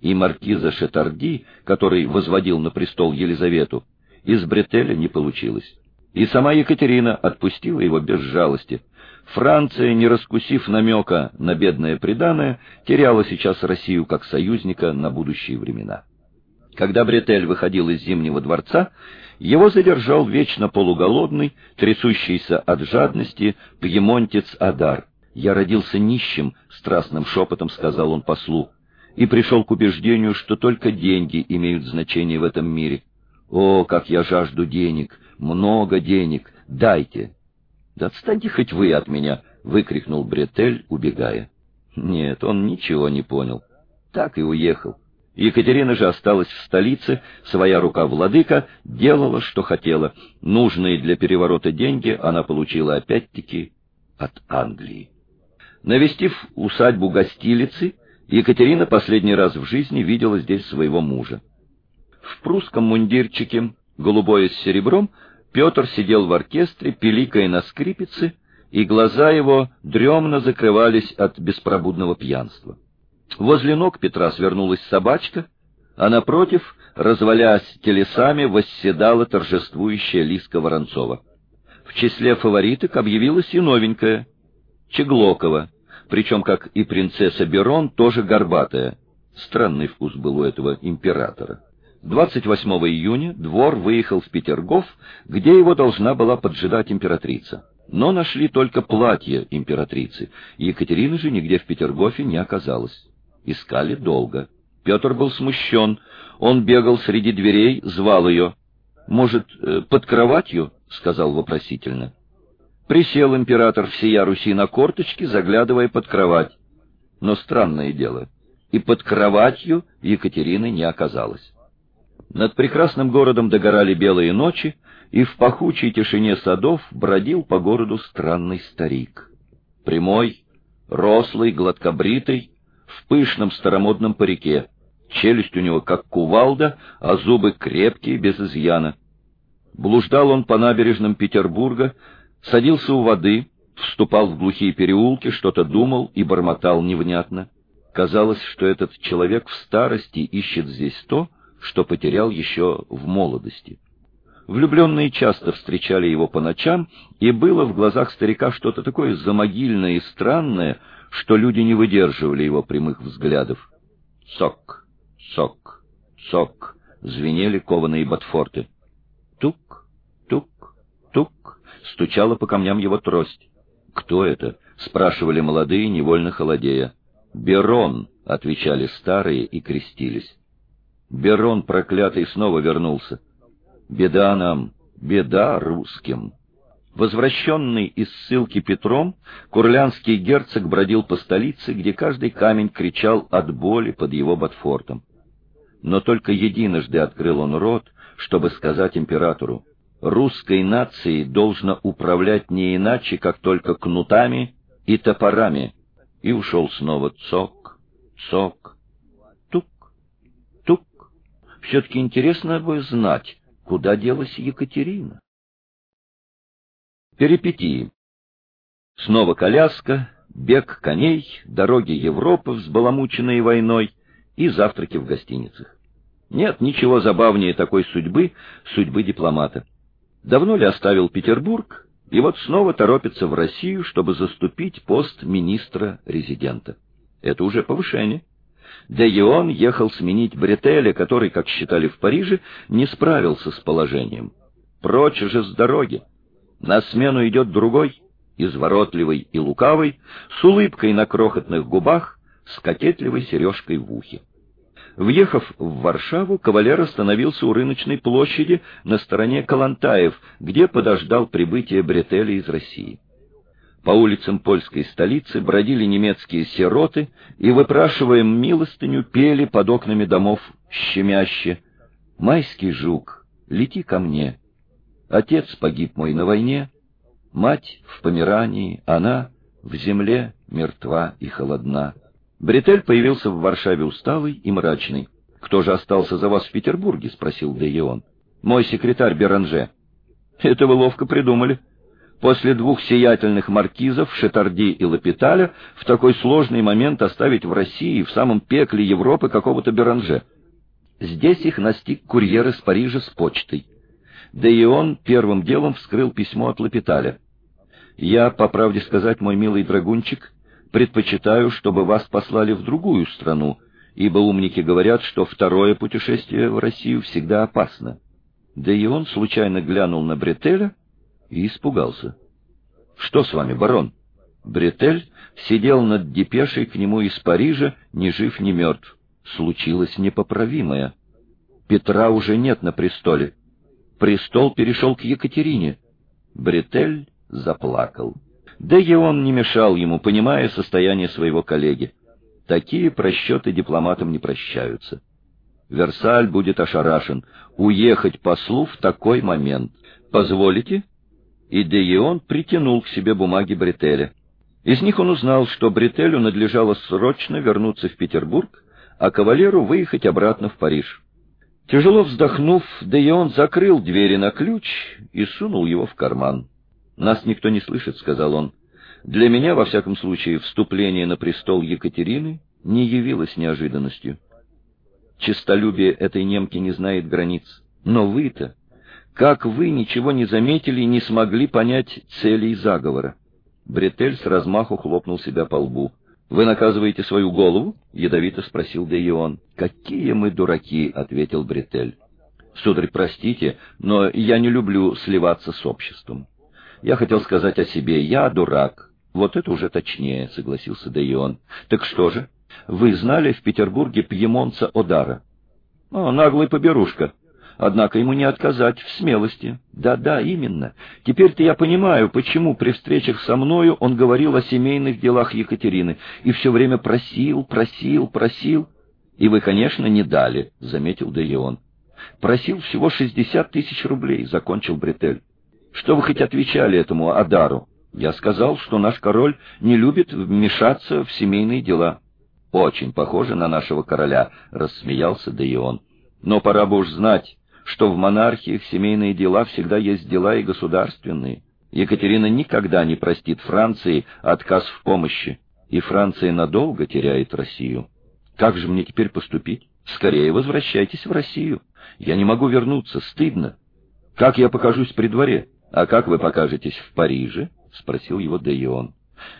И маркиза Шетарди, который возводил на престол Елизавету, из Бретеля не получилось. И сама Екатерина отпустила его без жалости. Франция, не раскусив намека на бедное преданное, теряла сейчас Россию как союзника на будущие времена. Когда Бретель выходил из Зимнего дворца, его задержал вечно полуголодный, трясущийся от жадности пьемонтец Адар. «Я родился нищим», — страстным шепотом сказал он послу, и пришел к убеждению, что только деньги имеют значение в этом мире. «О, как я жажду денег! Много денег! Дайте!» «Да отстаньте хоть вы от меня!» — выкрикнул Бретель, убегая. Нет, он ничего не понял. Так и уехал. Екатерина же осталась в столице, своя рука владыка делала, что хотела. Нужные для переворота деньги она получила опять-таки от Англии. Навестив усадьбу гостилицы, Екатерина последний раз в жизни видела здесь своего мужа. В прусском мундирчике, голубое с серебром, Петр сидел в оркестре, пиликая на скрипице, и глаза его дремно закрывались от беспробудного пьянства. Возле ног Петра свернулась собачка, а напротив, развалясь телесами, восседала торжествующая Лиска Воронцова. В числе фавориток объявилась и новенькая, Чеглокова, причем, как и принцесса Берон, тоже горбатая. Странный вкус был у этого императора. 28 июня двор выехал в Петергоф, где его должна была поджидать императрица. Но нашли только платье императрицы, Екатерины же нигде в Петергофе не оказалось. Искали долго. Петр был смущен, он бегал среди дверей, звал ее. «Может, э, под кроватью?» — сказал вопросительно. Присел император всея Руси на корточки, заглядывая под кровать. Но странное дело, и под кроватью Екатерины не оказалось. Над прекрасным городом догорали белые ночи, и в пахучей тишине садов бродил по городу странный старик. Прямой, рослый, гладкобритый, в пышном старомодном парике. Челюсть у него как кувалда, а зубы крепкие, без изъяна. Блуждал он по набережным Петербурга, садился у воды, вступал в глухие переулки, что-то думал и бормотал невнятно. Казалось, что этот человек в старости ищет здесь то, что потерял еще в молодости. Влюбленные часто встречали его по ночам, и было в глазах старика что-то такое замогильное и странное, что люди не выдерживали его прямых взглядов. Сок, сок, сок, звенели кованые ботфорты. Тук, тук, тук, стучала по камням его трость. «Кто это?» — спрашивали молодые, невольно холодея. «Берон», — отвечали старые и крестились. Берон проклятый снова вернулся. Беда нам, беда русским. Возвращенный из ссылки Петром, курлянский герцог бродил по столице, где каждый камень кричал от боли под его ботфортом. Но только единожды открыл он рот, чтобы сказать императору, русской нацией должно управлять не иначе, как только кнутами и топорами, и ушел снова цок, цок, тук, тук. Все-таки интересно бы знать, куда делась Екатерина. Перипетии. Снова коляска, бег коней, дороги Европы, взбаламученные войной, и завтраки в гостиницах. Нет ничего забавнее такой судьбы, судьбы дипломата. Давно ли оставил Петербург, и вот снова торопится в Россию, чтобы заступить пост министра-резидента. Это уже повышение. Да и он ехал сменить Бретеля, который, как считали в Париже, не справился с положением. Прочь же с дороги. На смену идет другой, изворотливый и лукавый, с улыбкой на крохотных губах, с кокетливой сережкой в ухе. Въехав в Варшаву, кавалер остановился у рыночной площади на стороне Калантаев, где подождал прибытия Бретеля из России. По улицам польской столицы бродили немецкие сироты и, выпрашивая милостыню, пели под окнами домов щемяще «Майский жук, лети ко мне! Отец погиб мой на войне, мать в Померании, она в земле мертва и холодна». Бретель появился в Варшаве усталый и мрачный. «Кто же остался за вас в Петербурге?» — спросил Деион. «Мой секретарь Беранже». «Это вы ловко придумали. После двух сиятельных маркизов, Шетарди и Лапиталя, в такой сложный момент оставить в России, в самом пекле Европы, какого-то Беранже. Здесь их настиг курьер из Парижа с почтой. Да и он первым делом вскрыл письмо от Лапиталя. «Я, по правде сказать, мой милый драгунчик, предпочитаю, чтобы вас послали в другую страну, ибо умники говорят, что второе путешествие в Россию всегда опасно. Да и он случайно глянул на Бретеля и испугался. — Что с вами, барон? Бретель сидел над депешей к нему из Парижа, ни жив, ни мертв. Случилось непоправимое. Петра уже нет на престоле. Престол перешел к Екатерине. Бретель заплакал. Да и он не мешал ему, понимая состояние своего коллеги. Такие просчеты дипломатам не прощаются. Версаль будет ошарашен. Уехать послу в такой момент. Позволите? И Деион притянул к себе бумаги Бретеля. Из них он узнал, что Бретелю надлежало срочно вернуться в Петербург, а кавалеру выехать обратно в Париж. Тяжело вздохнув, Деион закрыл двери на ключ и сунул его в карман. «Нас никто не слышит», — сказал он. «Для меня, во всяком случае, вступление на престол Екатерины не явилось неожиданностью. Честолюбие этой немки не знает границ. Но вы-то, как вы ничего не заметили и не смогли понять целей заговора?» Бретель с размаху хлопнул себя по лбу. Вы наказываете свою голову? — ядовито спросил Деион. — Какие мы дураки! — ответил Бретель. — Сударь, простите, но я не люблю сливаться с обществом. Я хотел сказать о себе. Я дурак. Вот это уже точнее, — согласился Деион. — Так что же? Вы знали в Петербурге пьемонца Одара? — О, наглый поберушка. Однако ему не отказать в смелости. Да-да, именно. Теперь-то я понимаю, почему при встречах со мною он говорил о семейных делах Екатерины и все время просил, просил, просил. И вы, конечно, не дали, — заметил Деион. Просил всего шестьдесят тысяч рублей, — закончил Бретель. Что вы хоть отвечали этому Адару? Я сказал, что наш король не любит вмешаться в семейные дела. Очень похоже на нашего короля, — рассмеялся Деион. Но пора бы уж знать, что в монархиях семейные дела всегда есть дела и государственные. Екатерина никогда не простит Франции отказ в помощи, и Франция надолго теряет Россию. Как же мне теперь поступить? Скорее возвращайтесь в Россию. Я не могу вернуться, стыдно. Как я покажусь при дворе? А как вы покажетесь в Париже? — спросил его Дейон.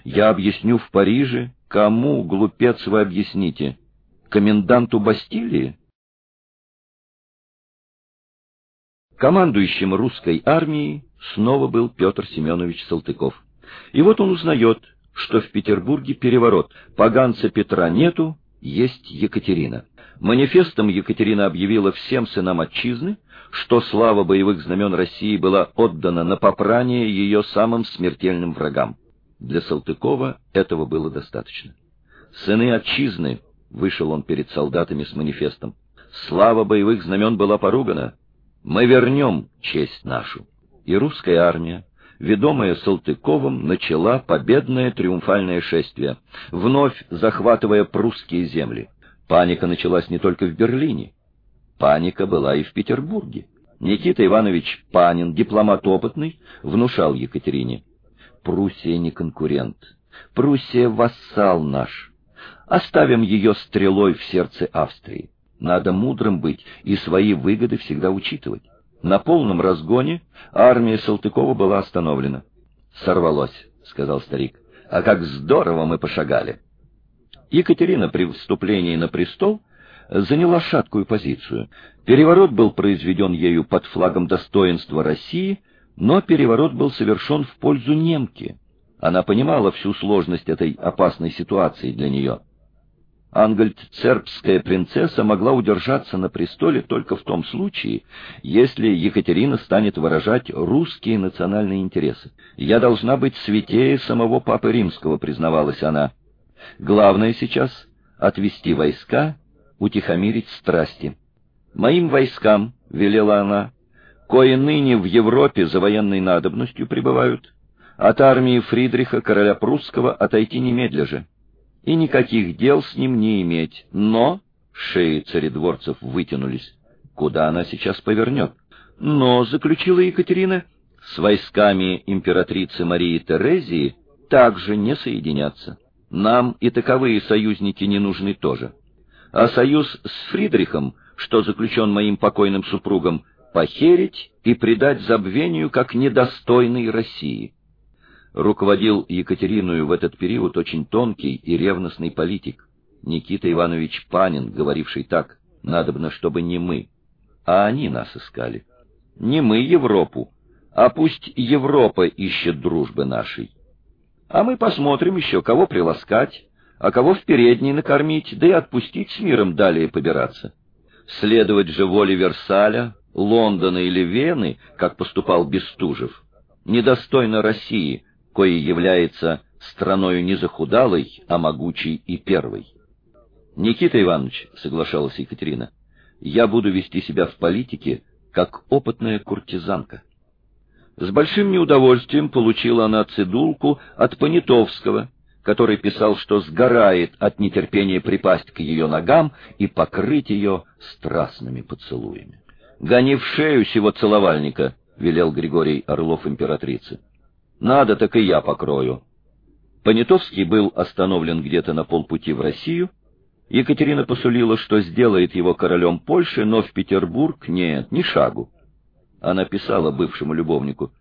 Я объясню в Париже. Кому, глупец, вы объясните? Коменданту Бастилии? Командующим русской армией снова был Петр Семенович Салтыков. И вот он узнает, что в Петербурге переворот, поганца Петра нету, есть Екатерина. Манифестом Екатерина объявила всем сынам отчизны, что слава боевых знамен России была отдана на попрание ее самым смертельным врагам. Для Салтыкова этого было достаточно. «Сыны отчизны», — вышел он перед солдатами с манифестом, — «слава боевых знамен была поругана, мы вернем честь нашу. И русская армия, ведомая Салтыковым, начала победное триумфальное шествие, вновь захватывая прусские земли. Паника началась не только в Берлине. Паника была и в Петербурге. Никита Иванович Панин, дипломат опытный, внушал Екатерине. Пруссия не конкурент. Пруссия вассал наш. Оставим ее стрелой в сердце Австрии. Надо мудрым быть и свои выгоды всегда учитывать. На полном разгоне армия Салтыкова была остановлена. «Сорвалось», — сказал старик. «А как здорово мы пошагали!» Екатерина при вступлении на престол заняла шаткую позицию. Переворот был произведен ею под флагом достоинства России, но переворот был совершен в пользу немки. Она понимала всю сложность этой опасной ситуации для нее. Ангельцербская принцесса могла удержаться на престоле только в том случае, если Екатерина станет выражать русские национальные интересы. «Я должна быть святее самого Папы Римского», — признавалась она. «Главное сейчас — отвести войска, утихомирить страсти». «Моим войскам», — велела она, — «кое ныне в Европе за военной надобностью пребывают, от армии Фридриха, короля прусского, отойти немедля же» и никаких дел с ним не иметь. Но, шеи царедворцев вытянулись, куда она сейчас повернет? Но, заключила Екатерина, с войсками императрицы Марии Терезии также не соединяться. Нам и таковые союзники не нужны тоже. А союз с Фридрихом, что заключен моим покойным супругом, похерить и предать забвению как недостойной России руководил Екатериную в этот период очень тонкий и ревностный политик, Никита Иванович Панин, говоривший так, «Надобно, чтобы не мы, а они нас искали. Не мы Европу, а пусть Европа ищет дружбы нашей. А мы посмотрим еще, кого приласкать, а кого в передней накормить, да и отпустить с миром далее побираться. Следовать же воле Версаля, Лондона или Вены, как поступал Бестужев, недостойно России, кое является страною не захудалой, а могучей и первой. Никита Иванович, соглашалась Екатерина, я буду вести себя в политике, как опытная куртизанка. С большим неудовольствием получила она цедулку от Понятовского, который писал, что сгорает от нетерпения припасть к ее ногам и покрыть ее страстными поцелуями. «Гони в шею сего целовальника», — велел Григорий Орлов императрице. Надо, так и я покрою. Понятовский был остановлен где-то на полпути в Россию. Екатерина посулила, что сделает его королем Польши, но в Петербург нет, ни шагу. Она писала бывшему любовнику,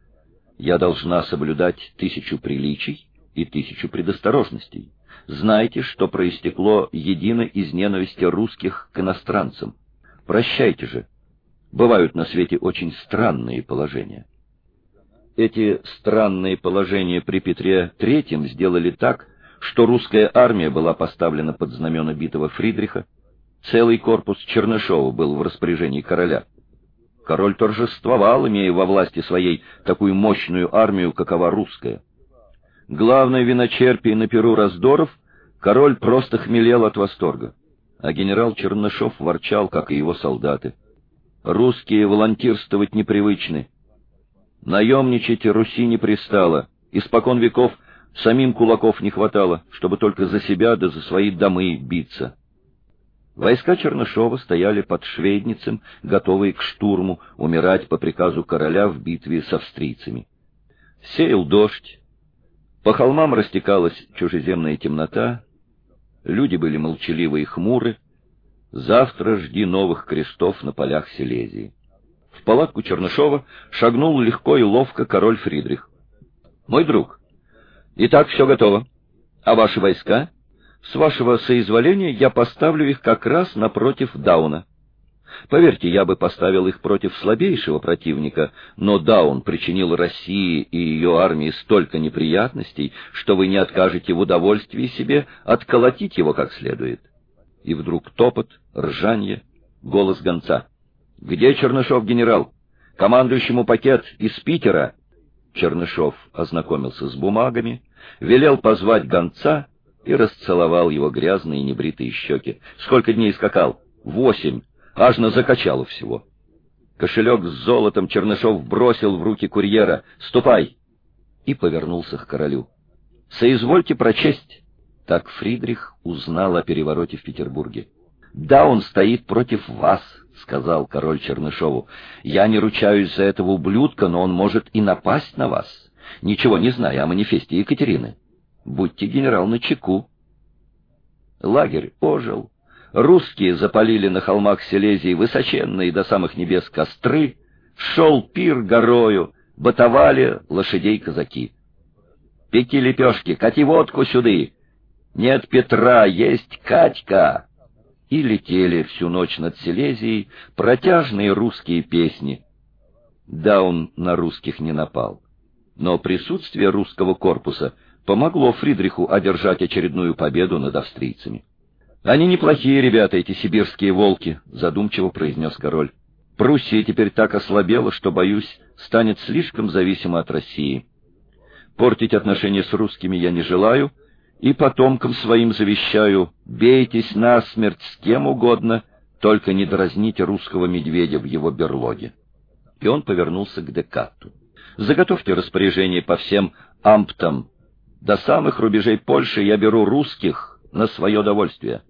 «Я должна соблюдать тысячу приличий и тысячу предосторожностей. знайте, что проистекло едино из ненависти русских к иностранцам. Прощайте же. Бывают на свете очень странные положения. Эти странные положения при Петре III сделали так, что русская армия была поставлена под знамена битого Фридриха, целый корпус Чернышова был в распоряжении короля. Король торжествовал, имея во власти своей такую мощную армию, какова русская. Главной виночерпией на перу раздоров король просто хмелел от восторга, а генерал Чернышов ворчал, как и его солдаты. Русские волонтирствовать непривычны. Наемничать Руси не пристало, испокон веков самим кулаков не хватало, чтобы только за себя да за свои домы биться. Войска Чернышова стояли под Швейдницем, готовые к штурму, умирать по приказу короля в битве с австрийцами. Сеял дождь, по холмам растекалась чужеземная темнота, люди были молчаливы и хмуры. Завтра жди новых крестов на полях Силезии. В палатку Чернышова шагнул легко и ловко король Фридрих. «Мой друг, итак все готово. А ваши войска?» С вашего соизволения я поставлю их как раз напротив Дауна. Поверьте, я бы поставил их против слабейшего противника, но Даун причинил России и ее армии столько неприятностей, что вы не откажете в удовольствии себе отколотить его как следует. И вдруг топот, ржанье, голос гонца. «Где Чернышов, генерал? Командующему пакет из Питера!» Чернышов ознакомился с бумагами, велел позвать гонца и расцеловал его грязные небритые щеки. Сколько дней скакал? Восемь. Аж на закачало всего. Кошелек с золотом Чернышов бросил в руки курьера. «Ступай!» И повернулся к королю. «Соизвольте прочесть». Так Фридрих узнал о перевороте в Петербурге. «Да, он стоит против вас», — сказал король Чернышову. «Я не ручаюсь за этого ублюдка, но он может и напасть на вас, ничего не зная о манифесте Екатерины. Будьте, генерал, на чеку. Лагерь ожил. Русские запалили на холмах Силезии высоченные до самых небес костры, шел пир горою, бытовали лошадей казаки. Пеки лепешки, кати водку сюды! Нет Петра, есть Катька! И летели всю ночь над Силезией протяжные русские песни. Да, он на русских не напал. Но присутствие русского корпуса — помогло Фридриху одержать очередную победу над австрийцами. «Они неплохие ребята, эти сибирские волки», — задумчиво произнес король. «Пруссия теперь так ослабела, что, боюсь, станет слишком зависима от России. Портить отношения с русскими я не желаю, и потомкам своим завещаю, бейтесь насмерть с кем угодно, только не дразните русского медведя в его берлоге». И он повернулся к Декату. «Заготовьте распоряжение по всем амптам до самых рубежей Польши я беру русских на свое довольствие.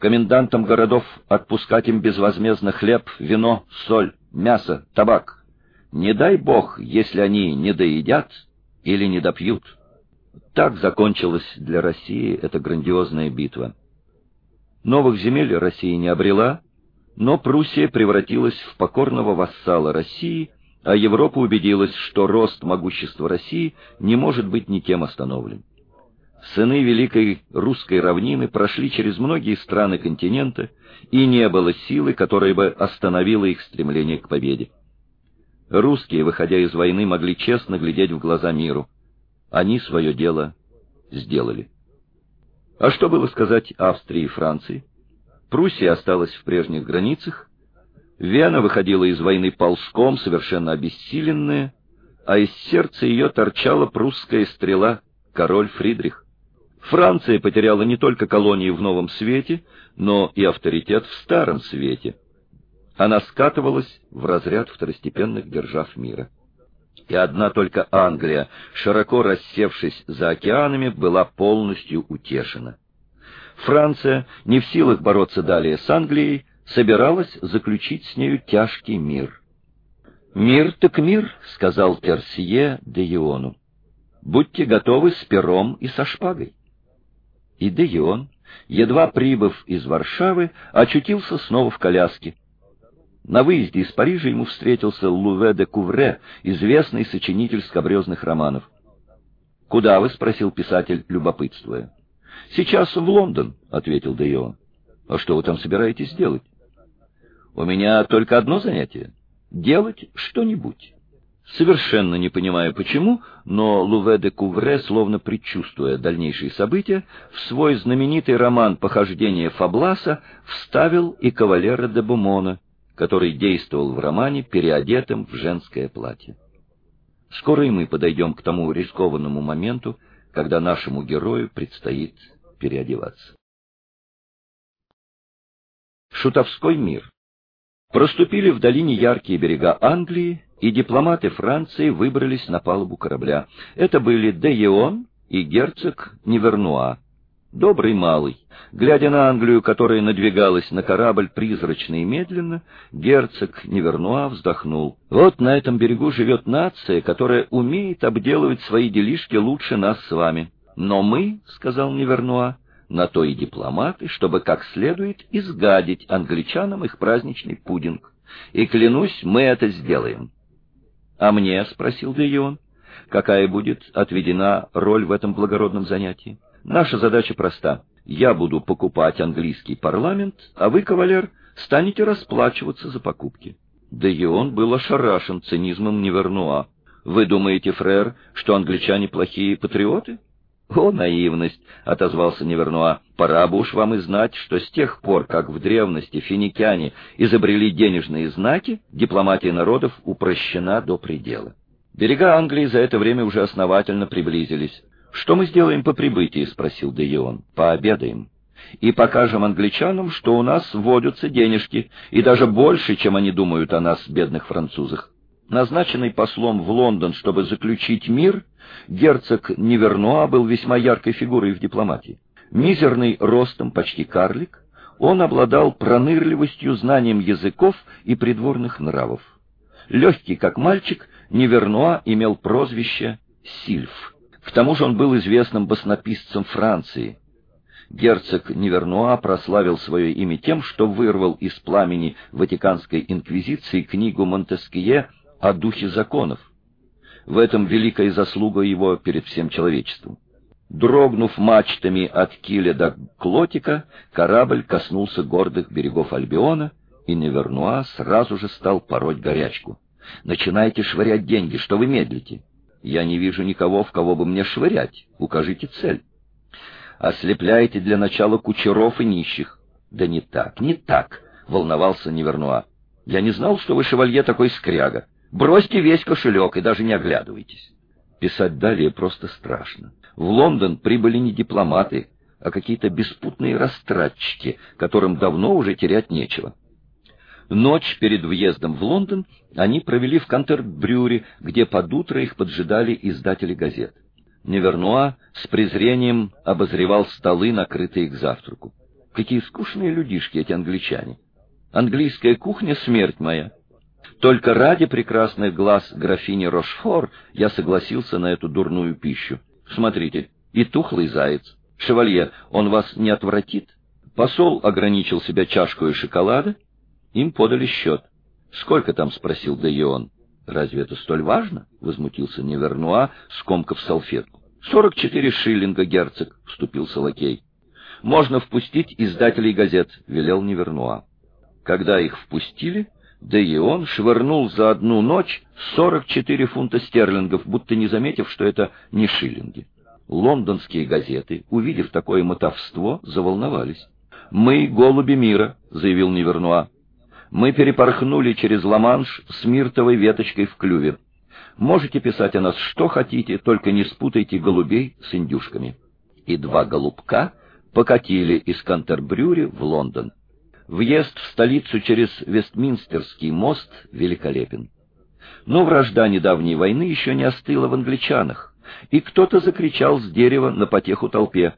Комендантам городов отпускать им безвозмездно хлеб, вино, соль, мясо, табак. Не дай бог, если они не доедят или не допьют. Так закончилась для России эта грандиозная битва. Новых земель Россия не обрела, но Пруссия превратилась в покорного вассала России а Европа убедилась, что рост могущества России не может быть никем остановлен. Сыны Великой Русской равнины прошли через многие страны континента, и не было силы, которая бы остановила их стремление к победе. Русские, выходя из войны, могли честно глядеть в глаза миру. Они свое дело сделали. А что было сказать Австрии и Франции? Пруссия осталась в прежних границах, Вена выходила из войны ползком, совершенно обессиленная, а из сердца ее торчала прусская стрела, король Фридрих. Франция потеряла не только колонии в Новом Свете, но и авторитет в Старом Свете. Она скатывалась в разряд второстепенных держав мира. И одна только Англия, широко рассевшись за океанами, была полностью утешена. Франция, не в силах бороться далее с Англией, собиралась заключить с нею тяжкий мир. «Мир так мир», — сказал Персье де Иону. «Будьте готовы с пером и со шпагой». И де Ион, едва прибыв из Варшавы, очутился снова в коляске. На выезде из Парижа ему встретился Луве де Кувре, известный сочинитель скобрезных романов. «Куда вы?» — спросил писатель, любопытствуя. «Сейчас в Лондон», — ответил Дейо. «А что вы там собираетесь делать?» «У меня только одно занятие — делать что-нибудь». Совершенно не понимая почему, но Луве де Кувре, словно предчувствуя дальнейшие события, в свой знаменитый роман «Похождение Фабласа» вставил и кавалера де Бумона, который действовал в романе переодетым в женское платье. Скоро и мы подойдем к тому рискованному моменту, когда нашему герою предстоит переодеваться. Шутовской мир. Проступили в долине яркие берега Англии, и дипломаты Франции выбрались на палубу корабля. Это были де Еон и герцог Невернуа. Добрый малый. Глядя на Англию, которая надвигалась на корабль призрачно и медленно, герцог Невернуа вздохнул. Вот на этом берегу живет нация, которая умеет обделывать свои делишки лучше нас с вами. Но мы, — сказал Невернуа, — на то и дипломаты, чтобы как следует изгадить англичанам их праздничный пудинг. И клянусь, мы это сделаем. — А мне, — спросил Деион, — какая будет отведена роль в этом благородном занятии? Наша задача проста. Я буду покупать английский парламент, а вы, кавалер, станете расплачиваться за покупки. Да и он был ошарашен цинизмом Невернуа. Вы думаете, фрер, что англичане плохие патриоты? О, наивность, отозвался Невернуа. Пора бы уж вам и знать, что с тех пор, как в древности финикяне изобрели денежные знаки, дипломатия народов упрощена до предела. Берега Англии за это время уже основательно приблизились. «Что мы сделаем по прибытии?» — спросил Деион. «Пообедаем. И покажем англичанам, что у нас водятся денежки, и даже больше, чем они думают о нас, бедных французах». Назначенный послом в Лондон, чтобы заключить мир, герцог Невернуа был весьма яркой фигурой в дипломатии. Мизерный ростом, почти карлик, он обладал пронырливостью, знанием языков и придворных нравов. Легкий, как мальчик, Невернуа имел прозвище «Сильф». К тому же он был известным баснописцем Франции. Герцог Невернуа прославил свое имя тем, что вырвал из пламени Ватиканской инквизиции книгу Монтескье о духе законов. В этом великая заслуга его перед всем человечеством. Дрогнув мачтами от киля до клотика, корабль коснулся гордых берегов Альбиона, и Невернуа сразу же стал пороть горячку. «Начинайте швырять деньги, что вы медлите?» Я не вижу никого, в кого бы мне швырять. Укажите цель. Ослепляете для начала кучеров и нищих. Да не так, не так, — волновался Невернуа. Я не знал, что вы, шевалье, такой скряга. Бросьте весь кошелек и даже не оглядывайтесь. Писать далее просто страшно. В Лондон прибыли не дипломаты, а какие-то беспутные растратчики, которым давно уже терять нечего. Ночь перед въездом в Лондон они провели в Кантербрюре, где под утро их поджидали издатели газет. Невернуа с презрением обозревал столы, накрытые к завтраку. Какие скучные людишки эти англичане! Английская кухня — смерть моя. Только ради прекрасных глаз графини Рошфор я согласился на эту дурную пищу. Смотрите, и тухлый заяц. Шевалье, он вас не отвратит? Посол ограничил себя чашкой шоколада, им подали счет. «Сколько там?» — спросил Деион. «Разве это столь важно?» — возмутился Невернуа, скомкав салфетку. «Сорок четыре шиллинга, герцог», — вступился лакей. «Можно впустить издателей газет», — велел Невернуа. Когда их впустили, Деион швырнул за одну ночь сорок четыре фунта стерлингов, будто не заметив, что это не шиллинги. Лондонские газеты, увидев такое мотовство, заволновались. «Мы — голуби мира», — заявил Невернуа мы перепорхнули через Ла-Манш с миртовой веточкой в клюве. Можете писать о нас что хотите, только не спутайте голубей с индюшками. И два голубка покатили из Кантербрюри в Лондон. Въезд в столицу через Вестминстерский мост великолепен. Но вражда недавней войны еще не остыла в англичанах, и кто-то закричал с дерева на потеху толпе.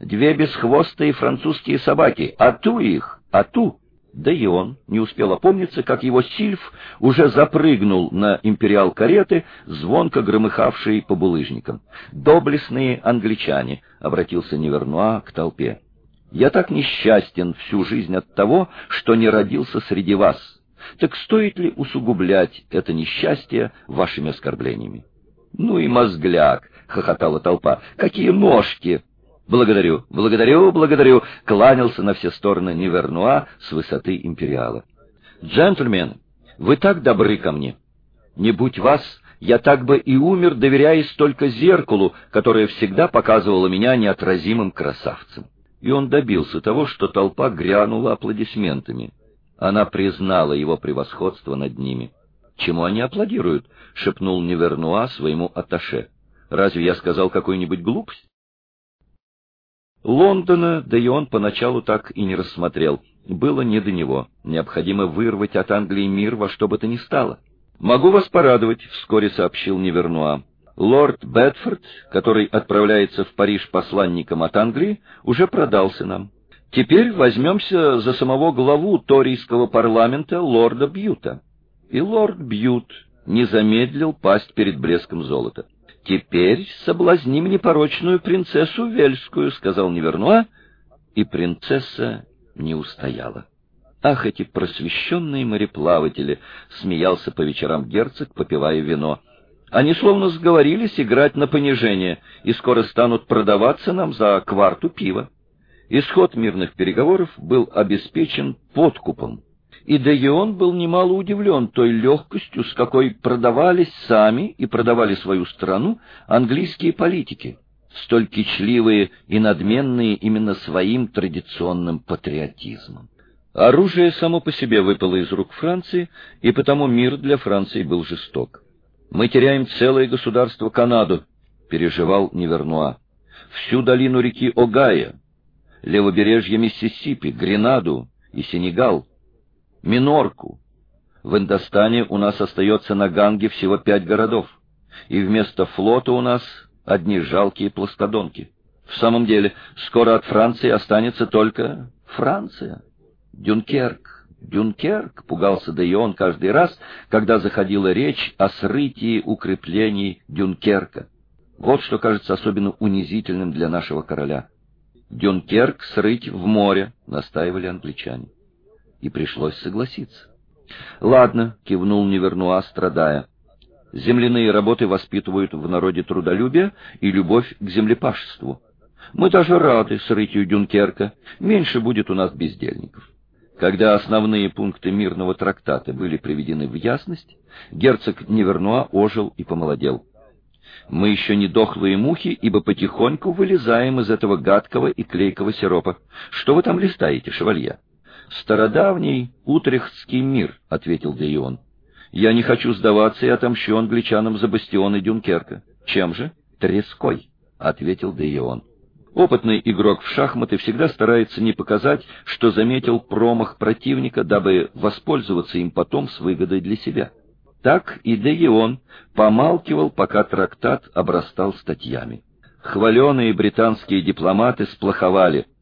«Две бесхвостые французские собаки! Ату их! Ату!» Да и он не успел опомниться, как его сильф уже запрыгнул на империал кареты, звонко громыхавший по булыжникам. «Доблестные англичане!» — обратился Невернуа к толпе. «Я так несчастен всю жизнь от того, что не родился среди вас. Так стоит ли усугублять это несчастье вашими оскорблениями?» «Ну и мозгляк!» — хохотала толпа. «Какие ножки!» «Благодарю, благодарю, благодарю!» — кланялся на все стороны Невернуа с высоты империала. «Джентльмены, вы так добры ко мне! Не будь вас, я так бы и умер, доверяясь только зеркалу, которое всегда показывало меня неотразимым красавцем». И он добился того, что толпа грянула аплодисментами. Она признала его превосходство над ними. «Чему они аплодируют?» — шепнул Невернуа своему аташе. «Разве я сказал какую-нибудь глупость?» Лондона, да и он поначалу так и не рассмотрел. Было не до него. Необходимо вырвать от Англии мир во что бы то ни стало. «Могу вас порадовать», — вскоре сообщил Невернуа. «Лорд Бетфорд, который отправляется в Париж посланником от Англии, уже продался нам. Теперь возьмемся за самого главу Торийского парламента, лорда Бьюта». И лорд Бьют не замедлил пасть перед блеском золота. «Теперь соблазним непорочную принцессу Вельскую», — сказал Невернуа, и принцесса не устояла. «Ах, эти просвещенные мореплаватели!» — смеялся по вечерам герцог, попивая вино. «Они словно сговорились играть на понижение и скоро станут продаваться нам за кварту пива». Исход мирных переговоров был обеспечен подкупом и Деион был немало удивлен той легкостью, с какой продавались сами и продавали свою страну английские политики, столь кичливые и надменные именно своим традиционным патриотизмом. Оружие само по себе выпало из рук Франции, и потому мир для Франции был жесток. «Мы теряем целое государство Канаду», — переживал Невернуа, «всю долину реки Огайо, левобережье Миссисипи, Гренаду и Сенегал, Минорку. В Индостане у нас остается на Ганге всего пять городов, и вместо флота у нас одни жалкие плоскодонки. В самом деле, скоро от Франции останется только Франция. Дюнкерк, Дюнкерк, пугался да и он каждый раз, когда заходила речь о срытии укреплений Дюнкерка. Вот что кажется особенно унизительным для нашего короля. Дюнкерк срыть в море, настаивали англичане и пришлось согласиться. «Ладно», — кивнул Невернуа, страдая. «Земляные работы воспитывают в народе трудолюбие и любовь к землепашеству. Мы даже рады срытию Дюнкерка, меньше будет у нас бездельников». Когда основные пункты мирного трактата были приведены в ясность, герцог Невернуа ожил и помолодел. Мы еще не дохлые мухи, ибо потихоньку вылезаем из этого гадкого и клейкого сиропа. Что вы там листаете, шевалье? «Стародавний утрехтский мир», — ответил Деион. «Я не хочу сдаваться и отомщу англичанам за бастионы Дюнкерка». «Чем же?» «Треской», — ответил Деион. Опытный игрок в шахматы всегда старается не показать, что заметил промах противника, дабы воспользоваться им потом с выгодой для себя. Так и Деион помалкивал, пока трактат обрастал статьями. Хваленые британские дипломаты сплоховали —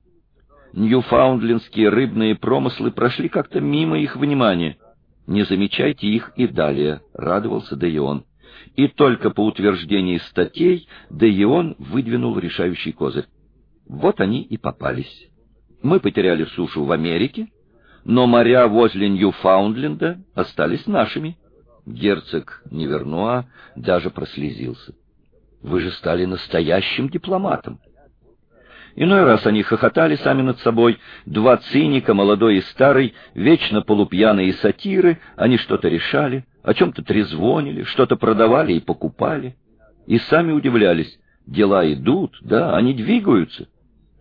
Ньюфаундлендские рыбные промыслы прошли как-то мимо их внимания. Не замечайте их и далее, радовался Деион. И только по утверждении статей Деион выдвинул решающий козырь. Вот они и попались. Мы потеряли сушу в Америке, но моря возле Ньюфаундленда остались нашими. Герцог Невернуа даже прослезился. Вы же стали настоящим дипломатом. Иной раз они хохотали сами над собой, два циника, молодой и старый, вечно полупьяные сатиры, они что-то решали, о чем-то трезвонили, что-то продавали и покупали. И сами удивлялись, дела идут, да, они двигаются.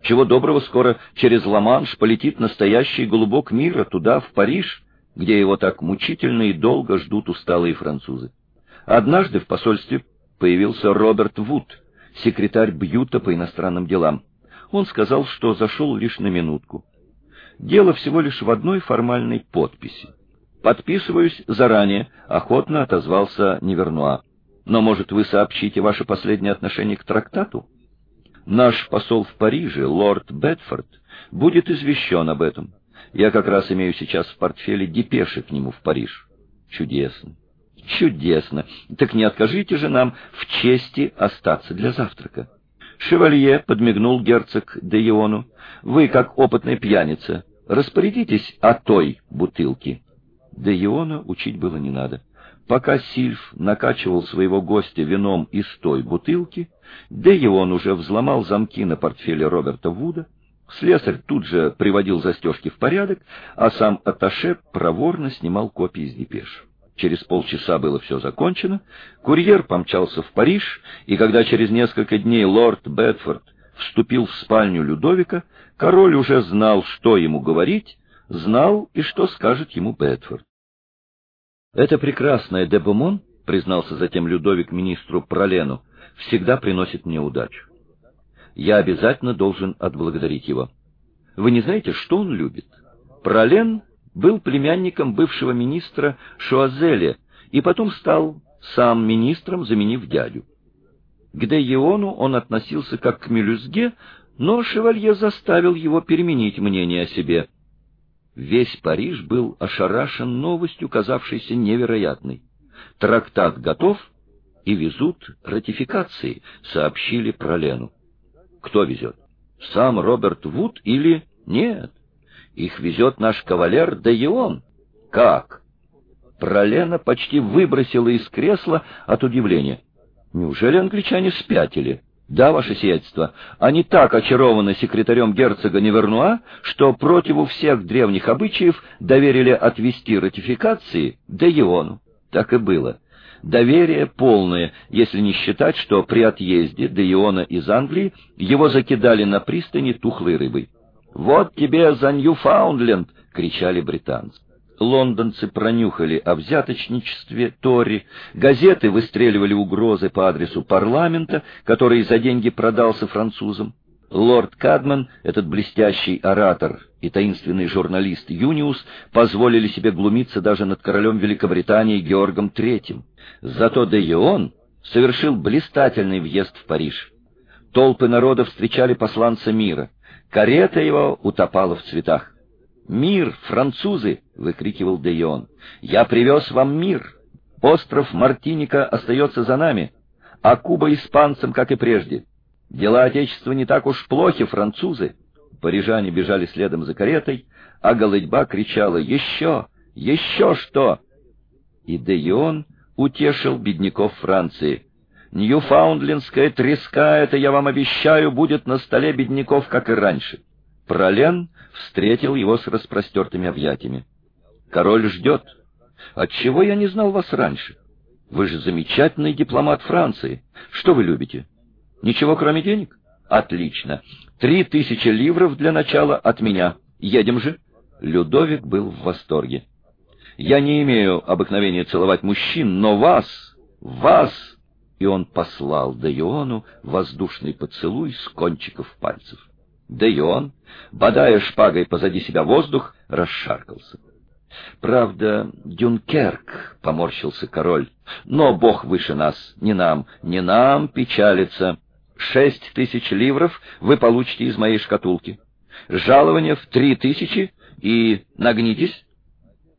Чего доброго, скоро через Ла-Манш полетит настоящий голубок мира туда, в Париж, где его так мучительно и долго ждут усталые французы. Однажды в посольстве появился Роберт Вуд, секретарь Бьюта по иностранным делам. Он сказал, что зашел лишь на минутку. Дело всего лишь в одной формальной подписи. «Подписываюсь заранее», — охотно отозвался Невернуа. «Но, может, вы сообщите ваше последнее отношение к трактату?» «Наш посол в Париже, лорд Бетфорд, будет извещен об этом. Я как раз имею сейчас в портфеле депеши к нему в Париж». «Чудесно, чудесно. Так не откажите же нам в чести остаться для завтрака». «Шевалье», — подмигнул герцог де Иону, — «вы, как опытная пьяница, распорядитесь о той бутылке». Де Иона учить было не надо. Пока Сильф накачивал своего гостя вином из той бутылки, да и он уже взломал замки на портфеле Роберта Вуда, слесарь тут же приводил застежки в порядок, а сам Аташе проворно снимал копии с депеш. Через полчаса было все закончено, курьер помчался в Париж, и когда через несколько дней лорд Бетфорд вступил в спальню Людовика, король уже знал, что ему говорить, знал и что скажет ему Бетфорд. «Это прекрасное Дебумон», — признался затем Людовик министру Пролену, — «всегда приносит мне удачу. Я обязательно должен отблагодарить его. Вы не знаете, что он любит? Пролен был племянником бывшего министра Шуазеля и потом стал сам министром, заменив дядю. К Деиону он относился как к мелюзге, но шевалье заставил его переменить мнение о себе — Весь Париж был ошарашен новостью, казавшейся невероятной. Трактат готов и везут ратификации, сообщили Пролену. Кто везет? Сам Роберт Вуд или... Нет, их везет наш кавалер Деион. Как? Пролена почти выбросила из кресла от удивления. Неужели англичане спятили? Да, ваше сиятельство, они так очарованы секретарем герцога Невернуа, что противу всех древних обычаев доверили отвести ратификации Деиону. Так и было. Доверие полное, если не считать, что при отъезде Деиона из Англии его закидали на пристани тухлой рыбой. «Вот тебе за Ньюфаундленд!» — кричали британцы лондонцы пронюхали о взяточничестве Тори, газеты выстреливали угрозы по адресу парламента, который за деньги продался французам. Лорд Кадман, этот блестящий оратор и таинственный журналист Юниус, позволили себе глумиться даже над королем Великобритании Георгом III. Зато де Йон совершил блистательный въезд в Париж. Толпы народа встречали посланца мира. Карета его утопала в цветах. «Мир, французы!» — выкрикивал Дейон. «Я привез вам мир! Остров Мартиника остается за нами, а Куба испанцам, как и прежде. Дела Отечества не так уж плохи, французы!» Парижане бежали следом за каретой, а голодьба кричала «Еще! Еще что!» И Дейон утешил бедняков Франции. «Ньюфаундлендская треска, это я вам обещаю, будет на столе бедняков, как и раньше». Пролен встретил его с распростертыми объятиями. «Король ждет. Отчего я не знал вас раньше? Вы же замечательный дипломат Франции. Что вы любите? Ничего, кроме денег? Отлично. Три тысячи ливров для начала от меня. Едем же». Людовик был в восторге. «Я не имею обыкновения целовать мужчин, но вас, вас...» И он послал Деиону воздушный поцелуй с кончиков пальцев. Да и он, бодая шпагой позади себя воздух, расшаркался. Правда, Дюнкерк, — поморщился король, — но бог выше нас, не нам, не нам печалиться. Шесть тысяч ливров вы получите из моей шкатулки. Жалование в три тысячи и нагнитесь.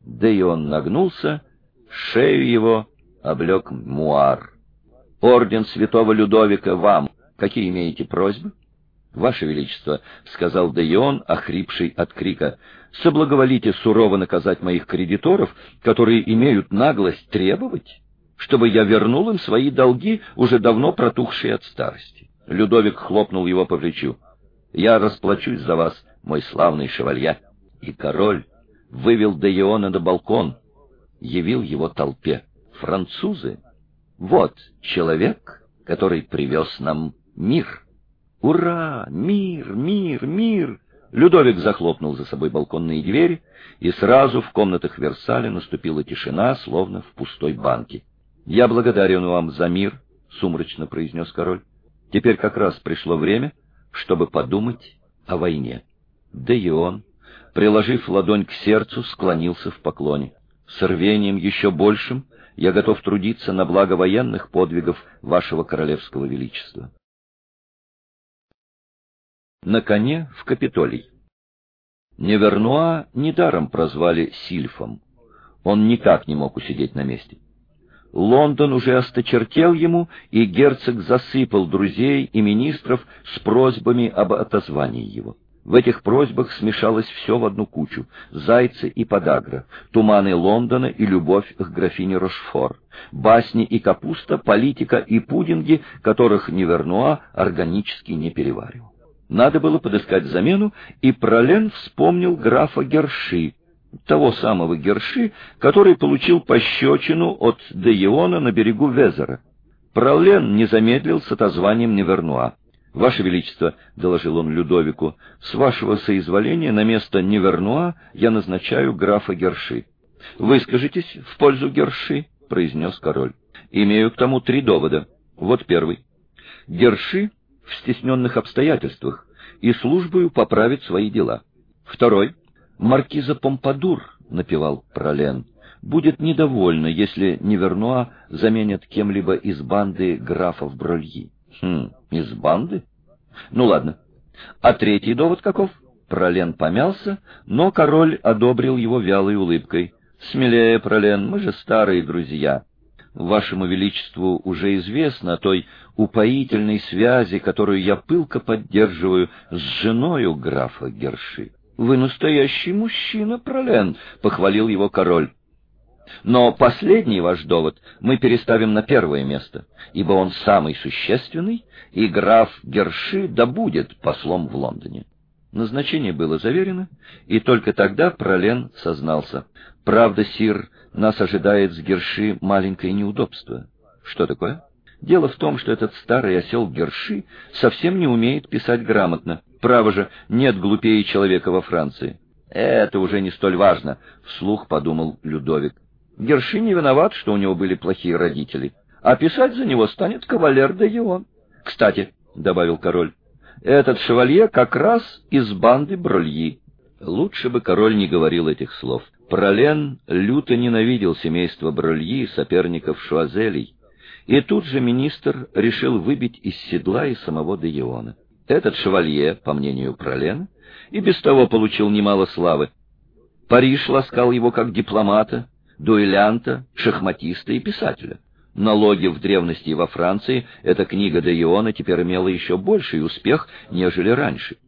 Да и он нагнулся, шею его облег муар. Орден святого Людовика вам. Какие имеете просьбы? «Ваше Величество», — сказал Деион, охрипший от крика, — «соблаговолите сурово наказать моих кредиторов, которые имеют наглость требовать, чтобы я вернул им свои долги, уже давно протухшие от старости». Людовик хлопнул его по плечу. «Я расплачусь за вас, мой славный шевалье». И король вывел Деиона на балкон, явил его толпе. «Французы? Вот человек, который привез нам мир». «Ура! Мир! Мир! Мир!» Людовик захлопнул за собой балконные двери, и сразу в комнатах Версаля наступила тишина, словно в пустой банке. «Я благодарен вам за мир», — сумрачно произнес король. «Теперь как раз пришло время, чтобы подумать о войне». Да и он, приложив ладонь к сердцу, склонился в поклоне. «С рвением еще большим я готов трудиться на благо военных подвигов вашего королевского величества» на коне в Капитолий. Невернуа недаром прозвали Сильфом. Он никак не мог усидеть на месте. Лондон уже осточертел ему, и герцог засыпал друзей и министров с просьбами об отозвании его. В этих просьбах смешалось все в одну кучу — зайцы и подагра, туманы Лондона и любовь к графине Рошфор, басни и капуста, политика и пудинги, которых Невернуа органически не переваривал. Надо было подыскать замену, и Пролен вспомнил графа Герши, того самого Герши, который получил пощечину от Деиона на берегу Везера. Пролен не замедлил с отозванием Невернуа. «Ваше Величество», — доложил он Людовику, — «с вашего соизволения на место Невернуа я назначаю графа Герши». «Выскажитесь в пользу Герши», — произнес король. «Имею к тому три довода. Вот первый. Герши в стесненных обстоятельствах и службою поправит свои дела. Второй. Маркиза Помпадур, — напевал Пролен, — будет недовольна, если Невернуа заменят кем-либо из банды графов Брольи. Хм, из банды? Ну ладно. А третий довод каков? Пролен помялся, но король одобрил его вялой улыбкой. Смелее, Пролен, мы же старые друзья. Вашему Величеству уже известно о той упоительной связи, которую я пылко поддерживаю с женою графа Герши. Вы настоящий мужчина, Пролен, — похвалил его король. Но последний ваш довод мы переставим на первое место, ибо он самый существенный, и граф Герши да будет послом в Лондоне. Назначение было заверено, и только тогда Пролен сознался. «Правда, сир, нас ожидает с Герши маленькое неудобство». «Что такое?» «Дело в том, что этот старый осел Герши совсем не умеет писать грамотно. Право же, нет глупее человека во Франции». «Это уже не столь важно», — вслух подумал Людовик. Герши не виноват, что у него были плохие родители, а писать за него станет кавалер де Йон. Кстати, — добавил король, — этот шевалье как раз из банды Брольи. Лучше бы король не говорил этих слов. Пролен люто ненавидел семейство Брольи, соперников Шуазелей, и тут же министр решил выбить из седла и самого де Йона. Этот шевалье, по мнению Пролена, и без того получил немало славы. Париж ласкал его как дипломата, дуэлянта, шахматиста и писателя. Налоги в древности и во Франции эта книга де Иона теперь имела еще больший успех, нежели раньше.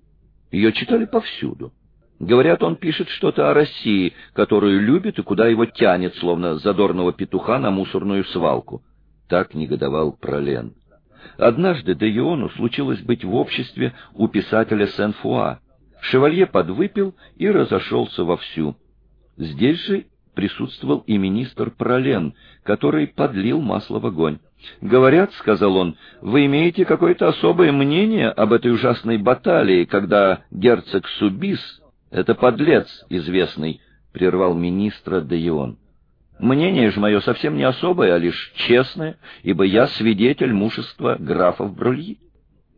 Ее читали повсюду. Говорят, он пишет что-то о России, которую любит и куда его тянет, словно задорного петуха на мусорную свалку. Так негодовал Пролен. Однажды де Иону случилось быть в обществе у писателя Сен-Фуа. Шевалье подвыпил и разошелся вовсю. Здесь же присутствовал и министр Пролен, который подлил масло в огонь. «Говорят, — сказал он, — вы имеете какое-то особое мнение об этой ужасной баталии, когда герцог Субис, это подлец известный, — прервал министра Деион. Мнение же мое совсем не особое, а лишь честное, ибо я свидетель мужества графов Брульи.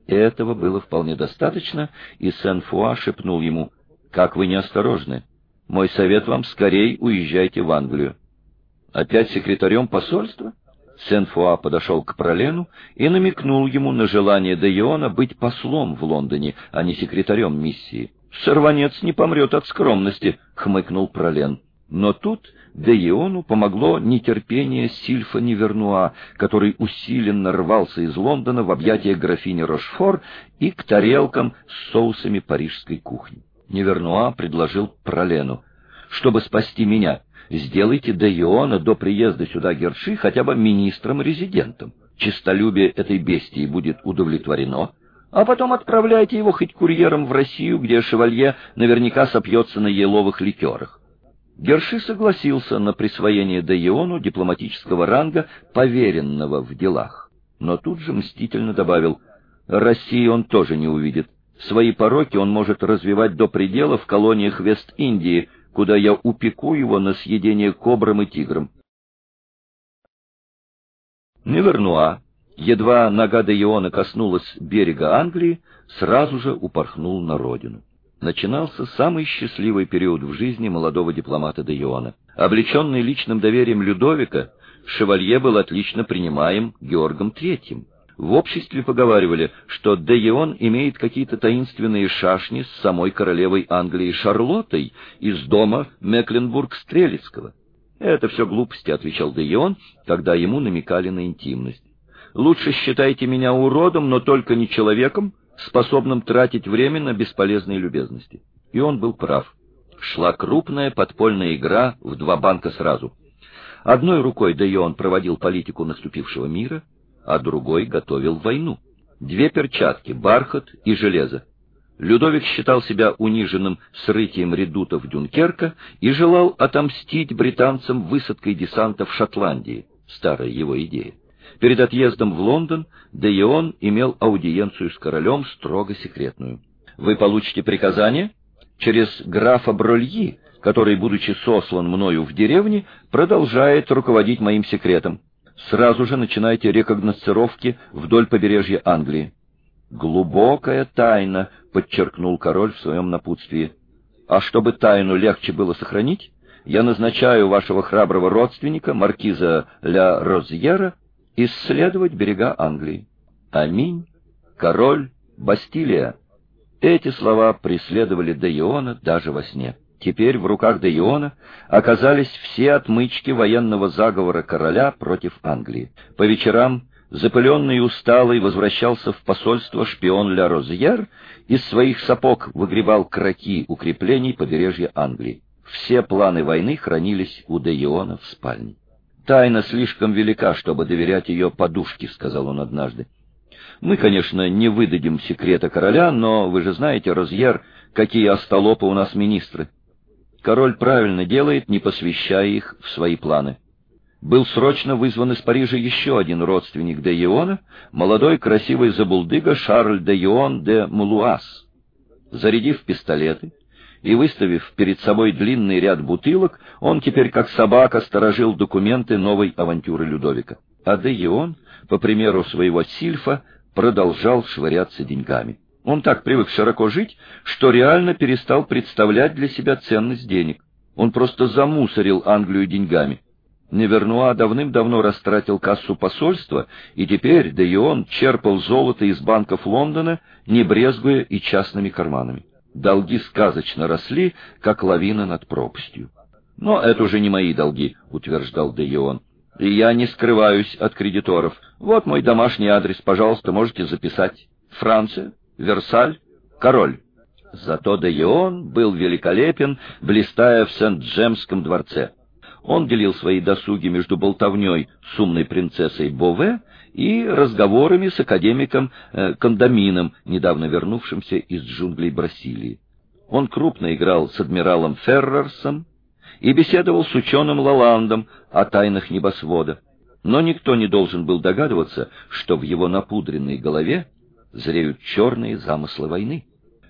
Этого было вполне достаточно, и Сен-Фуа шепнул ему, «Как вы неосторожны! Мой совет вам скорей уезжайте в Англию. Опять секретарем посольства? Сен-Фуа подошел к Пролену и намекнул ему на желание Деиона быть послом в Лондоне, а не секретарем миссии. «Сорванец не помрет от скромности», — хмыкнул Пролен. Но тут Деиону помогло нетерпение Сильфа Невернуа, который усиленно рвался из Лондона в объятия графини Рошфор и к тарелкам с соусами парижской кухни. Невернуа предложил Пролену. «Чтобы спасти меня, сделайте де Иона до приезда сюда Герши хотя бы министром-резидентом. Чистолюбие этой бестии будет удовлетворено, а потом отправляйте его хоть курьером в Россию, где шевалье наверняка сопьется на еловых ликерах». Герши согласился на присвоение Деиону дипломатического ранга, поверенного в делах, но тут же мстительно добавил, «России он тоже не увидит, Свои пороки он может развивать до предела в колониях Вест-Индии, куда я упеку его на съедение кобрам и тиграм. Невернуа, едва нога де коснулась берега Англии, сразу же упорхнул на родину. Начинался самый счастливый период в жизни молодого дипломата де Иона. Облеченный личным доверием Людовика, Шевалье был отлично принимаем Георгом Третьим. В обществе поговаривали, что Деион имеет какие-то таинственные шашни с самой королевой Англии Шарлоттой из дома Мекленбург-Стрелецкого. «Это все глупости», — отвечал Деион, когда ему намекали на интимность. «Лучше считайте меня уродом, но только не человеком, способным тратить время на бесполезные любезности. И он был прав. Шла крупная подпольная игра в два банка сразу. Одной рукой Де Йон проводил политику наступившего мира, а другой готовил войну. Две перчатки, бархат и железо. Людовик считал себя униженным срытием редутов Дюнкерка и желал отомстить британцам высадкой десанта в Шотландии, старая его идея. Перед отъездом в Лондон Де Йон имел аудиенцию с королем строго секретную. «Вы получите приказание через графа Брольи, который, будучи сослан мною в деревне, продолжает руководить моим секретом. Сразу же начинайте рекогносцировки вдоль побережья Англии. «Глубокая тайна», — подчеркнул король в своем напутствии. «А чтобы тайну легче было сохранить, я назначаю вашего храброго родственника, маркиза Ля Розьера, исследовать берега Англии. Аминь. Король, Бастилия». Эти слова преследовали Деиона даже во сне. Теперь в руках Деиона оказались все отмычки военного заговора короля против Англии. По вечерам запыленный и усталый, возвращался в посольство шпион Ля Розьер, из своих сапог выгребал кроки укреплений побережья Англии. Все планы войны хранились у Деиона в спальне. «Тайна слишком велика, чтобы доверять ее подушке», — сказал он однажды. «Мы, конечно, не выдадим секрета короля, но вы же знаете, Розьер, какие остолопы у нас министры. Король правильно делает, не посвящая их в свои планы» был срочно вызван из Парижа еще один родственник де Иона, молодой красивый забулдыга Шарль де Ион де Мулуас. Зарядив пистолеты и выставив перед собой длинный ряд бутылок, он теперь как собака сторожил документы новой авантюры Людовика. А де Ион, по примеру своего Сильфа, продолжал швыряться деньгами. Он так привык широко жить, что реально перестал представлять для себя ценность денег. Он просто замусорил Англию деньгами. Невернуа давным-давно растратил кассу посольства, и теперь да и черпал золото из банков Лондона, не брезгуя и частными карманами. Долги сказочно росли, как лавина над пропастью. «Но это уже не мои долги», — утверждал Де Йон. «И я не скрываюсь от кредиторов. Вот мой домашний адрес, пожалуйста, можете записать. Франция, Версаль, Король». Зато Де Йон был великолепен, блистая в Сент-Джемском дворце. Он делил свои досуги между болтовней с умной принцессой Бове и разговорами с академиком э, Кондамином, недавно вернувшимся из джунглей Бразилии. Он крупно играл с адмиралом Феррерсом и беседовал с ученым Лаландом о тайнах небосвода. Но никто не должен был догадываться, что в его напудренной голове зреют черные замыслы войны.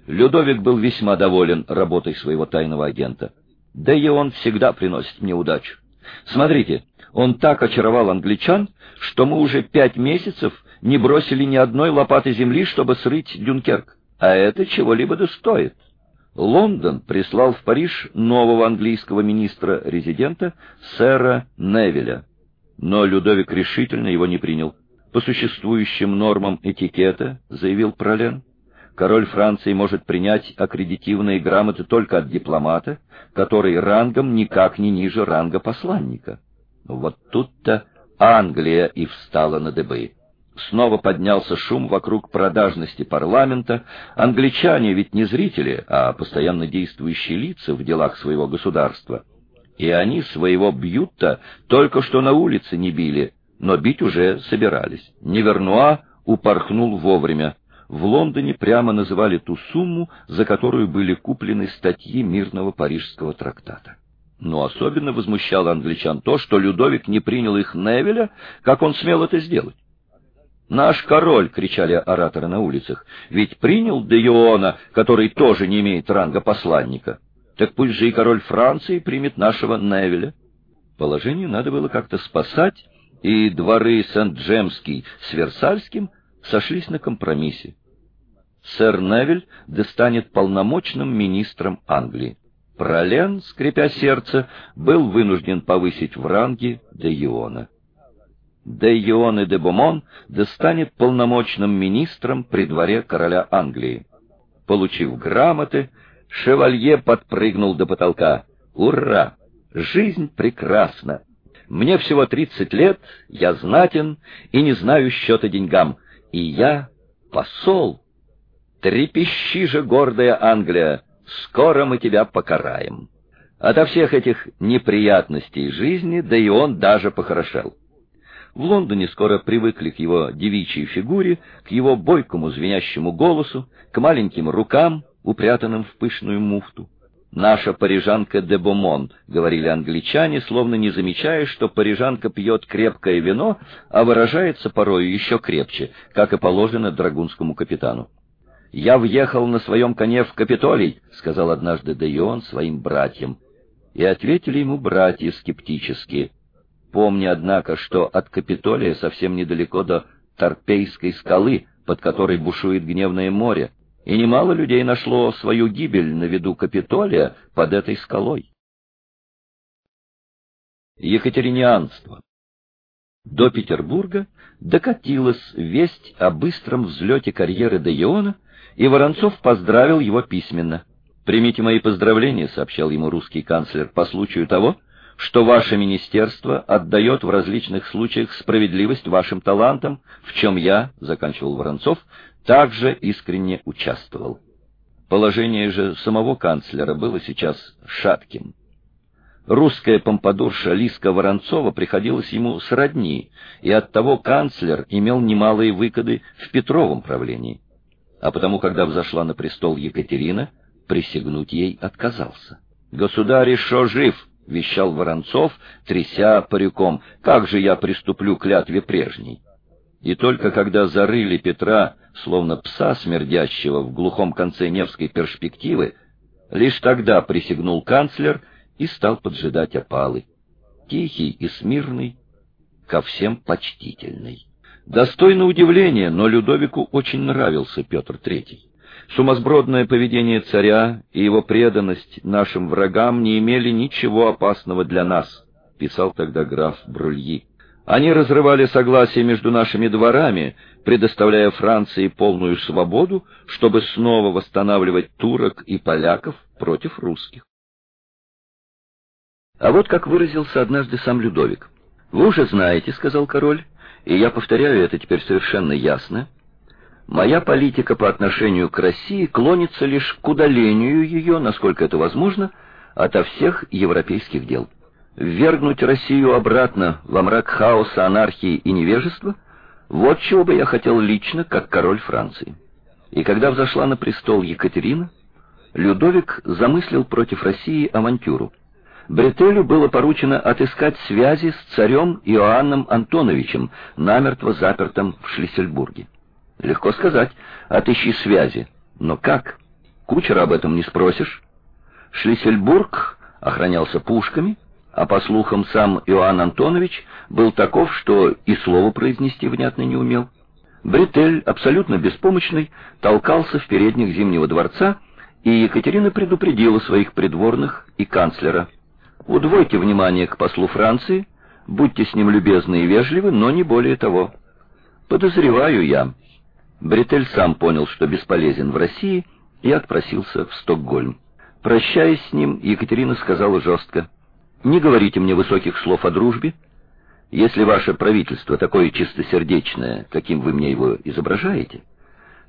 Людовик был весьма доволен работой своего тайного агента. Да и он всегда приносит мне удачу. Смотрите, он так очаровал англичан, что мы уже пять месяцев не бросили ни одной лопаты земли, чтобы срыть Дюнкерк. А это чего-либо достоит. Лондон прислал в Париж нового английского министра-резидента, сэра Невеля. Но Людовик решительно его не принял. По существующим нормам этикета, заявил Пролен, король Франции может принять аккредитивные грамоты только от дипломата, который рангом никак не ниже ранга посланника. Вот тут-то Англия и встала на дыбы. Снова поднялся шум вокруг продажности парламента. Англичане ведь не зрители, а постоянно действующие лица в делах своего государства. И они своего бьют-то только что на улице не били, но бить уже собирались. Невернуа упорхнул вовремя в Лондоне прямо называли ту сумму, за которую были куплены статьи мирного парижского трактата. Но особенно возмущало англичан то, что Людовик не принял их Невеля, как он смел это сделать. «Наш король!» — кричали ораторы на улицах. «Ведь принял Деиона, который тоже не имеет ранга посланника. Так пусть же и король Франции примет нашего Невеля». Положение надо было как-то спасать, и дворы Сент-Джемский с Версальским — сошлись на компромиссе. Сэр Невиль достанет полномочным министром Англии. Пролен, скрипя сердце, был вынужден повысить в ранге де Иона. Де Ион и де Бомон достанет полномочным министром при дворе короля Англии. Получив грамоты, шевалье подпрыгнул до потолка. «Ура! Жизнь прекрасна! Мне всего тридцать лет, я знатен и не знаю счета деньгам и я посол. Трепещи же, гордая Англия, скоро мы тебя покараем. Ото всех этих неприятностей жизни, да и он даже похорошел. В Лондоне скоро привыкли к его девичьей фигуре, к его бойкому звенящему голосу, к маленьким рукам, упрятанным в пышную муфту. «Наша парижанка де Бомон», — говорили англичане, словно не замечая, что парижанка пьет крепкое вино, а выражается порою еще крепче, как и положено драгунскому капитану. «Я въехал на своем коне в Капитолий», — сказал однажды Дейон своим братьям. И ответили ему братья скептически. Помни, однако, что от Капитолия совсем недалеко до Торпейской скалы, под которой бушует гневное море, и немало людей нашло свою гибель на виду Капитолия под этой скалой. Екатеринианство До Петербурга докатилась весть о быстром взлете карьеры Деиона, и Воронцов поздравил его письменно. «Примите мои поздравления», — сообщал ему русский канцлер, — «по случаю того, что ваше министерство отдает в различных случаях справедливость вашим талантам, в чем я, — заканчивал Воронцов, — также искренне участвовал. Положение же самого канцлера было сейчас шатким. Русская помпадурша Лиска Воронцова приходилась ему сродни, и оттого канцлер имел немалые выгоды в Петровом правлении. А потому, когда взошла на престол Екатерина, присягнуть ей отказался. «Государь еще жив!» — вещал Воронцов, тряся парюком. «Как же я приступлю клятве прежней?» И только когда зарыли Петра, словно пса смердящего в глухом конце Невской перспективы, лишь тогда присягнул канцлер и стал поджидать опалы. Тихий и смирный, ко всем почтительный. Достойно удивления, но Людовику очень нравился Петр Третий. Сумасбродное поведение царя и его преданность нашим врагам не имели ничего опасного для нас, писал тогда граф Брульи. Они разрывали согласие между нашими дворами, предоставляя Франции полную свободу, чтобы снова восстанавливать турок и поляков против русских. А вот как выразился однажды сам Людовик. «Вы уже знаете, — сказал король, — и я повторяю это теперь совершенно ясно, — Моя политика по отношению к России клонится лишь к удалению ее, насколько это возможно, ото всех европейских дел. Ввергнуть Россию обратно во мрак хаоса, анархии и невежества – вот чего бы я хотел лично, как король Франции. И когда взошла на престол Екатерина, Людовик замыслил против России авантюру. Бретелю было поручено отыскать связи с царем Иоанном Антоновичем, намертво запертым в Шлиссельбурге. Легко сказать, отыщи связи. Но как? Кучера об этом не спросишь. Шлиссельбург охранялся пушками, а по слухам сам Иоанн Антонович был таков, что и слова произнести внятно не умел. Бретель, абсолютно беспомощный, толкался в передних Зимнего дворца, и Екатерина предупредила своих придворных и канцлера. «Удвойте внимание к послу Франции, будьте с ним любезны и вежливы, но не более того. Подозреваю я, Бретель сам понял, что бесполезен в России, и отпросился в Стокгольм. Прощаясь с ним, Екатерина сказала жестко, «Не говорите мне высоких слов о дружбе. Если ваше правительство такое чистосердечное, каким вы мне его изображаете,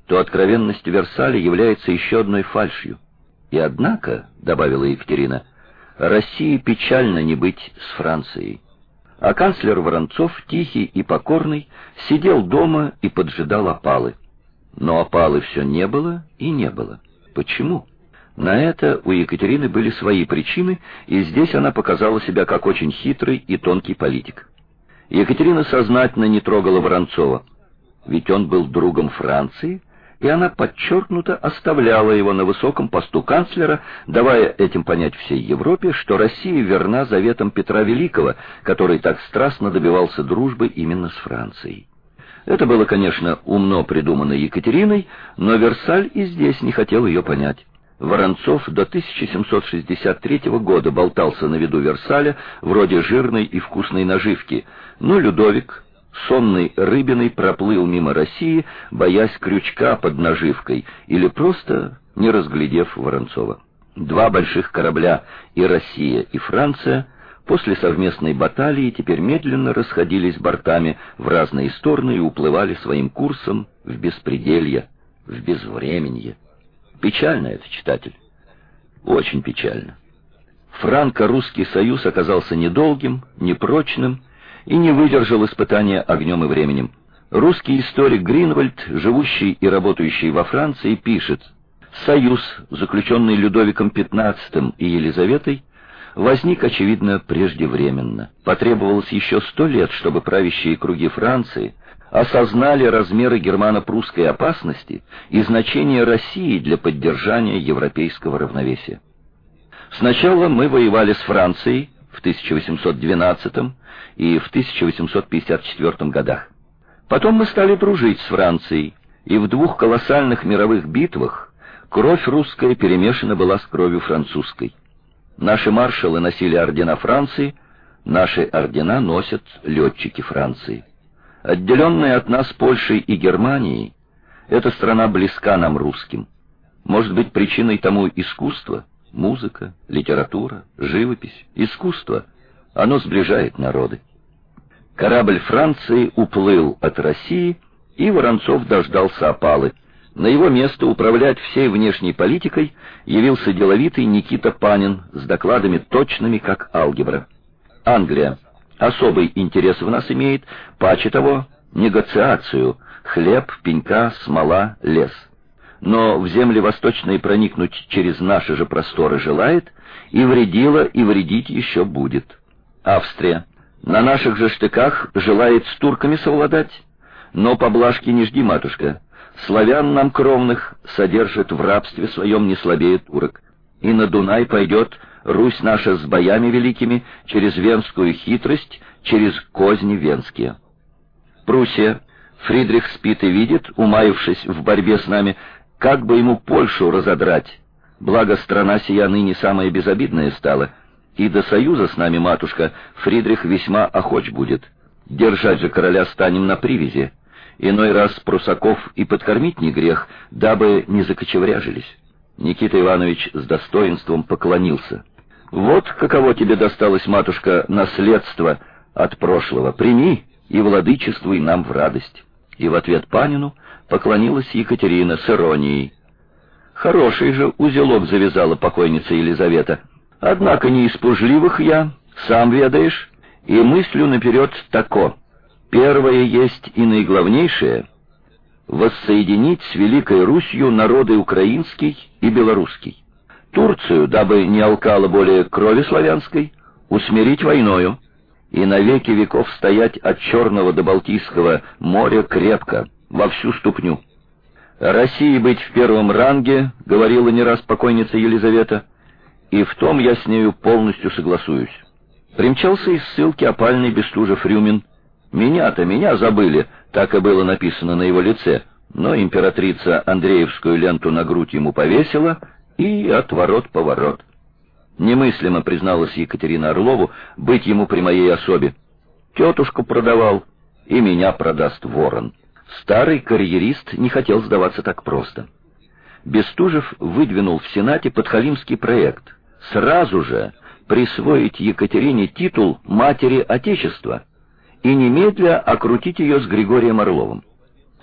то откровенность Версаля является еще одной фальшью. И однако, — добавила Екатерина, — России печально не быть с Францией. А канцлер Воронцов, тихий и покорный, сидел дома и поджидал опалы. Но опалы все не было и не было. Почему? На это у Екатерины были свои причины, и здесь она показала себя как очень хитрый и тонкий политик. Екатерина сознательно не трогала Воронцова, ведь он был другом Франции, и она подчеркнуто оставляла его на высоком посту канцлера, давая этим понять всей Европе, что Россия верна заветам Петра Великого, который так страстно добивался дружбы именно с Францией. Это было, конечно, умно придумано Екатериной, но Версаль и здесь не хотел ее понять. Воронцов до 1763 года болтался на виду Версаля, вроде жирной и вкусной наживки, но Людовик, сонный рыбиной, проплыл мимо России, боясь крючка под наживкой или просто не разглядев Воронцова. Два больших корабля и Россия, и Франция — после совместной баталии теперь медленно расходились бортами в разные стороны и уплывали своим курсом в беспределье. в безвременье. Печально это, читатель. Очень печально. Франко-русский союз оказался недолгим, непрочным и не выдержал испытания огнем и временем. Русский историк Гринвальд, живущий и работающий во Франции, пишет, «Союз, заключенный Людовиком XV и Елизаветой, возник, очевидно, преждевременно. Потребовалось еще сто лет, чтобы правящие круги Франции осознали размеры германо-прусской опасности и значение России для поддержания европейского равновесия. Сначала мы воевали с Францией в 1812 и в 1854 годах. Потом мы стали дружить с Францией, и в двух колоссальных мировых битвах кровь русская перемешана была с кровью французской. Наши маршалы носили ордена Франции, наши ордена носят летчики Франции. Отделенная от нас Польшей и Германией, эта страна близка нам русским. Может быть, причиной тому искусство, музыка, литература, живопись, искусство. Оно сближает народы. Корабль Франции уплыл от России, и Воронцов дождался опалы. На его место управлять всей внешней политикой явился деловитый Никита Панин с докладами точными, как алгебра. Англия. Особый интерес в нас имеет, паче того, негациацию, хлеб, пенька, смола, лес. Но в земли восточные проникнуть через наши же просторы желает, и вредила, и вредить еще будет. Австрия. На наших же штыках желает с турками совладать. Но поблажки не жди, матушка. Славян нам кровных содержит в рабстве своем не слабее турок. И на Дунай пойдет Русь наша с боями великими, через венскую хитрость, через козни венские. Пруссия. Фридрих спит и видит, умаившись в борьбе с нами, как бы ему Польшу разодрать. Благо страна сия ныне самая безобидная стала — и до союза с нами, матушка, Фридрих весьма охоч будет. Держать же короля станем на привязи. Иной раз прусаков и подкормить не грех, дабы не закочевряжились. Никита Иванович с достоинством поклонился. Вот каково тебе досталось, матушка, наследство от прошлого. Прими и владычествуй нам в радость. И в ответ Панину поклонилась Екатерина с иронией. Хороший же узелок завязала покойница Елизавета — Однако не из пужливых я, сам ведаешь, и мыслю наперед тако. Первое есть и наиглавнейшее — воссоединить с Великой Русью народы украинский и белорусский. Турцию, дабы не алкала более крови славянской, усмирить войною и на веки веков стоять от Черного до Балтийского моря крепко, во всю ступню. России быть в первом ранге, говорила не раз покойница Елизавета, — и в том я с нею полностью согласуюсь. Примчался из ссылки опальный Бестужев Рюмин. Меня-то, меня забыли, так и было написано на его лице, но императрица Андреевскую ленту на грудь ему повесила, и отворот-поворот. Немыслимо призналась Екатерина Орлову быть ему при моей особе. Тетушку продавал, и меня продаст ворон. Старый карьерист не хотел сдаваться так просто. Бестужев выдвинул в Сенате подхалимский проект сразу же присвоить Екатерине титул матери Отечества и немедля окрутить ее с Григорием Орловым.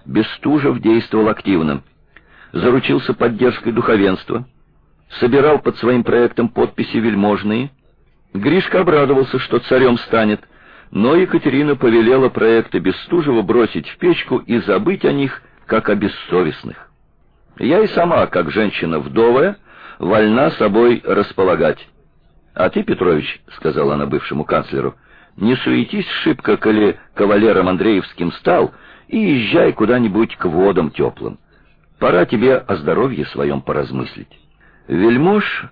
Бестужев действовал активно, заручился поддержкой духовенства, собирал под своим проектом подписи вельможные. Гришка обрадовался, что царем станет, но Екатерина повелела проекты Бестужева бросить в печку и забыть о них, как о бессовестных. Я и сама, как женщина вдовая, вольна собой располагать. А ты, Петрович, — сказала она бывшему канцлеру, — не суетись шибко, коли кавалером Андреевским стал, и езжай куда-нибудь к водам теплым. Пора тебе о здоровье своем поразмыслить. Вельмож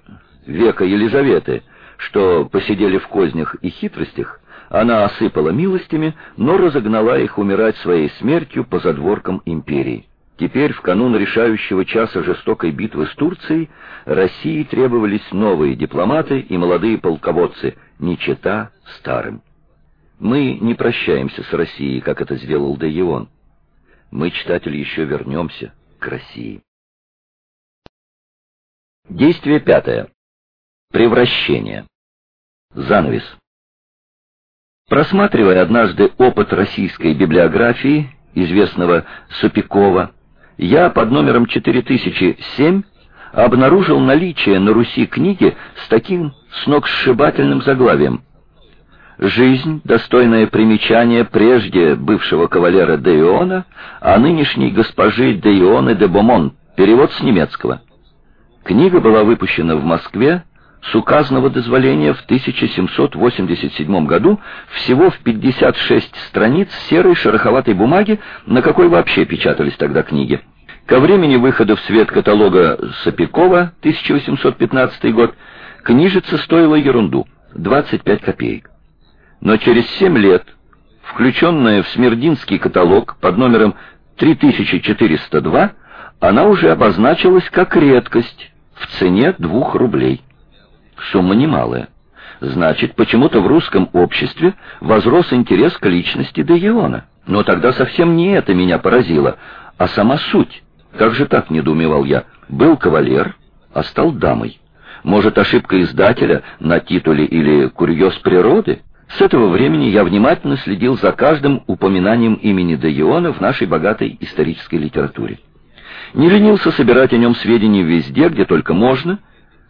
века Елизаветы, что посидели в кознях и хитростях, она осыпала милостями, но разогнала их умирать своей смертью по задворкам империи. Теперь, в канун решающего часа жестокой битвы с Турцией, России требовались новые дипломаты и молодые полководцы, не чета старым. Мы не прощаемся с Россией, как это сделал Де Ион. Мы, читатели, еще вернемся к России. Действие пятое. Превращение. Занавес. Просматривая однажды опыт российской библиографии, известного Супикова, я под номером 4007 обнаружил наличие на Руси книги с таким сногсшибательным заглавием «Жизнь, достойная примечания прежде бывшего кавалера Деиона, а нынешней госпожи Деионы де Бомон», перевод с немецкого. Книга была выпущена в Москве с указанного дозволения в 1787 году всего в 56 страниц серой шероховатой бумаги, на какой вообще печатались тогда книги. Ко времени выхода в свет каталога Сапикова, 1815 год, книжица стоила ерунду — 25 копеек. Но через 7 лет, включенная в Смердинский каталог под номером 3402, она уже обозначилась как редкость в цене 2 рублей. Сумма немалая. Значит, почему-то в русском обществе возрос интерес к личности Деиона. Но тогда совсем не это меня поразило, а сама суть. Как же так, недоумевал я, был кавалер, а стал дамой. Может, ошибка издателя на титуле или курьез природы? С этого времени я внимательно следил за каждым упоминанием имени Деиона в нашей богатой исторической литературе. Не ленился собирать о нем сведения везде, где только можно.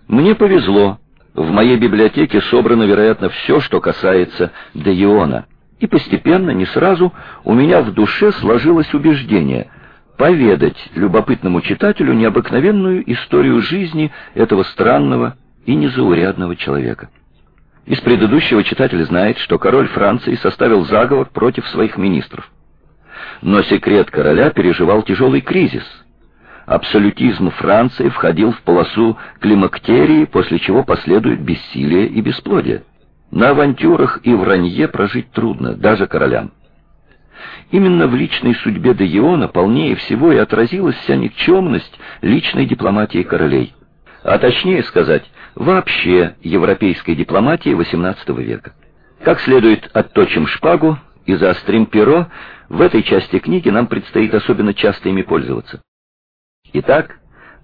Мне повезло, в моей библиотеке собрано, вероятно, все, что касается Деиона. И постепенно, не сразу, у меня в душе сложилось убеждение поведать любопытному читателю необыкновенную историю жизни этого странного и незаурядного человека. Из предыдущего читатель знает, что король Франции составил заговор против своих министров. Но секрет короля переживал тяжелый кризис — абсолютизм Франции входил в полосу климактерии, после чего последует бессилие и бесплодие. На авантюрах и вранье прожить трудно, даже королям. Именно в личной судьбе Деиона полнее всего и отразилась вся никчемность личной дипломатии королей. А точнее сказать, вообще европейской дипломатии XVIII века. Как следует отточим шпагу и заострим перо, в этой части книги нам предстоит особенно часто ими пользоваться. Итак,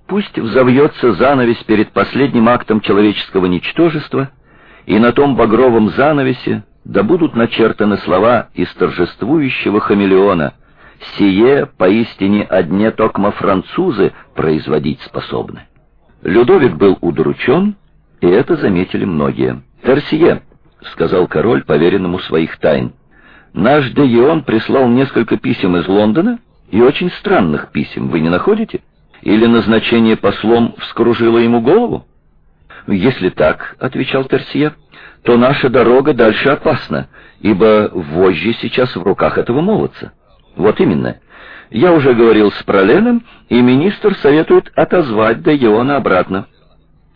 пусть взовьется занавес перед последним актом человеческого ничтожества, и на том багровом занавесе да будут начертаны слова из торжествующего хамелеона «Сие поистине одне токмо французы производить способны». Людовик был удручен, и это заметили многие. «Терсие», — сказал король поверенному своих тайн, — «наш Деион прислал несколько писем из Лондона, и очень странных писем, вы не находите?» Или назначение послом вскружило ему голову? «Если так, — отвечал Терсье, — то наша дорога дальше опасна, ибо вожжи сейчас в руках этого молодца. Вот именно. Я уже говорил с Проленом, и министр советует отозвать Деиона обратно.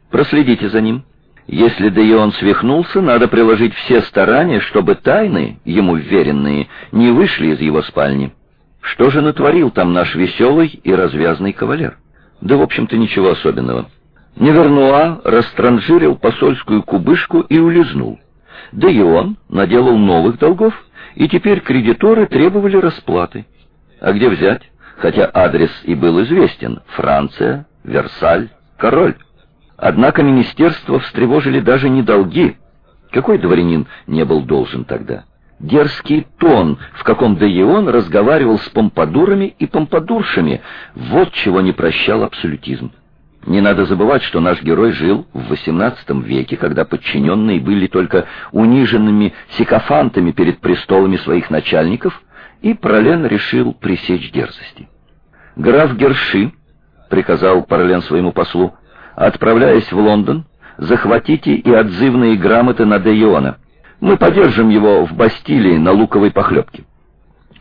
Проследите за ним. Если Деион свихнулся, надо приложить все старания, чтобы тайны, ему вверенные, не вышли из его спальни». Что же натворил там наш веселый и развязный кавалер? Да, в общем-то, ничего особенного. Невернуа растранжирил посольскую кубышку и улизнул. Да и он наделал новых долгов, и теперь кредиторы требовали расплаты. А где взять? Хотя адрес и был известен — Франция, Версаль, Король. Однако министерство встревожили даже не долги. Какой дворянин не был должен тогда? Дерзкий тон, в каком Деион разговаривал с помпадурами и помпадуршами, вот чего не прощал абсолютизм. Не надо забывать, что наш герой жил в XVIII веке, когда подчиненные были только униженными сикофантами перед престолами своих начальников, и Парален решил пресечь дерзости. «Граф Герши», — приказал Парален своему послу, — «отправляясь в Лондон, захватите и отзывные грамоты на Дейона, мы подержим его в Бастилии на луковой похлебке.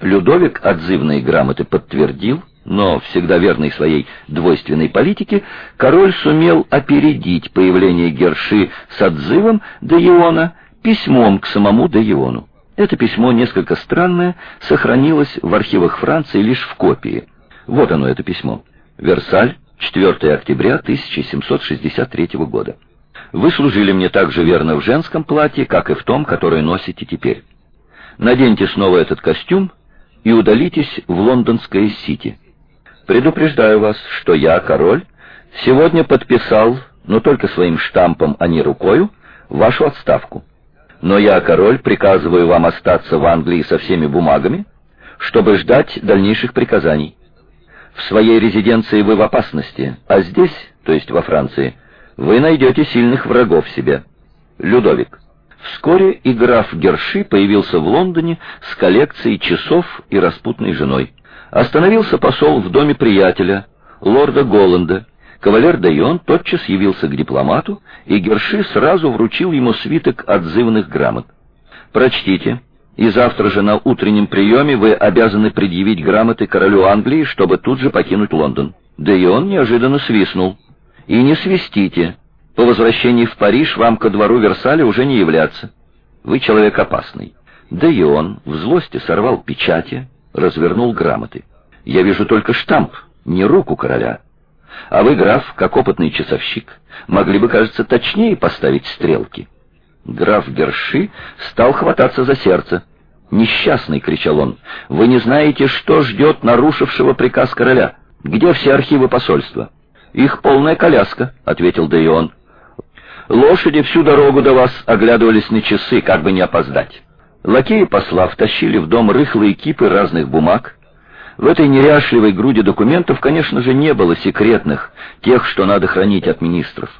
Людовик отзывные грамоты подтвердил, но, всегда верный своей двойственной политике, король сумел опередить появление Герши с отзывом Деиона письмом к самому Деиону. Это письмо, несколько странное, сохранилось в архивах Франции лишь в копии. Вот оно, это письмо. Версаль, 4 октября 1763 года. Вы служили мне так же верно в женском платье, как и в том, которое носите теперь. Наденьте снова этот костюм и удалитесь в лондонское Сити. Предупреждаю вас, что я, король, сегодня подписал, но только своим штампом, а не рукою, вашу отставку. Но я, король, приказываю вам остаться в Англии со всеми бумагами, чтобы ждать дальнейших приказаний. В своей резиденции вы в опасности, а здесь, то есть во Франции, вы найдете сильных врагов себе. Людовик. Вскоре и граф Герши появился в Лондоне с коллекцией часов и распутной женой. Остановился посол в доме приятеля, лорда Голланда. Кавалер Дайон тотчас явился к дипломату, и Герши сразу вручил ему свиток отзывных грамот. «Прочтите, и завтра же на утреннем приеме вы обязаны предъявить грамоты королю Англии, чтобы тут же покинуть Лондон». Дайон неожиданно свистнул. «И не свистите. По возвращении в Париж вам ко двору Версаля уже не являться. Вы человек опасный». Да и он в злости сорвал печати, развернул грамоты. «Я вижу только штамп, не руку короля. А вы, граф, как опытный часовщик, могли бы, кажется, точнее поставить стрелки». Граф Герши стал хвататься за сердце. «Несчастный!» — кричал он. «Вы не знаете, что ждет нарушившего приказ короля? Где все архивы посольства?» «Их полная коляска», — ответил Дейон. «Лошади всю дорогу до вас оглядывались на часы, как бы не опоздать». Лакеи посла втащили в дом рыхлые кипы разных бумаг. В этой неряшливой груди документов, конечно же, не было секретных, тех, что надо хранить от министров.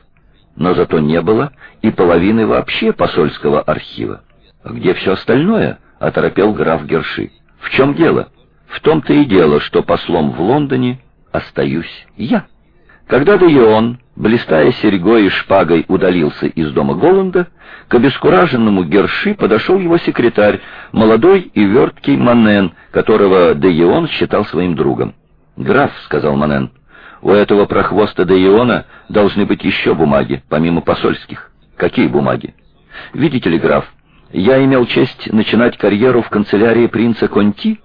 Но зато не было и половины вообще посольского архива. А где все остальное? — оторопел граф Герши. В чем дело? В том-то и дело, что послом в Лондоне остаюсь я. Когда Дейон, блистая серьгой и шпагой, удалился из дома Голланда, к обескураженному Герши подошел его секретарь, молодой и верткий Манен, которого Дейон считал своим другом. «Граф», — сказал Манен, — «у этого прохвоста Дейона должны быть еще бумаги, помимо посольских». «Какие бумаги?» «Видите ли, граф, я имел честь начинать карьеру в канцелярии принца Конти,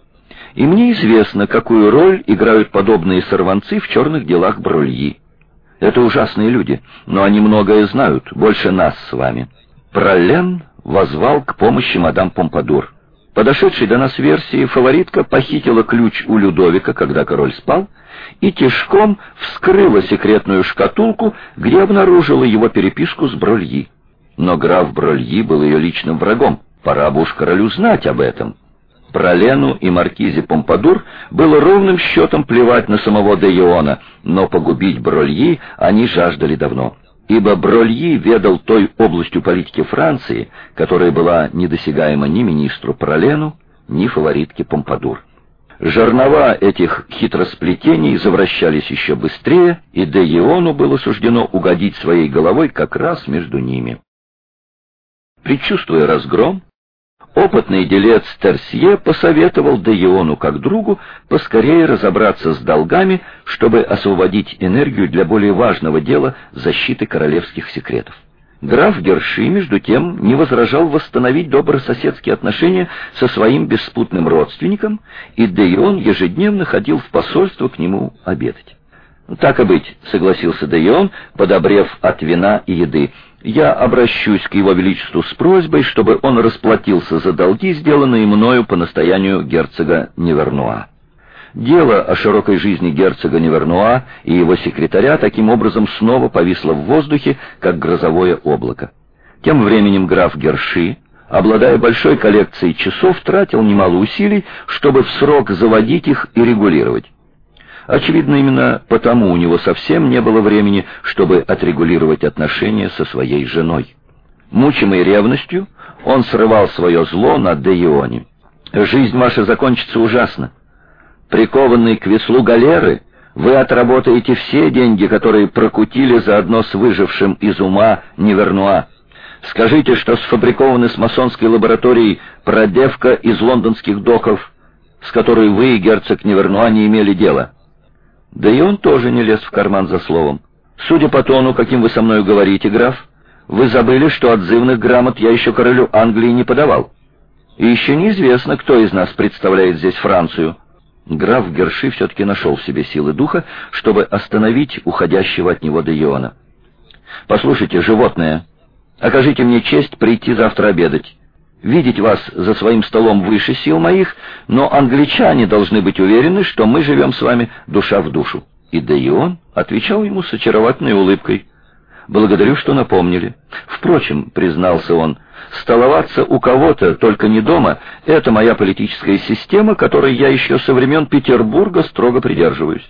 и мне известно, какую роль играют подобные сорванцы в черных делах Брольи. Это ужасные люди, но они многое знают, больше нас с вами. Пролен возвал к помощи мадам Помпадур. Подошедшей до нас версии, фаворитка похитила ключ у Людовика, когда король спал, и тишком вскрыла секретную шкатулку, где обнаружила его переписку с Брольи. Но граф Брольи был ее личным врагом, пора бы уж королю знать об этом. Про Лену и маркизе Помпадур было ровным счетом плевать на самого де Иона, но погубить Брольи они жаждали давно. Ибо Брольи ведал той областью политики Франции, которая была недосягаема ни министру Пролену, ни фаворитке Помпадур. Жернова этих хитросплетений завращались еще быстрее, и де Иону было суждено угодить своей головой как раз между ними. Предчувствуя разгром, Опытный делец Терсье посоветовал Деиону как другу поскорее разобраться с долгами, чтобы освободить энергию для более важного дела защиты королевских секретов. Граф Герши, между тем, не возражал восстановить добрососедские отношения со своим беспутным родственником, и Дейон ежедневно ходил в посольство к нему обедать. «Так и быть», — согласился Дейон, подобрев от вина и еды. «Я обращусь к его величеству с просьбой, чтобы он расплатился за долги, сделанные мною по настоянию герцога Невернуа». Дело о широкой жизни герцога Невернуа и его секретаря таким образом снова повисло в воздухе, как грозовое облако. Тем временем граф Герши, обладая большой коллекцией часов, тратил немало усилий, чтобы в срок заводить их и регулировать. Очевидно, именно потому у него совсем не было времени, чтобы отрегулировать отношения со своей женой. Мучимый ревностью, он срывал свое зло на Деионе. «Жизнь ваша закончится ужасно. Прикованный к веслу галеры, вы отработаете все деньги, которые прокутили заодно с выжившим из ума Невернуа. Скажите, что сфабрикованы с масонской лабораторией продевка из лондонских доков, с которой вы, герцог Невернуа, не имели дела». Да и он тоже не лез в карман за словом. Судя по тону, каким вы со мной говорите, граф, вы забыли, что отзывных грамот я еще королю Англии не подавал. И еще неизвестно, кто из нас представляет здесь Францию. Граф Герши все-таки нашел в себе силы духа, чтобы остановить уходящего от него Дейона. «Послушайте, животное, окажите мне честь прийти завтра обедать. Видеть вас за своим столом выше сил моих, но англичане должны быть уверены, что мы живем с вами душа в душу». И Деион отвечал ему с очаровательной улыбкой. Благодарю, что напомнили. Впрочем, признался он, столоваться у кого-то, только не дома, это моя политическая система, которой я еще со времен Петербурга строго придерживаюсь.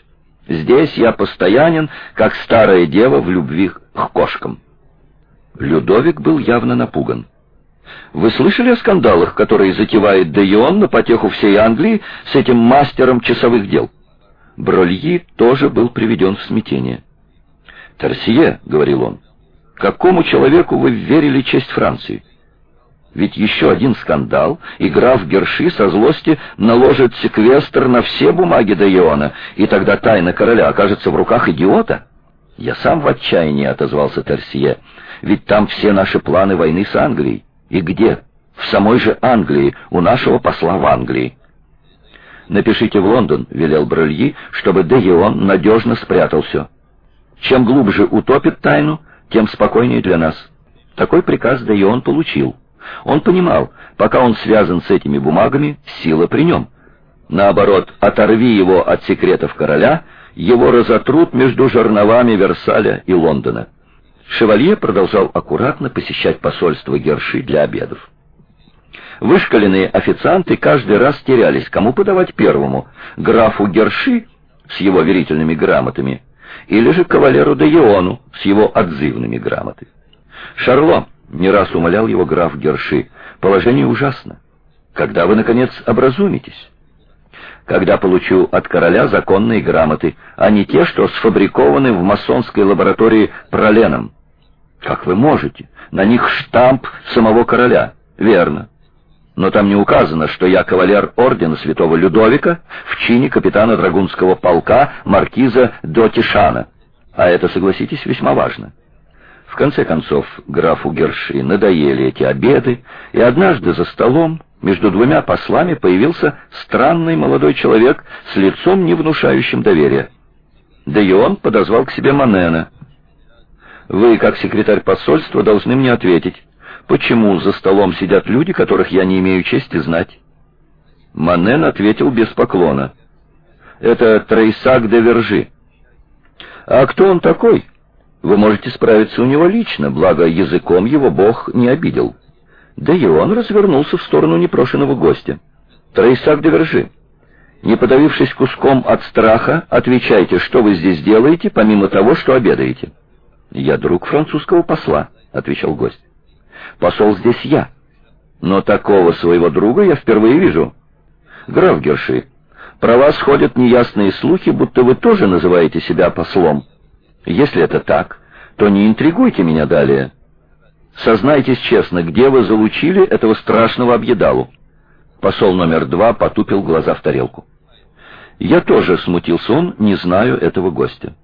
Здесь я постоянен, как старая дева в любви к кошкам. Людовик был явно напуган. Вы слышали о скандалах, которые затевает Дейон на потеху всей Англии с этим мастером часовых дел? Брольи тоже был приведен в смятение. «Торсие», — говорил он, — «какому человеку вы верили честь Франции? Ведь еще один скандал, и граф Герши со злости наложит секвестр на все бумаги Дейона, и тогда тайна короля окажется в руках идиота». «Я сам в отчаянии», — отозвался Торсие, — «ведь там все наши планы войны с Англией. И где? В самой же Англии, у нашего посла в Англии». «Напишите в Лондон», — велел Брольи, — «чтобы Дейон надежно спрятал все». Чем глубже утопит тайну, тем спокойнее для нас. Такой приказ да и он получил. Он понимал, пока он связан с этими бумагами, сила при нем. Наоборот, оторви его от секретов короля, его разотрут между жерновами Версаля и Лондона. Шевалье продолжал аккуратно посещать посольство Герши для обедов. Вышкаленные официанты каждый раз терялись, кому подавать первому, графу Герши с его верительными грамотами или же кавалеру де Иону с его отзывными грамотой. Шарло, не раз умолял его граф Герши, положение ужасно. Когда вы, наконец, образумитесь? Когда получу от короля законные грамоты, а не те, что сфабрикованы в масонской лаборатории проленом. Как вы можете? На них штамп самого короля. Верно но там не указано, что я кавалер ордена святого Людовика в чине капитана Драгунского полка маркиза Дотишана. А это, согласитесь, весьма важно. В конце концов, графу Герши надоели эти обеды, и однажды за столом между двумя послами появился странный молодой человек с лицом, не внушающим доверия. Да и он подозвал к себе Манена. «Вы, как секретарь посольства, должны мне ответить, почему за столом сидят люди, которых я не имею чести знать?» Манен ответил без поклона. «Это Трейсак де Вержи». «А кто он такой?» «Вы можете справиться у него лично, благо языком его Бог не обидел». Да и он развернулся в сторону непрошенного гостя. «Трейсак де Вержи, не подавившись куском от страха, отвечайте, что вы здесь делаете, помимо того, что обедаете». «Я друг французского посла», — отвечал гость. Посол здесь я. Но такого своего друга я впервые вижу. Граф Герши, про вас ходят неясные слухи, будто вы тоже называете себя послом. Если это так, то не интригуйте меня далее. Сознайтесь честно, где вы залучили этого страшного объедалу? Посол номер два потупил глаза в тарелку. Я тоже смутился он, не знаю этого гостя.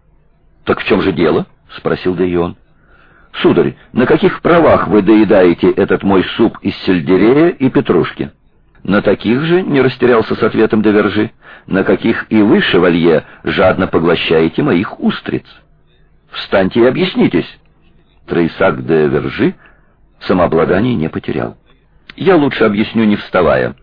«Так в чем же дело?» — спросил Дейон. «Сударь, на каких правах вы доедаете этот мой суп из сельдерея и петрушки?» «На таких же, — не растерялся с ответом Девержи, — на каких и вы, шевалье, жадно поглощаете моих устриц. Встаньте и объяснитесь!» Трейсак де Вержи самообладание не потерял. «Я лучше объясню, не вставая».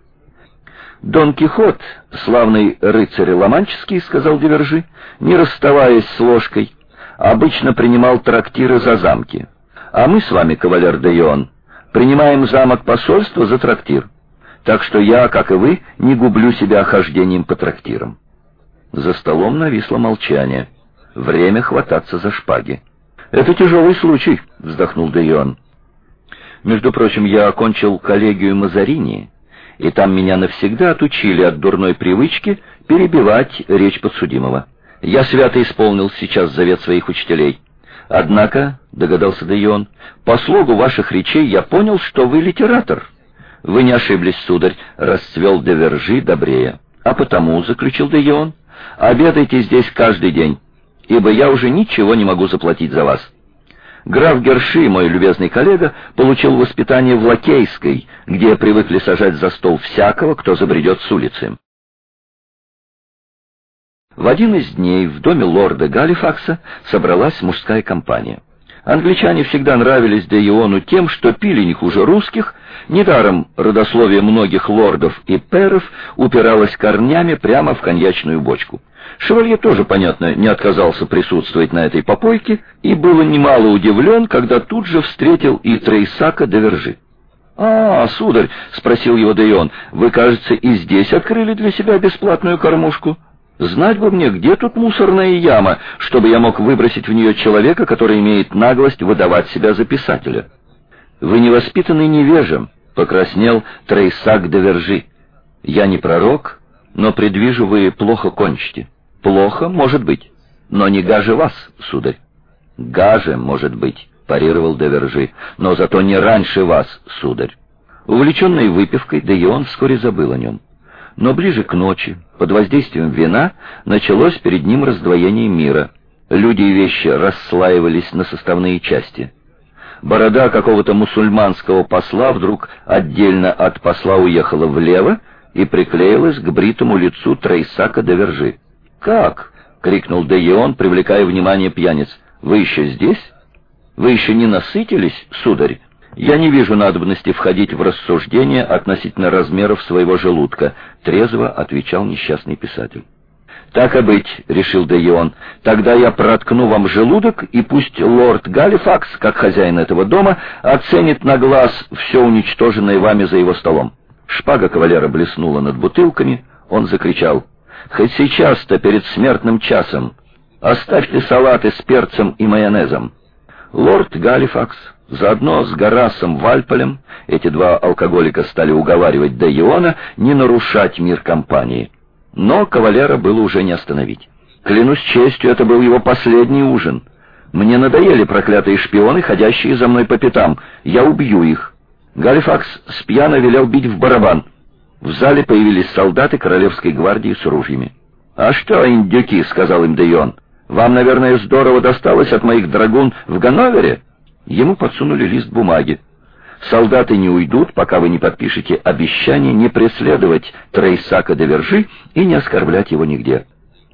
«Дон Кихот, славный рыцарь ламанческий, — сказал Девержи, — не расставаясь с ложкой, обычно принимал трактиры за замки. А мы с вами, кавалер Дейон, принимаем замок посольства за трактир. Так что я, как и вы, не гублю себя хождением по трактирам. За столом нависло молчание. Время хвататься за шпаги. «Это тяжелый случай», — вздохнул Дейон. «Между прочим, я окончил коллегию Мазарини, и там меня навсегда отучили от дурной привычки перебивать речь подсудимого». Я свято исполнил сейчас завет своих учителей. Однако, — догадался Дейон, — по слогу ваших речей я понял, что вы литератор. Вы не ошиблись, сударь, — расцвел Девержи добрее. А потому, — заключил Дейон, — обедайте здесь каждый день, ибо я уже ничего не могу заплатить за вас. Граф Герши, мой любезный коллега, получил воспитание в Лакейской, где привыкли сажать за стол всякого, кто забредет с улицы. В один из дней в доме лорда Галифакса собралась мужская компания. Англичане всегда нравились Де Иону тем, что пили не хуже русских, недаром родословие многих лордов и перов упиралось корнями прямо в коньячную бочку. Шевалье тоже, понятно, не отказался присутствовать на этой попойке и было немало удивлен, когда тут же встретил и Трейсака де Вержи. «А, сударь», — спросил его Дейон, — «вы, кажется, и здесь открыли для себя бесплатную кормушку? Знать бы мне, где тут мусорная яма, чтобы я мог выбросить в нее человека, который имеет наглость выдавать себя за писателя». «Вы невоспитанный невежем», — покраснел Трейсак де Вержи. «Я не пророк, но предвижу, вы плохо кончите». Плохо, может быть, но не гаже вас, сударь. Гаже, может быть, парировал Девержи, но зато не раньше вас, сударь. Увлеченный выпивкой, да и он вскоре забыл о нем. Но ближе к ночи, под воздействием вина, началось перед ним раздвоение мира. Люди и вещи расслаивались на составные части. Борода какого-то мусульманского посла вдруг отдельно от посла уехала влево и приклеилась к бритому лицу Трейсака Девержи. «Как?» — крикнул Деион, привлекая внимание пьяниц. «Вы еще здесь? Вы еще не насытились, сударь?» «Я не вижу надобности входить в рассуждения относительно размеров своего желудка», — трезво отвечал несчастный писатель. «Так и быть», — решил Деион, — «тогда я проткну вам желудок, и пусть лорд Галифакс, как хозяин этого дома, оценит на глаз все уничтоженное вами за его столом». Шпага кавалера блеснула над бутылками, он закричал — Хоть сейчас-то перед смертным часом. Оставьте салаты с перцем и майонезом. Лорд Галифакс, заодно с Гарасом Вальполем, эти два алкоголика стали уговаривать Дейона не нарушать мир компании. Но кавалера было уже не остановить. Клянусь честью, это был его последний ужин. Мне надоели проклятые шпионы, ходящие за мной по пятам. Я убью их. Галифакс спьяно велел бить в барабан. В зале появились солдаты Королевской гвардии с ружьями. «А что, индюки?» — сказал им Дейон. «Вам, наверное, здорово досталось от моих драгун в Ганновере?» Ему подсунули лист бумаги. «Солдаты не уйдут, пока вы не подпишете обещание не преследовать Трейсака де Вержи и не оскорблять его нигде».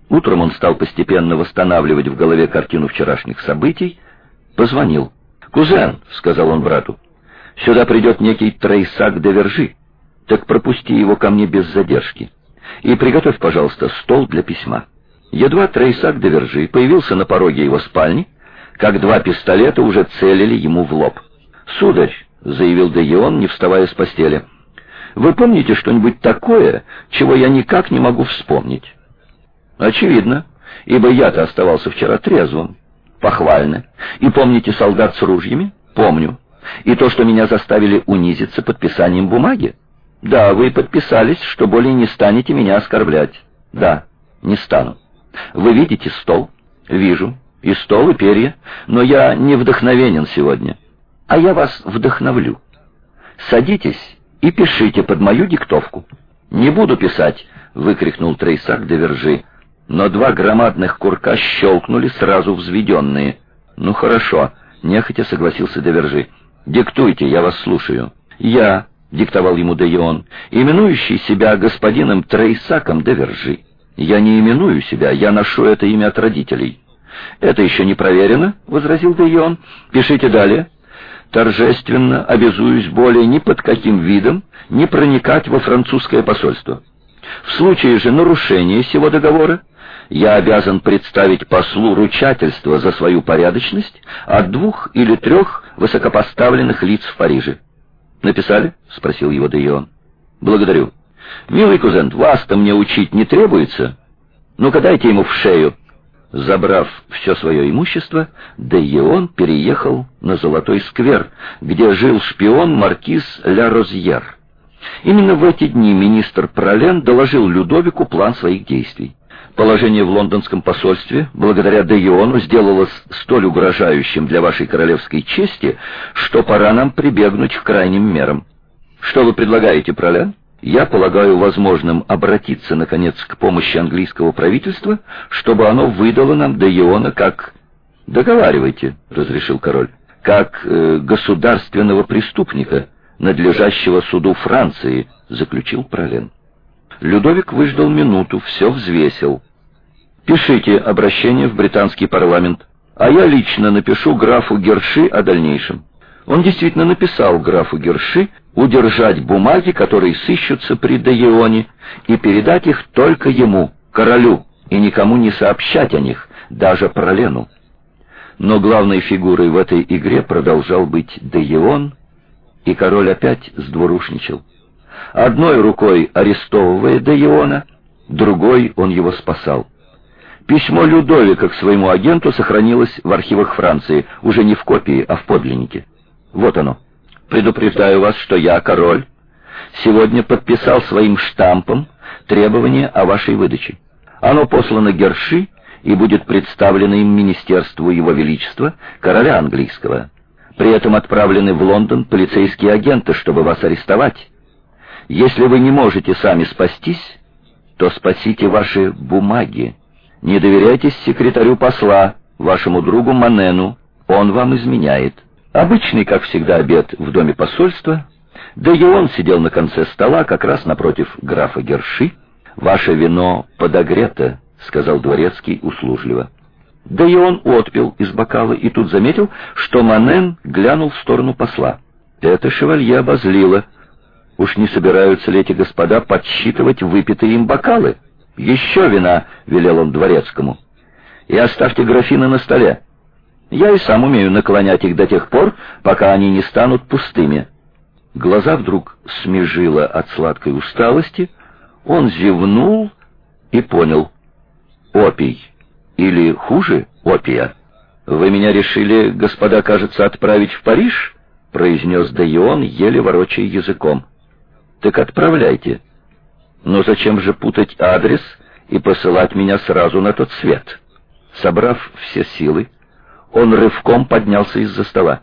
Утром он стал постепенно восстанавливать в голове картину вчерашних событий. Позвонил. «Кузен», — сказал он брату, — «сюда придет некий Трейсак де Вержи так пропусти его ко мне без задержки. И приготовь, пожалуйста, стол для письма». Едва Трейсак де Вержи появился на пороге его спальни, как два пистолета уже целили ему в лоб. «Сударь», — заявил де Еон, не вставая с постели, — «вы помните что-нибудь такое, чего я никак не могу вспомнить?» «Очевидно, ибо я-то оставался вчера трезвым». «Похвально. И помните солдат с ружьями?» «Помню. И то, что меня заставили унизиться подписанием бумаги?» Да, вы подписались, что более не станете меня оскорблять. Да, не стану. Вы видите стол? Вижу. И стол, и перья. Но я не вдохновенен сегодня. А я вас вдохновлю. Садитесь и пишите под мою диктовку. Не буду писать, выкрикнул Трейсак де Вержи. Но два громадных курка щелкнули, сразу взведенные. Ну хорошо, нехотя согласился де Вержи. Диктуйте, я вас слушаю. Я, диктовал ему Дейон, именующий себя господином Трейсаком де Вержи. Я не именую себя, я ношу это имя от родителей. Это еще не проверено, возразил Дейон. Пишите далее. Торжественно обязуюсь более ни под каким видом не проникать во французское посольство. В случае же нарушения сего договора я обязан представить послу ручательство за свою порядочность от двух или трех высокопоставленных лиц в Париже. «Написали?» — спросил его Дейон. «Благодарю. Милый кузен, вас-то мне учить не требуется. Ну-ка дайте ему в шею». Забрав все свое имущество, Дейон переехал на Золотой сквер, где жил шпион маркиз Ля Розьер. Именно в эти дни министр Пролен доложил Людовику план своих действий. Положение в лондонском посольстве, благодаря Деиону, сделалось столь угрожающим для вашей королевской чести, что пора нам прибегнуть к крайним мерам. Что вы предлагаете, Пролян? Я полагаю возможным обратиться, наконец, к помощи английского правительства, чтобы оно выдало нам Деиона как... «Договаривайте», — разрешил король, — «как э, государственного преступника, надлежащего суду Франции», — заключил Пролен. Людовик выждал минуту, все взвесил. «Пишите обращение в британский парламент, а я лично напишу графу Герши о дальнейшем». Он действительно написал графу Герши удержать бумаги, которые сыщутся при Деионе, и передать их только ему, королю, и никому не сообщать о них, даже про Лену. Но главной фигурой в этой игре продолжал быть Деион, и король опять сдворушничал. Одной рукой арестовывая Деиона, другой он его спасал. Письмо Людовика к своему агенту сохранилось в архивах Франции, уже не в копии, а в подлиннике. Вот оно. Предупреждаю вас, что я, король, сегодня подписал своим штампом требование о вашей выдаче. Оно послано Герши и будет представлено им Министерству Его Величества, короля английского. При этом отправлены в Лондон полицейские агенты, чтобы вас арестовать. Если вы не можете сами спастись, то спасите ваши бумаги. Не доверяйтесь секретарю посла, вашему другу Манену, он вам изменяет. Обычный, как всегда, обед в доме посольства, да и он сидел на конце стола, как раз напротив графа Герши. «Ваше вино подогрето», — сказал дворецкий услужливо. Да и он отпил из бокала и тут заметил, что Манен глянул в сторону посла. Это шевалье обозлило. Уж не собираются ли эти господа подсчитывать выпитые им бокалы? «Еще вина», — велел он дворецкому. «И оставьте графины на столе. Я и сам умею наклонять их до тех пор, пока они не станут пустыми». Глаза вдруг смежило от сладкой усталости, он зевнул и понял. «Опий» или хуже опия. Вы меня решили, господа, кажется, отправить в Париж?» — произнес Деион, еле ворочая языком. «Так отправляйте. Но зачем же путать адрес и посылать меня сразу на тот свет?» Собрав все силы, он рывком поднялся из-за стола.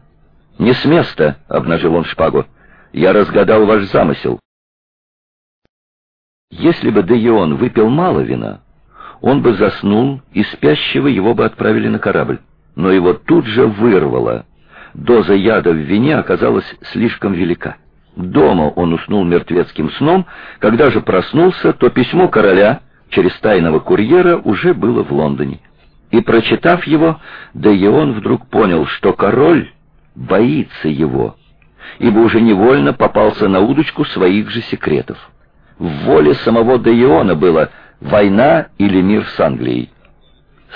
«Не с места!» — обнажил он шпагу. «Я разгадал ваш замысел». Если бы Деион выпил мало вина, он бы заснул, и спящего его бы отправили на корабль. Но его тут же вырвало. Доза яда в вине оказалась слишком велика. Дома он уснул мертвецким сном, когда же проснулся, то письмо короля через тайного курьера уже было в Лондоне. И, прочитав его, Деион вдруг понял, что король боится его, ибо уже невольно попался на удочку своих же секретов. В воле самого Деиона было Война или мир с Англией?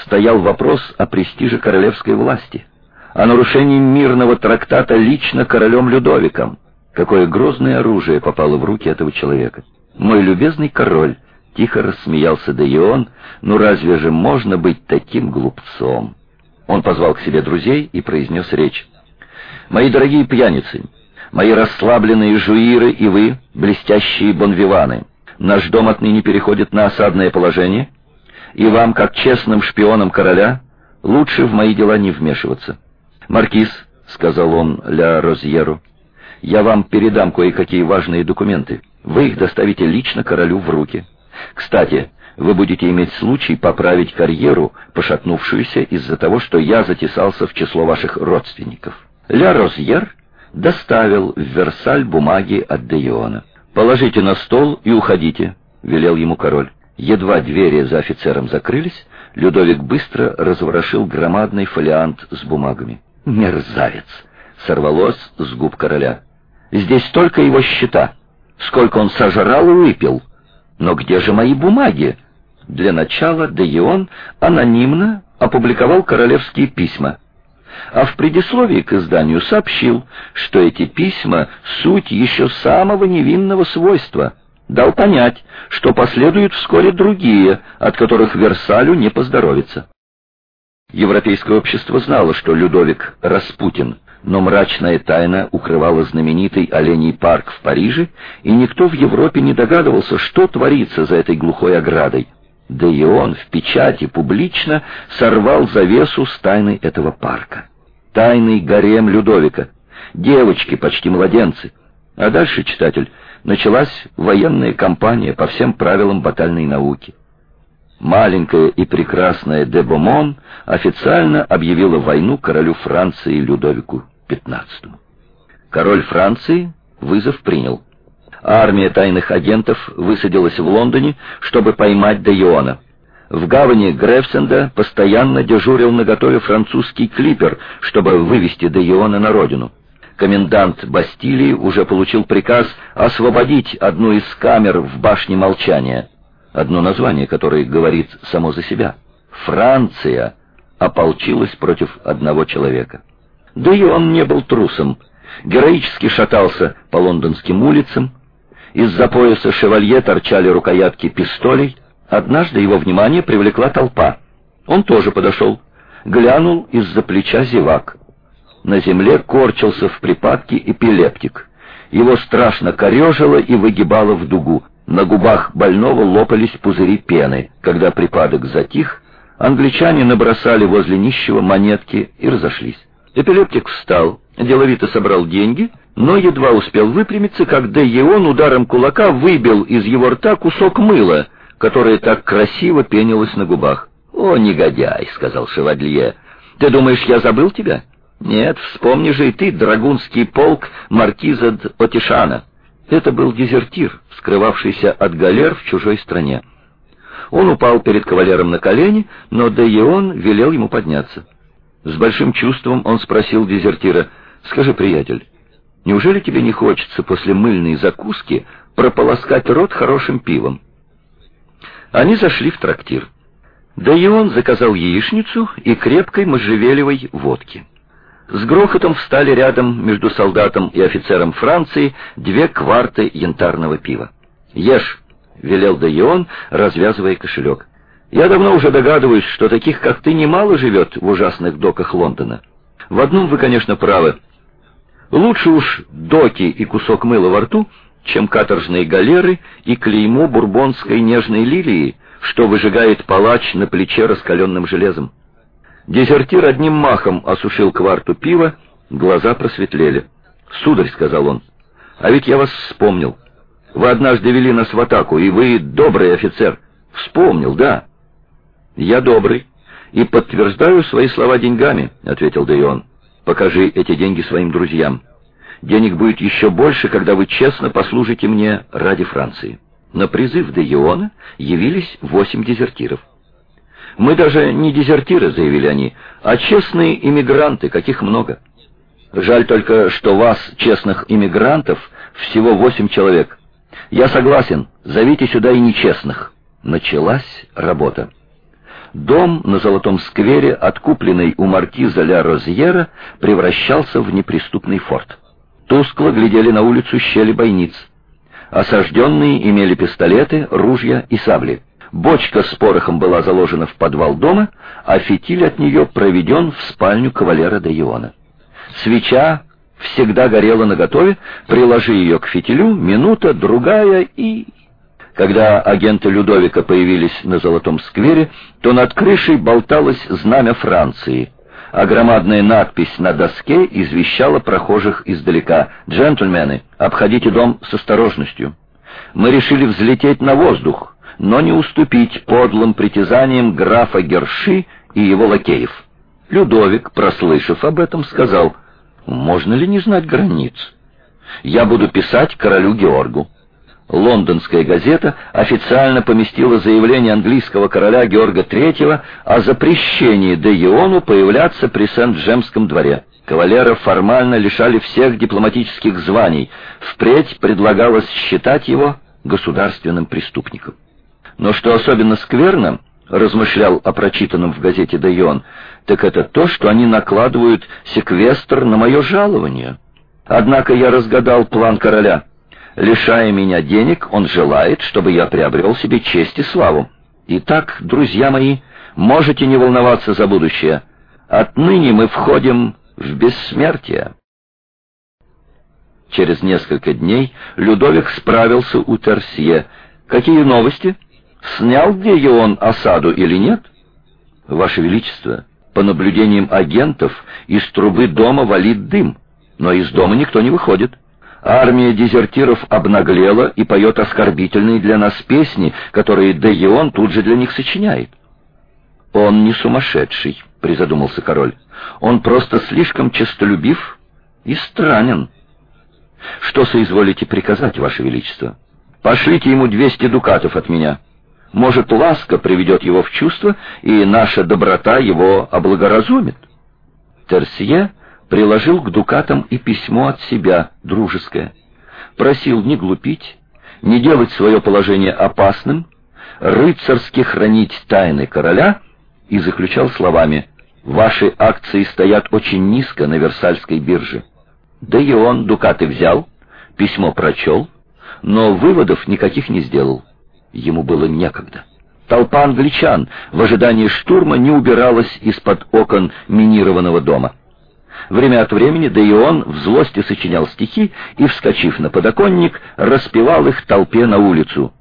Стоял вопрос о престиже королевской власти, о нарушении мирного трактата лично королем Людовиком. Какое грозное оружие попало в руки этого человека. Мой любезный король, тихо рассмеялся Деион, ну разве же можно быть таким глупцом? Он позвал к себе друзей и произнес речь. «Мои дорогие пьяницы, мои расслабленные жуиры и вы, блестящие бонвиваны, наш дом отныне переходит на осадное положение, и вам, как честным шпионам короля, лучше в мои дела не вмешиваться. «Маркиз», — сказал он Ля Розьеру, — «я вам передам кое-какие важные документы. Вы их доставите лично королю в руки. Кстати, вы будете иметь случай поправить карьеру, пошатнувшуюся из-за того, что я затесался в число ваших родственников». Ля Розьер доставил в Версаль бумаги от Деиона. «Положите на стол и уходите», — велел ему король. Едва двери за офицером закрылись, Людовик быстро разворошил громадный фолиант с бумагами. «Мерзавец!» — сорвалось с губ короля. «Здесь только его счета. Сколько он сожрал и выпил. Но где же мои бумаги?» Для начала Деион анонимно опубликовал королевские письма а в предисловии к изданию сообщил, что эти письма — суть еще самого невинного свойства. Дал понять, что последуют вскоре другие, от которых Версалю не поздоровится. Европейское общество знало, что Людовик Распутин, но мрачная тайна укрывала знаменитый Оленей парк в Париже, и никто в Европе не догадывался, что творится за этой глухой оградой. Да и он в печати публично сорвал завесу с тайны этого парка. Тайный гарем Людовика. Девочки, почти младенцы. А дальше, читатель, началась военная кампания по всем правилам батальной науки. Маленькая и прекрасная де Бомон официально объявила войну королю Франции Людовику XV. Король Франции вызов принял. Армия тайных агентов высадилась в Лондоне, чтобы поймать Дейона. В гавани Грефсенда постоянно дежурил наготове французский клипер, чтобы вывести Дейона на родину. Комендант Бастилии уже получил приказ освободить одну из камер в башне молчания. одно название, которое говорит само за себя. Франция ополчилась против одного человека. Да и он не был трусом. Героически шатался по лондонским улицам. Из-за пояса шевалье торчали рукоятки пистолей. Однажды его внимание привлекла толпа. Он тоже подошел. Глянул из-за плеча зевак. На земле корчился в припадке эпилептик. Его страшно корежило и выгибало в дугу. На губах больного лопались пузыри пены. Когда припадок затих, англичане набросали возле нищего монетки и разошлись. Эпилептик встал, деловито собрал деньги, но едва успел выпрямиться, когда Еон ударом кулака выбил из его рта кусок мыла, которое так красиво пенилось на губах. «О, негодяй!» — сказал Шевадье. «Ты думаешь, я забыл тебя?» «Нет, вспомни же и ты, драгунский полк маркиза Отишана». Это был дезертир, скрывавшийся от галер в чужой стране. Он упал перед кавалером на колени, но Деион велел ему подняться. С большим чувством он спросил дезертира, «Скажи, приятель, неужели тебе не хочется после мыльной закуски прополоскать рот хорошим пивом?» Они зашли в трактир. Деион заказал яичницу и крепкой можжевелевой водки. С грохотом встали рядом между солдатом и офицером Франции две кварты янтарного пива. «Ешь!» — велел Деион, развязывая кошелек. «Я давно уже догадываюсь, что таких, как ты, немало живет в ужасных доках Лондона. В одном вы, конечно, правы. Лучше уж доки и кусок мыла во рту, чем каторжные галеры и клеймо бурбонской нежной лилии, что выжигает палач на плече раскаленным железом. Дезертир одним махом осушил кварту пива, глаза просветлели. «Сударь», — сказал он, — «а ведь я вас вспомнил. Вы однажды вели нас в атаку, и вы добрый офицер». «Вспомнил, да». «Я добрый, и подтверждаю свои слова деньгами», — ответил Дейон. «Покажи эти деньги своим друзьям. Денег будет еще больше, когда вы честно послужите мне ради Франции». На призыв Дейона явились восемь дезертиров. Мы даже не дезертиры, заявили они, а честные иммигранты, каких много. Жаль только, что вас, честных иммигрантов, всего восемь человек. Я согласен, зовите сюда и нечестных. Началась работа. Дом на Золотом сквере, откупленный у маркиза Ля Розьера, превращался в неприступный форт. Тускло глядели на улицу щели бойниц. Осажденные имели пистолеты, ружья и сабли. Бочка с порохом была заложена в подвал дома, а фитиль от нее проведен в спальню кавалера де Иона. Свеча всегда горела наготове, приложи ее к фитилю, минута, другая и... Когда агенты Людовика появились на Золотом сквере, то над крышей болталось знамя Франции, а громадная надпись на доске извещала прохожих издалека «Джентльмены, обходите дом с осторожностью». Мы решили взлететь на воздух, но не уступить подлым притязаниям графа Герши и его лакеев. Людовик, прослышав об этом, сказал, «Можно ли не знать границ? Я буду писать королю Георгу». Лондонская газета официально поместила заявление английского короля Георга III о запрещении де Иону появляться при Сент-Джемском дворе. Кавалера формально лишали всех дипломатических званий, впредь предлагалось считать его государственным преступником. Но что особенно скверно, размышлял о прочитанном в газете «Дайон», так это то, что они накладывают секвестр на мое жалование. Однако я разгадал план короля. Лишая меня денег, он желает, чтобы я приобрел себе честь и славу. Итак, друзья мои, можете не волноваться за будущее. Отныне мы входим в бессмертие. Через несколько дней Людовик справился у Терсье. Какие новости? Снял где он осаду или нет? Ваше Величество, по наблюдениям агентов, из трубы дома валит дым, но из дома никто не выходит. Армия дезертиров обнаглела и поет оскорбительные для нас песни, которые Деион тут же для них сочиняет. «Он не сумасшедший», — призадумался король. «Он просто слишком честолюбив и странен». «Что соизволите приказать, Ваше Величество? Пошлите ему двести дукатов от меня». Может, ласка приведет его в чувство, и наша доброта его облагоразумит. Терсье приложил к дукатам и письмо от себя, дружеское. Просил не глупить, не делать свое положение опасным, рыцарски хранить тайны короля и заключал словами «Ваши акции стоят очень низко на Версальской бирже». Да и он дукаты взял, письмо прочел, но выводов никаких не сделал. Ему было некогда. Толпа англичан в ожидании штурма не убиралась из-под окон минированного дома. Время от времени да и он в злости сочинял стихи и, вскочив на подоконник, распевал их толпе на улицу.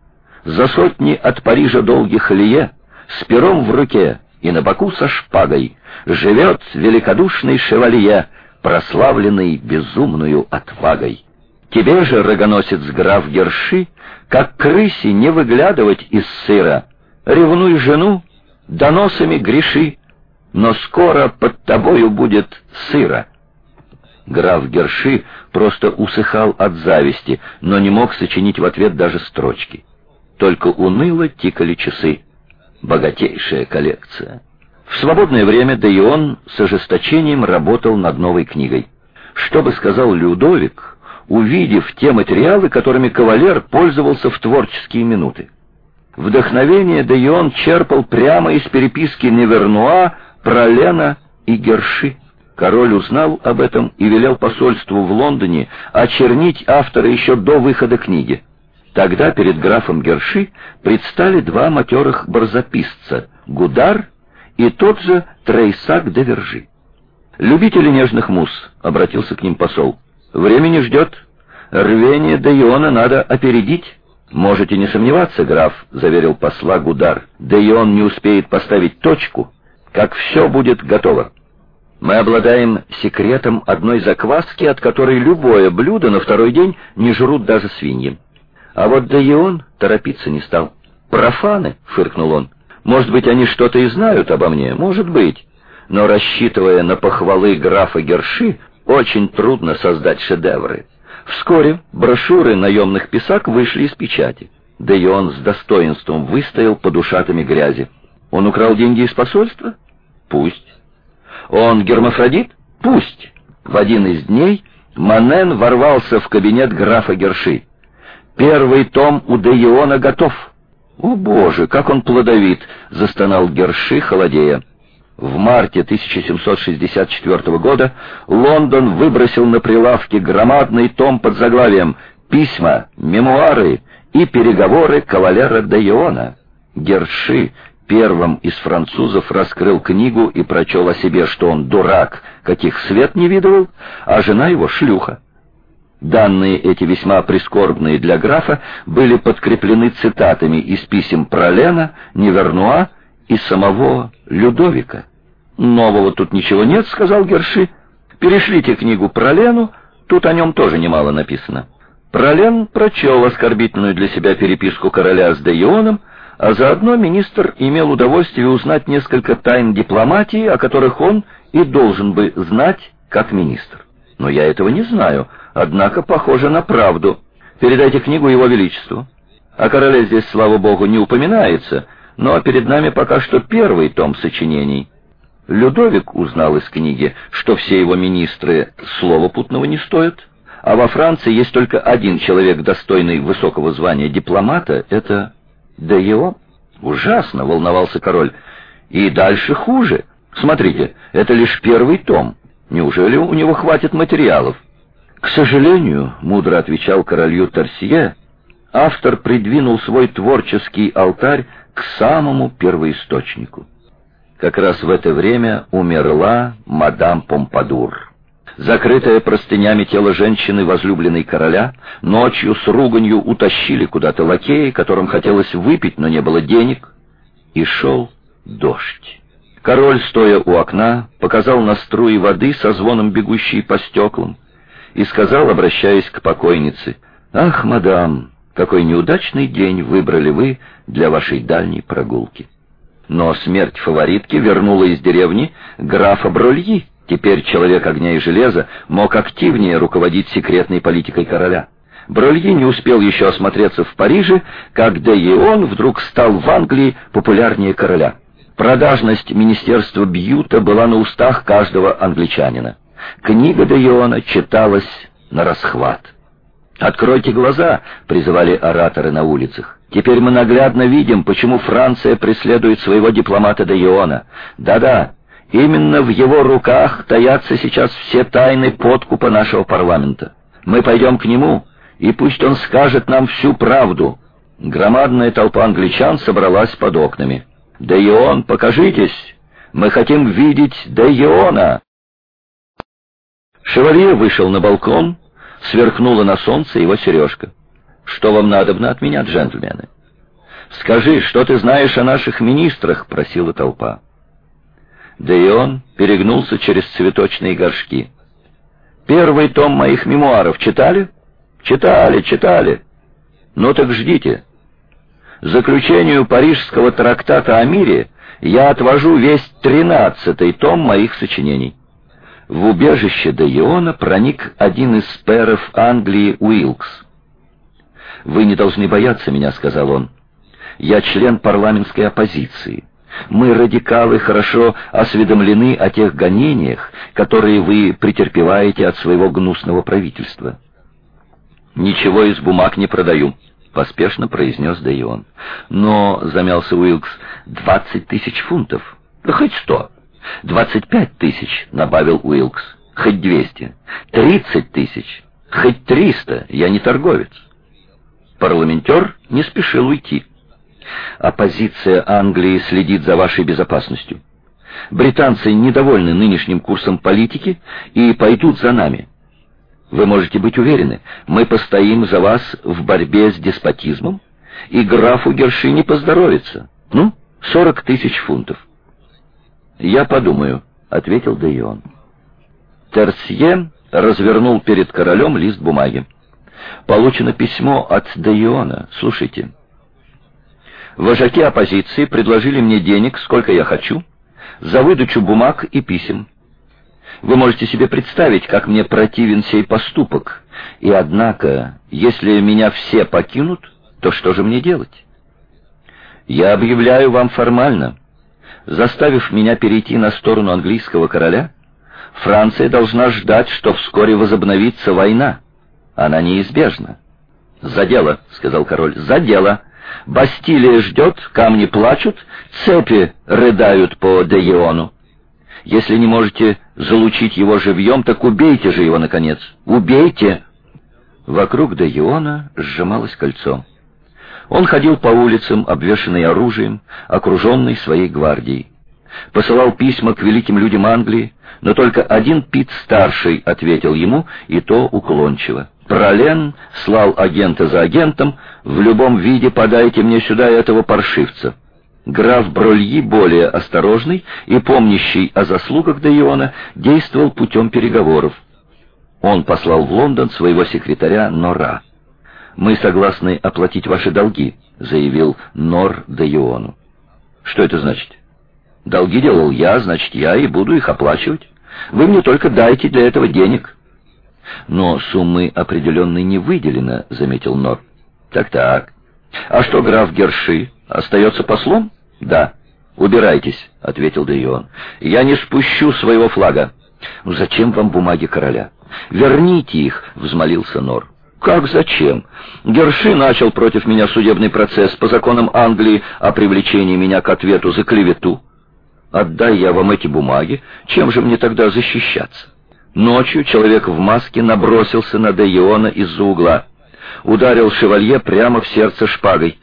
За сотни от Парижа долгих лие, с пером в руке и на боку со шпагой, живет великодушный шевалье, прославленный безумную отвагой. Тебе же, рогоносец граф Герши, как крысе не выглядывать из сыра, ревнуй жену, доносами греши, но скоро под тобою будет сыро. Граф Герши просто усыхал от зависти, но не мог сочинить в ответ даже строчки. Только уныло тикали часы. Богатейшая коллекция. В свободное время да и он с ожесточением работал над новой книгой. Что бы сказал Людовик, увидев те материалы, которыми кавалер пользовался в творческие минуты? Вдохновение да и он черпал прямо из переписки Невернуа про Лена и Герши. Король узнал об этом и велел посольству в Лондоне очернить автора еще до выхода книги. Тогда перед графом Герши предстали два матерых барзаписца — Гудар и тот же Трейсак де Вержи. «Любители нежных мус», — обратился к ним посол, — «время не ждет. Рвение Дейона надо опередить». «Можете не сомневаться, граф», — заверил посла Гудар, — «Дейон не успеет поставить точку, как все будет готово. Мы обладаем секретом одной закваски, от которой любое блюдо на второй день не жрут даже свиньи. А вот да и он торопиться не стал. «Профаны», — фыркнул он. «Может быть, они что-то и знают обо мне, может быть. Но, рассчитывая на похвалы графа Герши, очень трудно создать шедевры». Вскоре брошюры наемных писак вышли из печати. Да и он с достоинством выстоял под ушатами грязи. Он украл деньги из посольства? Пусть. Он гермафродит? Пусть. В один из дней Манен ворвался в кабинет графа Герши. Первый том у Деиона готов. О, Боже, как он плодовит, застонал Герши, холодея. В марте 1764 года Лондон выбросил на прилавки громадный том под заглавием «Письма, мемуары и переговоры кавалера Деиона». Герши первым из французов раскрыл книгу и прочел о себе, что он дурак, каких свет не видывал, а жена его шлюха. Данные эти весьма прискорбные для графа были подкреплены цитатами из писем Пролена, Невернуа и самого Людовика. «Нового тут ничего нет», — сказал Герши. «Перешлите книгу Пролену, тут о нем тоже немало написано». Пролен прочел оскорбительную для себя переписку короля с Деионом, а заодно министр имел удовольствие узнать несколько тайн дипломатии, о которых он и должен бы знать как министр. Но я этого не знаю, однако похоже на правду. Передайте книгу его величеству. О короле здесь, слава богу, не упоминается, но перед нами пока что первый том сочинений. Людовик узнал из книги, что все его министры слова путного не стоят, а во Франции есть только один человек, достойный высокого звания дипломата, это да его ужасно волновался король. И дальше хуже. Смотрите, это лишь первый том. Неужели у него хватит материалов? К сожалению, мудро отвечал королю Торсье, автор придвинул свой творческий алтарь к самому первоисточнику. Как раз в это время умерла мадам Помпадур. Закрытое простынями тело женщины, возлюбленной короля, ночью с руганью утащили куда-то лакеи, которым хотелось выпить, но не было денег, и шел дождь. Король, стоя у окна, показал на струи воды со звоном бегущей по стеклам и сказал, обращаясь к покойнице, «Ах, мадам, какой неудачный день выбрали вы для вашей дальней прогулки». Но смерть фаворитки вернула из деревни графа Брольи, Теперь человек огня и железа мог активнее руководить секретной политикой короля. Брольи не успел еще осмотреться в Париже, как да и он вдруг стал в Англии популярнее короля. Продажность министерства Бьюта была на устах каждого англичанина. Книга де Иона читалась на расхват. «Откройте глаза!» — призывали ораторы на улицах. «Теперь мы наглядно видим, почему Франция преследует своего дипломата Де Иона. Да-да, именно в его руках таятся сейчас все тайны подкупа нашего парламента. Мы пойдем к нему, и пусть он скажет нам всю правду». Громадная толпа англичан собралась под окнами. «Де Ион, покажитесь! Мы хотим видеть Де Иона!» Шевалье вышел на балкон, сверкнула на солнце его сережка. «Что вам надобно от меня, джентльмены?» «Скажи, что ты знаешь о наших министрах?» — просила толпа. Да и он перегнулся через цветочные горшки. «Первый том моих мемуаров читали?» «Читали, читали. Ну так ждите. Заключению Парижского трактата о мире я отвожу весь тринадцатый том моих сочинений». В убежище Деиона проник один из пэров Англии Уилкс. «Вы не должны бояться меня», — сказал он. «Я член парламентской оппозиции. Мы, радикалы, хорошо осведомлены о тех гонениях, которые вы претерпеваете от своего гнусного правительства». «Ничего из бумаг не продаю», — поспешно произнес Дейон. «Но», — замялся Уилкс, — «двадцать тысяч фунтов. Да хоть сто». «Двадцать пять тысяч», — добавил Уилкс. «Хоть двести». «Тридцать тысяч». «Хоть триста. Я не торговец». Парламентер не спешил уйти. «Оппозиция Англии следит за вашей безопасностью. Британцы недовольны нынешним курсом политики и пойдут за нами. Вы можете быть уверены, мы постоим за вас в борьбе с деспотизмом, и графу Герши не поздоровится. Ну, сорок тысяч фунтов». «Я подумаю», — ответил Дейон. Терсье развернул перед королем лист бумаги. «Получено письмо от Дейона. Слушайте. Вожаки оппозиции предложили мне денег, сколько я хочу, за выдачу бумаг и писем. Вы можете себе представить, как мне противен сей поступок. И однако, если меня все покинут, то что же мне делать? Я объявляю вам формально» заставив меня перейти на сторону английского короля, Франция должна ждать, что вскоре возобновится война. Она неизбежна. «За дело», — сказал король, — «за дело. Бастилия ждет, камни плачут, цепи рыдают по Деиону. Если не можете залучить его живьем, так убейте же его, наконец. Убейте!» Вокруг Деиона сжималось кольцо. Он ходил по улицам, обвешанный оружием, окруженный своей гвардией. Посылал письма к великим людям Англии, но только один Пит-старший ответил ему, и то уклончиво. Пролен слал агента за агентом, в любом виде подайте мне сюда этого паршивца. Граф Брольи, более осторожный и помнящий о заслугах Деиона, действовал путем переговоров. Он послал в Лондон своего секретаря Нора мы согласны оплатить ваши долги», — заявил Нор де Иону. «Что это значит?» «Долги делал я, значит, я и буду их оплачивать. Вы мне только дайте для этого денег». «Но суммы определенной не выделено», — заметил Нор. «Так-так. А что граф Герши? Остается послом?» «Да». «Убирайтесь», — ответил Дейон. «Я не спущу своего флага». «Зачем вам бумаги короля?» «Верните их», — взмолился Нор. «Как зачем? Герши начал против меня судебный процесс по законам Англии о привлечении меня к ответу за клевету. Отдай я вам эти бумаги, чем же мне тогда защищаться?» Ночью человек в маске набросился на Деиона из-за угла. Ударил шевалье прямо в сердце шпагой.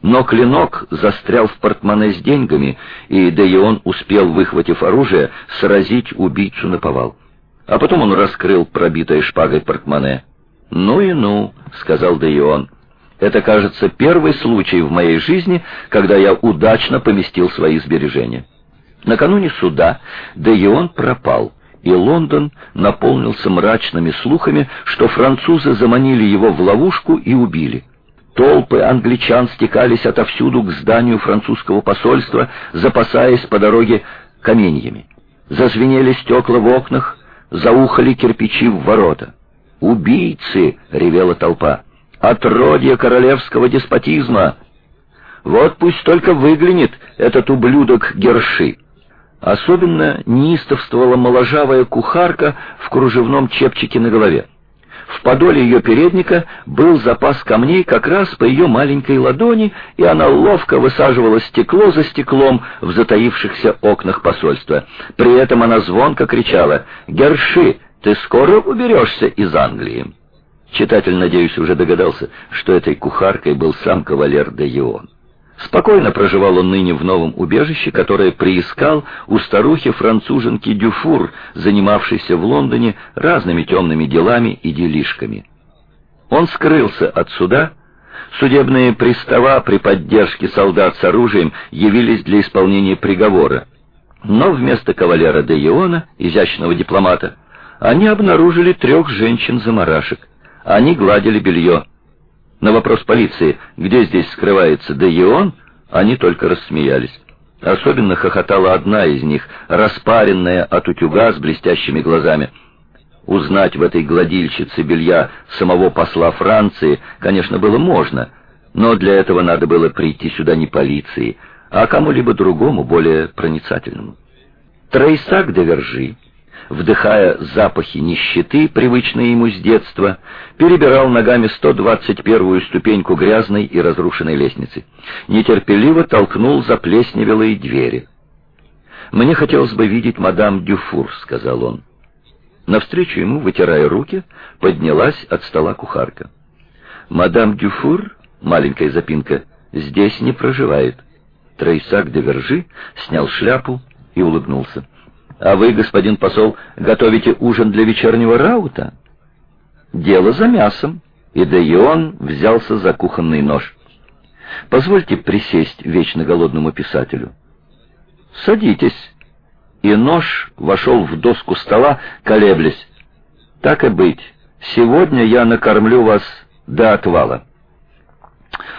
Но клинок застрял в портмоне с деньгами, и Деион успел, выхватив оружие, сразить убийцу на повал. А потом он раскрыл пробитое шпагой портмоне. «Ну и ну», — сказал Деион. «Это, кажется, первый случай в моей жизни, когда я удачно поместил свои сбережения». Накануне суда Деион пропал, и Лондон наполнился мрачными слухами, что французы заманили его в ловушку и убили. Толпы англичан стекались отовсюду к зданию французского посольства, запасаясь по дороге каменьями. Зазвенели стекла в окнах, заухали кирпичи в ворота. «Убийцы!» — ревела толпа. «Отродье королевского деспотизма!» «Вот пусть только выглянет этот ублюдок Герши!» Особенно неистовствовала моложавая кухарка в кружевном чепчике на голове. В подоле ее передника был запас камней как раз по ее маленькой ладони, и она ловко высаживала стекло за стеклом в затаившихся окнах посольства. При этом она звонко кричала «Герши, ты скоро уберешься из Англии?» Читатель, надеюсь, уже догадался, что этой кухаркой был сам кавалер де Ион. Спокойно проживал он ныне в новом убежище, которое приискал у старухи-француженки Дюфур, занимавшейся в Лондоне разными темными делами и делишками. Он скрылся от суда, судебные пристава при поддержке солдат с оружием явились для исполнения приговора, но вместо кавалера де Иона, изящного дипломата, они обнаружили трех женщин-замарашек. Они гладили белье. На вопрос полиции, где здесь скрывается Де Ион, они только рассмеялись. Особенно хохотала одна из них, распаренная от утюга с блестящими глазами. Узнать в этой гладильщице белья самого посла Франции, конечно, было можно, но для этого надо было прийти сюда не полиции, а кому-либо другому, более проницательному. Трейсак де Вержи вдыхая запахи нищеты, привычные ему с детства, перебирал ногами 121-ю ступеньку грязной и разрушенной лестницы. Нетерпеливо толкнул заплесневелые двери. «Мне хотелось бы видеть мадам Дюфур», — сказал он. Навстречу ему, вытирая руки, поднялась от стола кухарка. «Мадам Дюфур, маленькая запинка, здесь не проживает». Трейсак де снял шляпу и улыбнулся. А вы, господин посол, готовите ужин для вечернего раута? Дело за мясом. И Деион взялся за кухонный нож. Позвольте присесть вечно голодному писателю. Садитесь. И нож вошел в доску стола, колеблясь. Так и быть, сегодня я накормлю вас до отвала.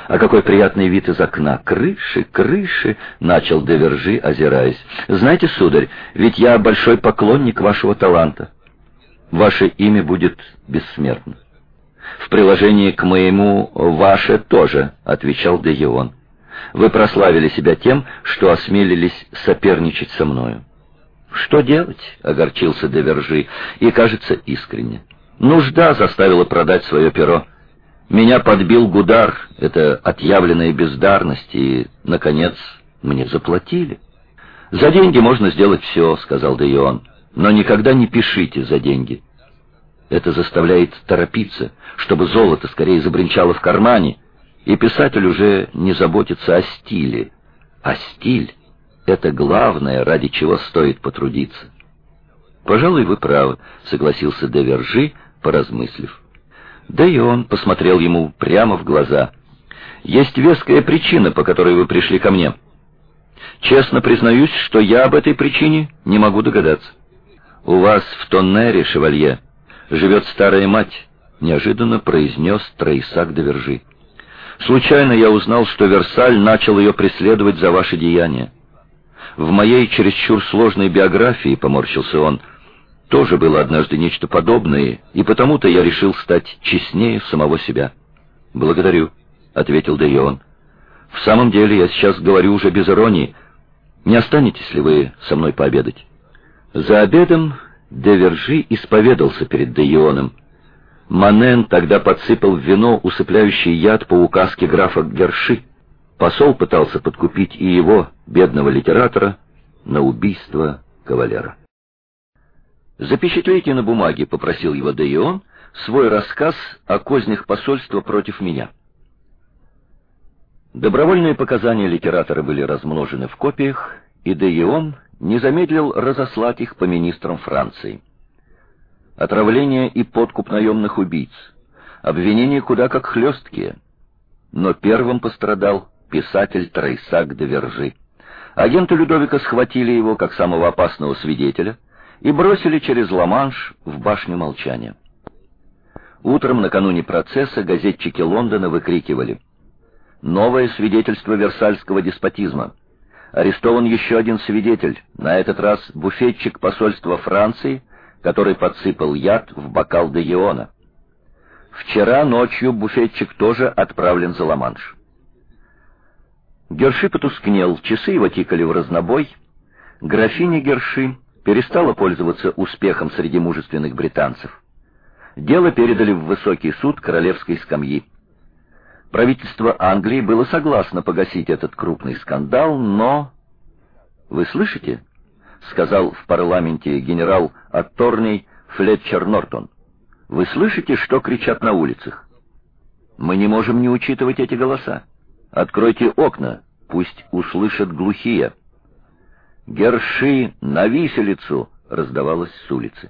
А какой приятный вид из окна! Крыши, крыши!» — начал Девержи, озираясь. «Знаете, сударь, ведь я большой поклонник вашего таланта. Ваше имя будет бессмертно». «В приложении к моему «ваше» тоже», — отвечал Деион. «Вы прославили себя тем, что осмелились соперничать со мною». «Что делать?» — огорчился Девержи, и, кажется, искренне. «Нужда заставила продать свое перо». Меня подбил Гудар, это отъявленная бездарность, и, наконец, мне заплатили. «За деньги можно сделать все», — сказал Дейон, — «но никогда не пишите за деньги. Это заставляет торопиться, чтобы золото скорее забринчало в кармане, и писатель уже не заботится о стиле. А стиль — это главное, ради чего стоит потрудиться». «Пожалуй, вы правы», — согласился Девержи, поразмыслив. Да и он посмотрел ему прямо в глаза. «Есть веская причина, по которой вы пришли ко мне. Честно признаюсь, что я об этой причине не могу догадаться. У вас в Тоннере, шевалье, живет старая мать», — неожиданно произнес Трейсак де Вержи. «Случайно я узнал, что Версаль начал ее преследовать за ваши деяния. В моей чересчур сложной биографии, — поморщился он, — тоже было однажды нечто подобное, и потому-то я решил стать честнее самого себя. «Благодарю», — ответил Дейон. «В самом деле я сейчас говорю уже без иронии. Не останетесь ли вы со мной пообедать?» За обедом Девержи исповедался перед Дейоном. Манен тогда подсыпал в вино усыпляющий яд по указке графа Герши. Посол пытался подкупить и его, бедного литератора, на убийство кавалера. «Запечатлейте на бумаге», — попросил его Деион, — «свой рассказ о кознях посольства против меня». Добровольные показания литератора были размножены в копиях, и Деион не замедлил разослать их по министрам Франции. Отравление и подкуп наемных убийц, обвинения куда как хлесткие. Но первым пострадал писатель Трейсак де Вержи. Агенты Людовика схватили его как самого опасного свидетеля — и бросили через Ла-Манш в башню молчания. Утром накануне процесса газетчики Лондона выкрикивали «Новое свидетельство версальского деспотизма! Арестован еще один свидетель, на этот раз буфетчик посольства Франции, который подсыпал яд в бокал де Иона. Вчера ночью буфетчик тоже отправлен за Ла-Манш». Герши потускнел, часы его тикали в разнобой. Графиня Герши перестала пользоваться успехом среди мужественных британцев. Дело передали в высокий суд королевской скамьи. Правительство Англии было согласно погасить этот крупный скандал, но... «Вы слышите?» — сказал в парламенте генерал Атторней Флетчер Нортон. «Вы слышите, что кричат на улицах? Мы не можем не учитывать эти голоса. Откройте окна, пусть услышат глухие». «Герши на виселицу!» — раздавалось с улицы.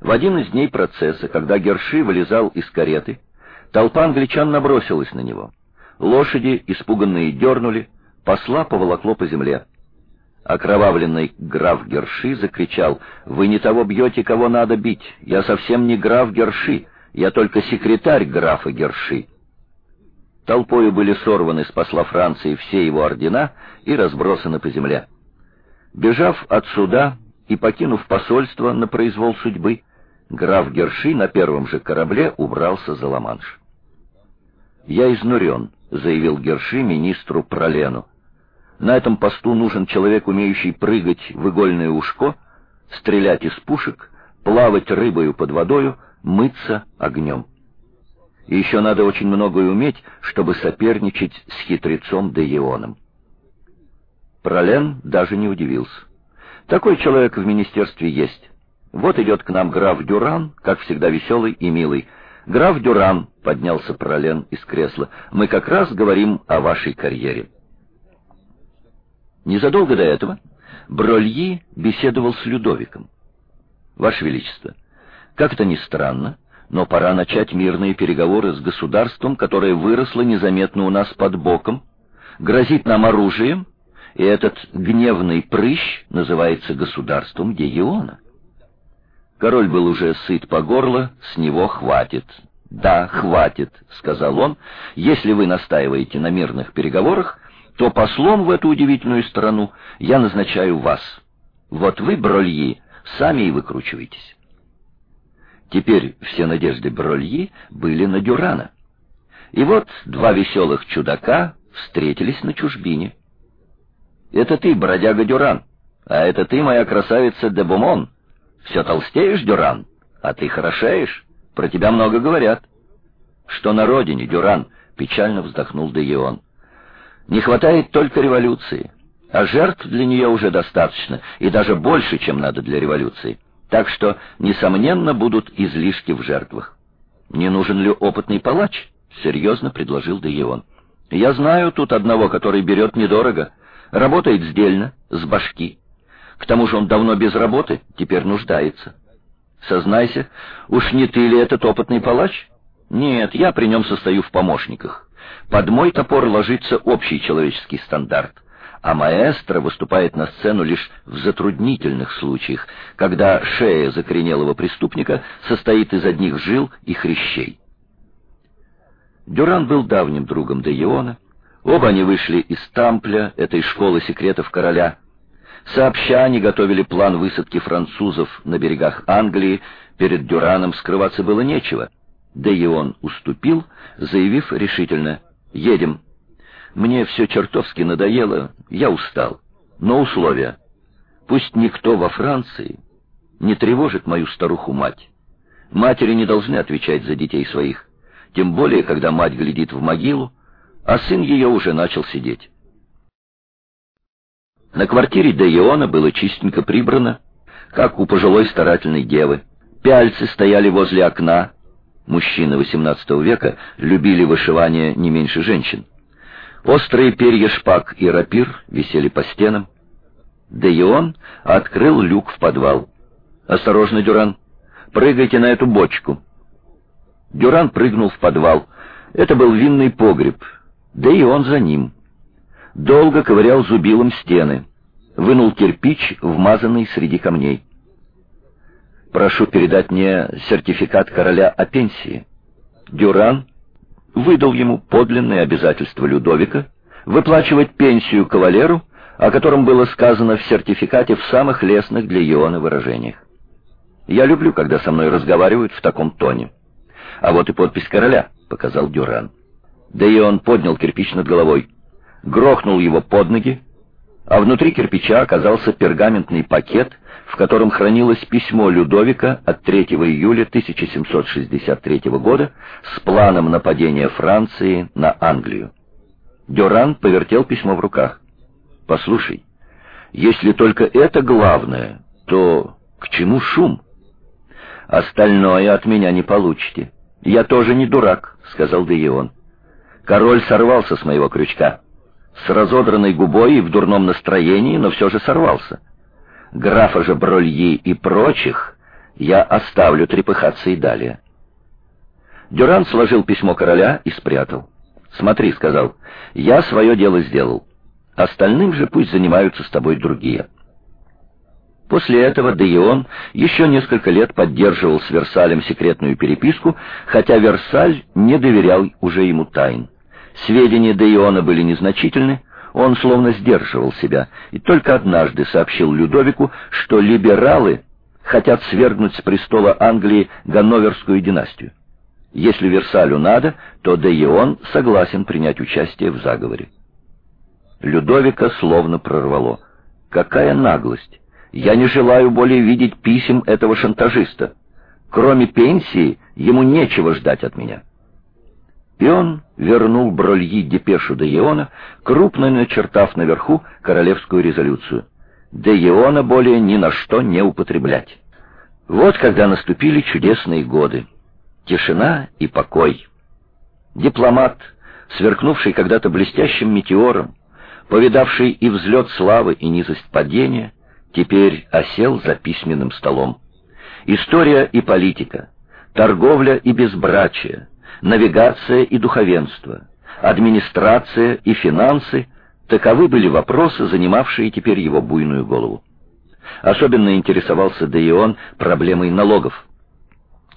В один из дней процесса, когда Герши вылезал из кареты, толпа англичан набросилась на него. Лошади, испуганные, дернули, посла поволокло по земле. Окровавленный граф Герши закричал, «Вы не того бьете, кого надо бить. Я совсем не граф Герши, я только секретарь графа Герши». Толпою были сорваны с посла Франции все его ордена и разбросаны по земле. Бежав от суда и покинув посольство на произвол судьбы, граф Герши на первом же корабле убрался за Ла-Манш. «Я изнурен», — заявил Герши министру Пролену. «На этом посту нужен человек, умеющий прыгать в игольное ушко, стрелять из пушек, плавать рыбою под водою, мыться огнем. И еще надо очень многое уметь, чтобы соперничать с хитрецом Деионом». Пролен даже не удивился. «Такой человек в министерстве есть». Вот идет к нам граф Дюран, как всегда веселый и милый. Граф Дюран, — поднялся Пролен из кресла, — мы как раз говорим о вашей карьере. Незадолго до этого Брольи беседовал с Людовиком. Ваше Величество, как это ни странно, но пора начать мирные переговоры с государством, которое выросло незаметно у нас под боком, грозит нам оружием, и этот гневный прыщ называется государством Гегиона. Король был уже сыт по горло, с него хватит. «Да, хватит», — сказал он. «Если вы настаиваете на мирных переговорах, то послом в эту удивительную страну я назначаю вас. Вот вы, Брольи, сами и выкручиваетесь». Теперь все надежды Брольи были на Дюрана. И вот два веселых чудака встретились на чужбине. «Это ты, бродяга Дюран, а это ты, моя красавица де Бумон», все толстеешь, Дюран? А ты хорошеешь? Про тебя много говорят. Что на родине, Дюран? Печально вздохнул Деион. Не хватает только революции. А жертв для нее уже достаточно, и даже больше, чем надо для революции. Так что, несомненно, будут излишки в жертвах. «Не нужен ли опытный палач?» — серьезно предложил Деион. «Я знаю тут одного, который берет недорого, работает сдельно, с башки. К тому же он давно без работы, теперь нуждается. Сознайся, уж не ты ли этот опытный палач? Нет, я при нем состою в помощниках. Под мой топор ложится общий человеческий стандарт, а маэстро выступает на сцену лишь в затруднительных случаях, когда шея закоренелого преступника состоит из одних жил и хрящей. Дюран был давним другом Деиона. Оба они вышли из Тампля, этой школы секретов короля, Сообща они готовили план высадки французов на берегах Англии, перед Дюраном скрываться было нечего. Да и он уступил, заявив решительно «Едем». «Мне все чертовски надоело, я устал. Но условия. Пусть никто во Франции не тревожит мою старуху-мать. Матери не должны отвечать за детей своих, тем более, когда мать глядит в могилу, а сын ее уже начал сидеть. На квартире Деиона было чистенько прибрано, как у пожилой старательной девы. Пяльцы стояли возле окна. Мужчины XVIII века любили вышивание не меньше женщин. Острые перья шпаг и рапир висели по стенам. Деион открыл люк в подвал. «Осторожно, Дюран! Прыгайте на эту бочку!» Дюран прыгнул в подвал. Это был винный погреб. Да и он за ним долго ковырял зубилом стены, вынул кирпич, вмазанный среди камней. «Прошу передать мне сертификат короля о пенсии». Дюран выдал ему подлинное обязательство Людовика выплачивать пенсию кавалеру, о котором было сказано в сертификате в самых лестных для Иона выражениях. «Я люблю, когда со мной разговаривают в таком тоне». «А вот и подпись короля», — показал Дюран. Да и он поднял кирпич над головой грохнул его под ноги. а внутри кирпича оказался пергаментный пакет, в котором хранилось письмо Людовика от 3 июля 1763 года с планом нападения Франции на Англию. Дюран повертел письмо в руках. «Послушай, если только это главное, то к чему шум? Остальное от меня не получите. Я тоже не дурак», — сказал Деион. Король сорвался с моего крючка. С разодранной губой и в дурном настроении, но все же сорвался. Графа же Брольи и прочих я оставлю трепыхаться и далее. Дюран сложил письмо короля и спрятал. «Смотри», — сказал, — «я свое дело сделал. Остальным же пусть занимаются с тобой другие». После этого Деион еще несколько лет поддерживал с Версалем секретную переписку, хотя Версаль не доверял уже ему тайн. Сведения Деиона были незначительны, он словно сдерживал себя, и только однажды сообщил Людовику, что либералы хотят свергнуть с престола Англии Ганноверскую династию. Если Версалю надо, то Деион согласен принять участие в заговоре. Людовика словно прорвало. Какая наглость! Я не желаю более видеть писем этого шантажиста. Кроме пенсии, ему нечего ждать от меня. И он вернул Брольи депешу де Иона, крупно начертав наверху королевскую резолюцию. Де Иона более ни на что не употреблять. Вот когда наступили чудесные годы. Тишина и покой. Дипломат, сверкнувший когда-то блестящим метеором, повидавший и взлет славы, и низость падения, теперь осел за письменным столом. История и политика, торговля и безбрачие — навигация и духовенство, администрация и финансы — таковы были вопросы, занимавшие теперь его буйную голову. Особенно интересовался Деион проблемой налогов.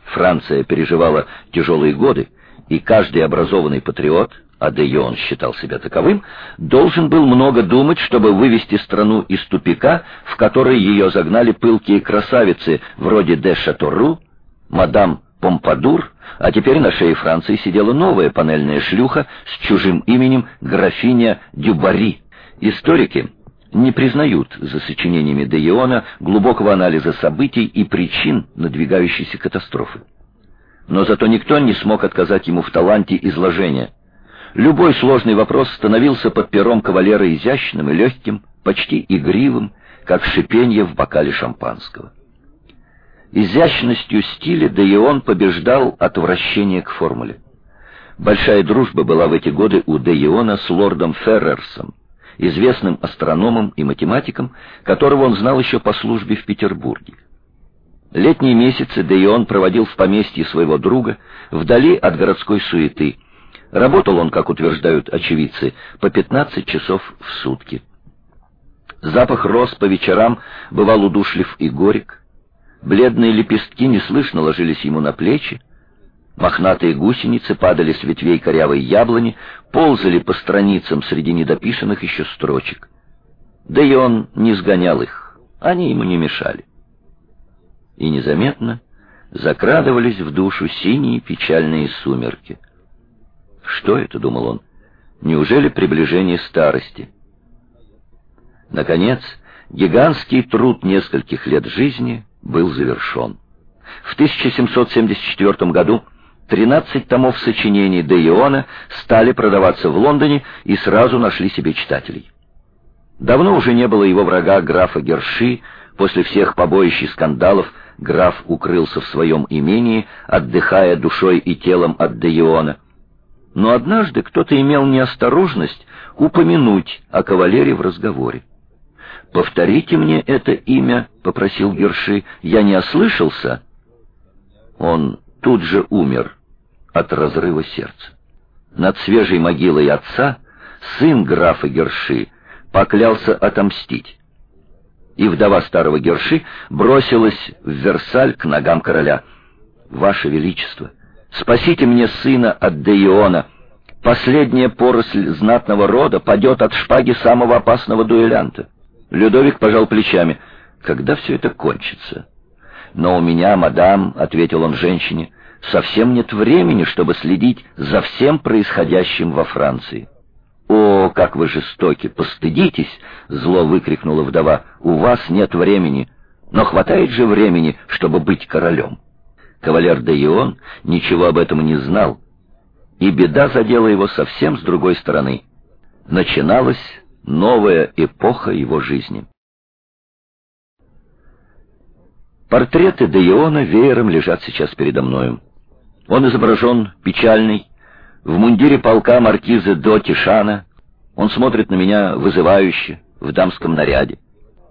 Франция переживала тяжелые годы, и каждый образованный патриот, а Деион считал себя таковым, должен был много думать, чтобы вывести страну из тупика, в который ее загнали пылкие красавицы вроде де Шатору, мадам Помпадур, а теперь на шее Франции сидела новая панельная шлюха с чужим именем графиня Дюбари. Историки не признают за сочинениями Де Иона глубокого анализа событий и причин надвигающейся катастрофы. Но зато никто не смог отказать ему в таланте изложения. Любой сложный вопрос становился под пером кавалера изящным и легким, почти игривым, как шипенье в бокале шампанского. Изящностью стиля да и он побеждал отвращение к формуле. Большая дружба была в эти годы у Де Иона с лордом Феррерсом, известным астрономом и математиком, которого он знал еще по службе в Петербурге. Летние месяцы Де Ион проводил в поместье своего друга, вдали от городской суеты. Работал он, как утверждают очевидцы, по 15 часов в сутки. Запах роз по вечерам бывал удушлив и горек, Бледные лепестки неслышно ложились ему на плечи, мохнатые гусеницы падали с ветвей корявой яблони, ползали по страницам среди недописанных еще строчек. Да и он не сгонял их, они ему не мешали. И незаметно закрадывались в душу синие печальные сумерки. «Что это?» — думал он. «Неужели приближение старости?» Наконец, гигантский труд нескольких лет жизни был завершен. В 1774 году 13 томов сочинений Де Иона стали продаваться в Лондоне и сразу нашли себе читателей. Давно уже не было его врага графа Герши, после всех побоищ и скандалов граф укрылся в своем имении, отдыхая душой и телом от Де Иона. Но однажды кто-то имел неосторожность упомянуть о кавалере в разговоре. «Повторите мне это имя», — попросил Герши, — «я не ослышался». Он тут же умер от разрыва сердца. Над свежей могилой отца сын графа Герши поклялся отомстить. И вдова старого Герши бросилась в Версаль к ногам короля. «Ваше Величество, спасите мне сына от Деиона. Последняя поросль знатного рода падет от шпаги самого опасного дуэлянта». Людовик пожал плечами. «Когда все это кончится?» «Но у меня, мадам», — ответил он женщине, — «совсем нет времени, чтобы следить за всем происходящим во Франции». «О, как вы жестоки! Постыдитесь!» — зло выкрикнула вдова. «У вас нет времени, но хватает же времени, чтобы быть королем». Кавалер де Ион ничего об этом не знал, и беда задела его совсем с другой стороны. Начиналась новая эпоха его жизни. Портреты де Иона веером лежат сейчас передо мною. Он изображен печальный, в мундире полка маркиза до Тишана. Он смотрит на меня вызывающе, в дамском наряде.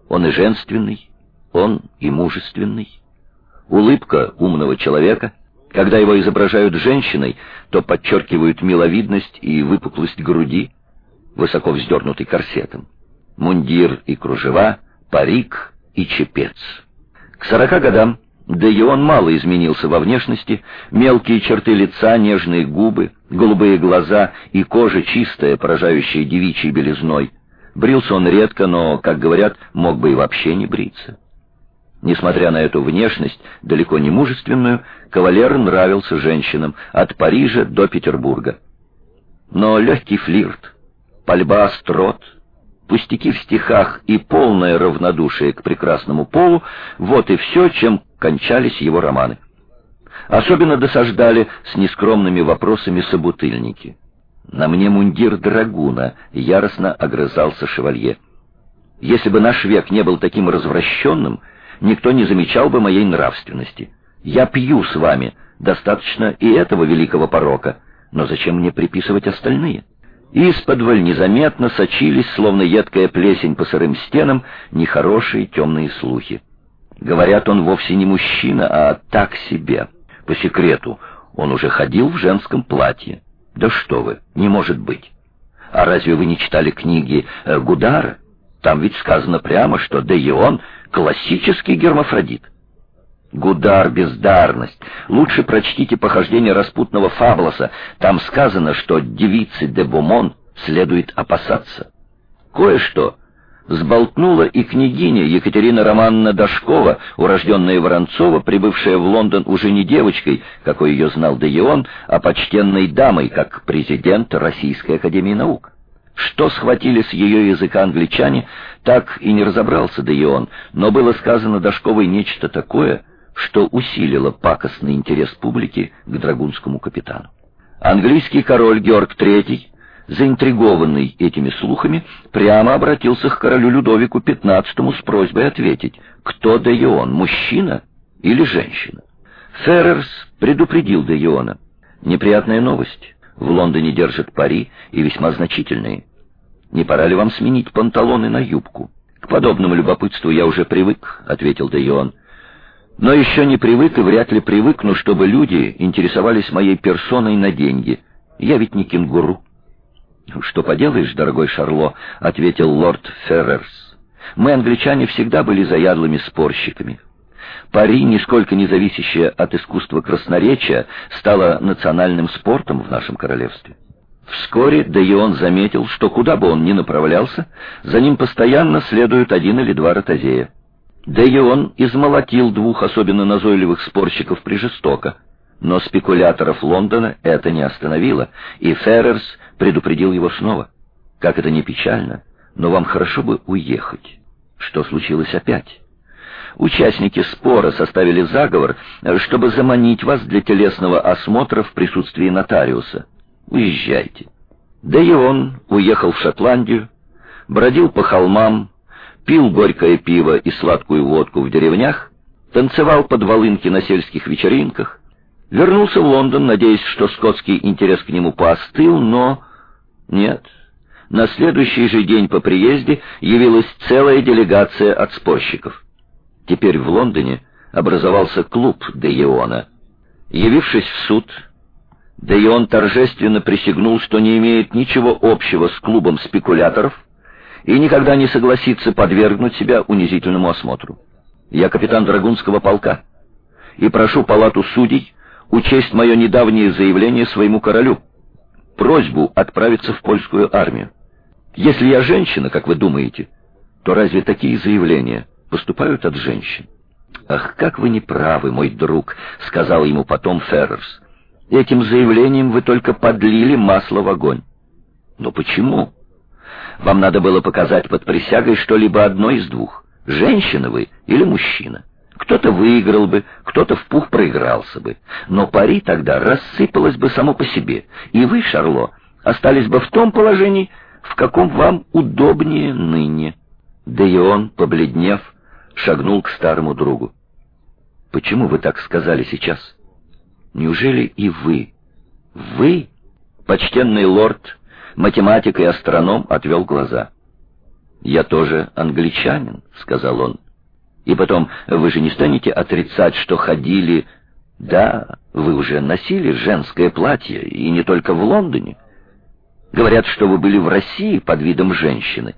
Он и женственный, он и мужественный. Улыбка умного человека. Когда его изображают женщиной, то подчеркивают миловидность и выпуклость груди, высоко вздернутый корсетом. Мундир и кружева, парик и чепец. К сорока годам да и он мало изменился во внешности, мелкие черты лица, нежные губы, голубые глаза и кожа чистая, поражающая девичьей белизной. Брился он редко, но, как говорят, мог бы и вообще не бриться. Несмотря на эту внешность, далеко не мужественную, кавалер нравился женщинам от Парижа до Петербурга. Но легкий флирт, пальба острот, пустяки в стихах и полное равнодушие к прекрасному полу — вот и все, чем кончались его романы. Особенно досаждали с нескромными вопросами собутыльники. «На мне мундир драгуна», — яростно огрызался шевалье. «Если бы наш век не был таким развращенным, никто не замечал бы моей нравственности. Я пью с вами, достаточно и этого великого порока, но зачем мне приписывать остальные?» Исподволь незаметно сочились, словно едкая плесень по сырым стенам, нехорошие темные слухи. Говорят, он вовсе не мужчина, а так себе. По секрету, он уже ходил в женском платье. Да что вы, не может быть. А разве вы не читали книги э, Гудара? Там ведь сказано прямо, что Деион — классический гермафродит. Гудар — бездарность. Лучше прочтите похождение распутного Фаблоса. Там сказано, что девице де Бумон следует опасаться. Кое-что сболтнула и княгиня Екатерина Романовна Дашкова, урожденная Воронцова, прибывшая в Лондон уже не девочкой, какой ее знал Деион, а почтенной дамой, как президент Российской Академии Наук. Что схватили с ее языка англичане, так и не разобрался Деион, но было сказано Дашковой нечто такое, что усилило пакостный интерес публики к драгунскому капитану. Английский король Георг III заинтригованный этими слухами, прямо обратился к королю Людовику XV с просьбой ответить, кто Де мужчина или женщина. Феррерс предупредил Де Неприятная новость. В Лондоне держат пари и весьма значительные. Не пора ли вам сменить панталоны на юбку? К подобному любопытству я уже привык, — ответил Де Но еще не привык и вряд ли привыкну, чтобы люди интересовались моей персоной на деньги. Я ведь не кенгуру. «Что поделаешь, дорогой Шарло», — ответил лорд Феррерс. «Мы, англичане, всегда были заядлыми спорщиками. Пари, нисколько не зависящее от искусства красноречия, стало национальным спортом в нашем королевстве». Вскоре Деион заметил, что куда бы он ни направлялся, за ним постоянно следуют один или два ротозея. Деион измолотил двух особенно назойливых спорщиков прижестоко. Но спекуляторов Лондона это не остановило, и Феррерс предупредил его снова. Как это не печально, но вам хорошо бы уехать. Что случилось опять? Участники спора составили заговор, чтобы заманить вас для телесного осмотра в присутствии нотариуса. Уезжайте. Да и он уехал в Шотландию, бродил по холмам, пил горькое пиво и сладкую водку в деревнях, танцевал под волынки на сельских вечеринках, Вернулся в Лондон, надеясь, что скотский интерес к нему поостыл, но... Нет. На следующий же день по приезде явилась целая делегация от спорщиков. Теперь в Лондоне образовался клуб Деиона. Явившись в суд, Деион торжественно присягнул, что не имеет ничего общего с клубом спекуляторов и никогда не согласится подвергнуть себя унизительному осмотру. Я капитан Драгунского полка и прошу палату судей учесть мое недавнее заявление своему королю, просьбу отправиться в польскую армию. Если я женщина, как вы думаете, то разве такие заявления поступают от женщин? «Ах, как вы не правы, мой друг», — сказал ему потом Феррерс. «Этим заявлением вы только подлили масло в огонь. Но почему? Вам надо было показать под присягой что-либо одно из двух. Женщина вы или мужчина. Кто-то выиграл бы, кто-то в пух проигрался бы. Но пари тогда рассыпалось бы само по себе, и вы, Шарло, остались бы в том положении, в каком вам удобнее ныне. Да и он, побледнев, шагнул к старому другу. «Почему вы так сказали сейчас? Неужели и вы? Вы, почтенный лорд, математик и астроном, отвел глаза. «Я тоже англичанин», — сказал он. «И потом, вы же не станете отрицать, что ходили...» «Да, вы уже носили женское платье, и не только в Лондоне. Говорят, что вы были в России под видом женщины.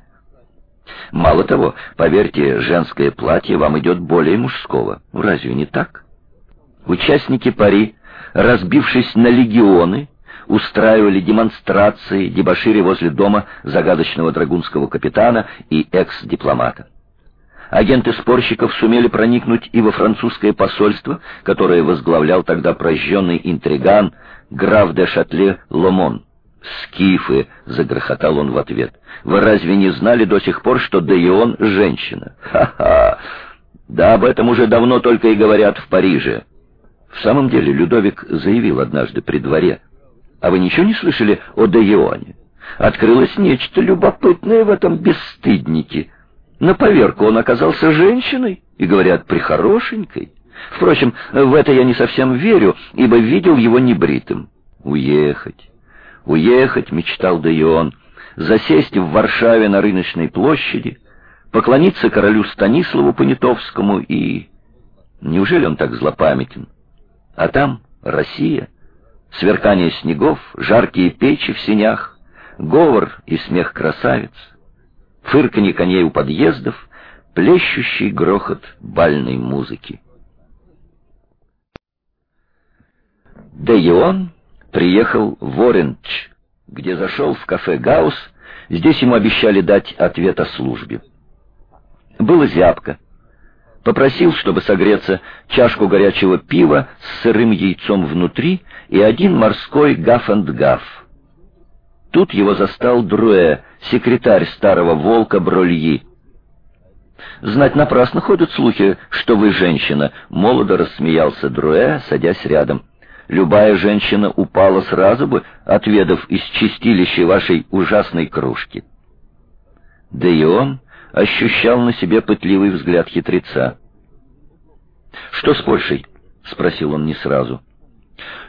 Мало того, поверьте, женское платье вам идет более мужского. Разве не так? Участники пари, разбившись на легионы, устраивали демонстрации, дебошири возле дома загадочного драгунского капитана и экс-дипломата. Агенты спорщиков сумели проникнуть и во французское посольство, которое возглавлял тогда прожженный интриган граф де Шатле Ломон. «Скифы!» — загрохотал он в ответ. «Вы разве не знали до сих пор, что Деион — женщина? Ха-ха! Да об этом уже давно только и говорят в Париже». В самом деле Людовик заявил однажды при дворе. «А вы ничего не слышали о Деионе? Открылось нечто любопытное в этом бесстыднике. На поверку он оказался женщиной, и, говорят, прихорошенькой. Впрочем, в это я не совсем верю, ибо видел его небритым. Уехать, Уехать, мечтал да и он, засесть в Варшаве на рыночной площади, поклониться королю Станиславу Понятовскому и... Неужели он так злопамятен? А там Россия, сверкание снегов, жаркие печи в синях, говор и смех красавиц, фырканье коней у подъездов, плещущий грохот бальной музыки. Да и он приехал в Орендж, где зашел в кафе «Гаусс», здесь ему обещали дать ответ о службе. Было зябко. Попросил, чтобы согреться, чашку горячего пива с сырым яйцом внутри и один морской half-and-half. Тут его застал Друэ, секретарь старого волка Брольи. «Знать напрасно ходят слухи, что вы женщина», — молодо рассмеялся Друэ, садясь рядом любая женщина упала сразу бы, отведав из чистилища вашей ужасной кружки. Да и он ощущал на себе пытливый взгляд хитреца. «Что с Польшей?» — спросил он не сразу.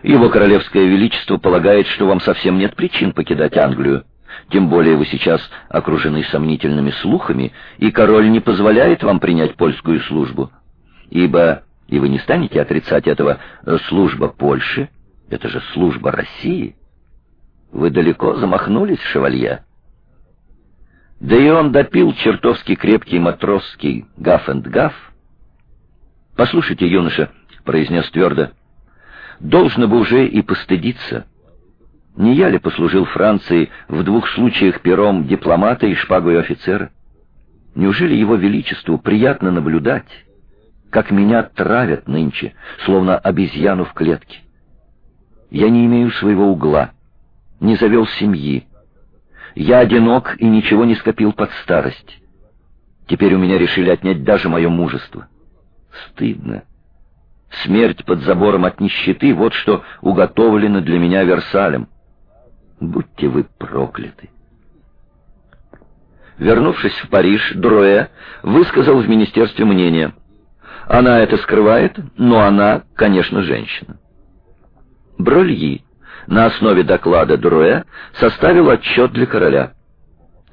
«Его королевское величество полагает, что вам совсем нет причин покидать Англию. Тем более вы сейчас окружены сомнительными слухами, и король не позволяет вам принять польскую службу. Ибо и вы не станете отрицать этого. Служба Польши — это же служба России. Вы далеко замахнулись, шевалье? Да и он допил чертовски крепкий матросский half-and-half. «Послушайте, юноша», — произнес твердо, — «должно бы уже и постыдиться. Не я ли послужил Франции в двух случаях пером дипломата и шпагой офицера? Неужели его величеству приятно наблюдать?» как меня травят нынче, словно обезьяну в клетке. Я не имею своего угла, не завел семьи. Я одинок и ничего не скопил под старость. Теперь у меня решили отнять даже мое мужество. Стыдно. Смерть под забором от нищеты — вот что уготовлено для меня Версалем. Будьте вы прокляты. Вернувшись в Париж, Дроэ высказал в министерстве мнение — она это скрывает, но она, конечно, женщина. Брольи на основе доклада Друэ составил отчет для короля.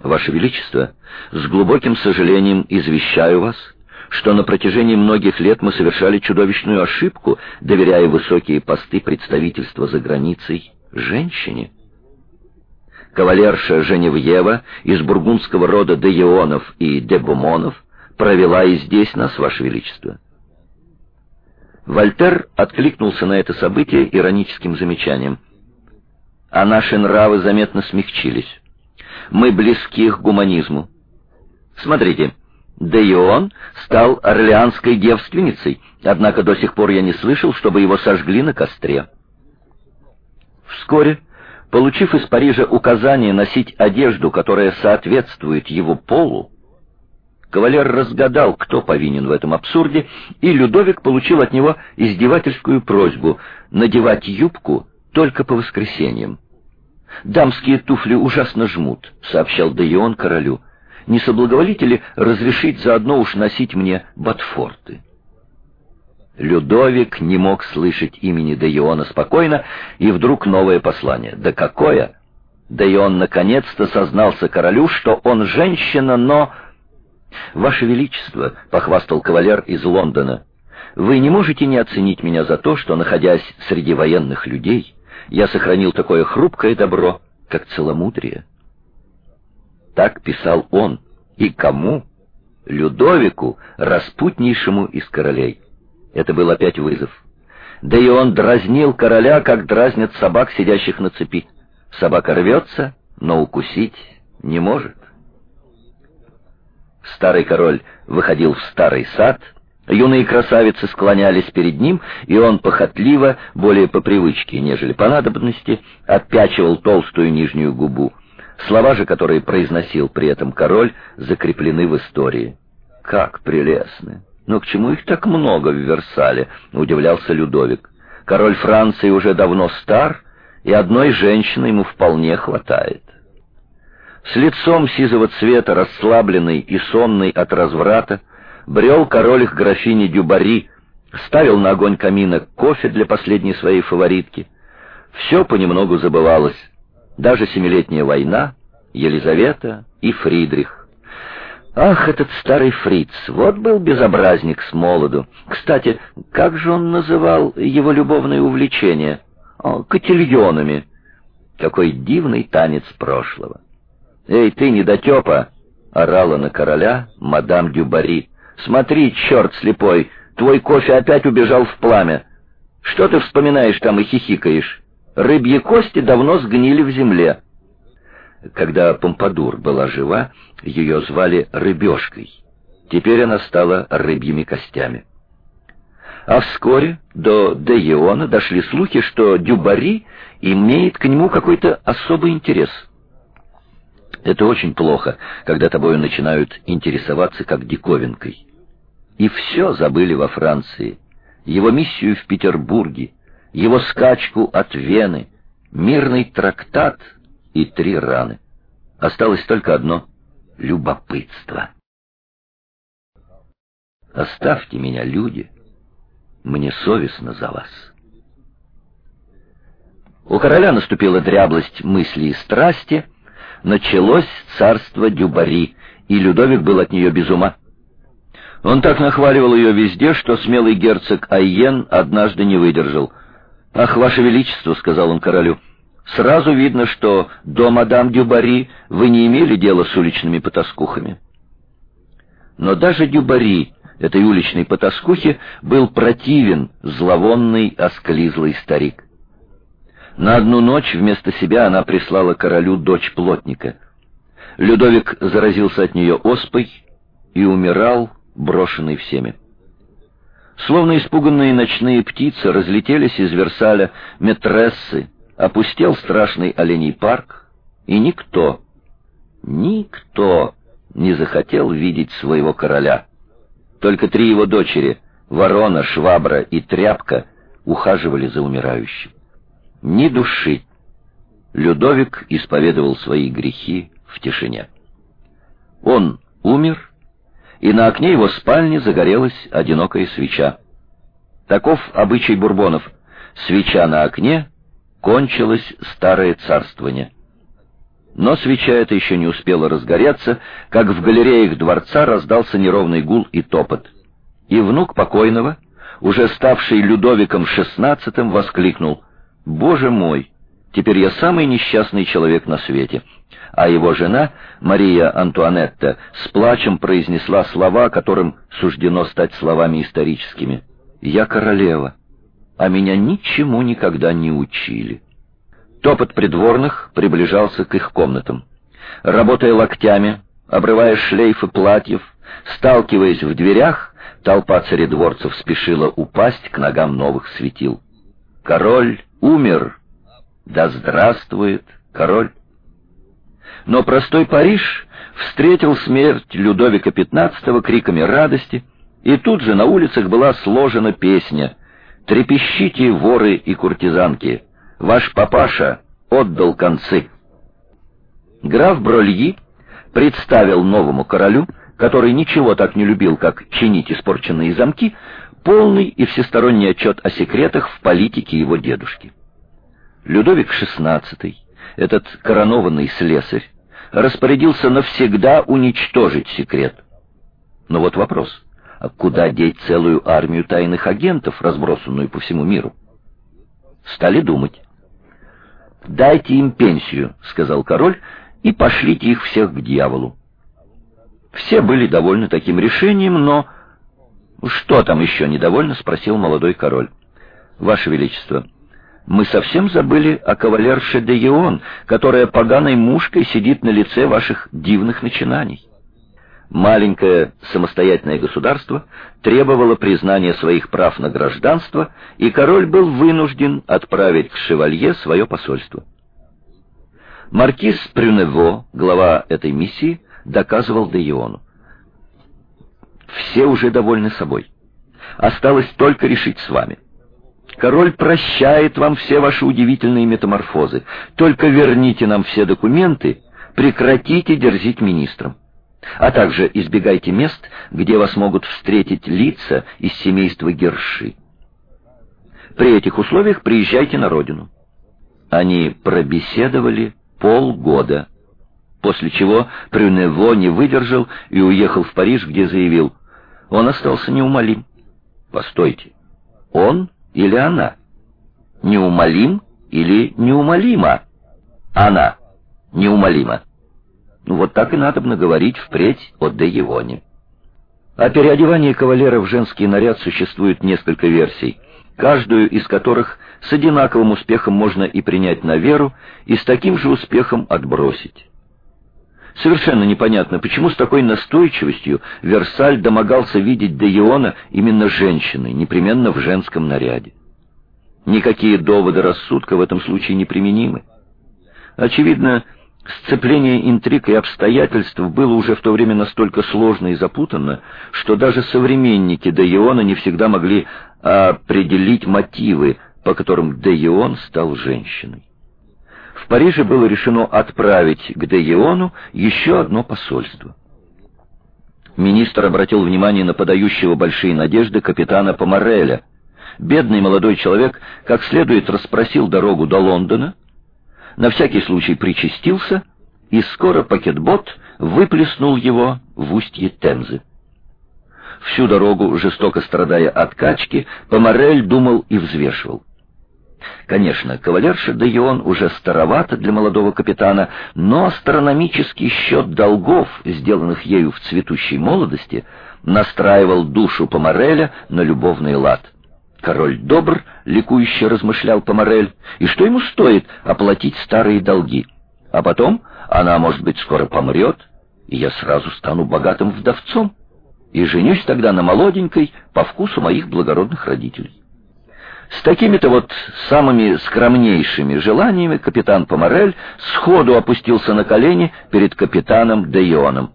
Ваше Величество, с глубоким сожалением извещаю вас, что на протяжении многих лет мы совершали чудовищную ошибку, доверяя высокие посты представительства за границей женщине. Кавалерша Женевьева из бургундского рода Деионов и Дебумонов провела и здесь нас, Ваше Величество. Вольтер откликнулся на это событие ироническим замечанием. А наши нравы заметно смягчились. Мы близки к гуманизму. Смотрите, да и он стал орлеанской девственницей, однако до сих пор я не слышал, чтобы его сожгли на костре. Вскоре Получив из Парижа указание носить одежду, которая соответствует его полу, кавалер разгадал, кто повинен в этом абсурде, и Людовик получил от него издевательскую просьбу надевать юбку только по воскресеньям. «Дамские туфли ужасно жмут», — сообщал Деион королю. «Не соблаговолите ли разрешить заодно уж носить мне ботфорты?» Людовик не мог слышать имени Деиона спокойно, и вдруг новое послание. «Да какое?» Деион наконец-то сознался королю, что он женщина, но... «Ваше Величество», — похвастал кавалер из Лондона, — «вы не можете не оценить меня за то, что, находясь среди военных людей, я сохранил такое хрупкое добро, как целомудрие». Так писал он. И кому? Людовику, распутнейшему из королей. Это был опять вызов. Да и он дразнил короля, как дразнят собак, сидящих на цепи. Собака рвется, но укусить не может. Старый король выходил в старый сад, юные красавицы склонялись перед ним, и он похотливо, более по привычке, нежели по надобности, отпячивал толстую нижнюю губу. Слова же, которые произносил при этом король, закреплены в истории. Как прелестны! «Но к чему их так много в Версале?» — удивлялся Людовик. «Король Франции уже давно стар, и одной женщины ему вполне хватает». С лицом сизого цвета, расслабленный и сонный от разврата, брел король к графине Дюбари, ставил на огонь камина кофе для последней своей фаворитки. Все понемногу забывалось, даже Семилетняя война, Елизавета и Фридрих. Ах, этот старый фриц, вот был безобразник с молоду. Кстати, как же он называл его любовное увлечение? О, котельонами. Какой дивный танец прошлого. «Эй, ты, недотепа!» — орала на короля мадам Дюбари. «Смотри, черт слепой, твой кофе опять убежал в пламя. Что ты вспоминаешь там и хихикаешь? Рыбьи кости давно сгнили в земле». Когда Помпадур была жива, ее звали Рыбешкой. Теперь она стала рыбьими костями. А вскоре до Деиона дошли слухи, что Дюбари имеет к нему какой-то особый интерес. Это очень плохо, когда тобою начинают интересоваться как диковинкой. И все забыли во Франции. Его миссию в Петербурге, его скачку от Вены, мирный трактат — и три раны. Осталось только одно — любопытство. Оставьте меня, люди, мне совестно за вас. У короля наступила дряблость мысли и страсти, началось царство Дюбари, и Людовик был от нее без ума. Он так нахваливал ее везде, что смелый герцог Айен однажды не выдержал. «Ах, ваше величество», — сказал он королю, — Сразу видно, что до мадам Дюбари вы не имели дела с уличными потаскухами. Но даже Дюбари, этой уличной потаскухе, был противен зловонный осклизлый старик. На одну ночь вместо себя она прислала королю дочь плотника. Людовик заразился от нее оспой и умирал, брошенный всеми. Словно испуганные ночные птицы разлетелись из Версаля метрессы, опустел страшный оленей парк, и никто, никто не захотел видеть своего короля. Только три его дочери, ворона, швабра и тряпка, ухаживали за умирающим. Ни души. Людовик исповедовал свои грехи в тишине. Он умер, и на окне его спальни загорелась одинокая свеча. Таков обычай бурбонов. Свеча на окне — кончилось старое царствование. Но свеча эта еще не успела разгореться, как в галереях дворца раздался неровный гул и топот. И внук покойного, уже ставший Людовиком XVI, воскликнул «Боже мой! Теперь я самый несчастный человек на свете!» А его жена, Мария Антуанетта, с плачем произнесла слова, которым суждено стать словами историческими. «Я королева» а меня ничему никогда не учили. Топот придворных приближался к их комнатам. Работая локтями, обрывая шлейфы платьев, сталкиваясь в дверях, толпа царедворцев спешила упасть к ногам новых светил. Король умер. Да здравствует король! Но простой Париж встретил смерть Людовика XV криками радости, и тут же на улицах была сложена песня «Трепещите, воры и куртизанки! Ваш папаша отдал концы!» Граф Брольи представил новому королю, который ничего так не любил, как чинить испорченные замки, полный и всесторонний отчет о секретах в политике его дедушки. Людовик XVI, этот коронованный слесарь, распорядился навсегда уничтожить секрет. Но вот вопрос, а куда деть целую армию тайных агентов, разбросанную по всему миру? Стали думать. «Дайте им пенсию», — сказал король, — «и пошлите их всех к дьяволу». Все были довольны таким решением, но... «Что там еще недовольно?» — спросил молодой король. «Ваше Величество, мы совсем забыли о кавалерше де Ион, которая поганой мушкой сидит на лице ваших дивных начинаний. Маленькое самостоятельное государство требовало признания своих прав на гражданство, и король был вынужден отправить к шевалье свое посольство. Маркиз Прюнево, глава этой миссии, доказывал де Иону. Все уже довольны собой. Осталось только решить с вами. Король прощает вам все ваши удивительные метаморфозы. Только верните нам все документы, прекратите дерзить министрам. А также избегайте мест, где вас могут встретить лица из семейства Герши. При этих условиях приезжайте на родину. Они пробеседовали полгода, после чего Прюнево не выдержал и уехал в Париж, где заявил, он остался неумолим. Постойте, он или она? Неумолим или неумолима? Она неумолима. Ну вот так и надо бы говорить впредь о Де Евоне. О переодевании кавалера в женский наряд существует несколько версий, каждую из которых с одинаковым успехом можно и принять на веру, и с таким же успехом отбросить. Совершенно непонятно, почему с такой настойчивостью Версаль домогался видеть Деиона именно женщиной, непременно в женском наряде. Никакие доводы рассудка в этом случае не применимы. Очевидно, сцепление интриг и обстоятельств было уже в то время настолько сложно и запутанно, что даже современники Деиона не всегда могли определить мотивы, по которым Деион стал женщиной в Париже было решено отправить к Деиону еще одно посольство. Министр обратил внимание на подающего большие надежды капитана Помареля. Бедный молодой человек как следует расспросил дорогу до Лондона, на всякий случай причастился, и скоро пакетбот выплеснул его в устье Темзы. Всю дорогу, жестоко страдая от качки, Помарель думал и взвешивал. Конечно, кавалерша Деион уже старовата для молодого капитана, но астрономический счет долгов, сделанных ею в цветущей молодости, настраивал душу Помареля на любовный лад. Король добр, ликующе размышлял Помарель, и что ему стоит оплатить старые долги? А потом она, может быть, скоро помрет, и я сразу стану богатым вдовцом, и женюсь тогда на молоденькой по вкусу моих благородных родителей. С такими-то вот самыми скромнейшими желаниями капитан Помарель сходу опустился на колени перед капитаном Дейоном.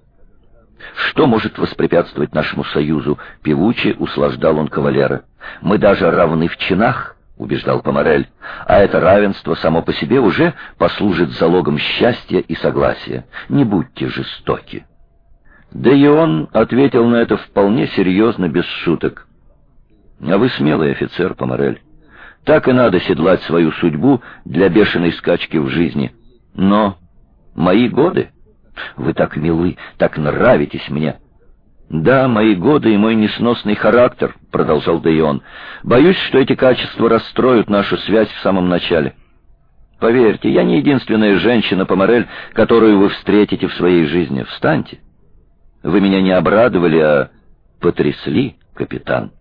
«Что может воспрепятствовать нашему союзу?» — певуче услаждал он кавалера. «Мы даже равны в чинах», — убеждал Помарель, «а это равенство само по себе уже послужит залогом счастья и согласия. Не будьте жестоки». Дейон ответил на это вполне серьезно, без шуток. А вы смелый офицер, Помарель. Так и надо седлать свою судьбу для бешеной скачки в жизни. Но мои годы... Вы так милы, так нравитесь мне. Да, мои годы и мой несносный характер, — продолжал Дейон. Боюсь, что эти качества расстроят нашу связь в самом начале. Поверьте, я не единственная женщина, Помарель, которую вы встретите в своей жизни. Встаньте. Вы меня не обрадовали, а потрясли, капитан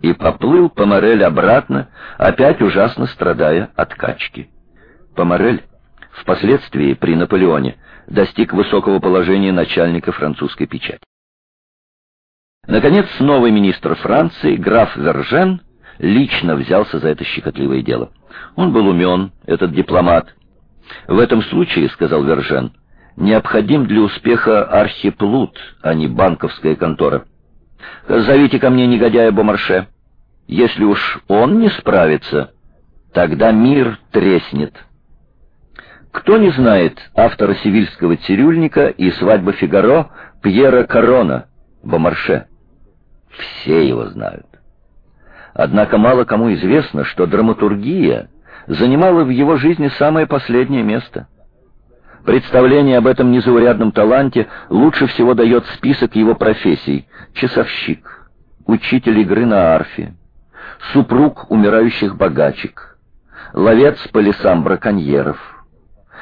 и поплыл Помарель обратно, опять ужасно страдая от качки. Помарель впоследствии при Наполеоне достиг высокого положения начальника французской печати. Наконец, новый министр Франции, граф Вержен, лично взялся за это щекотливое дело. Он был умен, этот дипломат. В этом случае, — сказал Вержен, — необходим для успеха архиплут, а не банковская контора. Зовите ко мне негодяя Бомарше. Если уж он не справится, тогда мир треснет. Кто не знает автора «Сивильского цирюльника» и «Свадьба Фигаро» Пьера Корона, Бомарше? Все его знают. Однако мало кому известно, что драматургия занимала в его жизни самое последнее место. Представление об этом незаурядном таланте лучше всего дает список его профессий — часовщик, учитель игры на арфе, супруг умирающих богачек, ловец по лесам браконьеров,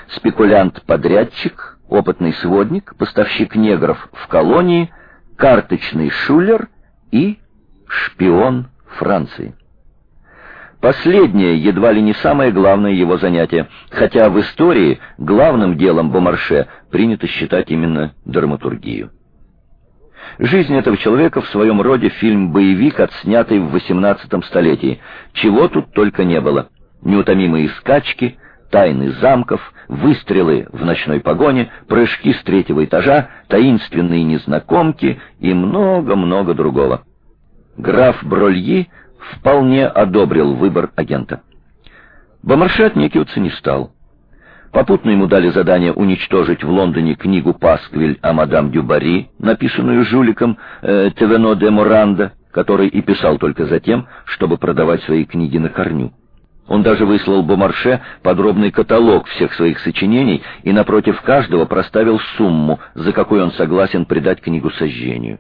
спекулянт-подрядчик, опытный сводник, поставщик негров в колонии, карточный шулер и шпион Франции. Последнее едва ли не самое главное его занятие, хотя в истории главным делом Бомарше принято считать именно драматургию. Жизнь этого человека в своем роде фильм-боевик, отснятый в XVIII столетии. Чего тут только не было. Неутомимые скачки, тайны замков, выстрелы в ночной погоне, прыжки с третьего этажа, таинственные незнакомки и много-много другого. Граф Брольи вполне одобрил выбор агента. Бомарше отнекиваться не стал. Попутно ему дали задание уничтожить в Лондоне книгу «Пасквиль» о мадам Дюбари, написанную жуликом э, Тевено де Моранда, который и писал только за тем, чтобы продавать свои книги на корню. Он даже выслал Бомарше подробный каталог всех своих сочинений и напротив каждого проставил сумму, за какой он согласен предать книгу сожжению.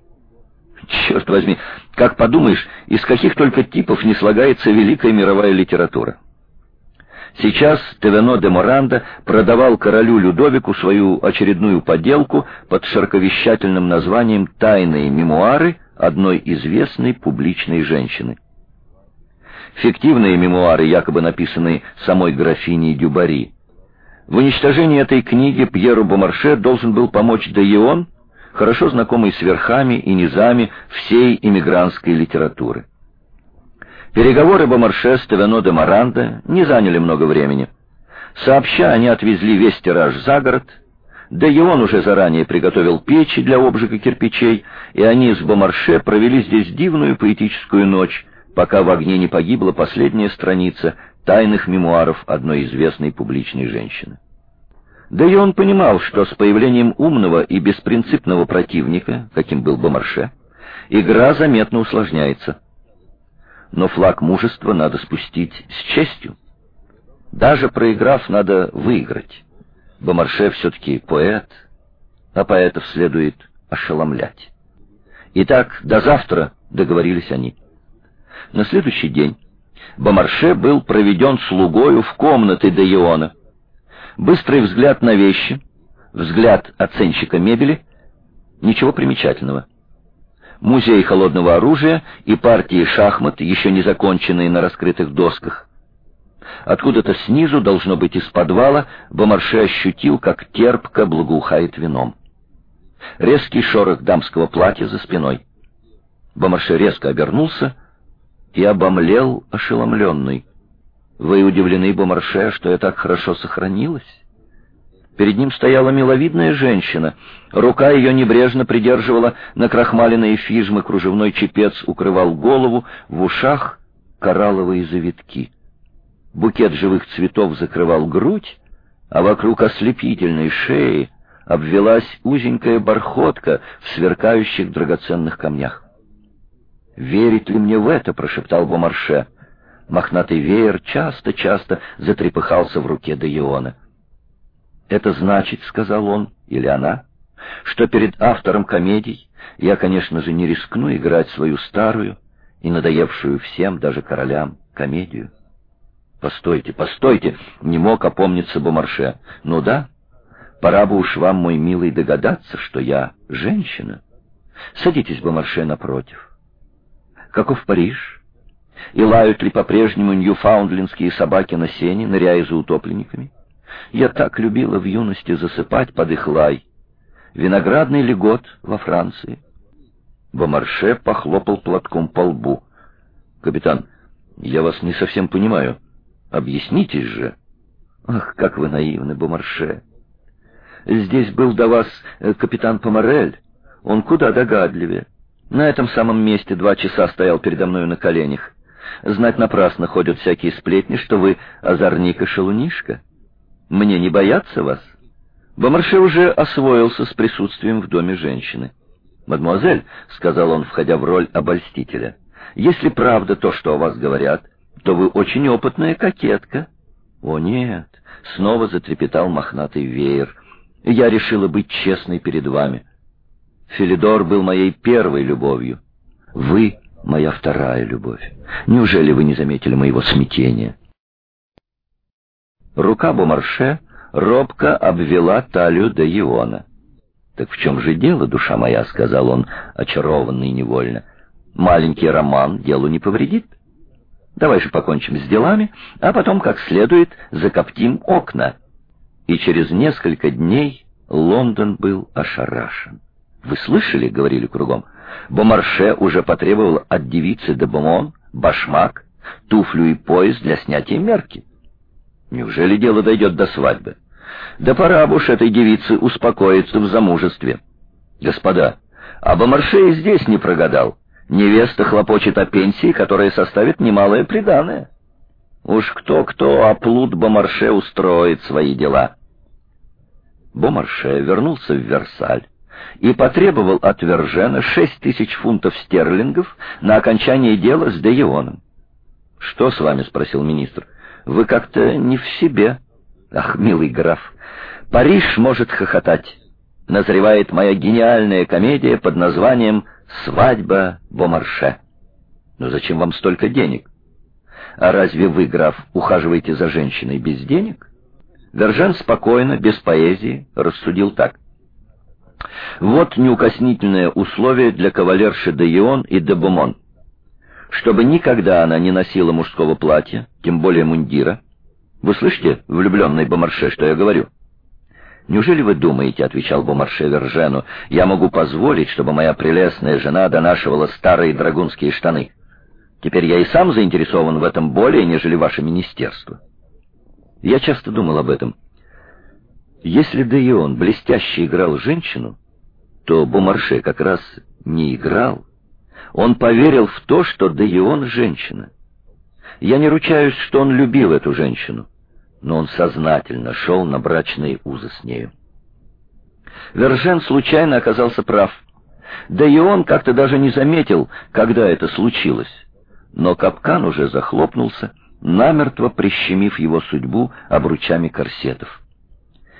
Черт возьми, как подумаешь, из каких только типов не слагается великая мировая литература. Сейчас Тевено де Моранда продавал королю Людовику свою очередную поделку под широковещательным названием «Тайные мемуары» одной известной публичной женщины. Фиктивные мемуары, якобы написанные самой графиней Дюбари. В уничтожении этой книги Пьеру Бомарше должен был помочь Деион, хорошо знакомый с верхами и низами всей иммигрантской литературы. Переговоры Бомарше с Тевено де Маранда не заняли много времени. Сообща они отвезли весь тираж за город, да и он уже заранее приготовил печи для обжига кирпичей, и они с Бомарше провели здесь дивную поэтическую ночь, пока в огне не погибла последняя страница тайных мемуаров одной известной публичной женщины. Да и он понимал, что с появлением умного и беспринципного противника, каким был Бомарше, игра заметно усложняется. Но флаг мужества надо спустить с честью. Даже проиграв, надо выиграть. Бомарше все-таки поэт, а поэтов следует ошеломлять. Итак, до завтра договорились они. На следующий день Бомарше был проведен слугою в комнаты Деиона, Быстрый взгляд на вещи, взгляд оценщика мебели, ничего примечательного. Музей холодного оружия и партии шахмат, еще не законченные на раскрытых досках. Откуда-то снизу, должно быть из подвала, Бомарше ощутил, как терпко благоухает вином. Резкий шорох дамского платья за спиной. Бомарше резко обернулся и обомлел ошеломленный. Вы удивлены, Бомарше, что я так хорошо сохранилась? Перед ним стояла миловидная женщина. Рука ее небрежно придерживала на крахмаленные фижмы, кружевной чепец укрывал голову, в ушах коралловые завитки. Букет живых цветов закрывал грудь, а вокруг ослепительной шеи обвелась узенькая бархотка в сверкающих драгоценных камнях. «Верить ли мне в это?» — прошептал Бомарше. Мохнатый веер часто-часто затрепыхался в руке Деиона. «Это значит, — сказал он, — или она, — что перед автором комедий я, конечно же, не рискну играть свою старую и надоевшую всем, даже королям, комедию. Постойте, постойте, не мог опомниться Бомарше. Ну да, пора бы уж вам, мой милый, догадаться, что я женщина. Садитесь, Бомарше, напротив. Каков Париж? И лают ли по-прежнему ньюфаундлендские собаки на сене, ныряя за утопленниками? Я так любила в юности засыпать под их лай. Виноградный ли год во Франции? Бомарше похлопал платком по лбу. Капитан, Я вас не совсем понимаю. Объяснитесь же. Ах, как вы наивны, Бумарше. Здесь был до вас э, капитан Помарель. Он куда догадливее. На этом самом месте два часа стоял передо мною на коленях. Знать напрасно ходят всякие сплетни, что вы озорник и шалунишка. Мне не бояться вас. Бомарше уже освоился с присутствием в доме женщины. «Мадемуазель», — сказал он, входя в роль обольстителя, — «если правда то, что о вас говорят, то вы очень опытная кокетка». «О, нет», — снова затрепетал мохнатый веер, — «я решила быть честной перед вами. Филидор был моей первой любовью. Вы — моя вторая любовь. Неужели вы не заметили моего смятения?» Рука Бомарше робко обвела талию до Иона. «Так в чем же дело, душа моя?» — сказал он, очарованный невольно. «Маленький роман делу не повредит. Давай же покончим с делами, а потом, как следует, закоптим окна». И через несколько дней Лондон был ошарашен. «Вы слышали?» — говорили кругом. Бомарше уже потребовал от девицы де Бомон башмак, туфлю и пояс для снятия мерки. Неужели дело дойдет до свадьбы? Да пора бы уж этой девице успокоиться в замужестве. Господа, а Бомарше и здесь не прогадал. Невеста хлопочет о пенсии, которая составит немалое приданое. Уж кто-кто, а плут Бомарше устроит свои дела. Бомарше вернулся в Версаль и потребовал от Вержена шесть тысяч фунтов стерлингов на окончание дела с Деионом. «Что с вами?» — спросил министр. «Вы как-то не в себе». «Ах, милый граф, Париж может хохотать. Назревает моя гениальная комедия под названием «Свадьба Бомарше». Но зачем вам столько денег? А разве вы, граф, ухаживаете за женщиной без денег?» Вержен спокойно, без поэзии, рассудил так. Вот неукоснительное условие для кавалерши де Ион и де Бумон. Чтобы никогда она не носила мужского платья, тем более мундира. Вы слышите, влюбленный Бомарше, что я говорю? «Неужели вы думаете, — отвечал Бомарше Вержену, — я могу позволить, чтобы моя прелестная жена донашивала старые драгунские штаны? Теперь я и сам заинтересован в этом более, нежели ваше министерство». Я часто думал об этом. Если Деион блестяще играл женщину, то Бомарше как раз не играл. Он поверил в то, что Деион — женщина. Я не ручаюсь, что он любил эту женщину, но он сознательно шел на брачные узы с нею. Вержен случайно оказался прав. Да и он как-то даже не заметил, когда это случилось. Но капкан уже захлопнулся, намертво прищемив его судьбу обручами корсетов.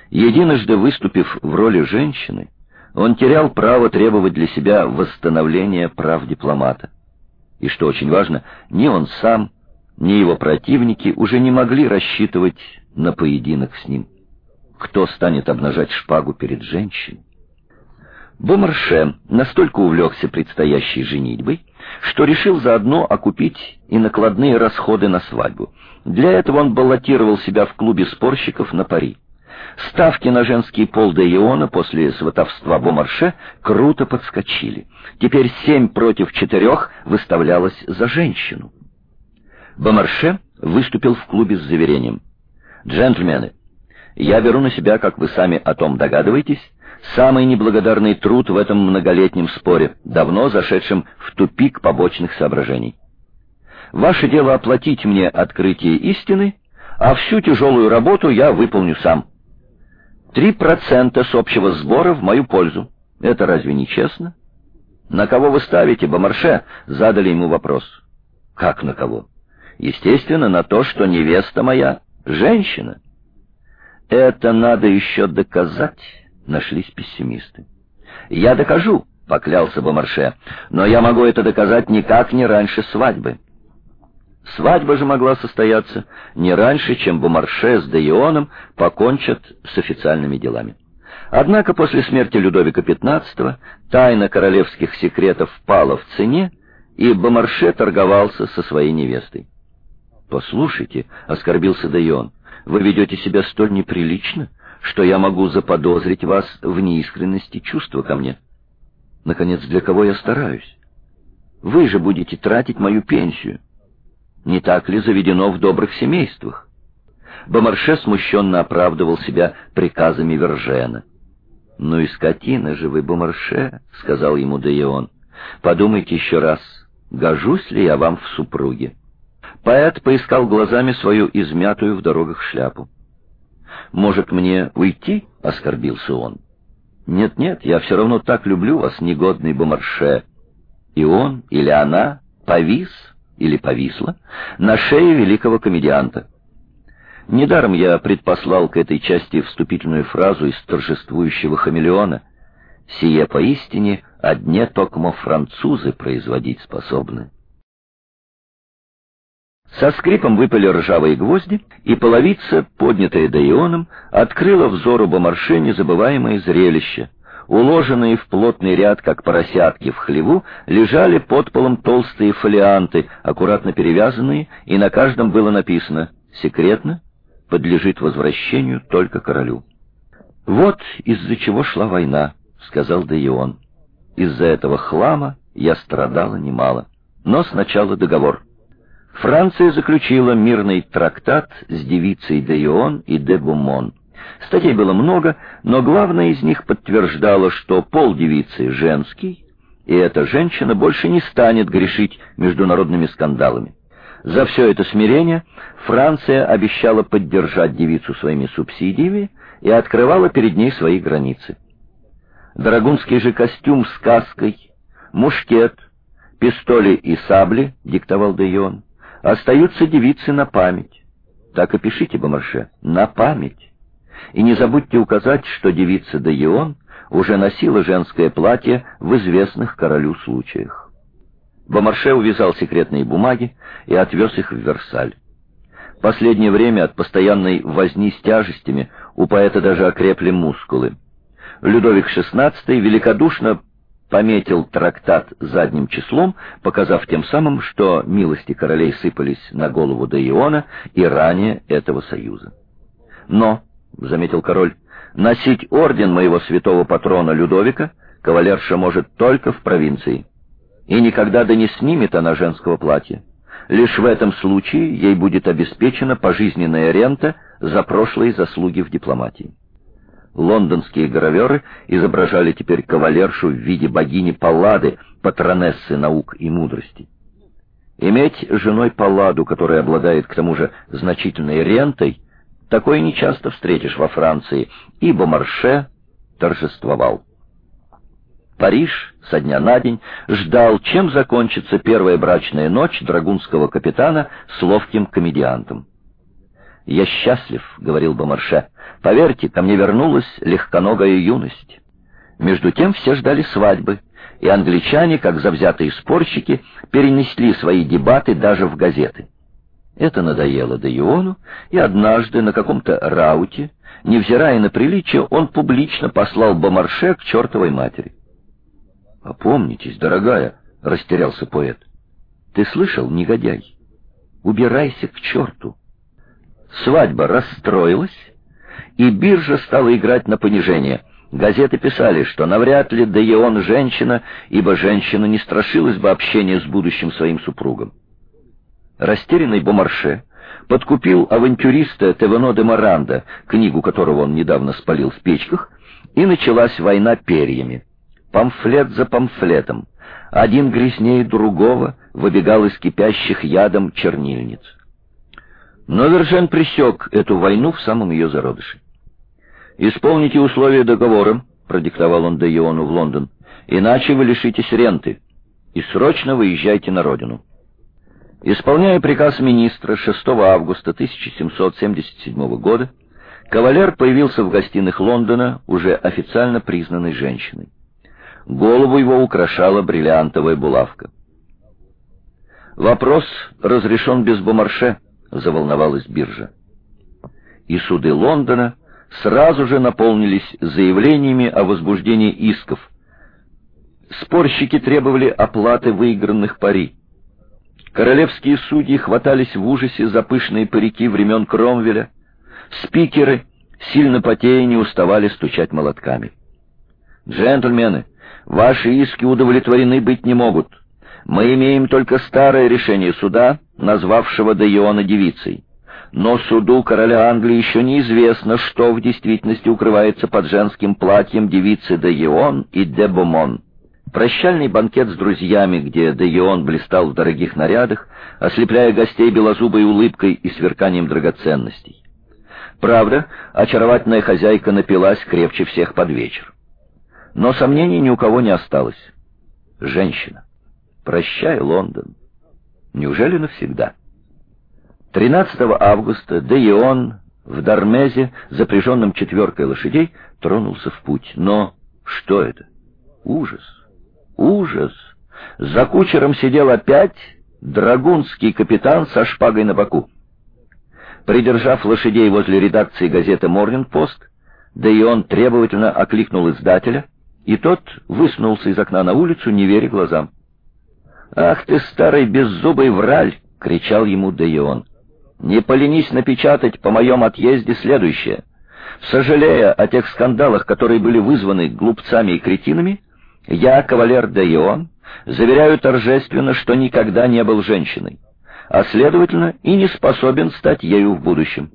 Единожды выступив в роли женщины, он терял право требовать для себя восстановления прав дипломата. И что очень важно, ни он сам, ни его противники уже не могли рассчитывать на поединок с ним. Кто станет обнажать шпагу перед женщиной? Бомарше настолько увлекся предстоящей женитьбой, что решил заодно окупить и накладные расходы на свадьбу. Для этого он баллотировал себя в клубе спорщиков на пари. Ставки на женский пол де Иона после сватовства Бомарше круто подскочили. Теперь семь против четырех выставлялось за женщину. Бомарше выступил в клубе с заверением. «Джентльмены, я беру на себя, как вы сами о том догадываетесь, самый неблагодарный труд в этом многолетнем споре, давно зашедшем в тупик побочных соображений. Ваше дело оплатить мне открытие истины, а всю тяжелую работу я выполню сам. Три процента с общего сбора в мою пользу. Это разве не честно? На кого вы ставите, Бомарше? Задали ему вопрос. Как на кого? Естественно, на то, что невеста моя — женщина. Это надо еще доказать, нашлись пессимисты. Я докажу, поклялся Бомарше, но я могу это доказать никак не раньше свадьбы. Свадьба же могла состояться не раньше, чем Бомарше с Деионом покончат с официальными делами. Однако после смерти Людовика XV тайна королевских секретов пала в цене, и Бомарше торговался со своей невестой. «Послушайте», — оскорбился Дейон, — «вы ведете себя столь неприлично, что я могу заподозрить вас в неискренности чувства ко мне. Наконец, для кого я стараюсь? Вы же будете тратить мою пенсию. Не так ли заведено в добрых семействах? Бомарше смущенно оправдывал себя приказами Вержена. «Ну и скотина же вы, Бомарше», — сказал ему Деион. «Подумайте еще раз, гожусь ли я вам в супруге?» Поэт поискал глазами свою измятую в дорогах шляпу. «Может, мне уйти?» — оскорбился он. «Нет-нет, я все равно так люблю вас, негодный Бомарше». И он, или она, повис, или повисла, на шее великого комедианта. Недаром я предпослал к этой части вступительную фразу из торжествующего хамелеона «Сие поистине одне токмо французы производить способны». Со скрипом выпали ржавые гвозди, и половица, поднятая Даионом, открыла взору Бомарше незабываемое зрелище. Уложенные в плотный ряд, как поросятки в хлеву, лежали под полом толстые фолианты, аккуратно перевязанные, и на каждом было написано «Секретно, подлежит возвращению только королю». «Вот из-за чего шла война», — сказал Даион. «Из-за этого хлама я страдала немало. Но сначала договор». Франция заключила мирный трактат с девицей де Ион и де Бумон. Статей было много, но главная из них подтверждала, что пол девицы женский, и эта женщина больше не станет грешить международными скандалами. За все это смирение Франция обещала поддержать девицу своими субсидиями и открывала перед ней свои границы. Драгунский же костюм с каской, мушкет, пистоли и сабли, диктовал Дейон, остаются девицы на память. Так и пишите, Бомарше, на память. И не забудьте указать, что девица Даион уже носила женское платье в известных королю случаях. Бомарше увязал секретные бумаги и отвез их в Версаль. Последнее время от постоянной возни с тяжестями у поэта даже окрепли мускулы. Людовик XVI великодушно пометил трактат задним числом, показав тем самым, что милости королей сыпались на голову Деиона и ранее этого союза. «Но», — заметил король, — «носить орден моего святого патрона Людовика кавалерша может только в провинции, и никогда да не снимет она женского платья. Лишь в этом случае ей будет обеспечена пожизненная рента за прошлые заслуги в дипломатии». Лондонские граверы изображали теперь кавалершу в виде богини Паллады, патронессы наук и мудрости. Иметь женой Палладу, которая обладает к тому же значительной рентой, такое нечасто встретишь во Франции, ибо Марше торжествовал. Париж со дня на день ждал, чем закончится первая брачная ночь драгунского капитана с ловким комедиантом. «Я счастлив», — говорил Бомарше. «Поверьте, ко мне вернулась легконогая юность». Между тем все ждали свадьбы, и англичане, как завзятые спорщики, перенесли свои дебаты даже в газеты. Это надоело Деиону, и однажды на каком-то рауте, невзирая на приличие, он публично послал Бомарше к чертовой матери. «Опомнитесь, дорогая», — растерялся поэт. «Ты слышал, негодяй? Убирайся к черту!» Свадьба расстроилась, и биржа стала играть на понижение. Газеты писали, что навряд ли Деион женщина, ибо женщина не страшилась бы общения с будущим своим супругом. Растерянный Бомарше подкупил авантюриста Тевено де Маранда, книгу которого он недавно спалил в печках, и началась война перьями. Памфлет за памфлетом. Один грязнее другого выбегал из кипящих ядом чернильниц. Но Вержен пресек эту войну в самом ее зародыше. «Исполните условия договора», — продиктовал он Де Иону в Лондон, «иначе вы лишитесь ренты, и срочно выезжайте на родину». Исполняя приказ министра 6 августа 1777 года, кавалер появился в гостиных Лондона, уже официально признанной женщиной. Голову его украшала бриллиантовая булавка. Вопрос разрешен без бомарше, — заволновалась биржа. И суды Лондона сразу же наполнились заявлениями о возбуждении исков. Спорщики требовали оплаты выигранных пари. Королевские судьи хватались в ужасе за пышные парики времен Кромвеля. Спикеры, сильно потея, не уставали стучать молотками. «Джентльмены, ваши иски удовлетворены быть не могут. Мы имеем только старое решение суда — назвавшего Деиона девицей. Но суду короля Англии еще неизвестно, что в действительности укрывается под женским платьем девицы Деион и Дебомон. Прощальный банкет с друзьями, где Деион блистал в дорогих нарядах, ослепляя гостей белозубой улыбкой и сверканием драгоценностей. Правда, очаровательная хозяйка напилась крепче всех под вечер. Но сомнений ни у кого не осталось. Женщина. Прощай, Лондон. Неужели навсегда? 13 августа Деион в Дармезе, запряженном четверкой лошадей, тронулся в путь. Но что это? Ужас! Ужас! За кучером сидел опять драгунский капитан со шпагой на боку. Придержав лошадей возле редакции газеты «Морнинг-Пост», да и он требовательно окликнул издателя, и тот высунулся из окна на улицу, не веря глазам. «Ах ты, старый беззубый враль!» — кричал ему Деион. «Не поленись напечатать по моем отъезде следующее. Сожалея о тех скандалах, которые были вызваны глупцами и кретинами, я, кавалер Деион, заверяю торжественно, что никогда не был женщиной а, следовательно, и не способен стать ею в будущем.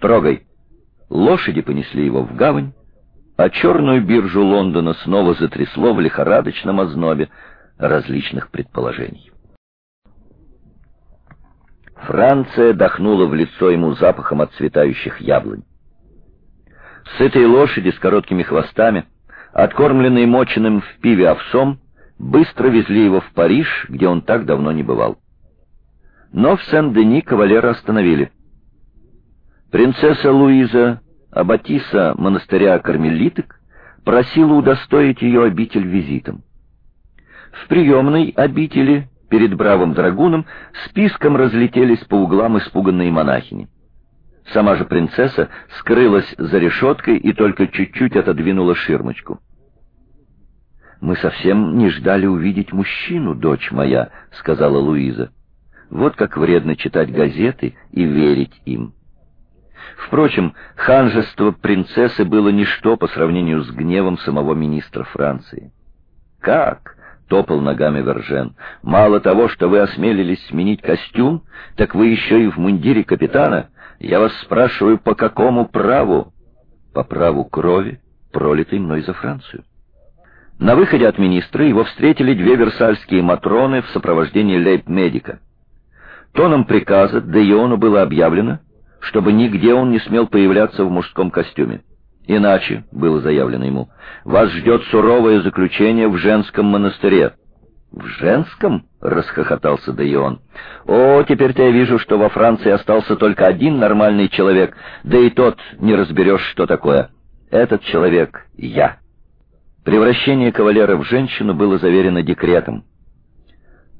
Трогай. Лошади понесли его в гавань, а черную биржу Лондона снова затрясло в лихорадочном ознобе различных предположений. Франция дохнула в лицо ему запахом отцветающих яблонь. Сытые лошади с короткими хвостами, откормленные моченым в пиве овсом, быстро везли его в Париж, где он так давно не бывал. Но в Сен-Дени кавалера остановили. Принцесса Луиза Аббатиса монастыря кармелиток просила удостоить ее обитель визитом. В приемной обители перед бравым драгуном списком разлетелись по углам испуганные монахини. Сама же принцесса скрылась за решеткой и только чуть-чуть отодвинула ширмочку. «Мы совсем не ждали увидеть мужчину, дочь моя», — сказала Луиза. Вот как вредно читать газеты и верить им. Впрочем, ханжество принцессы было ничто по сравнению с гневом самого министра Франции. «Как?» — топал ногами Вержен. «Мало того, что вы осмелились сменить костюм, так вы еще и в мундире капитана. Я вас спрашиваю, по какому праву?» «По праву крови, пролитой мной за Францию». На выходе от министра его встретили две версальские матроны в сопровождении лейб-медика. Тоном приказа Деиону было объявлено, чтобы нигде он не смел появляться в мужском костюме. Иначе, было заявлено ему, вас ждет суровое заключение в женском монастыре. «В женском?» — расхохотался Деион. «О, теперь-то я вижу, что во Франции остался только один нормальный человек, да и тот не разберешь, что такое. Этот человек — я». Превращение кавалера в женщину было заверено декретом.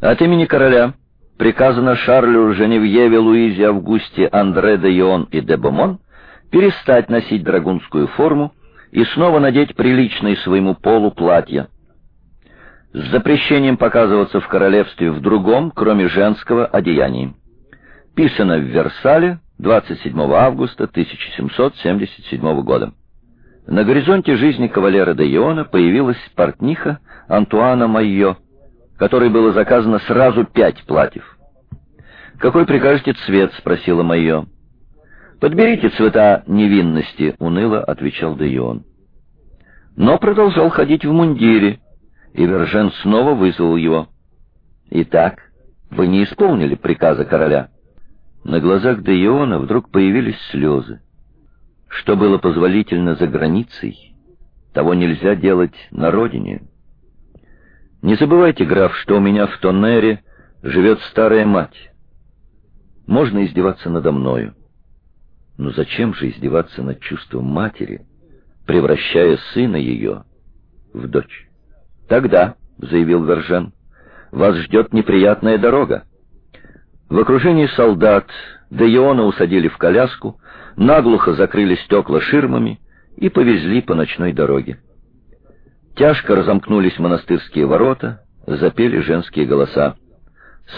От имени короля приказано Шарлю Женевьеве Луизе Августе Андре де Йон и де Бомон перестать носить драгунскую форму и снова надеть приличное своему полу платье. С запрещением показываться в королевстве в другом, кроме женского, одеяния. Писано в Версале 27 августа 1777 года. На горизонте жизни кавалера де Иона появилась портниха Антуана Майо, которой было заказано сразу пять платьев. «Какой прикажете цвет?» — спросила Майо. «Подберите цвета невинности», — уныло отвечал Деион. Но продолжал ходить в мундире, и Вержен снова вызвал его. «Итак, вы не исполнили приказа короля». На глазах Деиона вдруг появились слезы. Что было позволительно за границей, того нельзя делать на родине. Не забывайте, граф, что у меня в Тоннере живет старая мать. Можно издеваться надо мною. Но зачем же издеваться над чувством матери, превращая сына ее в дочь? Тогда, — заявил Вержен, — вас ждет неприятная дорога. В окружении солдат Деиона усадили в коляску, наглухо закрыли стекла ширмами и повезли по ночной дороге. Тяжко разомкнулись монастырские ворота, запели женские голоса.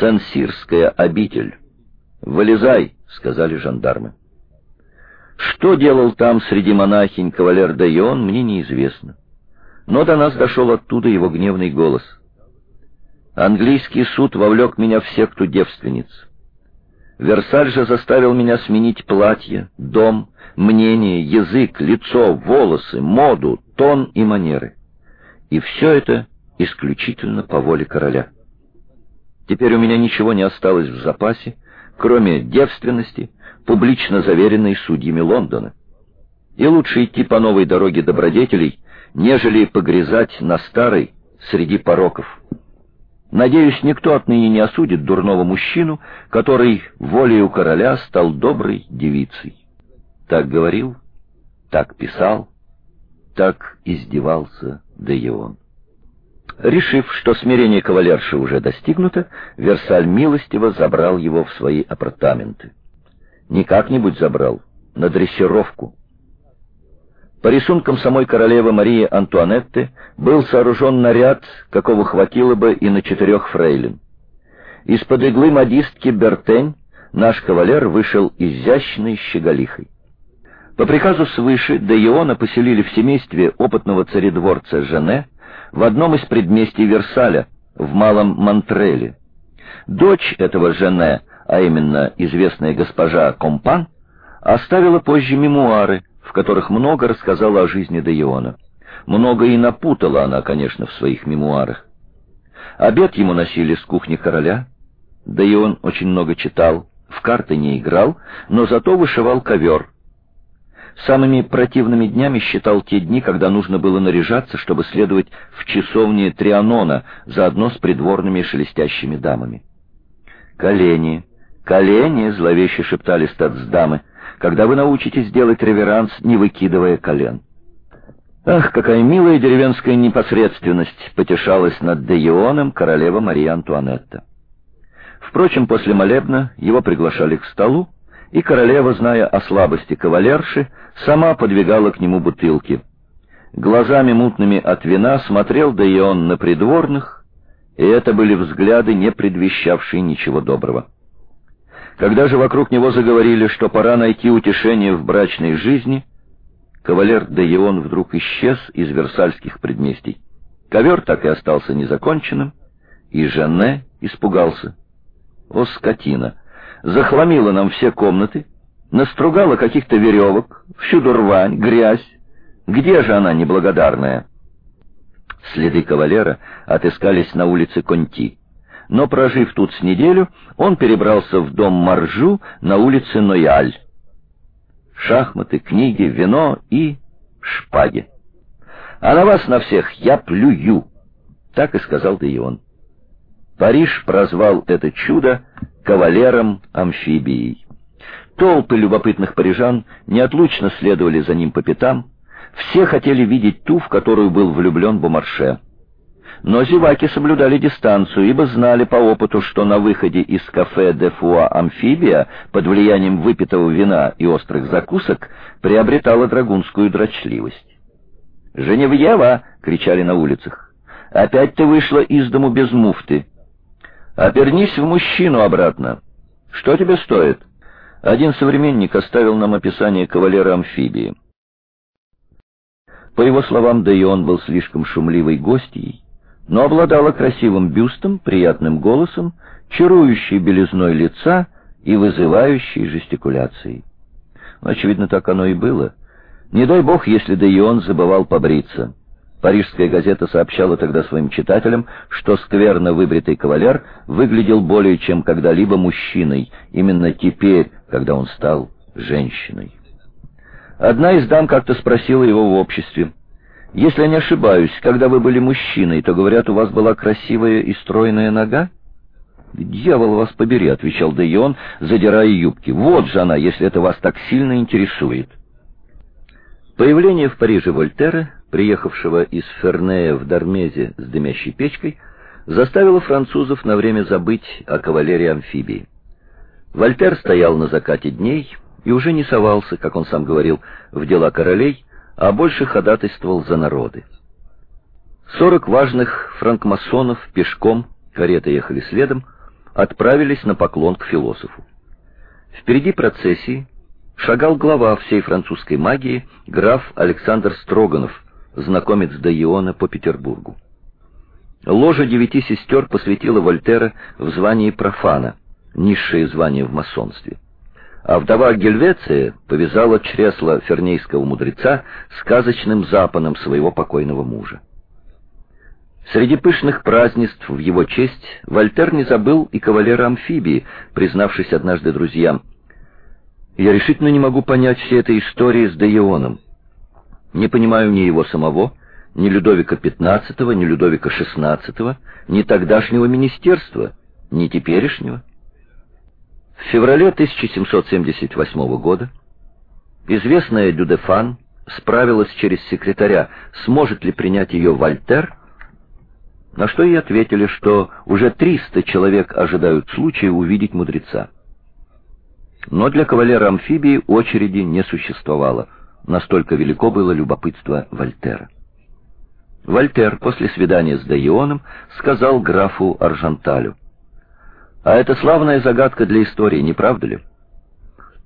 «Сансирская обитель!» «Вылезай!» — сказали жандармы. Что делал там среди монахинь кавалер Дайон, мне неизвестно. Но до нас дошел оттуда его гневный голос. Английский суд вовлек меня в секту девственниц. Версаль же заставил меня сменить платье, дом, мнение, язык, лицо, волосы, моду, тон и манеры. И все это исключительно по воле короля. Теперь у меня ничего не осталось в запасе, кроме девственности, публично заверенной судьями Лондона. И лучше идти по новой дороге добродетелей, нежели погрязать на старой среди пороков. Надеюсь, никто отныне не осудит дурного мужчину, который волею короля стал доброй девицей. Так говорил, так писал, так издевался Деион. Решив, что смирение кавалерши уже достигнуто, Версаль милостиво забрал его в свои апартаменты. Не как-нибудь забрал, на дрессировку. По рисункам самой королевы Марии Антуанетты был сооружен наряд, какого хватило бы и на четырех фрейлин. Из-под иглы модистки Бертень наш кавалер вышел изящной щеголихой. По приказу свыше Деиона поселили в семействе опытного царедворца Жене, в одном из предместий Версаля, в Малом Монтреле. Дочь этого Жене, а именно известная госпожа Компан, оставила позже мемуары, в которых много рассказала о жизни Деиона. Много и напутала она, конечно, в своих мемуарах. Обед ему носили с кухни короля. Деион очень много читал, в карты не играл, но зато вышивал ковер — Самыми противными днями считал те дни, когда нужно было наряжаться, чтобы следовать в часовне Трианона, заодно с придворными шелестящими дамами. «Колени, колени!» — зловеще шептали статсдамы, «когда вы научитесь делать реверанс, не выкидывая колен». Ах, какая милая деревенская непосредственность потешалась над Деионом королева Мария Антуанетта. Впрочем, после молебна его приглашали к столу, и королева, зная о слабости кавалерши, сама подвигала к нему бутылки. Глазами мутными от вина смотрел да и он на придворных, и это были взгляды, не предвещавшие ничего доброго. Когда же вокруг него заговорили, что пора найти утешение в брачной жизни, кавалер де Ион вдруг исчез из версальских предместий. Ковер так и остался незаконченным, и Жанне испугался. О, скотина! захламила нам все комнаты, настругала каких-то веревок, всюду рвань, грязь. Где же она неблагодарная? Следы кавалера отыскались на улице Конти. Но, прожив тут с неделю, он перебрался в дом Маржу на улице Нояль. Шахматы, книги, вино и шпаги. А на вас на всех я плюю, так и сказал Деион. Париж прозвал это чудо кавалером-амфибией. Толпы любопытных парижан неотлучно следовали за ним по пятам, все хотели видеть ту, в которую был влюблен Бумарше. Но зеваки соблюдали дистанцию, ибо знали по опыту, что на выходе из кафе «Де Фуа Амфибия» под влиянием выпитого вина и острых закусок приобретала драгунскую дрочливость. «Женевьева!» — кричали на улицах. «Опять ты вышла из дому без муфты!» Обернись в мужчину обратно. Что тебе стоит? Один современник оставил нам описание кавалера-амфибии. По его словам, да и он был слишком шумливой гостьей, но обладала красивым бюстом, приятным голосом, чарующей белизной лица и вызывающей жестикуляцией. Очевидно, так оно и было. Не дай бог, если да и он забывал побриться. Парижская газета сообщала тогда своим читателям, что скверно выбритый кавалер выглядел более чем когда-либо мужчиной, именно теперь, когда он стал женщиной. Одна из дам как-то спросила его в обществе, «Если я не ошибаюсь, когда вы были мужчиной, то, говорят, у вас была красивая и стройная нога?» «Дьявол вас побери», — отвечал Дейон, задирая юбки. «Вот же она, если это вас так сильно интересует». Появление в Париже Вольтера приехавшего из Фернея в Дармезе с дымящей печкой, заставило французов на время забыть о кавалерии амфибии. Вольтер стоял на закате дней и уже не совался, как он сам говорил, в дела королей, а больше ходатайствовал за народы. Сорок важных франкмасонов пешком, кареты ехали следом, отправились на поклон к философу. Впереди процессии шагал глава всей французской магии, граф Александр Строганов, знакомец Дайона по Петербургу. ложа девяти сестер посвятила Вольтера в звании профана, низшее звание в масонстве. А вдова Гельвеция повязала чресло фернейского мудреца сказочным запаном своего покойного мужа. Среди пышных празднеств в его честь Вольтер не забыл и кавалера амфибии, признавшись однажды друзьям. «Я решительно не могу понять всей этой истории с Деионом. Не понимаю ни его самого, ни Людовика XV, ни Людовика XVI, ни тогдашнего министерства, ни теперешнего». В феврале 1778 года известная Дюдефан справилась через секретаря, сможет ли принять ее Вольтер, на что ей ответили, что уже 300 человек ожидают случая увидеть мудреца. Но для кавалера амфибии очереди не существовало, настолько велико было любопытство Вольтера. Вольтер после свидания с Деионом сказал графу Аржанталю, «А это славная загадка для истории, не правда ли?»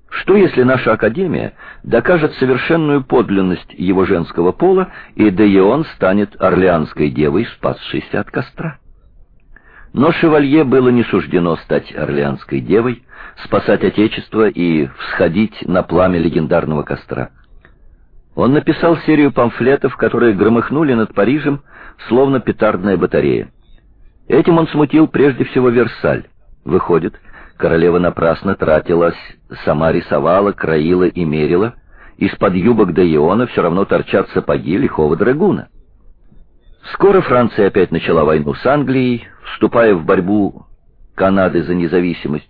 Что если наша Академия докажет совершенную подлинность его женского пола, и Деион станет орлеанской девой, спасшейся от костра? Но шевалье было не суждено стать орлеанской девой, спасать Отечество и всходить на пламя легендарного костра. Он написал серию памфлетов, которые громыхнули над Парижем, словно петардная батарея. Этим он смутил прежде всего Версаль. Выходит, Королева напрасно тратилась, сама рисовала, краила и мерила. Из-под юбок до Иона все равно торчат сапоги лихого драгуна. Скоро Франция опять начала войну с Англией, вступая в борьбу Канады за независимость.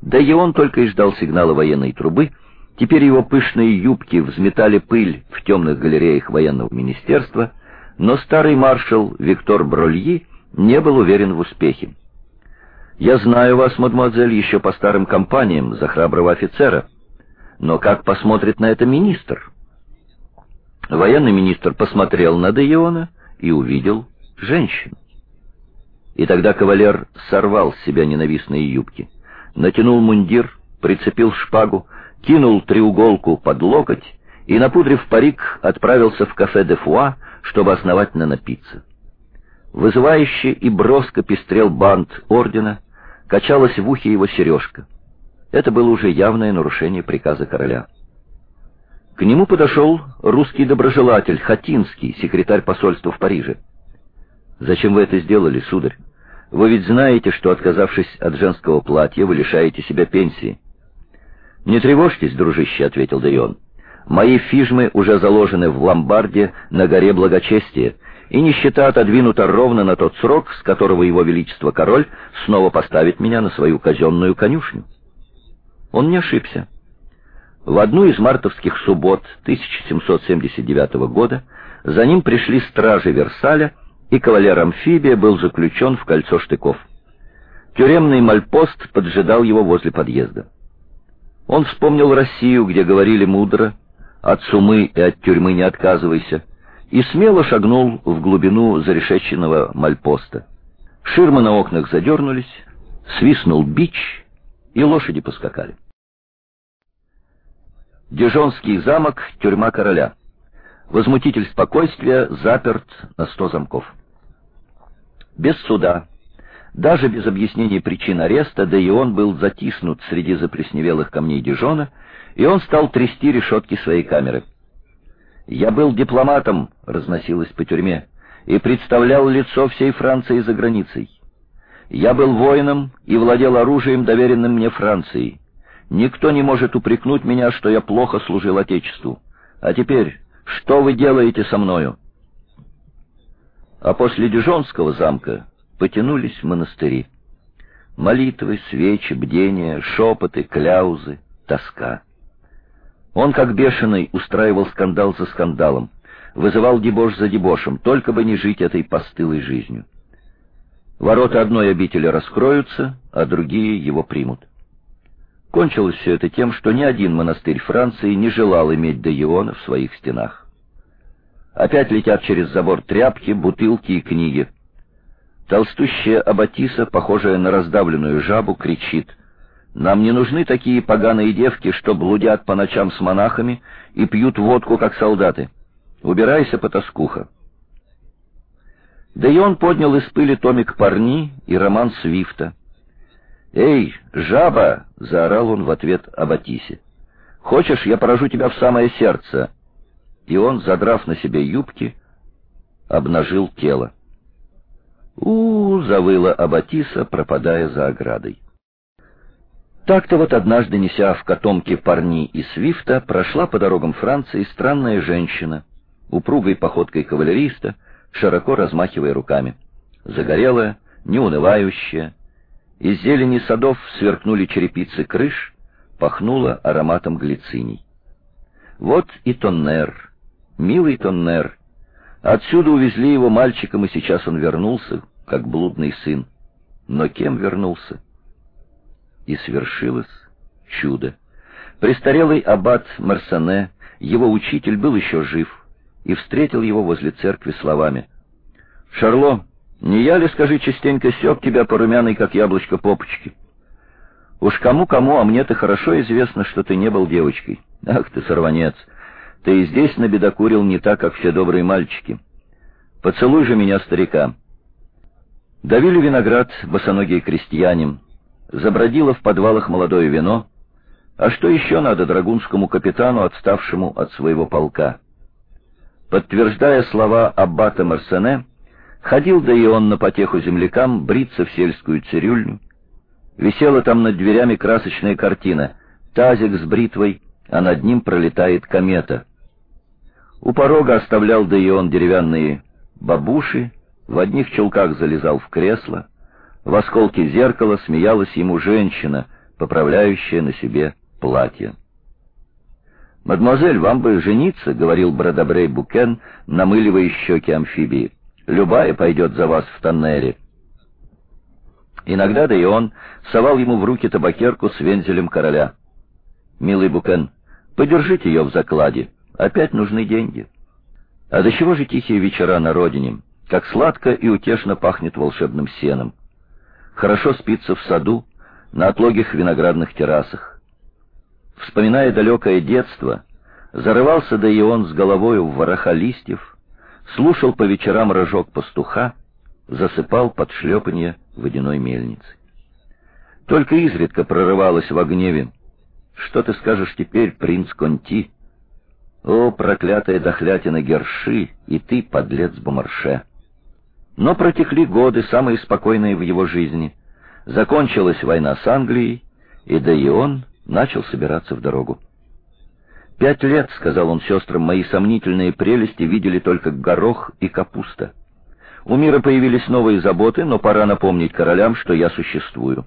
Да и он только и ждал сигнала военной трубы. Теперь его пышные юбки взметали пыль в темных галереях военного министерства, но старый маршал Виктор Брольи не был уверен в успехе. Я знаю вас, мадемуазель, еще по старым компаниям за храброго офицера. Но как посмотрит на это министр? Военный министр посмотрел на Деиона и увидел женщину. И тогда кавалер сорвал с себя ненавистные юбки, натянул мундир, прицепил шпагу, кинул треуголку под локоть и, напудрив парик, отправился в кафе де Фуа, чтобы основательно напиться. Вызывающе и броско пестрел бант ордена, качалась в ухе его сережка. Это было уже явное нарушение приказа короля. К нему подошел русский доброжелатель, Хатинский, секретарь посольства в Париже. «Зачем вы это сделали, сударь? Вы ведь знаете, что, отказавшись от женского платья, вы лишаете себя пенсии». «Не тревожьтесь, дружище», — ответил Дейон. «Мои фижмы уже заложены в ломбарде на горе благочестия, и нищета отодвинута ровно на тот срок, с которого его величество король снова поставит меня на свою казенную конюшню. Он не ошибся. В одну из мартовских суббот 1779 года за ним пришли стражи Версаля, и кавалер-амфибия был заключен в кольцо штыков. Тюремный мальпост поджидал его возле подъезда. Он вспомнил Россию, где говорили мудро «От сумы и от тюрьмы не отказывайся», и смело шагнул в глубину зарешеченного мальпоста. Ширмы на окнах задернулись, свистнул бич, и лошади поскакали. Дижонский замок, тюрьма короля. Возмутитель спокойствия заперт на сто замков. Без суда, даже без объяснения причин ареста, да и он был затиснут среди заплесневелых камней Дижона, и он стал трясти решетки своей камеры. «Я был дипломатом», — разносилось по тюрьме, «и представлял лицо всей Франции за границей. Я был воином и владел оружием, доверенным мне Францией. Никто не может упрекнуть меня, что я плохо служил Отечеству. А теперь, что вы делаете со мною?» А после Дижонского замка потянулись монастыри. Молитвы, свечи, бдения, шепоты, кляузы, тоска. Он, как бешеный, устраивал скандал за скандалом, вызывал дебош за дебошем, только бы не жить этой постылой жизнью. Ворота одной обители раскроются, а другие его примут. Кончилось все это тем, что ни один монастырь Франции не желал иметь Деиона в своих стенах. Опять летят через забор тряпки, бутылки и книги. Толстущая Аббатиса, похожая на раздавленную жабу, кричит — нам не нужны такие поганые девки, что блудят по ночам с монахами и пьют водку, как солдаты. Убирайся, потаскуха. Да и он поднял из пыли томик Парни и роман Свифта. «Эй, жаба!» — заорал он в ответ Абатисе. «Хочешь, я поражу тебя в самое сердце?» И он, задрав на себе юбки, обнажил тело. у, -у, завыла Абатиса, пропадая за оградой. Так-то вот однажды, неся в котомке парни и свифта, прошла по дорогам Франции странная женщина, упругой походкой кавалериста, широко размахивая руками. Загорелая, неунывающая. Из зелени садов сверкнули черепицы крыш, пахнуло ароматом глициний. Вот и Тоннер, милый Тоннер. Отсюда увезли его мальчиком, и сейчас он вернулся, как блудный сын. Но кем вернулся? И свершилось чудо. Престарелый аббат Марсане, его учитель, был еще жив и встретил его возле церкви словами. «Шарло, не я ли, скажи, частенько сёк тебя по румяной, как яблочко попочки? Уж кому-кому, а мне-то хорошо известно, что ты не был девочкой. Ах ты, сорванец! Ты и здесь набедокурил не так, как все добрые мальчики. Поцелуй же меня, старика!» Давили виноград босоногие крестьяне, забродило в подвалах молодое вино. А что еще надо драгунскому капитану, отставшему от своего полка? Подтверждая слова аббата Марсене, ходил да и он на потеху землякам бриться в сельскую цирюльню. Висела там над дверями красочная картина — тазик с бритвой, а над ним пролетает комета. У порога оставлял да и он деревянные бабуши, в одних чулках залезал в кресло — в осколке зеркала смеялась ему женщина, поправляющая на себе платье. «Мадемуазель, вам бы жениться», — говорил Брадобрей Букен, намыливая щеки амфибии. «Любая пойдет за вас в тоннере». Иногда да и он совал ему в руки табакерку с вензелем короля. «Милый Букен, подержите ее в закладе. Опять нужны деньги». А до чего же тихие вечера на родине, как сладко и утешно пахнет волшебным сеном хорошо спится в саду, на отлогих виноградных террасах. Вспоминая далекое детство, зарывался да и с головою в вороха листьев, слушал по вечерам рожок пастуха, засыпал под шлепанье водяной мельницы. Только изредка прорывалась в гневе. «Что ты скажешь теперь, принц Конти?» «О, проклятая дохлятина Герши, и ты, подлец Бомарше!» Но протекли годы, самые спокойные в его жизни. Закончилась война с Англией, и да и он начал собираться в дорогу. «Пять лет, — сказал он сестрам, — мои сомнительные прелести видели только горох и капуста. У мира появились новые заботы, но пора напомнить королям, что я существую.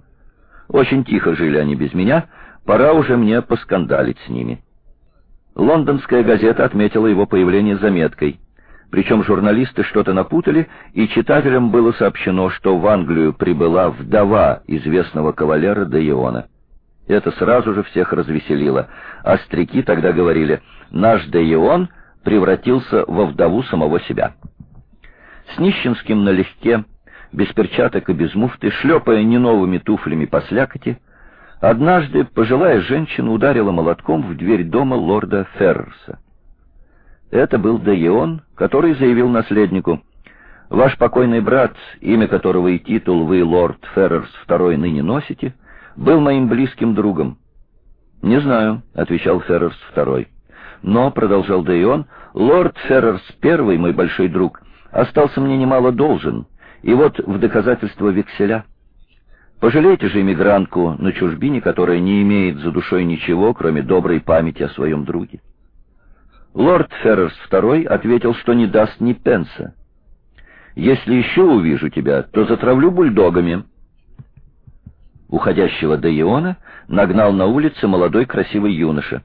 Очень тихо жили они без меня, пора уже мне поскандалить с ними». Лондонская газета отметила его появление заметкой — причем журналисты что-то напутали, и читателям было сообщено, что в Англию прибыла вдова известного кавалера Деиона. Это сразу же всех развеселило. Остряки тогда говорили, наш Деион превратился во вдову самого себя. С нищенским налегке, без перчаток и без муфты, шлепая не новыми туфлями по слякоти, однажды пожилая женщина ударила молотком в дверь дома лорда Феррса. Это был Деион, который заявил наследнику, «Ваш покойный брат, имя которого и титул вы, лорд Феррерс II, ныне носите, был моим близким другом». «Не знаю», — отвечал Феррерс II. «Но», — продолжал Деион, — «лорд Феррерс I, мой большой друг, остался мне немало должен, и вот в доказательство векселя». Пожалейте же иммигрантку на чужбине, которая не имеет за душой ничего, кроме доброй памяти о своем друге. Лорд Феррерс II ответил, что не даст ни пенса. «Если еще увижу тебя, то затравлю бульдогами». Уходящего до Иона нагнал на улице молодой красивый юноша.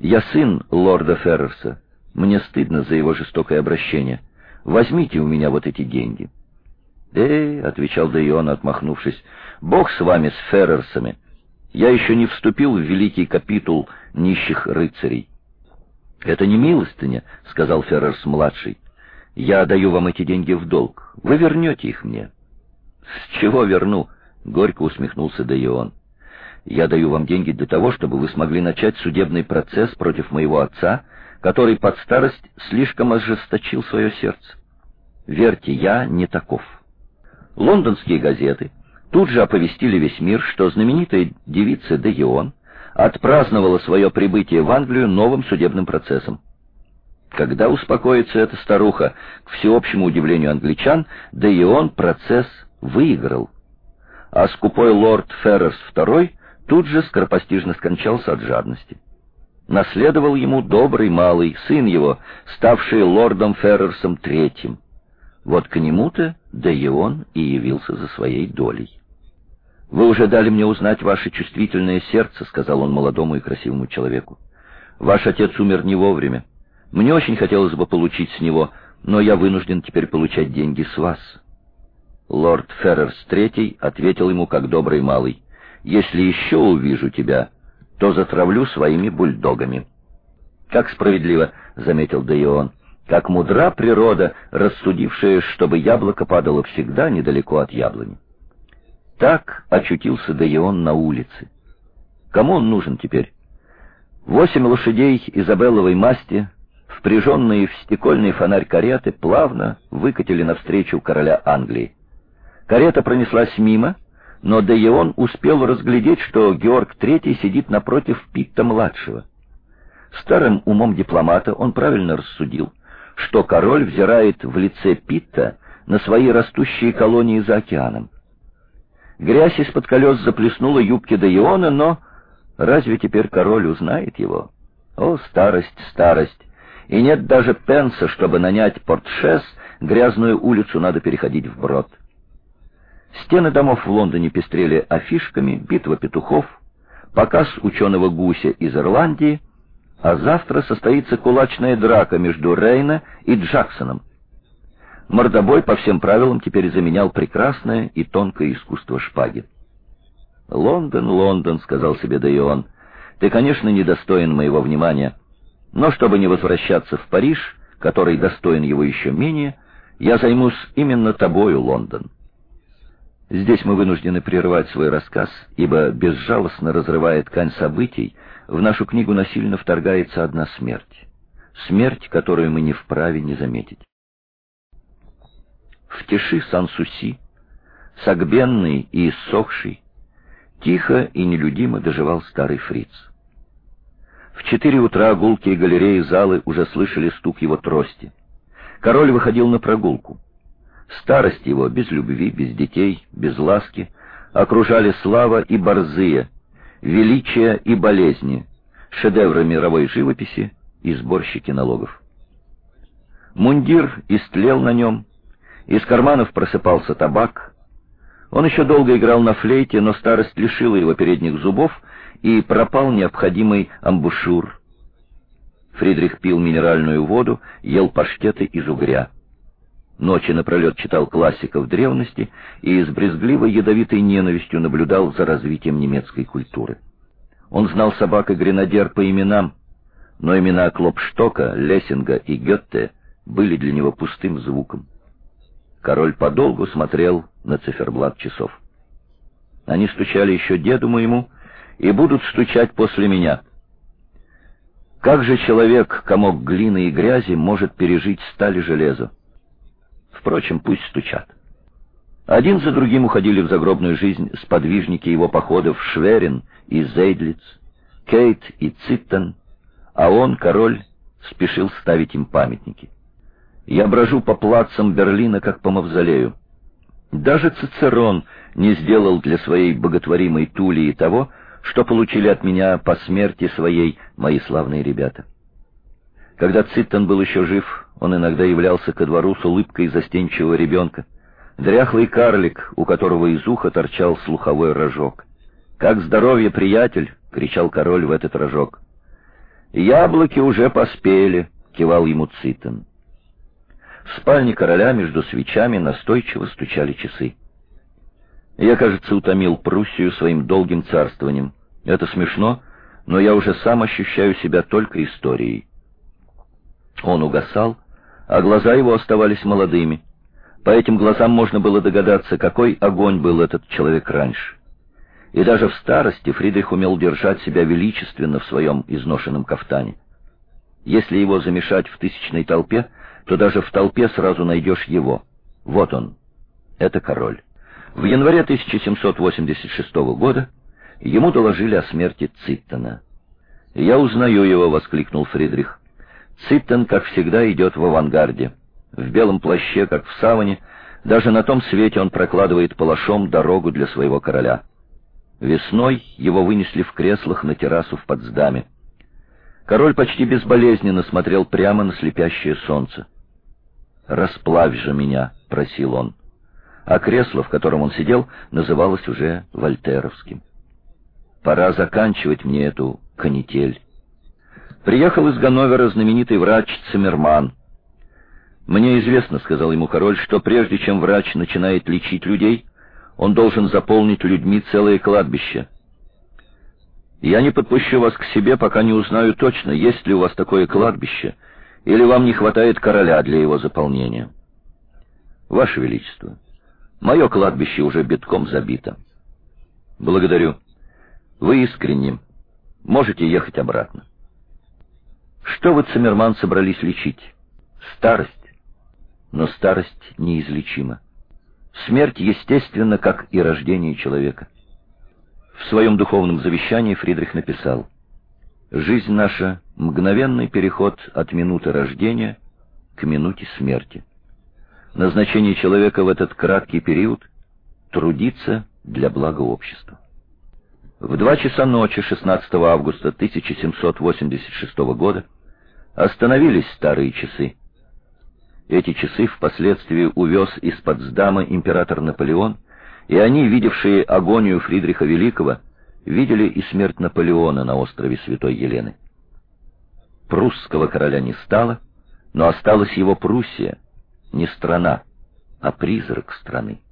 «Я сын лорда Феррерса. Мне стыдно за его жестокое обращение. Возьмите у меня вот эти деньги». «Эй», — отвечал Деион, отмахнувшись, — «бог с вами, с Феррерсами. Я еще не вступил в великий капитул нищих рыцарей. «Это не милостыня», — сказал Феррерс-младший. «Я даю вам эти деньги в долг. Вы вернете их мне». «С чего верну?» — горько усмехнулся Деион. «Я даю вам деньги для того, чтобы вы смогли начать судебный процесс против моего отца, который под старость слишком ожесточил свое сердце. Верьте, я не таков. Лондонские газеты тут же оповестили весь мир, что знаменитая девица Де Йон отпраздновала свое прибытие в Англию новым судебным процессом. Когда успокоится эта старуха, к всеобщему удивлению англичан, да и он процесс выиграл. А скупой лорд Феррерс II тут же скоропостижно скончался от жадности. Наследовал ему добрый малый, сын его, ставший лордом Феррерсом III. Вот к нему-то, да и он и явился за своей долей. «Вы уже дали мне узнать ваше чувствительное сердце», — сказал он молодому и красивому человеку. «Ваш отец умер не вовремя. Мне очень хотелось бы получить с него, но я вынужден теперь получать деньги с вас». Лорд Феррерс Третий ответил ему как добрый малый. «Если еще увижу тебя, то затравлю своими бульдогами». «Как справедливо», — заметил Деион, — «как мудра природа, рассудившая, чтобы яблоко падало всегда недалеко от яблони». Так очутился Деион на улице. Кому он нужен теперь? Восемь лошадей Изабелловой масти впряженные в стекольный фонарь кареты, плавно выкатили навстречу короля Англии. Карета пронеслась мимо, но Деион успел разглядеть, что Георг III сидит напротив Питта-младшего. Старым умом дипломата он правильно рассудил, что король взирает в лице Питта на свои растущие колонии за океаном. Грязь из-под колес заплеснула юбки Деиона, но разве теперь король узнает его? О, старость, старость! и нет даже пенса, чтобы нанять портшес, грязную улицу надо переходить вброд. Стены домов в Лондоне пестрели афишками, битва петухов, показ ученого гуся из Ирландии, а завтра состоится кулачная драка между Рейна и Джексоном. Мордобой по всем правилам теперь заменял прекрасное и тонкое искусство шпаги. «Лондон, Лондон», — сказал себе Дейон, — «ты, конечно, недостоин моего внимания». Но чтобы не возвращаться в Париж, который достоин его еще менее, я займусь именно тобою, Лондон. Здесь мы вынуждены прервать свой рассказ, ибо безжалостно разрывая ткань событий, в нашу книгу насильно вторгается одна смерть. Смерть, которую мы не вправе не заметить. В тиши Сан-Суси, согбенный и иссохший, тихо и нелюдимо доживал старый фриц. В четыре утра гулкие галереи залы уже слышали стук его трости. Король выходил на прогулку. Старость его, без любви, без детей, без ласки, окружали слава и борзые, величие и болезни, шедевры мировой живописи и сборщики налогов. Мундир истлел на нем, из карманов просыпался табак. Он еще долго играл на флейте, но старость лишила его передних зубов, и пропал необходимый амбушюр. Фридрих пил минеральную воду, ел паштеты из угря. Ночи напролет читал классиков древности и с брезгливой ядовитой ненавистью наблюдал за развитием немецкой культуры. Он знал собак и гренадер по именам, но имена Клопштока, Лессинга и Гетте были для него пустым звуком. Король подолгу смотрел на циферблат часов. Они стучали еще деду моему, и будут стучать после меня. Как же человек, комок глины и грязи, может пережить сталь и железо? Впрочем, пусть стучат. Один за другим уходили в загробную жизнь сподвижники его походов Шверин и Зейдлиц, Кейт и Циттен, а он, король, спешил ставить им памятники. Я брожу по плацам Берлина, как по мавзолею. Даже Цицерон не сделал для своей боготворимой Тулии того, что получили от меня по смерти своей мои славные ребята. Когда Циттон был еще жив, он иногда являлся ко двору с улыбкой застенчивого ребенка, дряхлый карлик, у которого из уха торчал слуховой рожок. «Как здоровье, приятель!» — кричал король в этот рожок. «Яблоки уже поспели!» — кивал ему Циттон. В спальне короля между свечами настойчиво стучали часы. Я, кажется, утомил Пруссию своим долгим царствованием. Это смешно, но я уже сам ощущаю себя только историей. Он угасал, а глаза его оставались молодыми. По этим глазам можно было догадаться, какой огонь был этот человек раньше. И даже в старости Фридрих умел держать себя величественно в своем изношенном кафтане. Если его замешать в тысячной толпе, то даже в толпе сразу найдешь его. Вот он. Это король. В январе 1786 года ему доложили о смерти Циттона. «Я узнаю его», — воскликнул Фридрих. Циттон, как всегда, идет в авангарде. В белом плаще, как в саване, даже на том свете он прокладывает палашом дорогу для своего короля. Весной его вынесли в креслах на террасу в Потсдаме. Король почти безболезненно смотрел прямо на слепящее солнце. «Расплавь же меня», — просил он. А кресло, в котором он сидел, называлось уже вольтеровским. «Пора заканчивать мне эту канитель». Приехал из Ганновера знаменитый врач Циммерман — «Мне известно», — сказал ему король, — «что прежде чем врач начинает лечить людей, он должен заполнить людьми целое кладбище. Я не подпущу вас к себе, пока не узнаю точно, есть ли у вас такое кладбище, или вам не хватает короля для его заполнения. Ваше Величество, мое кладбище уже битком забито. Благодарю. Вы искренни. Можете ехать обратно. Что вы, Циммерман, собрались лечить? Старость? но старость неизлечима. Смерть естественна, как и рождение человека. В своем духовном завещании Фридрих написал «Жизнь наша — мгновенный переход от минуты рождения к минуте смерти. Назначение человека в этот краткий период — трудиться для блага общества». В два часа ночи 16 августа 1786 года остановились старые часы. Эти часы впоследствии увез из Потсдама император Наполеон, и они, видевшие агонию Фридриха Великого, видели и смерть Наполеона на острове Святой Елены. Прусского короля не стало, но осталась его Пруссия, не страна, а призрак страны.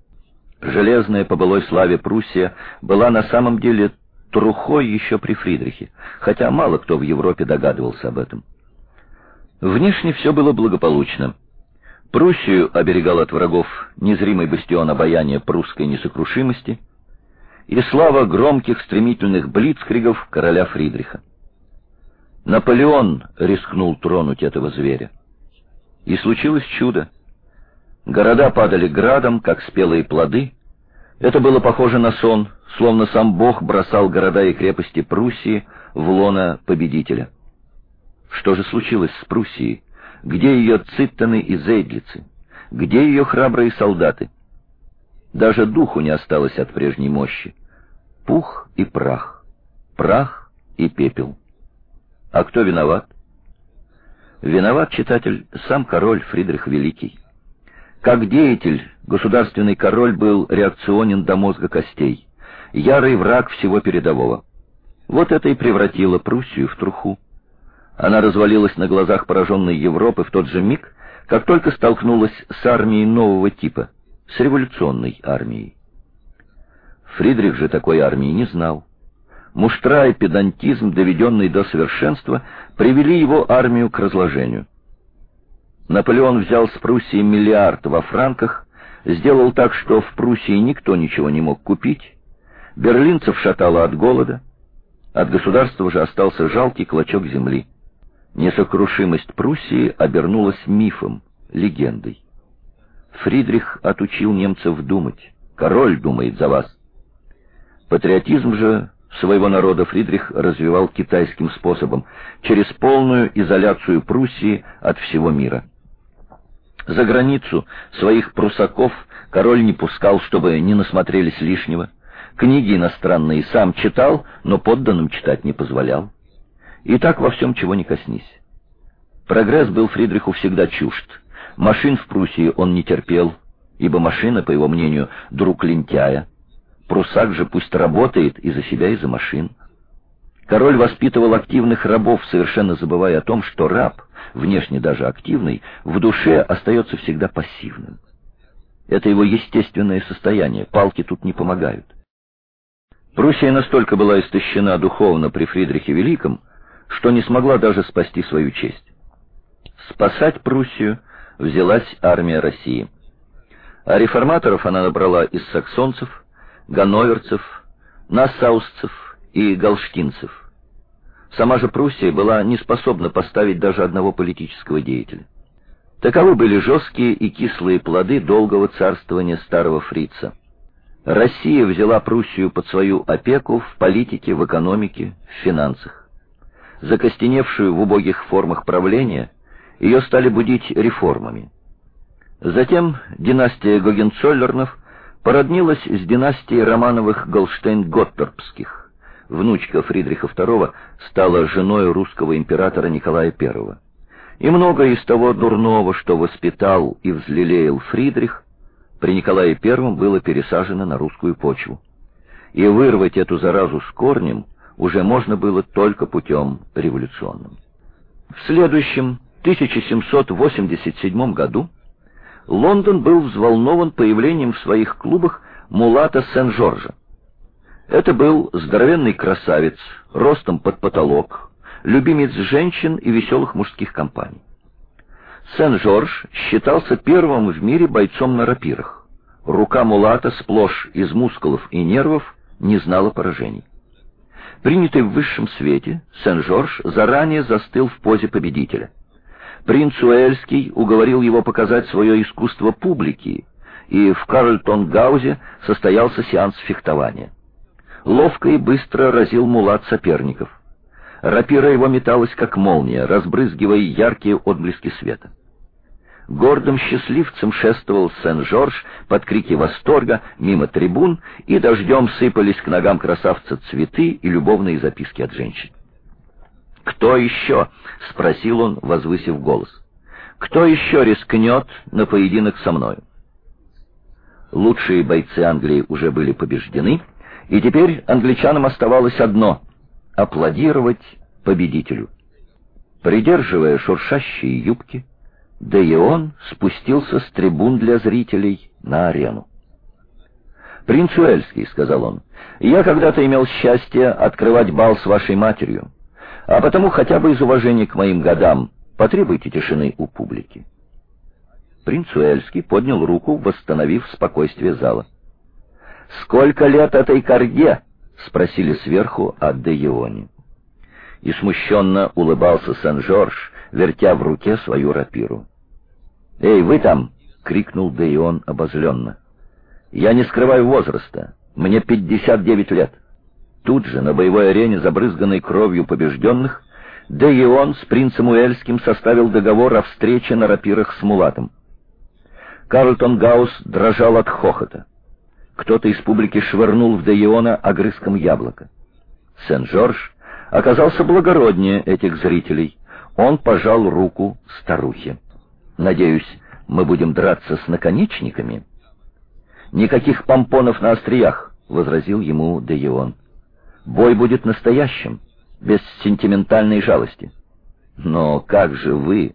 Железная по былой славе Пруссия была на самом деле трухой еще при Фридрихе, хотя мало кто в Европе догадывался об этом. Внешне все было благополучно. Пруссию оберегал от врагов незримый бастион обаяния прусской несокрушимости и слава громких стремительных блицкригов короля Фридриха. Наполеон рискнул тронуть этого зверя. И случилось чудо. Города падали градом, как спелые плоды. Это было похоже на сон, словно сам Бог бросал города и крепости Пруссии в лона победителя. Что же случилось с Пруссией? Где ее циттаны и зейдлицы? Где ее храбрые солдаты? Даже духу не осталось от прежней мощи. Пух и прах, прах и пепел. А кто виноват? Виноват, читатель, сам король Фридрих Великий. Как деятель, государственный король был реакционен до мозга костей, ярый враг всего передового. Вот это и превратило Пруссию в труху. Она развалилась на глазах пораженной Европы в тот же миг, как только столкнулась с армией нового типа, с революционной армией. Фридрих же такой армии не знал. Муштра и педантизм, доведенный до совершенства, привели его армию к разложению. Наполеон взял с Пруссии миллиард во франках, сделал так, что в Пруссии никто ничего не мог купить, берлинцев шатало от голода, от государства же остался жалкий клочок земли. Несокрушимость Пруссии обернулась мифом, легендой. Фридрих отучил немцев думать. Король думает за вас. Патриотизм же своего народа Фридрих развивал китайским способом, через полную изоляцию Пруссии от всего мира. За границу своих прусаков король не пускал, чтобы не насмотрелись лишнего. Книги иностранные сам читал, но подданным читать не позволял. И так во всем, чего не коснись. Прогресс был Фридриху всегда чужд. Машин в Пруссии он не терпел, ибо машина, по его мнению, друг лентяя. Прусак же пусть работает и за себя, и за машин. Король воспитывал активных рабов, совершенно забывая о том, что раб, внешне даже активный, в душе остается всегда пассивным. Это его естественное состояние, палки тут не помогают. Пруссия настолько была истощена духовно при Фридрихе Великом, что не смогла даже спасти свою честь. Спасать Пруссию взялась армия России. А реформаторов она набрала из саксонцев, ганноверцев, нассаусцев и галштинцев. Сама же Пруссия была не способна поставить даже одного политического деятеля. Таковы были жесткие и кислые плоды долгого царствования старого фрица. Россия взяла Пруссию под свою опеку в политике, в экономике, в финансах. Закостеневшую в убогих формах правления, ее стали будить реформами. Затем династия Гогенцоллернов породнилась с династией Романовых Голштейн-Готторпских. Внучка Фридриха II стала женой русского императора Николая I. И многое из того дурного, что воспитал и взлелеял Фридрих, при Николае I было пересажено на русскую почву. И вырвать эту заразу с корнем уже можно было только путем революционным. В следующем, 1787 году, Лондон был взволнован появлением в своих клубах мулата Сен-Жоржа. Это был здоровенный красавец, ростом под потолок, любимец женщин и веселых мужских компаний. Сен-Жорж считался первым в мире бойцом на рапирах. Рука мулата сплошь из мускулов и нервов не знала поражений. Принятый в высшем свете, Сен-Жорж заранее застыл в позе победителя. Принц Уэльский уговорил его показать свое искусство публике, и в Карлтон-Гаузе состоялся сеанс фехтования. Ловко и быстро разил мулат соперников. Рапира его металась, как молния, разбрызгивая яркие отблески света. Гордым счастливцем шествовал Сен-Жорж под крики восторга мимо трибун, и дождем сыпались к ногам красавца цветы и любовные записки от женщин. «Кто еще?» — спросил он, возвысив голос. «Кто еще рискнет на поединок со мною?» Лучшие бойцы Англии уже были побеждены, и теперь англичанам оставалось одно — аплодировать победителю. Придерживая шуршащие юбки, да и он спустился с трибун для зрителей на арену. «Принц Уэльский», — сказал он, — «я когда-то имел счастье открывать бал с вашей матерью, а потому хотя бы из уважения к моим годам потребуйте тишины у публики». Принц Уэльский поднял руку, восстановив спокойствие зала. «Сколько лет этой корге?» — спросили сверху от Деиони. И смущенно улыбался Сен-Жорж, вертя в руке свою рапиру. «Эй, вы там!» — крикнул Дейон обозленно. «Я не скрываю возраста. Мне пятьдесят девять лет». Тут же, на боевой арене, забрызганной кровью побежденных, Дейон с принцем Уэльским составил договор о встрече на рапирах с Мулатом. Карлтон Гаус дрожал от хохота. Кто-то из публики швырнул в Дейона огрызком яблока. Сен-Жорж оказался благороднее этих зрителей. Он пожал руку старухе. «Надеюсь, мы будем драться с наконечниками?» «Никаких помпонов на остриях», — возразил ему Дейон. «Бой будет настоящим, без сентиментальной жалости». «Но как же вы?»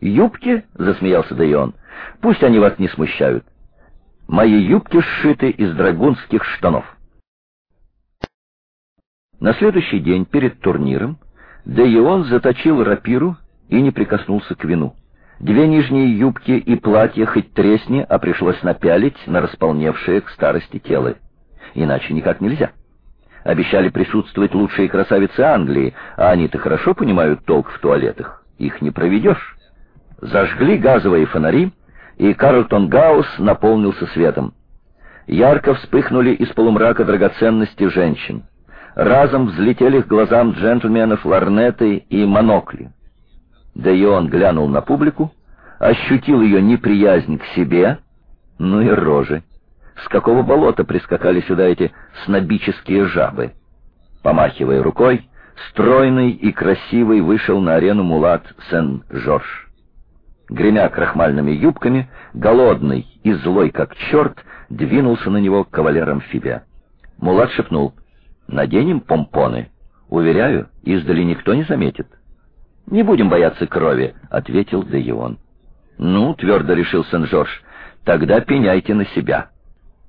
«Юбки?» — засмеялся Дейон. «Пусть они вас не смущают. Мои юбки сшиты из драгунских штанов». На следующий день перед турниром Дейон заточил рапиру и не прикоснулся к вину. Две нижние юбки и платье хоть тресни, а пришлось напялить на располневшее к старости тело. Иначе никак нельзя. Обещали присутствовать лучшие красавицы Англии, а они-то хорошо понимают толк в туалетах. Их не проведешь. Зажгли газовые фонари, и Карлтон Гаус наполнился светом. Ярко вспыхнули из полумрака драгоценности женщин. Разом взлетели к глазам джентльменов ларнеты и монокли. Да и он глянул на публику, ощутил ее неприязнь к себе, ну и рожи. С какого болота прискакали сюда эти снобические жабы? Помахивая рукой, стройный и красивый вышел на арену мулат Сен-Жорж. Гремя крахмальными юбками, голодный и злой как черт, двинулся на него кавалер-амфибия. Мулат шепнул, «Наденем помпоны. Уверяю, издали никто не заметит». «Не будем бояться крови», — ответил Деион. «Ну», — твердо решил Сен-Жорж, — «тогда пеняйте на себя».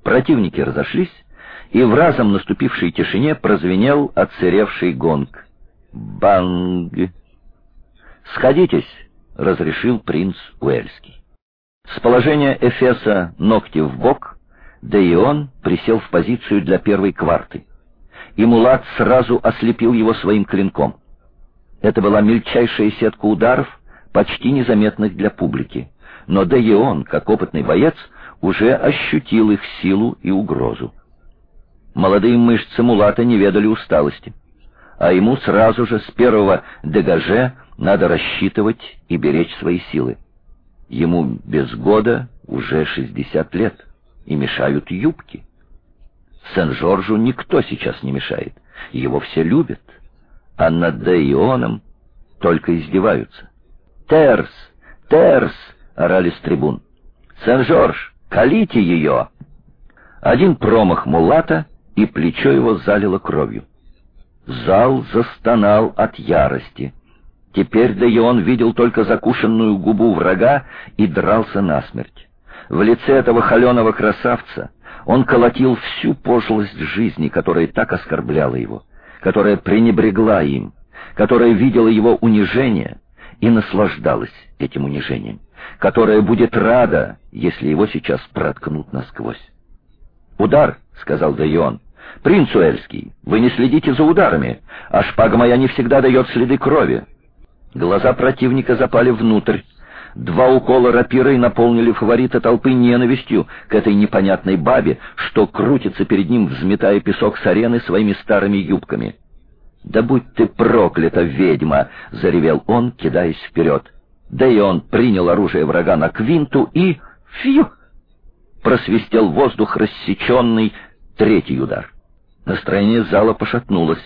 Противники разошлись, и в разом наступившей тишине прозвенел отсыревший гонг. «Банг!» «Сходитесь», — разрешил принц Уэльский. С положения Эфеса ногти в бок, Деион присел в позицию для первой кварты, и Мулат сразу ослепил его своим клинком. Это была мельчайшая сетка ударов, почти незаметных для публики. Но да и он, как опытный боец, уже ощутил их силу и угрозу. Молодые мышцы Мулата не ведали усталости, а ему сразу же с первого дегаже надо рассчитывать и беречь свои силы. Ему без года уже 60 лет, и мешают юбки. Сен-Жоржу никто сейчас не мешает, его все любят, а над Деионом только издеваются. «Терс! Терс!» — орали с трибун. «Сен-Жорж, калите ее!» Один промах Мулата, и плечо его залило кровью. Зал застонал от ярости. Теперь Деион видел только закушенную губу врага и дрался насмерть. В лице этого холеного красавца он колотил всю пошлость жизни, которая так оскорбляла его, которая пренебрегла им, которая видела его унижение и наслаждалась этим унижением, которая будет рада, если его сейчас проткнут насквозь. «Удар!» — сказал Дайон. «Принц Уэльский, вы не следите за ударами, а шпага моя не всегда дает следы крови». Глаза противника запали внутрь. Два укола рапирой наполнили фаворита толпы ненавистью к этой непонятной бабе, что крутится перед ним, взметая песок с арены своими старыми юбками. «Да будь ты проклята, ведьма!» — заревел он, кидаясь вперед. Да и он принял оружие врага на квинту и... Фью! Просвистел воздух рассеченный третий удар. Настроение зала пошатнулось.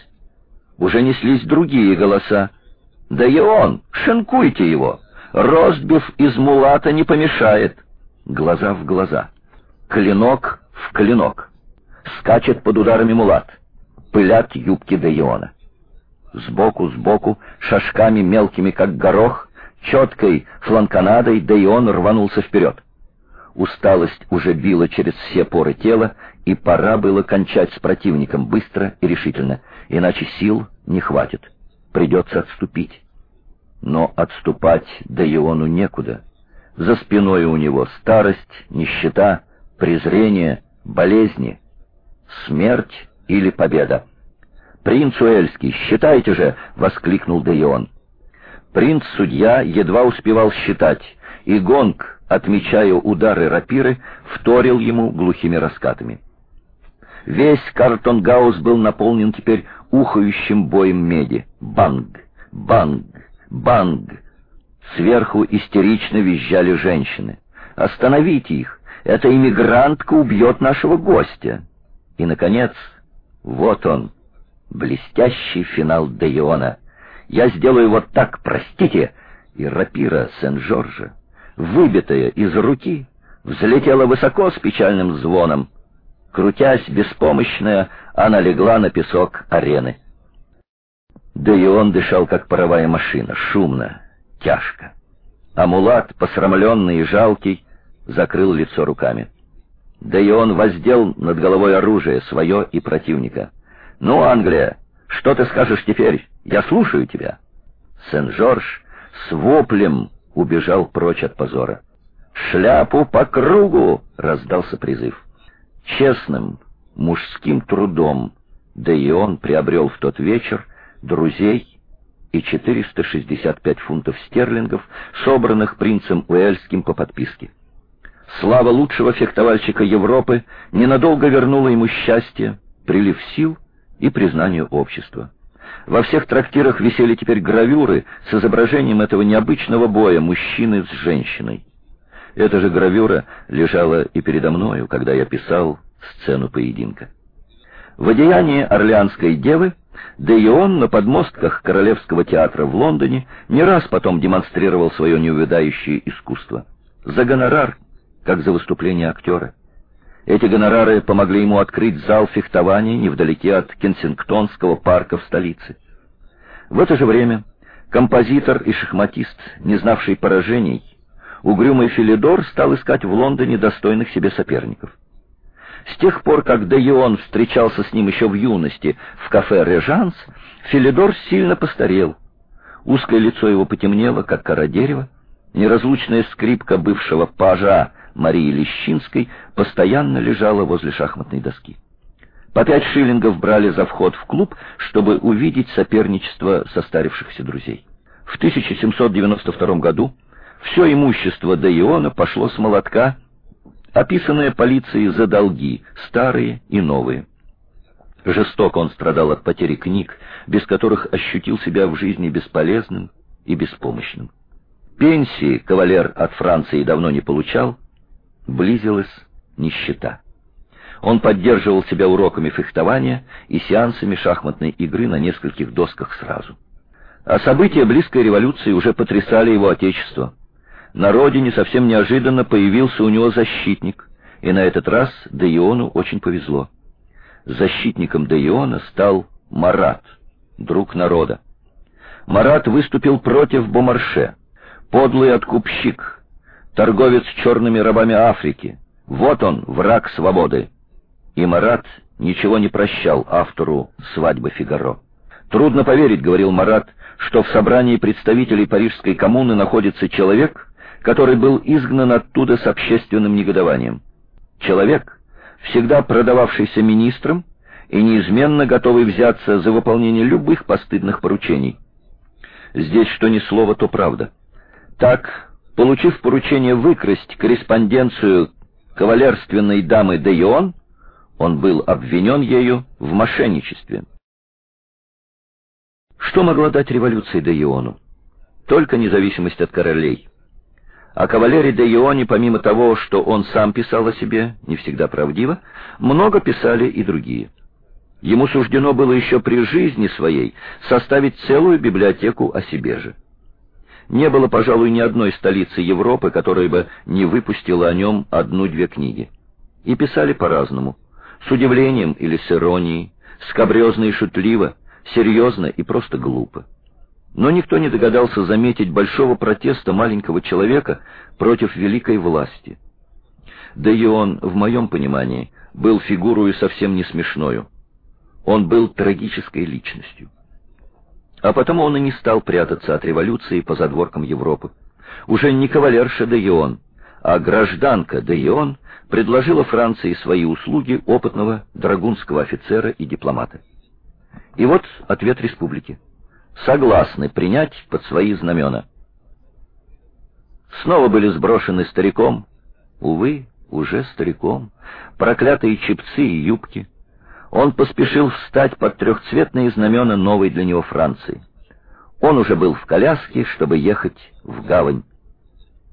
Уже неслись другие голоса. «Да и он! Шинкуйте его! Ростбиф из мулата не помешает!» Глаза в глаза. Клинок в клинок. Скачет под ударами мулат. Пылят юбки Деиона. Сбоку, сбоку, шажками мелкими, как горох, четкой фланканадой Дейон рванулся вперед. Усталость уже била через все поры тела, и пора было кончать с противником быстро и решительно, иначе сил не хватит. Придется отступить. Но отступать Дейону некуда. За спиной у него старость, нищета, презрение, болезни, смерть или победа. «Принц Уэльский, считайте же!» — воскликнул Дейон. Принц-судья едва успевал считать, и гонг, отмечая удары рапиры, вторил ему глухими раскатами. Весь Картонгаус был наполнен теперь ухающим боем меди. Банг, банг, банг. Сверху истерично визжали женщины. «Остановите их! Эта иммигрантка убьет нашего гостя!» И, наконец, вот он, блестящий финал Дейона. Я сделаю вот так, простите, и рапира Сен-Жоржа, выбитая из руки, взлетела высоко с печальным звоном. Крутясь, беспомощная, она легла на песок арены. Да и он дышал, как паровая машина, шумно, тяжко. А Мулат, посрамленный и жалкий, закрыл лицо руками. Да и он воздел над головой оружие свое и противника — «Ну, Англия, что ты скажешь теперь? Я слушаю тебя». Сен-Жорж с воплем убежал прочь от позора. «Шляпу по кругу!» — раздался призыв. Честным, мужским трудом, да и он приобрел в тот вечер друзей и 465 фунтов стерлингов, собранных принцем Уэльским по подписке. Слава лучшего фехтовальщика Европы ненадолго вернула ему счастье, прилив сил и признанию общества. Во всех трактирах висели теперь гравюры с изображением этого необычного боя мужчины с женщиной. Эта же гравюра лежала и передо мною, когда я писал сцену поединка. В одеянии Орлеанской девы, да и он на подмостках Королевского театра в Лондоне не раз потом демонстрировал свое неувядающее искусство. За гонорар, как за выступление актера. Эти гонорары помогли ему открыть зал фехтования невдалеке от Кенсингтонского парка в столице. В это же время композитор и шахматист, не знавший поражений, угрюмый Филидор стал искать в Лондоне достойных себе соперников. С тех пор, как Деион встречался с ним еще в юности в кафе «Режанс», Филидор сильно постарел. Узкое лицо его потемнело, как кора дерева, неразлучная скрипка бывшего пажа Марии Лещинской постоянно лежала возле шахматной доски. По пять шиллингов брали за вход в клуб, чтобы увидеть соперничество состарившихся друзей. В 1792 году все имущество Деиона пошло с молотка, описанное полицией за долги, старые и новые. Жестоко он страдал от потери книг, без которых ощутил себя в жизни бесполезным и беспомощным. Пенсии кавалер от Франции давно не получал, близилась нищета. Он поддерживал себя уроками фехтования и сеансами шахматной игры на нескольких досках сразу. А события близкой революции уже потрясали его отечество. На родине совсем неожиданно появился у него защитник, и на этот раз Деиону очень повезло. Защитником Деиона стал Марат, друг народа. Марат выступил против Бомарше, подлый откупщик, торговец черными рабами Африки. Вот он, враг свободы. И Марат ничего не прощал автору «Свадьбы Фигаро». «Трудно поверить», — говорил Марат, — «что в собрании представителей Парижской коммуны находится человек, который был изгнан оттуда с общественным негодованием. Человек, всегда продававшийся министром и неизменно готовый взяться за выполнение любых постыдных поручений. Здесь что ни слово, то правда. Так, получив поручение выкрасть корреспонденцию кавалерственной дамы Дейон, он был обвинен ею в мошенничестве. Что могла дать революция Дейону? Только независимость от королей. О кавалере де Ионе, помимо того, что он сам писал о себе, не всегда правдиво, много писали и другие. Ему суждено было еще при жизни своей составить целую библиотеку о себе же. Не было, пожалуй, ни одной столицы Европы, которая бы не выпустила о нем одну-две книги. И писали по-разному, с удивлением или с иронией, скабрезно и шутливо, серьезно и просто глупо. Но никто не догадался заметить большого протеста маленького человека против великой власти. Да и он, в моем понимании, был фигурою совсем не смешною. Он был трагической личностью. А потому он и не стал прятаться от революции по задворкам Европы. Уже не кавалерша де а гражданка де предложила Франции свои услуги опытного драгунского офицера и дипломата. И вот ответ республики согласны принять под свои знамена. Снова были сброшены стариком, увы, уже стариком, проклятые чепцы и юбки. Он поспешил встать под трехцветные знамена новой для него Франции. Он уже был в коляске, чтобы ехать в гавань.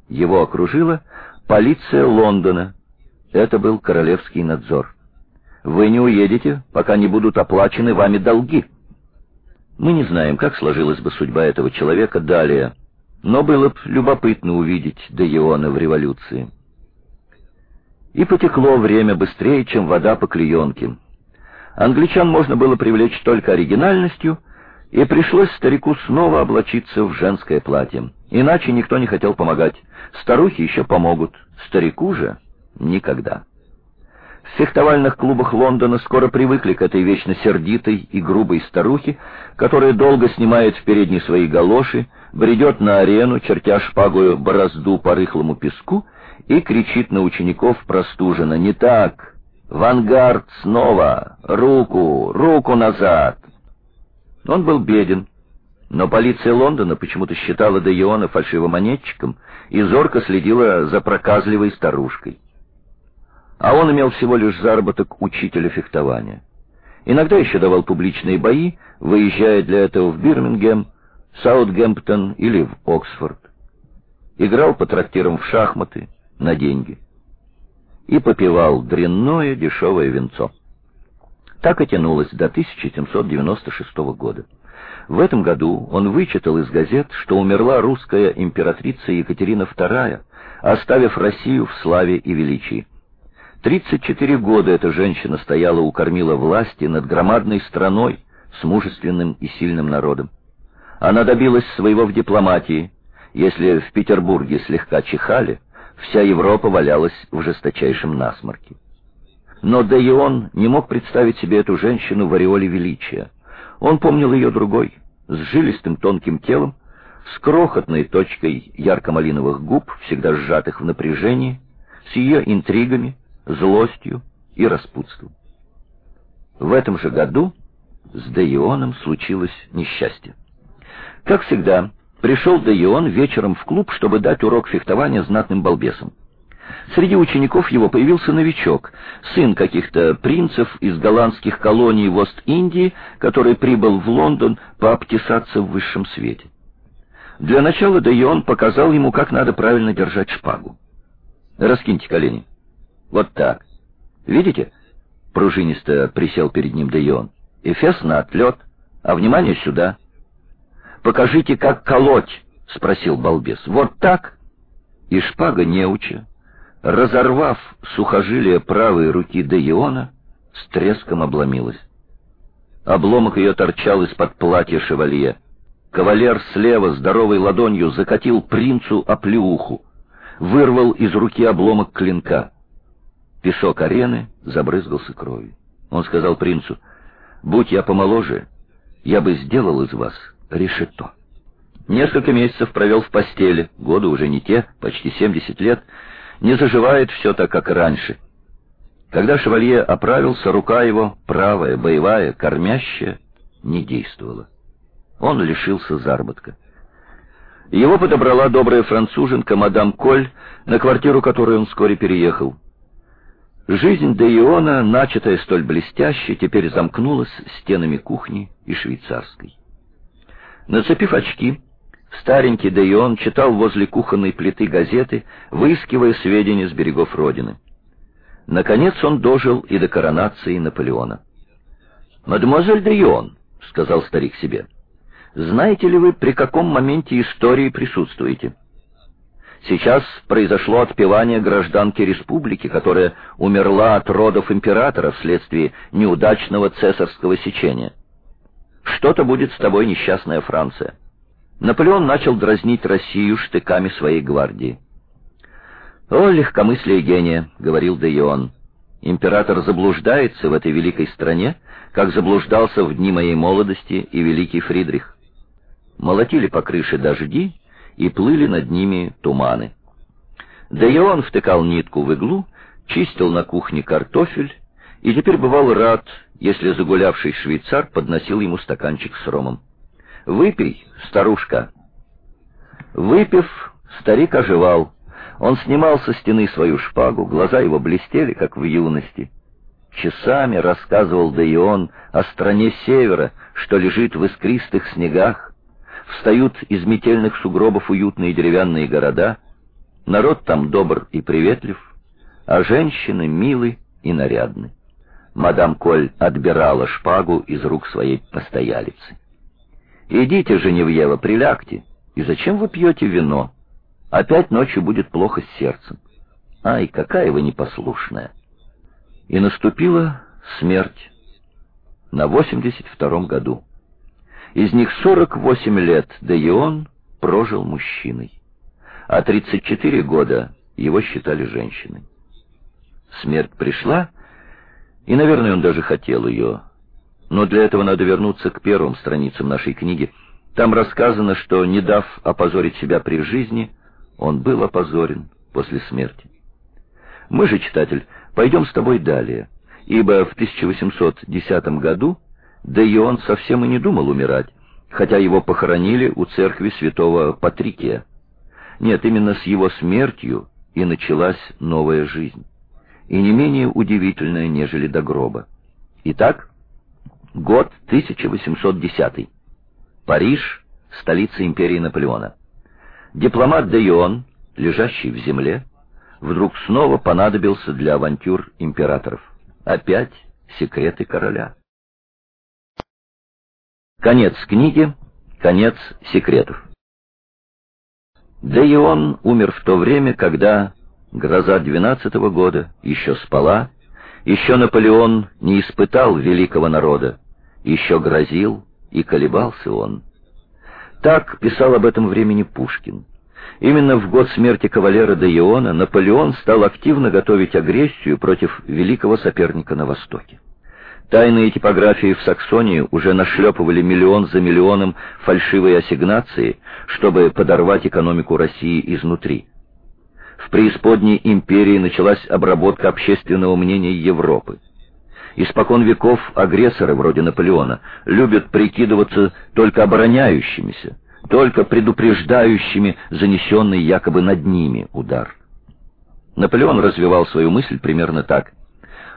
Его окружила полиция Лондона. Это был королевский надзор. Вы не уедете, пока не будут оплачены вами долги. Мы не знаем, как сложилась бы судьба этого человека далее, но было бы любопытно увидеть Деиона в революции. И потекло время быстрее, чем вода по клеенке. Англичан можно было привлечь только оригинальностью, и пришлось старику снова облачиться в женское платье. Иначе никто не хотел помогать. Старухи еще помогут, старику же никогда. В фехтовальных клубах Лондона скоро привыкли к этой вечно сердитой и грубой старухе, которая долго снимает в передней свои галоши, бредет на арену, чертя шпагою борозду по рыхлому песку и кричит на учеников простуженно «Не так! Вангард снова! Руку! Руку назад!» Он был беден, но полиция Лондона почему-то считала Деиона фальшивомонетчиком и зорко следила за проказливой старушкой а он имел всего лишь заработок учителя фехтования. Иногда еще давал публичные бои, выезжая для этого в Бирмингем, Саутгемптон или в Оксфорд. Играл по трактирам в шахматы на деньги. И попивал дрянное дешевое венцо. Так и тянулось до 1796 года. В этом году он вычитал из газет, что умерла русская императрица Екатерина II, оставив Россию в славе и величии. 34 года эта женщина стояла у кормила власти над громадной страной с мужественным и сильным народом. Она добилась своего в дипломатии. Если в Петербурге слегка чихали, вся Европа валялась в жесточайшем насморке. Но да и он не мог представить себе эту женщину в ореоле величия. Он помнил ее другой, с жилистым тонким телом, с крохотной точкой ярко-малиновых губ, всегда сжатых в напряжении, с ее интригами, злостью и распутством. В этом же году с Деионом случилось несчастье. Как всегда, пришел Деион вечером в клуб, чтобы дать урок фехтования знатным балбесам. Среди учеников его появился новичок, сын каких-то принцев из голландских колоний в Ост-Индии, который прибыл в Лондон пообтесаться в высшем свете. Для начала Дейон показал ему, как надо правильно держать шпагу. Раскиньте колени. Вот так. Видите? Пружинисто присел перед ним Дейон. Эфес на отлет, а внимание сюда. Покажите, как колоть, спросил балбес. Вот так? И шпага неуча, разорвав сухожилие правой руки Дейона, с треском обломилась. Обломок ее торчал из-под платья шевалье. Кавалер слева здоровой ладонью закатил принцу оплеуху, вырвал из руки обломок клинка. Песок арены забрызгался кровью. Он сказал принцу, «Будь я помоложе, я бы сделал из вас решето». Несколько месяцев провел в постели, годы уже не те, почти семьдесят лет, не заживает все так, как раньше. Когда шевалье оправился, рука его, правая, боевая, кормящая, не действовала. Он лишился заработка. Его подобрала добрая француженка мадам Коль, на квартиру которой он вскоре переехал. Жизнь Деиона, начатая столь блестяще, теперь замкнулась стенами кухни и швейцарской. Нацепив очки, старенький Деион читал возле кухонной плиты газеты, выискивая сведения с берегов родины. Наконец он дожил и до коронации Наполеона. «Мадемуазель Деион», — сказал старик себе, — «знаете ли вы, при каком моменте истории присутствуете?» Сейчас произошло отпевание гражданки республики, которая умерла от родов императора вследствие неудачного цесарского сечения. Что-то будет с тобой, несчастная Франция. Наполеон начал дразнить Россию штыками своей гвардии. «О, легкомыслие гения!» — говорил Де Йон. «Император заблуждается в этой великой стране, как заблуждался в дни моей молодости и великий Фридрих. Молотили по крыше дожди, и плыли над ними туманы. Да и он втыкал нитку в иглу, чистил на кухне картофель и теперь бывал рад, если загулявший швейцар подносил ему стаканчик с ромом. «Выпей, старушка!» Выпив, старик оживал. Он снимал со стены свою шпагу, глаза его блестели, как в юности. Часами рассказывал да и он о стране севера, что лежит в искристых снегах, встают из метельных сугробов уютные деревянные города, народ там добр и приветлив, а женщины милы и нарядны. Мадам Коль отбирала шпагу из рук своей постоялицы. «Идите, Женевьева, прилягте. И зачем вы пьете вино? Опять ночью будет плохо с сердцем. Ай, какая вы непослушная!» И наступила смерть на 82-м году. Из них 48 лет да и он прожил мужчиной, а 34 года его считали женщиной. Смерть пришла, и, наверное, он даже хотел ее. Но для этого надо вернуться к первым страницам нашей книги. Там рассказано, что, не дав опозорить себя при жизни, он был опозорен после смерти. Мы же, читатель, пойдем с тобой далее, ибо в 1810 году да и он совсем и не думал умирать, хотя его похоронили у церкви святого Патрикия. Нет, именно с его смертью и началась новая жизнь, и не менее удивительная, нежели до гроба. Итак, год 1810. Париж, столица империи Наполеона. Дипломат де Йон, лежащий в земле, вдруг снова понадобился для авантюр императоров. Опять секреты короля. Конец книги, конец секретов. Да и он умер в то время, когда гроза двенадцатого года еще спала, еще Наполеон не испытал великого народа, еще грозил и колебался он. Так писал об этом времени Пушкин. Именно в год смерти кавалера де Иона Наполеон стал активно готовить агрессию против великого соперника на Востоке. Тайные типографии в Саксонии уже нашлепывали миллион за миллионом фальшивые ассигнации, чтобы подорвать экономику России изнутри. В преисподней империи началась обработка общественного мнения Европы. Испокон веков агрессоры вроде Наполеона любят прикидываться только обороняющимися, только предупреждающими занесенный якобы над ними удар. Наполеон развивал свою мысль примерно так.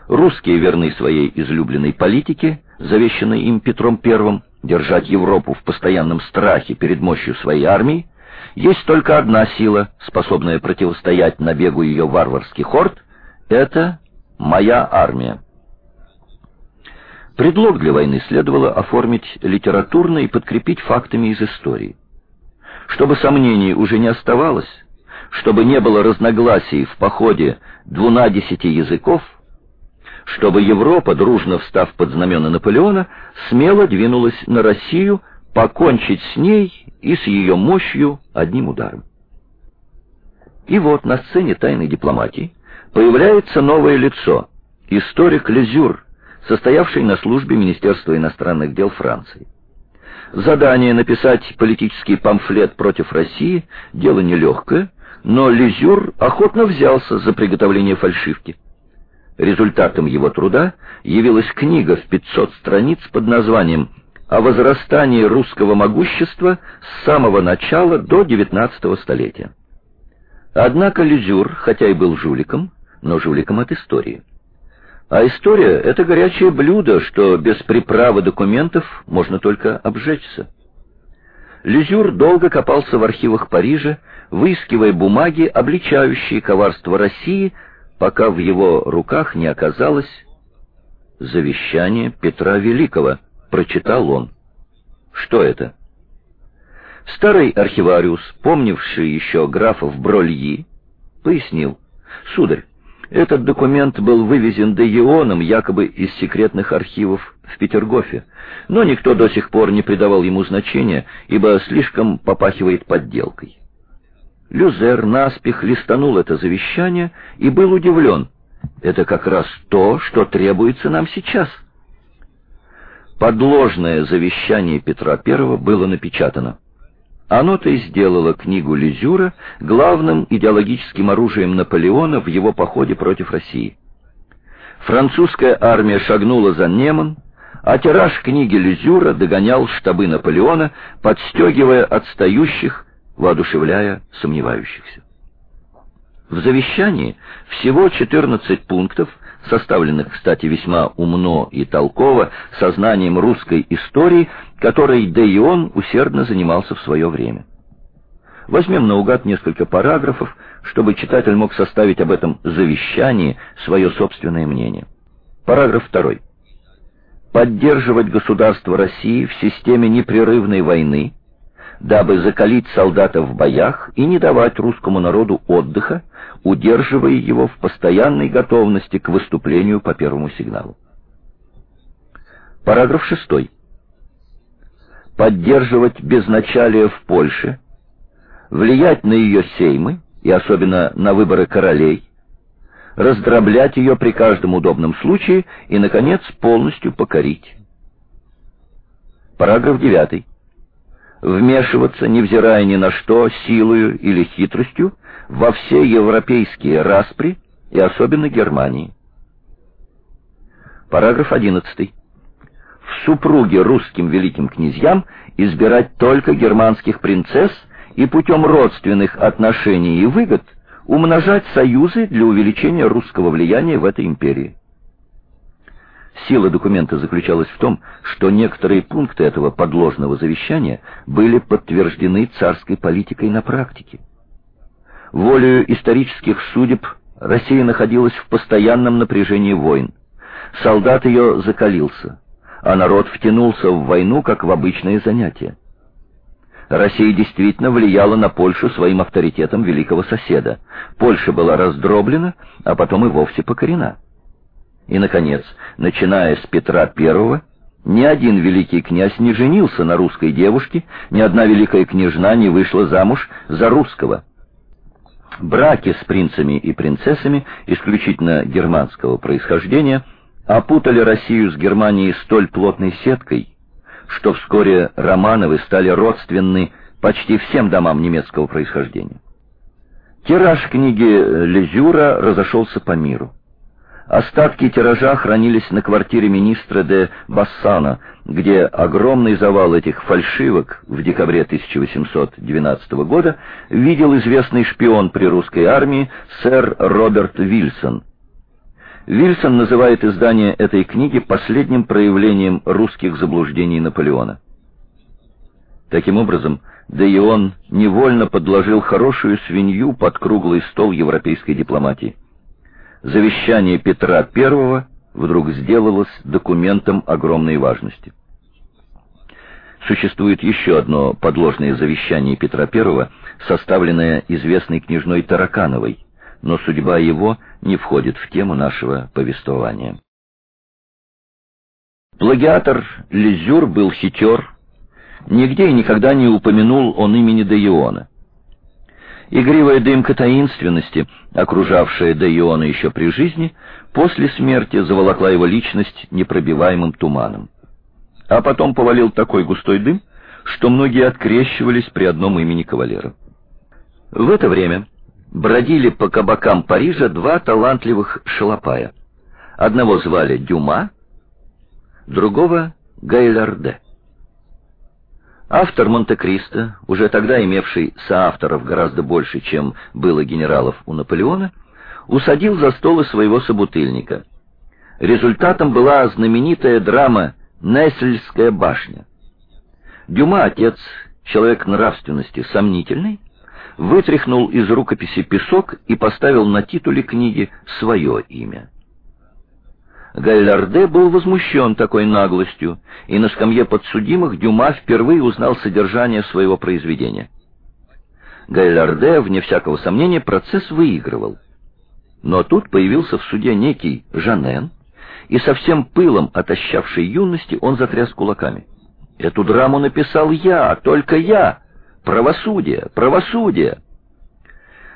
Русские верны своей излюбленной политике, завещанной им Петром I, держать Европу в постоянном страхе перед мощью своей армии, есть только одна сила, способная противостоять набегу ее варварских хорд — это моя армия. Предлог для войны следовало оформить литературно и подкрепить фактами из истории. Чтобы сомнений уже не оставалось, чтобы не было разногласий в походе двунадесяти языков, чтобы Европа, дружно встав под знамена Наполеона, смело двинулась на Россию, покончить с ней и с ее мощью одним ударом. И вот на сцене тайной дипломатии появляется новое лицо, историк Лезюр, состоявший на службе Министерства иностранных дел Франции. Задание написать политический памфлет против России – дело нелегкое, но Лизюр охотно взялся за приготовление фальшивки. Результатом его труда явилась книга в 500 страниц под названием «О возрастании русского могущества с самого начала до XIX столетия». Однако Лизюр, хотя и был жуликом, но жуликом от истории. А история — это горячее блюдо, что без приправы документов можно только обжечься. Лизюр долго копался в архивах Парижа, выискивая бумаги, обличающие коварство России, пока в его руках не оказалось завещание Петра Великого, прочитал он. Что это? Старый архивариус, помнивший еще графов Брольи, пояснил. «Сударь, этот документ был вывезен Деионом якобы из секретных архивов в Петергофе, но никто до сих пор не придавал ему значения, ибо слишком попахивает подделкой. Люзер наспех листанул это завещание и был удивлен. Это как раз то, что требуется нам сейчас. Подложное завещание Петра I было напечатано. Оно-то и сделало книгу Лизюра главным идеологическим оружием Наполеона в его походе против России. Французская армия шагнула за Неман, а тираж книги Лизюра догонял штабы Наполеона, подстегивая отстающих, воодушевляя сомневающихся. В завещании всего 14 пунктов, составленных, кстати, весьма умно и толково, сознанием русской истории, которой Де Ион усердно занимался в свое время. Возьмем наугад несколько параграфов, чтобы читатель мог составить об этом завещании свое собственное мнение. Параграф 2. Поддерживать государство России в системе непрерывной войны, дабы закалить солдата в боях и не давать русскому народу отдыха, удерживая его в постоянной готовности к выступлению по первому сигналу. Параграф 6. Поддерживать безначалие в Польше, влиять на ее сеймы и особенно на выборы королей, раздроблять ее при каждом удобном случае и, наконец, полностью покорить. Параграф 9 вмешиваться, невзирая ни на что, силою или хитростью, во все европейские распри и особенно Германии. Параграф 11. В супруге русским великим князьям избирать только германских принцесс и путем родственных отношений и выгод умножать союзы для увеличения русского влияния в этой империи. Сила документа заключалась в том, что некоторые пункты этого подложного завещания были подтверждены царской политикой на практике. Волею исторических судеб Россия находилась в постоянном напряжении войн. Солдат ее закалился, а народ втянулся в войну как в обычное занятие. Россия действительно влияла на Польшу своим авторитетом великого соседа. Польша была раздроблена, а потом и вовсе покорена. И, наконец, начиная с Петра I, ни один великий князь не женился на русской девушке, ни одна великая княжна не вышла замуж за русского. Браки с принцами и принцессами исключительно германского происхождения опутали Россию с Германией столь плотной сеткой, что вскоре Романовы стали родственны почти всем домам немецкого происхождения. Тираж книги Лезюра разошелся по миру. Остатки тиража хранились на квартире министра де Бассана, где огромный завал этих фальшивок в декабре 1812 года видел известный шпион при русской армии сэр Роберт Вильсон. Вильсон называет издание этой книги последним проявлением русских заблуждений Наполеона. Таким образом, да и он невольно подложил хорошую свинью под круглый стол европейской дипломатии завещание Петра I вдруг сделалось документом огромной важности. Существует еще одно подложное завещание Петра I, составленное известной княжной Таракановой, но судьба его не входит в тему нашего повествования. Плагиатор Лизюр был хитер, нигде и никогда не упомянул он имени Деиона. Игривая дымка таинственности, окружавшая Деиона еще при жизни, после смерти заволокла его личность непробиваемым туманом. А потом повалил такой густой дым, что многие открещивались при одном имени кавалера. В это время бродили по кабакам Парижа два талантливых шалопая. Одного звали Дюма, другого — Гайларде. Автор «Монте-Кристо», уже тогда имевший соавторов гораздо больше, чем было генералов у Наполеона, усадил за стол своего собутыльника. Результатом была знаменитая драма «Нессельская башня». Дюма, отец, человек нравственности сомнительный, вытряхнул из рукописи песок и поставил на титуле книги свое имя. Гайларде был возмущен такой наглостью, и на скамье подсудимых Дюма впервые узнал содержание своего произведения. Гайларде, вне всякого сомнения, процесс выигрывал. Но тут появился в суде некий Жанен, и со всем пылом отощавшей юности он затряс кулаками. «Эту драму написал я, только я! Правосудие! Правосудие!»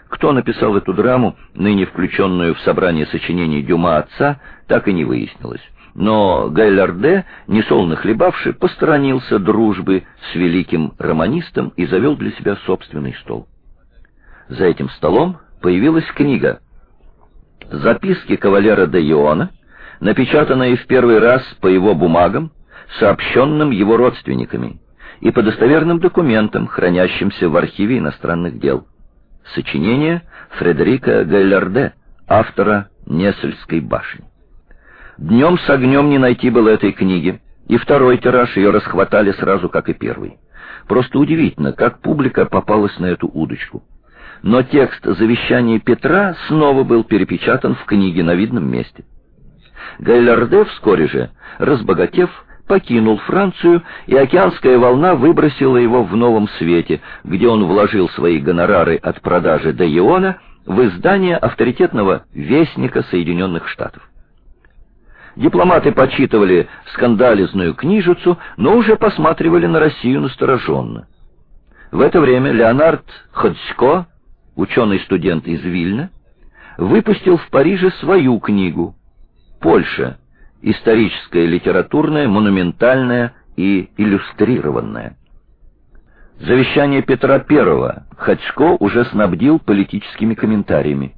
Кто написал эту драму, ныне включенную в собрание сочинений Дюма отца, так и не выяснилось. Но Гайларде, несолно хлебавший, посторонился дружбы с великим романистом и завел для себя собственный стол. За этим столом появилась книга «Записки кавалера де Иона», напечатанная в первый раз по его бумагам, сообщенным его родственниками, и по достоверным документам, хранящимся в архиве иностранных дел. Сочинение Фредерика Гайларде, автора Несельской башни. Днем с огнем не найти было этой книги, и второй тираж ее расхватали сразу, как и первый. Просто удивительно, как публика попалась на эту удочку. Но текст завещания Петра снова был перепечатан в книге на видном месте. Гайларде вскоре же, разбогатев, покинул Францию, и океанская волна выбросила его в новом свете, где он вложил свои гонорары от продажи до Иона в издание авторитетного «Вестника Соединенных Штатов». Дипломаты почитывали скандализную книжицу, но уже посматривали на Россию настороженно. В это время Леонард Ходько, ученый-студент из Вильна, выпустил в Париже свою книгу «Польша историческое, литературное, монументальное и иллюстрированное. Завещание Петра I Ходько уже снабдил политическими комментариями.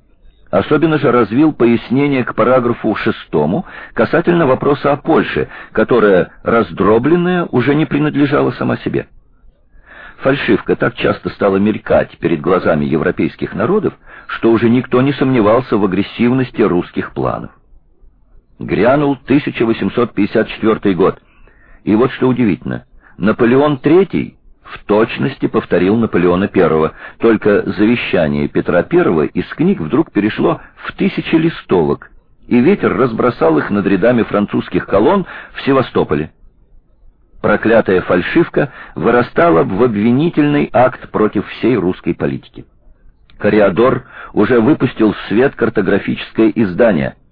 Особенно же развил пояснение к параграфу шестому касательно вопроса о Польше, которая, раздробленная, уже не принадлежала сама себе. Фальшивка так часто стала мелькать перед глазами европейских народов, что уже никто не сомневался в агрессивности русских планов. Грянул 1854 год. И вот что удивительно. Наполеон III в точности повторил Наполеона I, только завещание Петра I из книг вдруг перешло в тысячи листовок, и ветер разбросал их над рядами французских колонн в Севастополе. Проклятая фальшивка вырастала в обвинительный акт против всей русской политики. Кориадор уже выпустил в свет картографическое издание —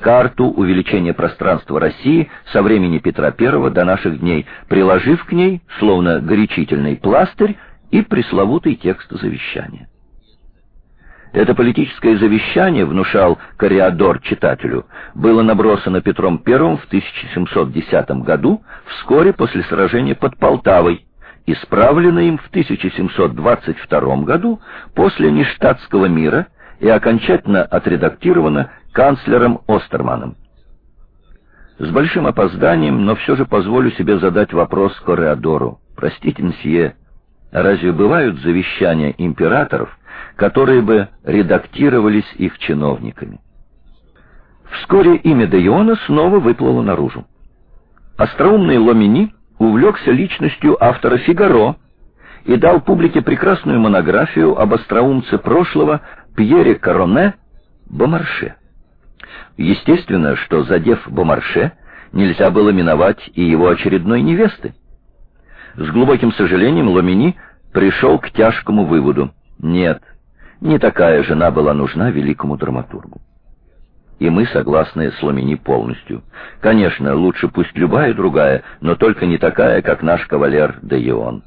карту увеличения пространства России со времени Петра I до наших дней, приложив к ней, словно горячительный пластырь, и пресловутый текст завещания. Это политическое завещание, внушал Кориадор читателю, было набросано Петром I в 1710 году, вскоре после сражения под Полтавой, исправлено им в 1722 году после Ништадтского мира и окончательно отредактировано канцлером Остерманом. С большим опозданием, но все же позволю себе задать вопрос Кореадору. Простите, мсье, разве бывают завещания императоров, которые бы редактировались их чиновниками? Вскоре имя Деиона снова выплыло наружу. Остроумный Ломини увлекся личностью автора «Фигаро» и дал публике прекрасную монографию об остроумце прошлого Пьере Короне Бомарше. Естественно, что, задев Бомарше, нельзя было миновать и его очередной невесты. С глубоким сожалением Ломини пришел к тяжкому выводу. Нет, не такая жена была нужна великому драматургу. И мы согласны с Ломини полностью. Конечно, лучше пусть любая другая, но только не такая, как наш кавалер Де Ион.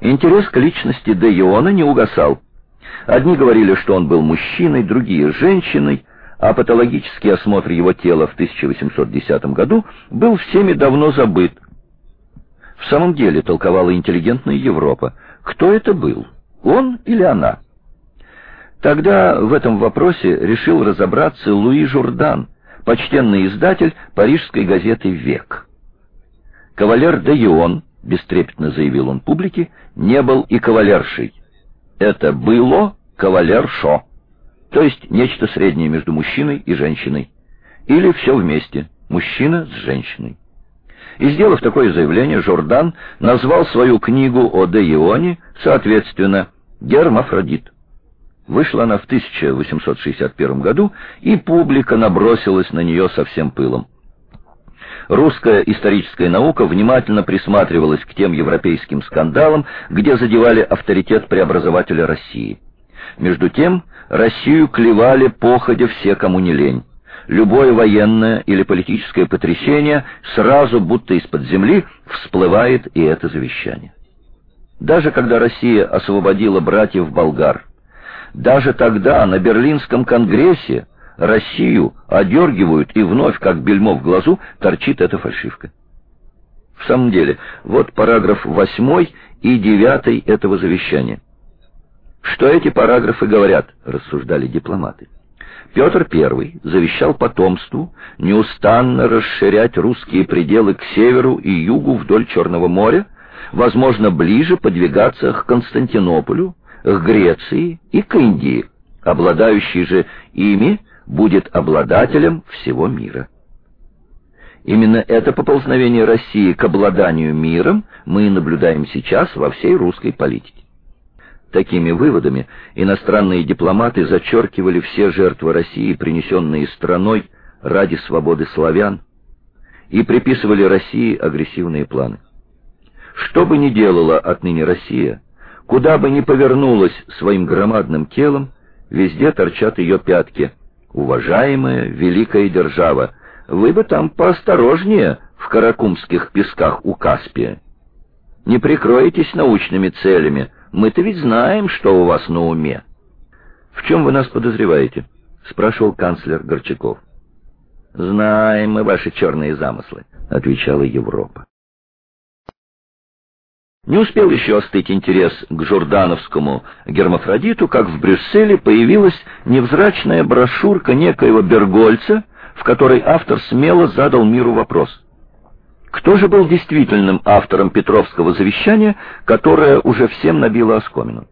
Интерес к личности Де Иона не угасал. Одни говорили, что он был мужчиной, другие — женщиной, а патологический осмотр его тела в 1810 году был всеми давно забыт. В самом деле, толковала интеллигентная Европа, кто это был, он или она? Тогда в этом вопросе решил разобраться Луи Журдан, почтенный издатель парижской газеты «Век». «Кавалер де Ион», — бестрепетно заявил он публике, — «не был и кавалершей. Это было кавалершо» то есть нечто среднее между мужчиной и женщиной, или все вместе, мужчина с женщиной. И сделав такое заявление, Жордан назвал свою книгу о Де Ионе, соответственно, «Гермафродит». Вышла она в 1861 году, и публика набросилась на нее со всем пылом. Русская историческая наука внимательно присматривалась к тем европейским скандалам, где задевали авторитет преобразователя России. Между тем, Россию клевали походя все, кому не лень. Любое военное или политическое потрясение сразу, будто из-под земли, всплывает и это завещание. Даже когда Россия освободила братьев болгар, даже тогда на Берлинском конгрессе Россию одергивают, и вновь, как бельмо в глазу, торчит эта фальшивка. В самом деле, вот параграф 8 и 9 этого завещания. Что эти параграфы говорят, рассуждали дипломаты. Петр I завещал потомству неустанно расширять русские пределы к северу и югу вдоль Черного моря, возможно, ближе подвигаться к Константинополю, к Греции и к Индии, обладающий же ими будет обладателем всего мира. Именно это поползновение России к обладанию миром мы наблюдаем сейчас во всей русской политике. Такими выводами иностранные дипломаты зачеркивали все жертвы России, принесенные страной ради свободы славян, и приписывали России агрессивные планы. Что бы ни делала отныне Россия, куда бы ни повернулась своим громадным телом, везде торчат ее пятки. Уважаемая великая держава, вы бы там поосторожнее в каракумских песках у Каспия. Не прикроетесь научными целями, мы-то ведь знаем, что у вас на уме. В чем вы нас подозреваете? Спрашивал канцлер Горчаков. Знаем мы ваши черные замыслы, отвечала Европа. Не успел еще остыть интерес к журдановскому гермафродиту, как в Брюсселе появилась невзрачная брошюрка некоего Бергольца, в которой автор смело задал миру вопрос — кто же был действительным автором Петровского завещания, которое уже всем набило оскомину?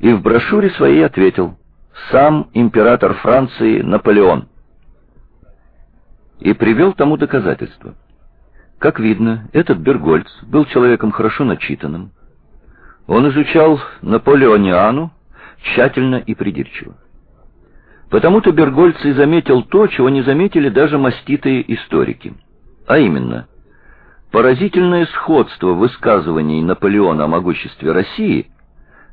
И в брошюре своей ответил «Сам император Франции Наполеон». И привел тому доказательства. Как видно, этот Бергольц был человеком хорошо начитанным. Он изучал Наполеониану тщательно и придирчиво. Потому-то Бергольц и заметил то, чего не заметили даже маститые историки — а именно, поразительное сходство высказываний Наполеона о могуществе России,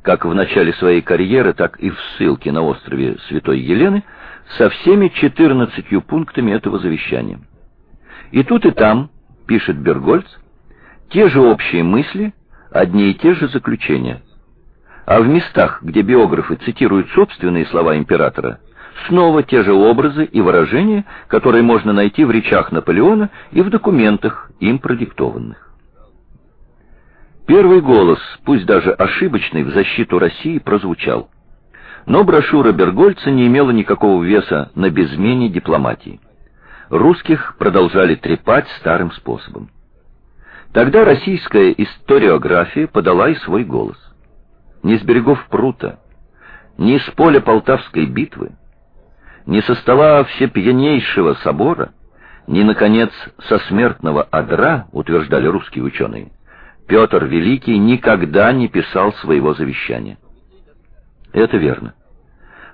как в начале своей карьеры, так и в ссылке на острове Святой Елены, со всеми 14 пунктами этого завещания. И тут и там, пишет Бергольц, те же общие мысли, одни и те же заключения. А в местах, где биографы цитируют собственные слова императора, Снова те же образы и выражения, которые можно найти в речах Наполеона и в документах, им продиктованных. Первый голос, пусть даже ошибочный, в защиту России прозвучал. Но брошюра Бергольца не имела никакого веса на безмене дипломатии. Русских продолжали трепать старым способом. Тогда российская историография подала и свой голос. Не с берегов прута, не с поля Полтавской битвы, не со стола всепьянейшего собора, ни, наконец, со смертного одра, утверждали русские ученые, Петр Великий никогда не писал своего завещания. Это верно.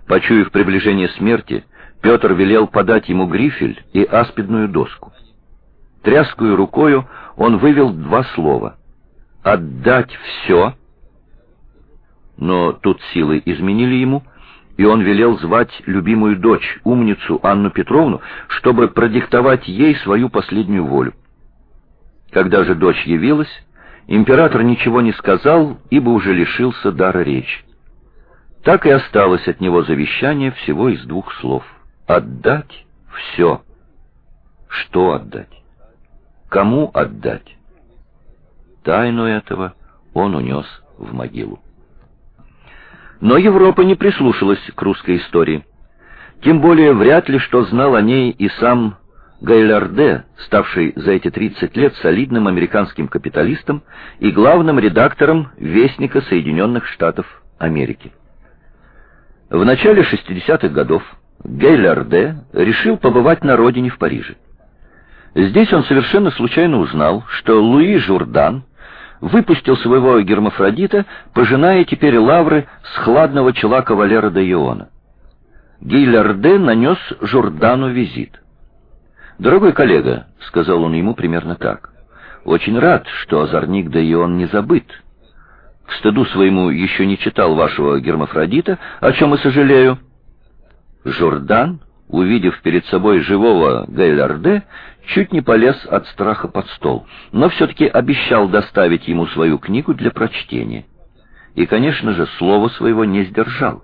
Почуяв приближение смерти, Петр велел подать ему грифель и аспидную доску. Тряскую рукою он вывел два слова «отдать все», но тут силы изменили ему, и он велел звать любимую дочь, умницу Анну Петровну, чтобы продиктовать ей свою последнюю волю. Когда же дочь явилась, император ничего не сказал, ибо уже лишился дара речи. Так и осталось от него завещание всего из двух слов. Отдать все. Что отдать? Кому отдать? Тайну этого он унес в могилу. Но Европа не прислушалась к русской истории. Тем более вряд ли что знал о ней и сам Гайларде, ставший за эти 30 лет солидным американским капиталистом и главным редактором Вестника Соединенных Штатов Америки. В начале 60-х годов Гейларде решил побывать на родине в Париже. Здесь он совершенно случайно узнал, что Луи Журдан выпустил своего гермафродита, пожиная теперь лавры с хладного чела кавалера де Иона. Гейларде нанес Журдану визит. «Дорогой коллега», — сказал он ему примерно так, — «очень рад, что озорник де Ион не забыт. К стыду своему еще не читал вашего гермафродита, о чем и сожалею». Журдан, увидев перед собой живого Гейларде, чуть не полез от страха под стол, но все-таки обещал доставить ему свою книгу для прочтения. И, конечно же, слова своего не сдержал.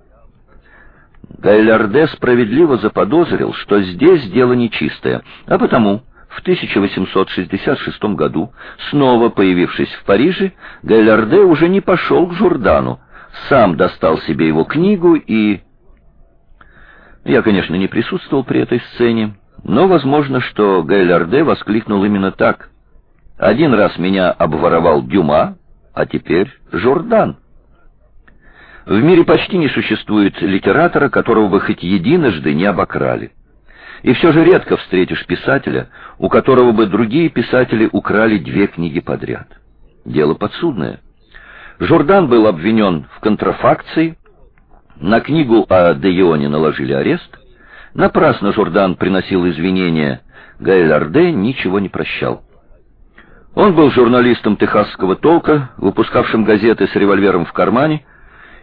Гайлярде справедливо заподозрил, что здесь дело нечистое, а потому в 1866 году, снова появившись в Париже, Гайлярде уже не пошел к Журдану, сам достал себе его книгу и... Я, конечно, не присутствовал при этой сцене, но возможно, что Гайлярде воскликнул именно так. «Один раз меня обворовал Дюма, а теперь Журдан». В мире почти не существует литератора, которого бы хоть единожды не обокрали. И все же редко встретишь писателя, у которого бы другие писатели украли две книги подряд. Дело подсудное. Журдан был обвинен в контрафакции, на книгу о Деионе наложили арест, Напрасно Журдан приносил извинения, Гайларде ничего не прощал. Он был журналистом техасского толка, выпускавшим газеты с револьвером в кармане,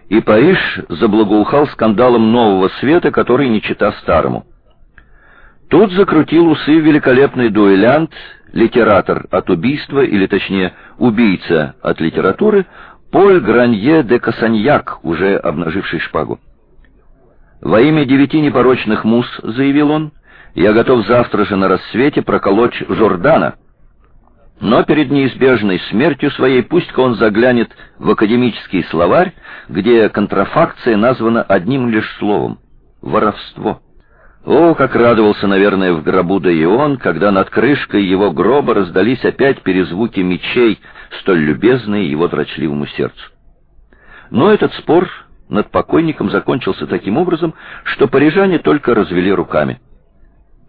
и Париж заблагоухал скандалом нового света, который не чита старому. Тут закрутил усы великолепный дуэлянт, литератор от убийства, или точнее убийца от литературы, Поль Гранье де Касаньяк, уже обнаживший шпагу. «Во имя девяти непорочных мус», — заявил он, — «я готов завтра же на рассвете проколоть Жордана». Но перед неизбежной смертью своей пусть-ка он заглянет в академический словарь, где контрафакция названа одним лишь словом — воровство. О, как радовался, наверное, в гробу да и он, когда над крышкой его гроба раздались опять перезвуки мечей, столь любезные его дрочливому сердцу. Но этот спор над покойником закончился таким образом, что парижане только развели руками.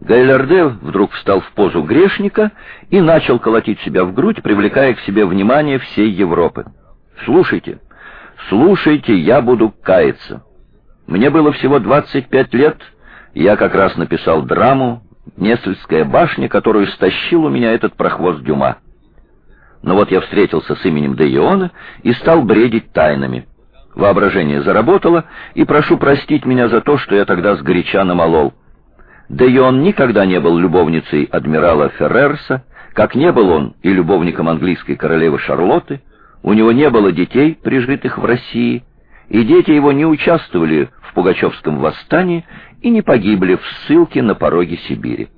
Гайларде вдруг встал в позу грешника и начал колотить себя в грудь, привлекая к себе внимание всей Европы. «Слушайте, слушайте, я буду каяться. Мне было всего 25 лет, я как раз написал драму «Несельская башня», которую стащил у меня этот прохвост Дюма. Но вот я встретился с именем Де Иона и стал бредить тайнами. Воображение заработало, и прошу простить меня за то, что я тогда сгоряча намолол. Да и он никогда не был любовницей адмирала Феррерса, как не был он и любовником английской королевы Шарлотты, у него не было детей, прижитых в России, и дети его не участвовали в Пугачевском восстании и не погибли в ссылке на пороге Сибири.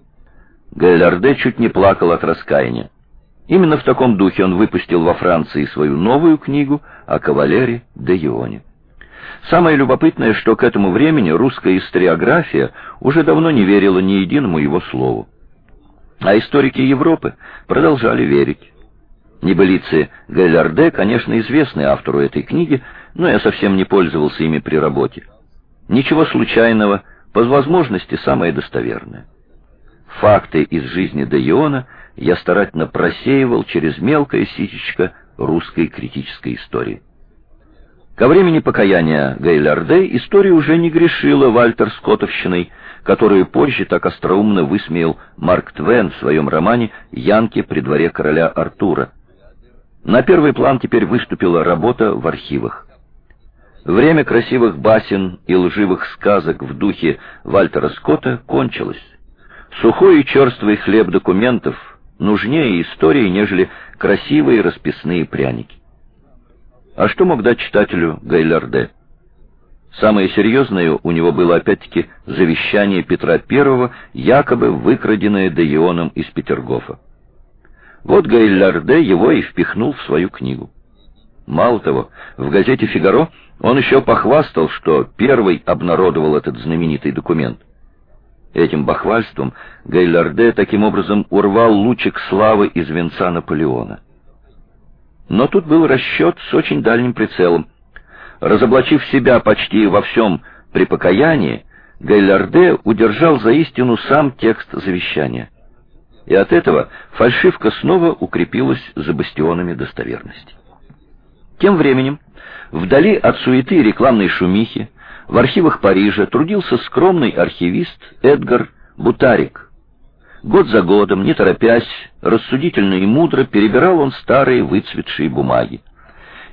Гайларде чуть не плакал от раскаяния. Именно в таком духе он выпустил во Франции свою новую книгу о кавалере де Ионе. Самое любопытное, что к этому времени русская историография уже давно не верила ни единому его слову. А историки Европы продолжали верить. Небылицы Гайларде, конечно, известны автору этой книги, но я совсем не пользовался ими при работе. Ничего случайного, по возможности самое достоверное. Факты из жизни Деиона я старательно просеивал через мелкое ситечко русской критической истории. Ко времени покаяния Гейларде история уже не грешила Вальтер Скоттовщиной, которую позже так остроумно высмеял Марк Твен в своем романе «Янки при дворе короля Артура». На первый план теперь выступила работа в архивах. Время красивых басен и лживых сказок в духе Вальтера Скотта кончилось. Сухой и черствый хлеб документов нужнее истории, нежели красивые расписные пряники. А что мог дать читателю Гайларде? Самое серьезное у него было опять-таки завещание Петра I, якобы выкраденное Деионом из Петергофа. Вот Гайларде его и впихнул в свою книгу. Мало того, в газете «Фигаро» он еще похвастал, что первый обнародовал этот знаменитый документ. Этим бахвальством Гайларде таким образом урвал лучик славы из венца Наполеона. Но тут был расчет с очень дальним прицелом. Разоблачив себя почти во всем при покаянии, Гайларде удержал за истину сам текст завещания. И от этого фальшивка снова укрепилась за бастионами достоверности. Тем временем, вдали от суеты и рекламной шумихи, в архивах Парижа трудился скромный архивист Эдгар Бутарик, Год за годом, не торопясь, рассудительно и мудро перебирал он старые выцветшие бумаги.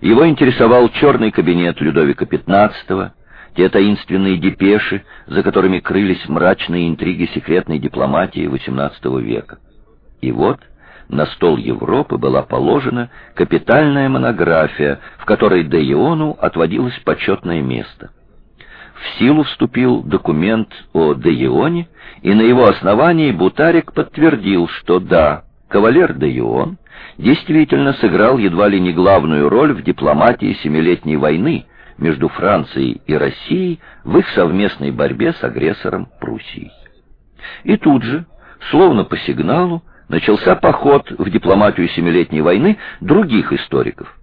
Его интересовал черный кабинет Людовика XV, те таинственные депеши, за которыми крылись мрачные интриги секретной дипломатии XVIII века. И вот на стол Европы была положена капитальная монография, в которой Де Иону отводилось почетное место в силу вступил документ о Деионе, и на его основании Бутарик подтвердил, что да, кавалер Деион действительно сыграл едва ли не главную роль в дипломатии Семилетней войны между Францией и Россией в их совместной борьбе с агрессором Пруссией. И тут же, словно по сигналу, начался поход в дипломатию Семилетней войны других историков.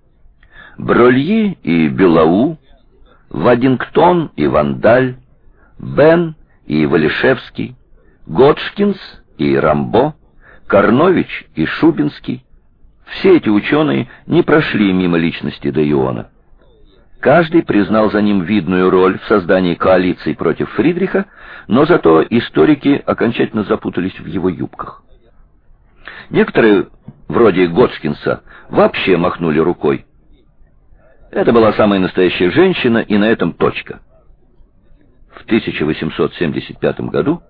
Брольи и Белау Вадингтон и Вандаль, Бен и Валишевский, Готшкинс и Рамбо, Корнович и Шубинский. Все эти ученые не прошли мимо личности де Еона. Каждый признал за ним видную роль в создании коалиции против Фридриха, но зато историки окончательно запутались в его юбках. Некоторые, вроде Готшкинса, вообще махнули рукой. Это была самая настоящая женщина, и на этом точка. В 1875 году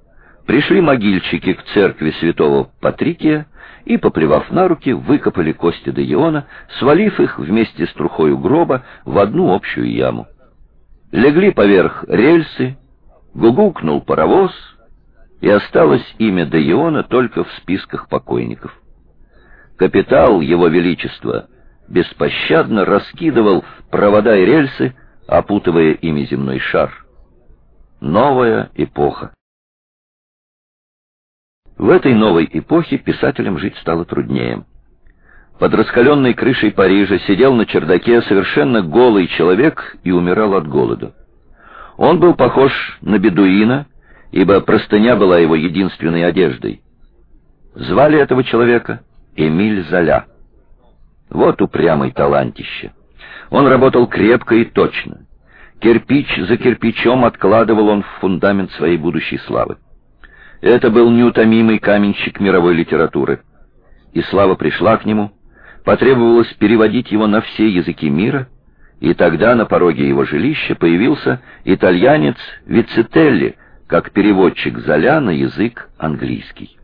пришли могильщики к церкви святого Патрикия и, поплевав на руки, выкопали кости Деиона, свалив их вместе с трухою гроба в одну общую яму. Легли поверх рельсы, гугукнул паровоз, и осталось имя Деиона только в списках покойников. Капитал Его Величества беспощадно раскидывал провода и рельсы, опутывая ими земной шар. Новая эпоха. В этой новой эпохе писателям жить стало труднее. Под раскаленной крышей Парижа сидел на чердаке совершенно голый человек и умирал от голода. Он был похож на бедуина, ибо простыня была его единственной одеждой. Звали этого человека Эмиль Золя. Вот упрямый талантище. Он работал крепко и точно. Кирпич за кирпичом откладывал он в фундамент своей будущей славы. Это был неутомимый каменщик мировой литературы. И слава пришла к нему, потребовалось переводить его на все языки мира, и тогда на пороге его жилища появился итальянец Вицетелли, как переводчик Золя на язык английский.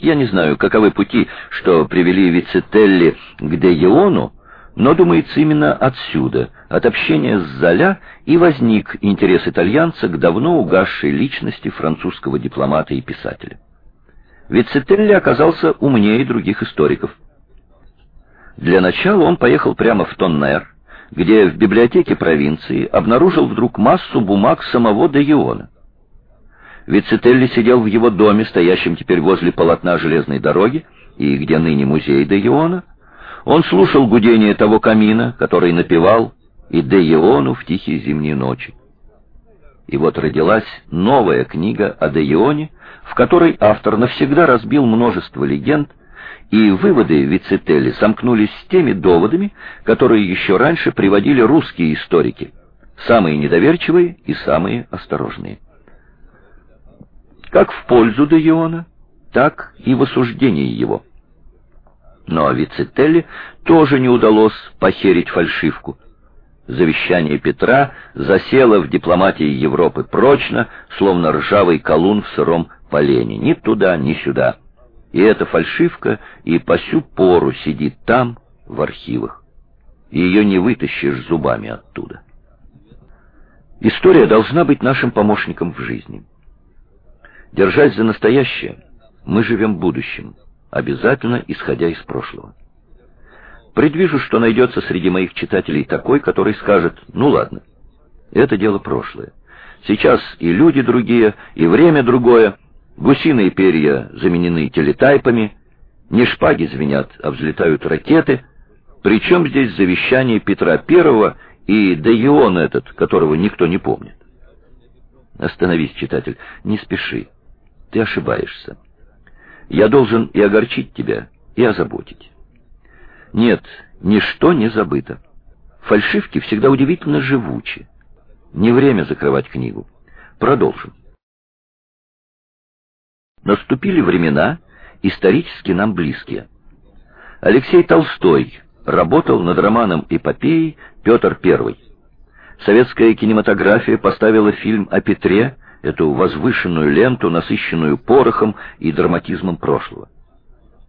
Я не знаю, каковы пути, что привели Вицетелли к Деиону, но, думается, именно отсюда, от общения с Золя, и возник интерес итальянца к давно угасшей личности французского дипломата и писателя. Вицетелли оказался умнее других историков. Для начала он поехал прямо в Тоннер, где в библиотеке провинции обнаружил вдруг массу бумаг самого Де Иона. Вицителли сидел в его доме, стоящем теперь возле полотна железной дороги, и где ныне музей Де Иона. Он слушал гудение того камина, который напевал и Де Иону в тихие зимние ночи. И вот родилась новая книга о Де Ионе, в которой автор навсегда разбил множество легенд, и выводы Вицетели сомкнулись с теми доводами, которые еще раньше приводили русские историки, самые недоверчивые и самые осторожные. Как в пользу Де Иона, так и в осуждении его. Но Вицетели тоже не удалось похерить фальшивку. Завещание Петра засело в дипломатии Европы прочно, словно ржавый колун в сыром полене, ни туда, ни сюда. И эта фальшивка и по сю пору сидит там, в архивах. Ее не вытащишь зубами оттуда. История должна быть нашим помощником в жизни. Держась за настоящее, мы живем будущим, обязательно исходя из прошлого. Предвижу, что найдется среди моих читателей такой, который скажет, ну ладно, это дело прошлое. Сейчас и люди другие, и время другое, гусиные перья заменены телетайпами, не шпаги звенят, а взлетают ракеты. Причем здесь завещание Петра Первого и Деион этот, которого никто не помнит? Остановись, читатель, не спеши. Ты ошибаешься. Я должен и огорчить тебя, и озаботить. Нет, ничто не забыто. Фальшивки всегда удивительно живучи. Не время закрывать книгу. Продолжим. Наступили времена, исторически нам близкие. Алексей Толстой работал над романом эпопеи «Петр I». Советская кинематография поставила фильм о Петре, эту возвышенную ленту, насыщенную порохом и драматизмом прошлого.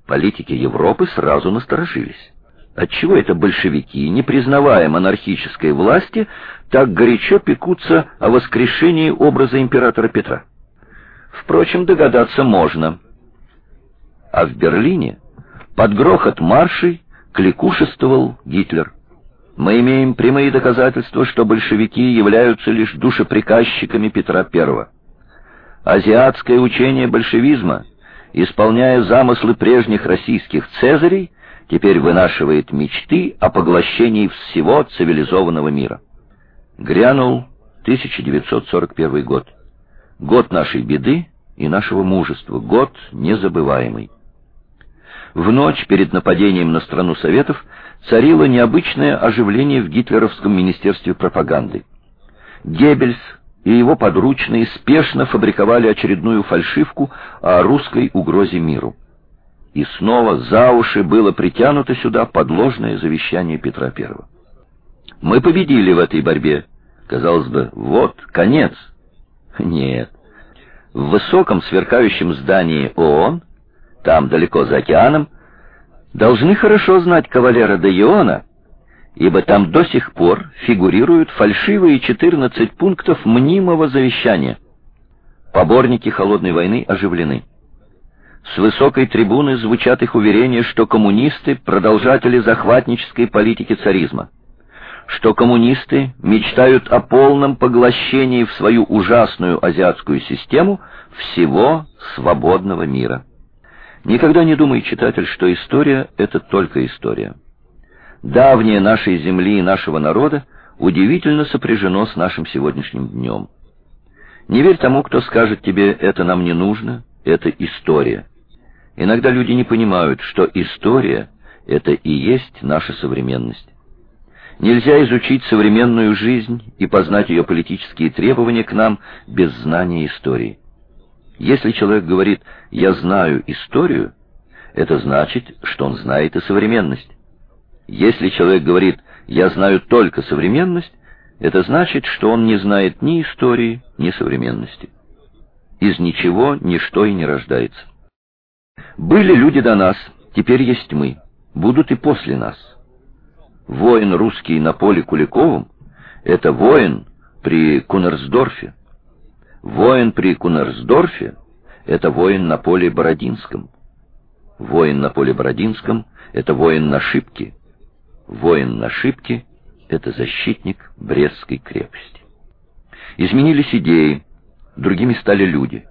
Политики Европы сразу насторожились. Отчего это большевики, не признавая монархической власти, так горячо пекутся о воскрешении образа императора Петра? Впрочем, догадаться можно. А в Берлине под грохот маршей кликушествовал Гитлер. Мы имеем прямые доказательства, что большевики являются лишь душеприказчиками Петра I. Азиатское учение большевизма, исполняя замыслы прежних российских цезарей, теперь вынашивает мечты о поглощении всего цивилизованного мира. Грянул 1941 год. Год нашей беды и нашего мужества, год незабываемый. В ночь перед нападением на страну Советов царило необычное оживление в гитлеровском министерстве пропаганды. Геббельс и его подручные спешно фабриковали очередную фальшивку о русской угрозе миру. И снова за уши было притянуто сюда подложное завещание Петра I. Мы победили в этой борьбе. Казалось бы, вот, конец. Нет. В высоком сверкающем здании ООН, там далеко за океаном, должны хорошо знать кавалера де Иона, ибо там до сих пор фигурируют фальшивые 14 пунктов мнимого завещания. Поборники холодной войны оживлены. С высокой трибуны звучат их уверения, что коммунисты — продолжатели захватнической политики царизма что коммунисты мечтают о полном поглощении в свою ужасную азиатскую систему всего свободного мира. Никогда не думай, читатель, что история — это только история. Давнее нашей земли и нашего народа удивительно сопряжено с нашим сегодняшним днем. Не верь тому, кто скажет тебе «это нам не нужно», «это история». Иногда люди не понимают, что история — это и есть наша современность. Нельзя изучить современную жизнь и познать ее политические требования к нам без знания истории. Если человек говорит «я знаю историю», это значит, что он знает и современность. Если человек говорит «я знаю только современность», это значит, что он не знает ни истории, ни современности. Из ничего ничто и не рождается. Были люди до нас, теперь есть мы, будут и после нас. Воин русский на поле Куликовом — это воин при Кунерсдорфе. Воин при Кунерсдорфе — это воин на поле Бородинском. Воин на поле Бородинском — это воин на Шибке. Воин на Шибке — это защитник Брестской крепости. Изменились идеи, другими стали люди.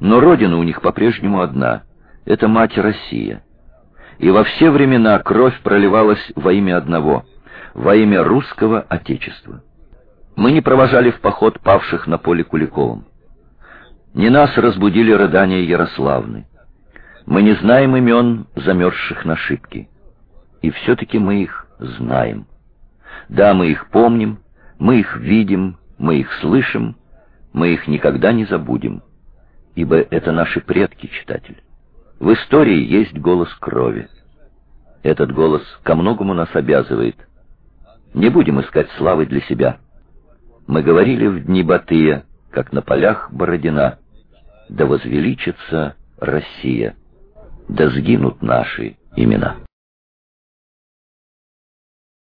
Но родина у них по-прежнему одна — это мать Россия. И во все времена кровь проливалась во имя одного — во имя русского Отечества. Мы не провожали в поход павших на поле Куликовым. Не нас разбудили рыдания Ярославны. Мы не знаем имен замерзших на шибке. И все-таки мы их знаем. Да, мы их помним, мы их видим, мы их слышим, мы их никогда не забудем, ибо это наши предки, читатель. В истории есть голос крови. Этот голос ко многому нас обязывает. Не будем искать славы для себя. Мы говорили в дни Батыя, как на полях Бородина, да возвеличится Россия, да сгинут наши имена.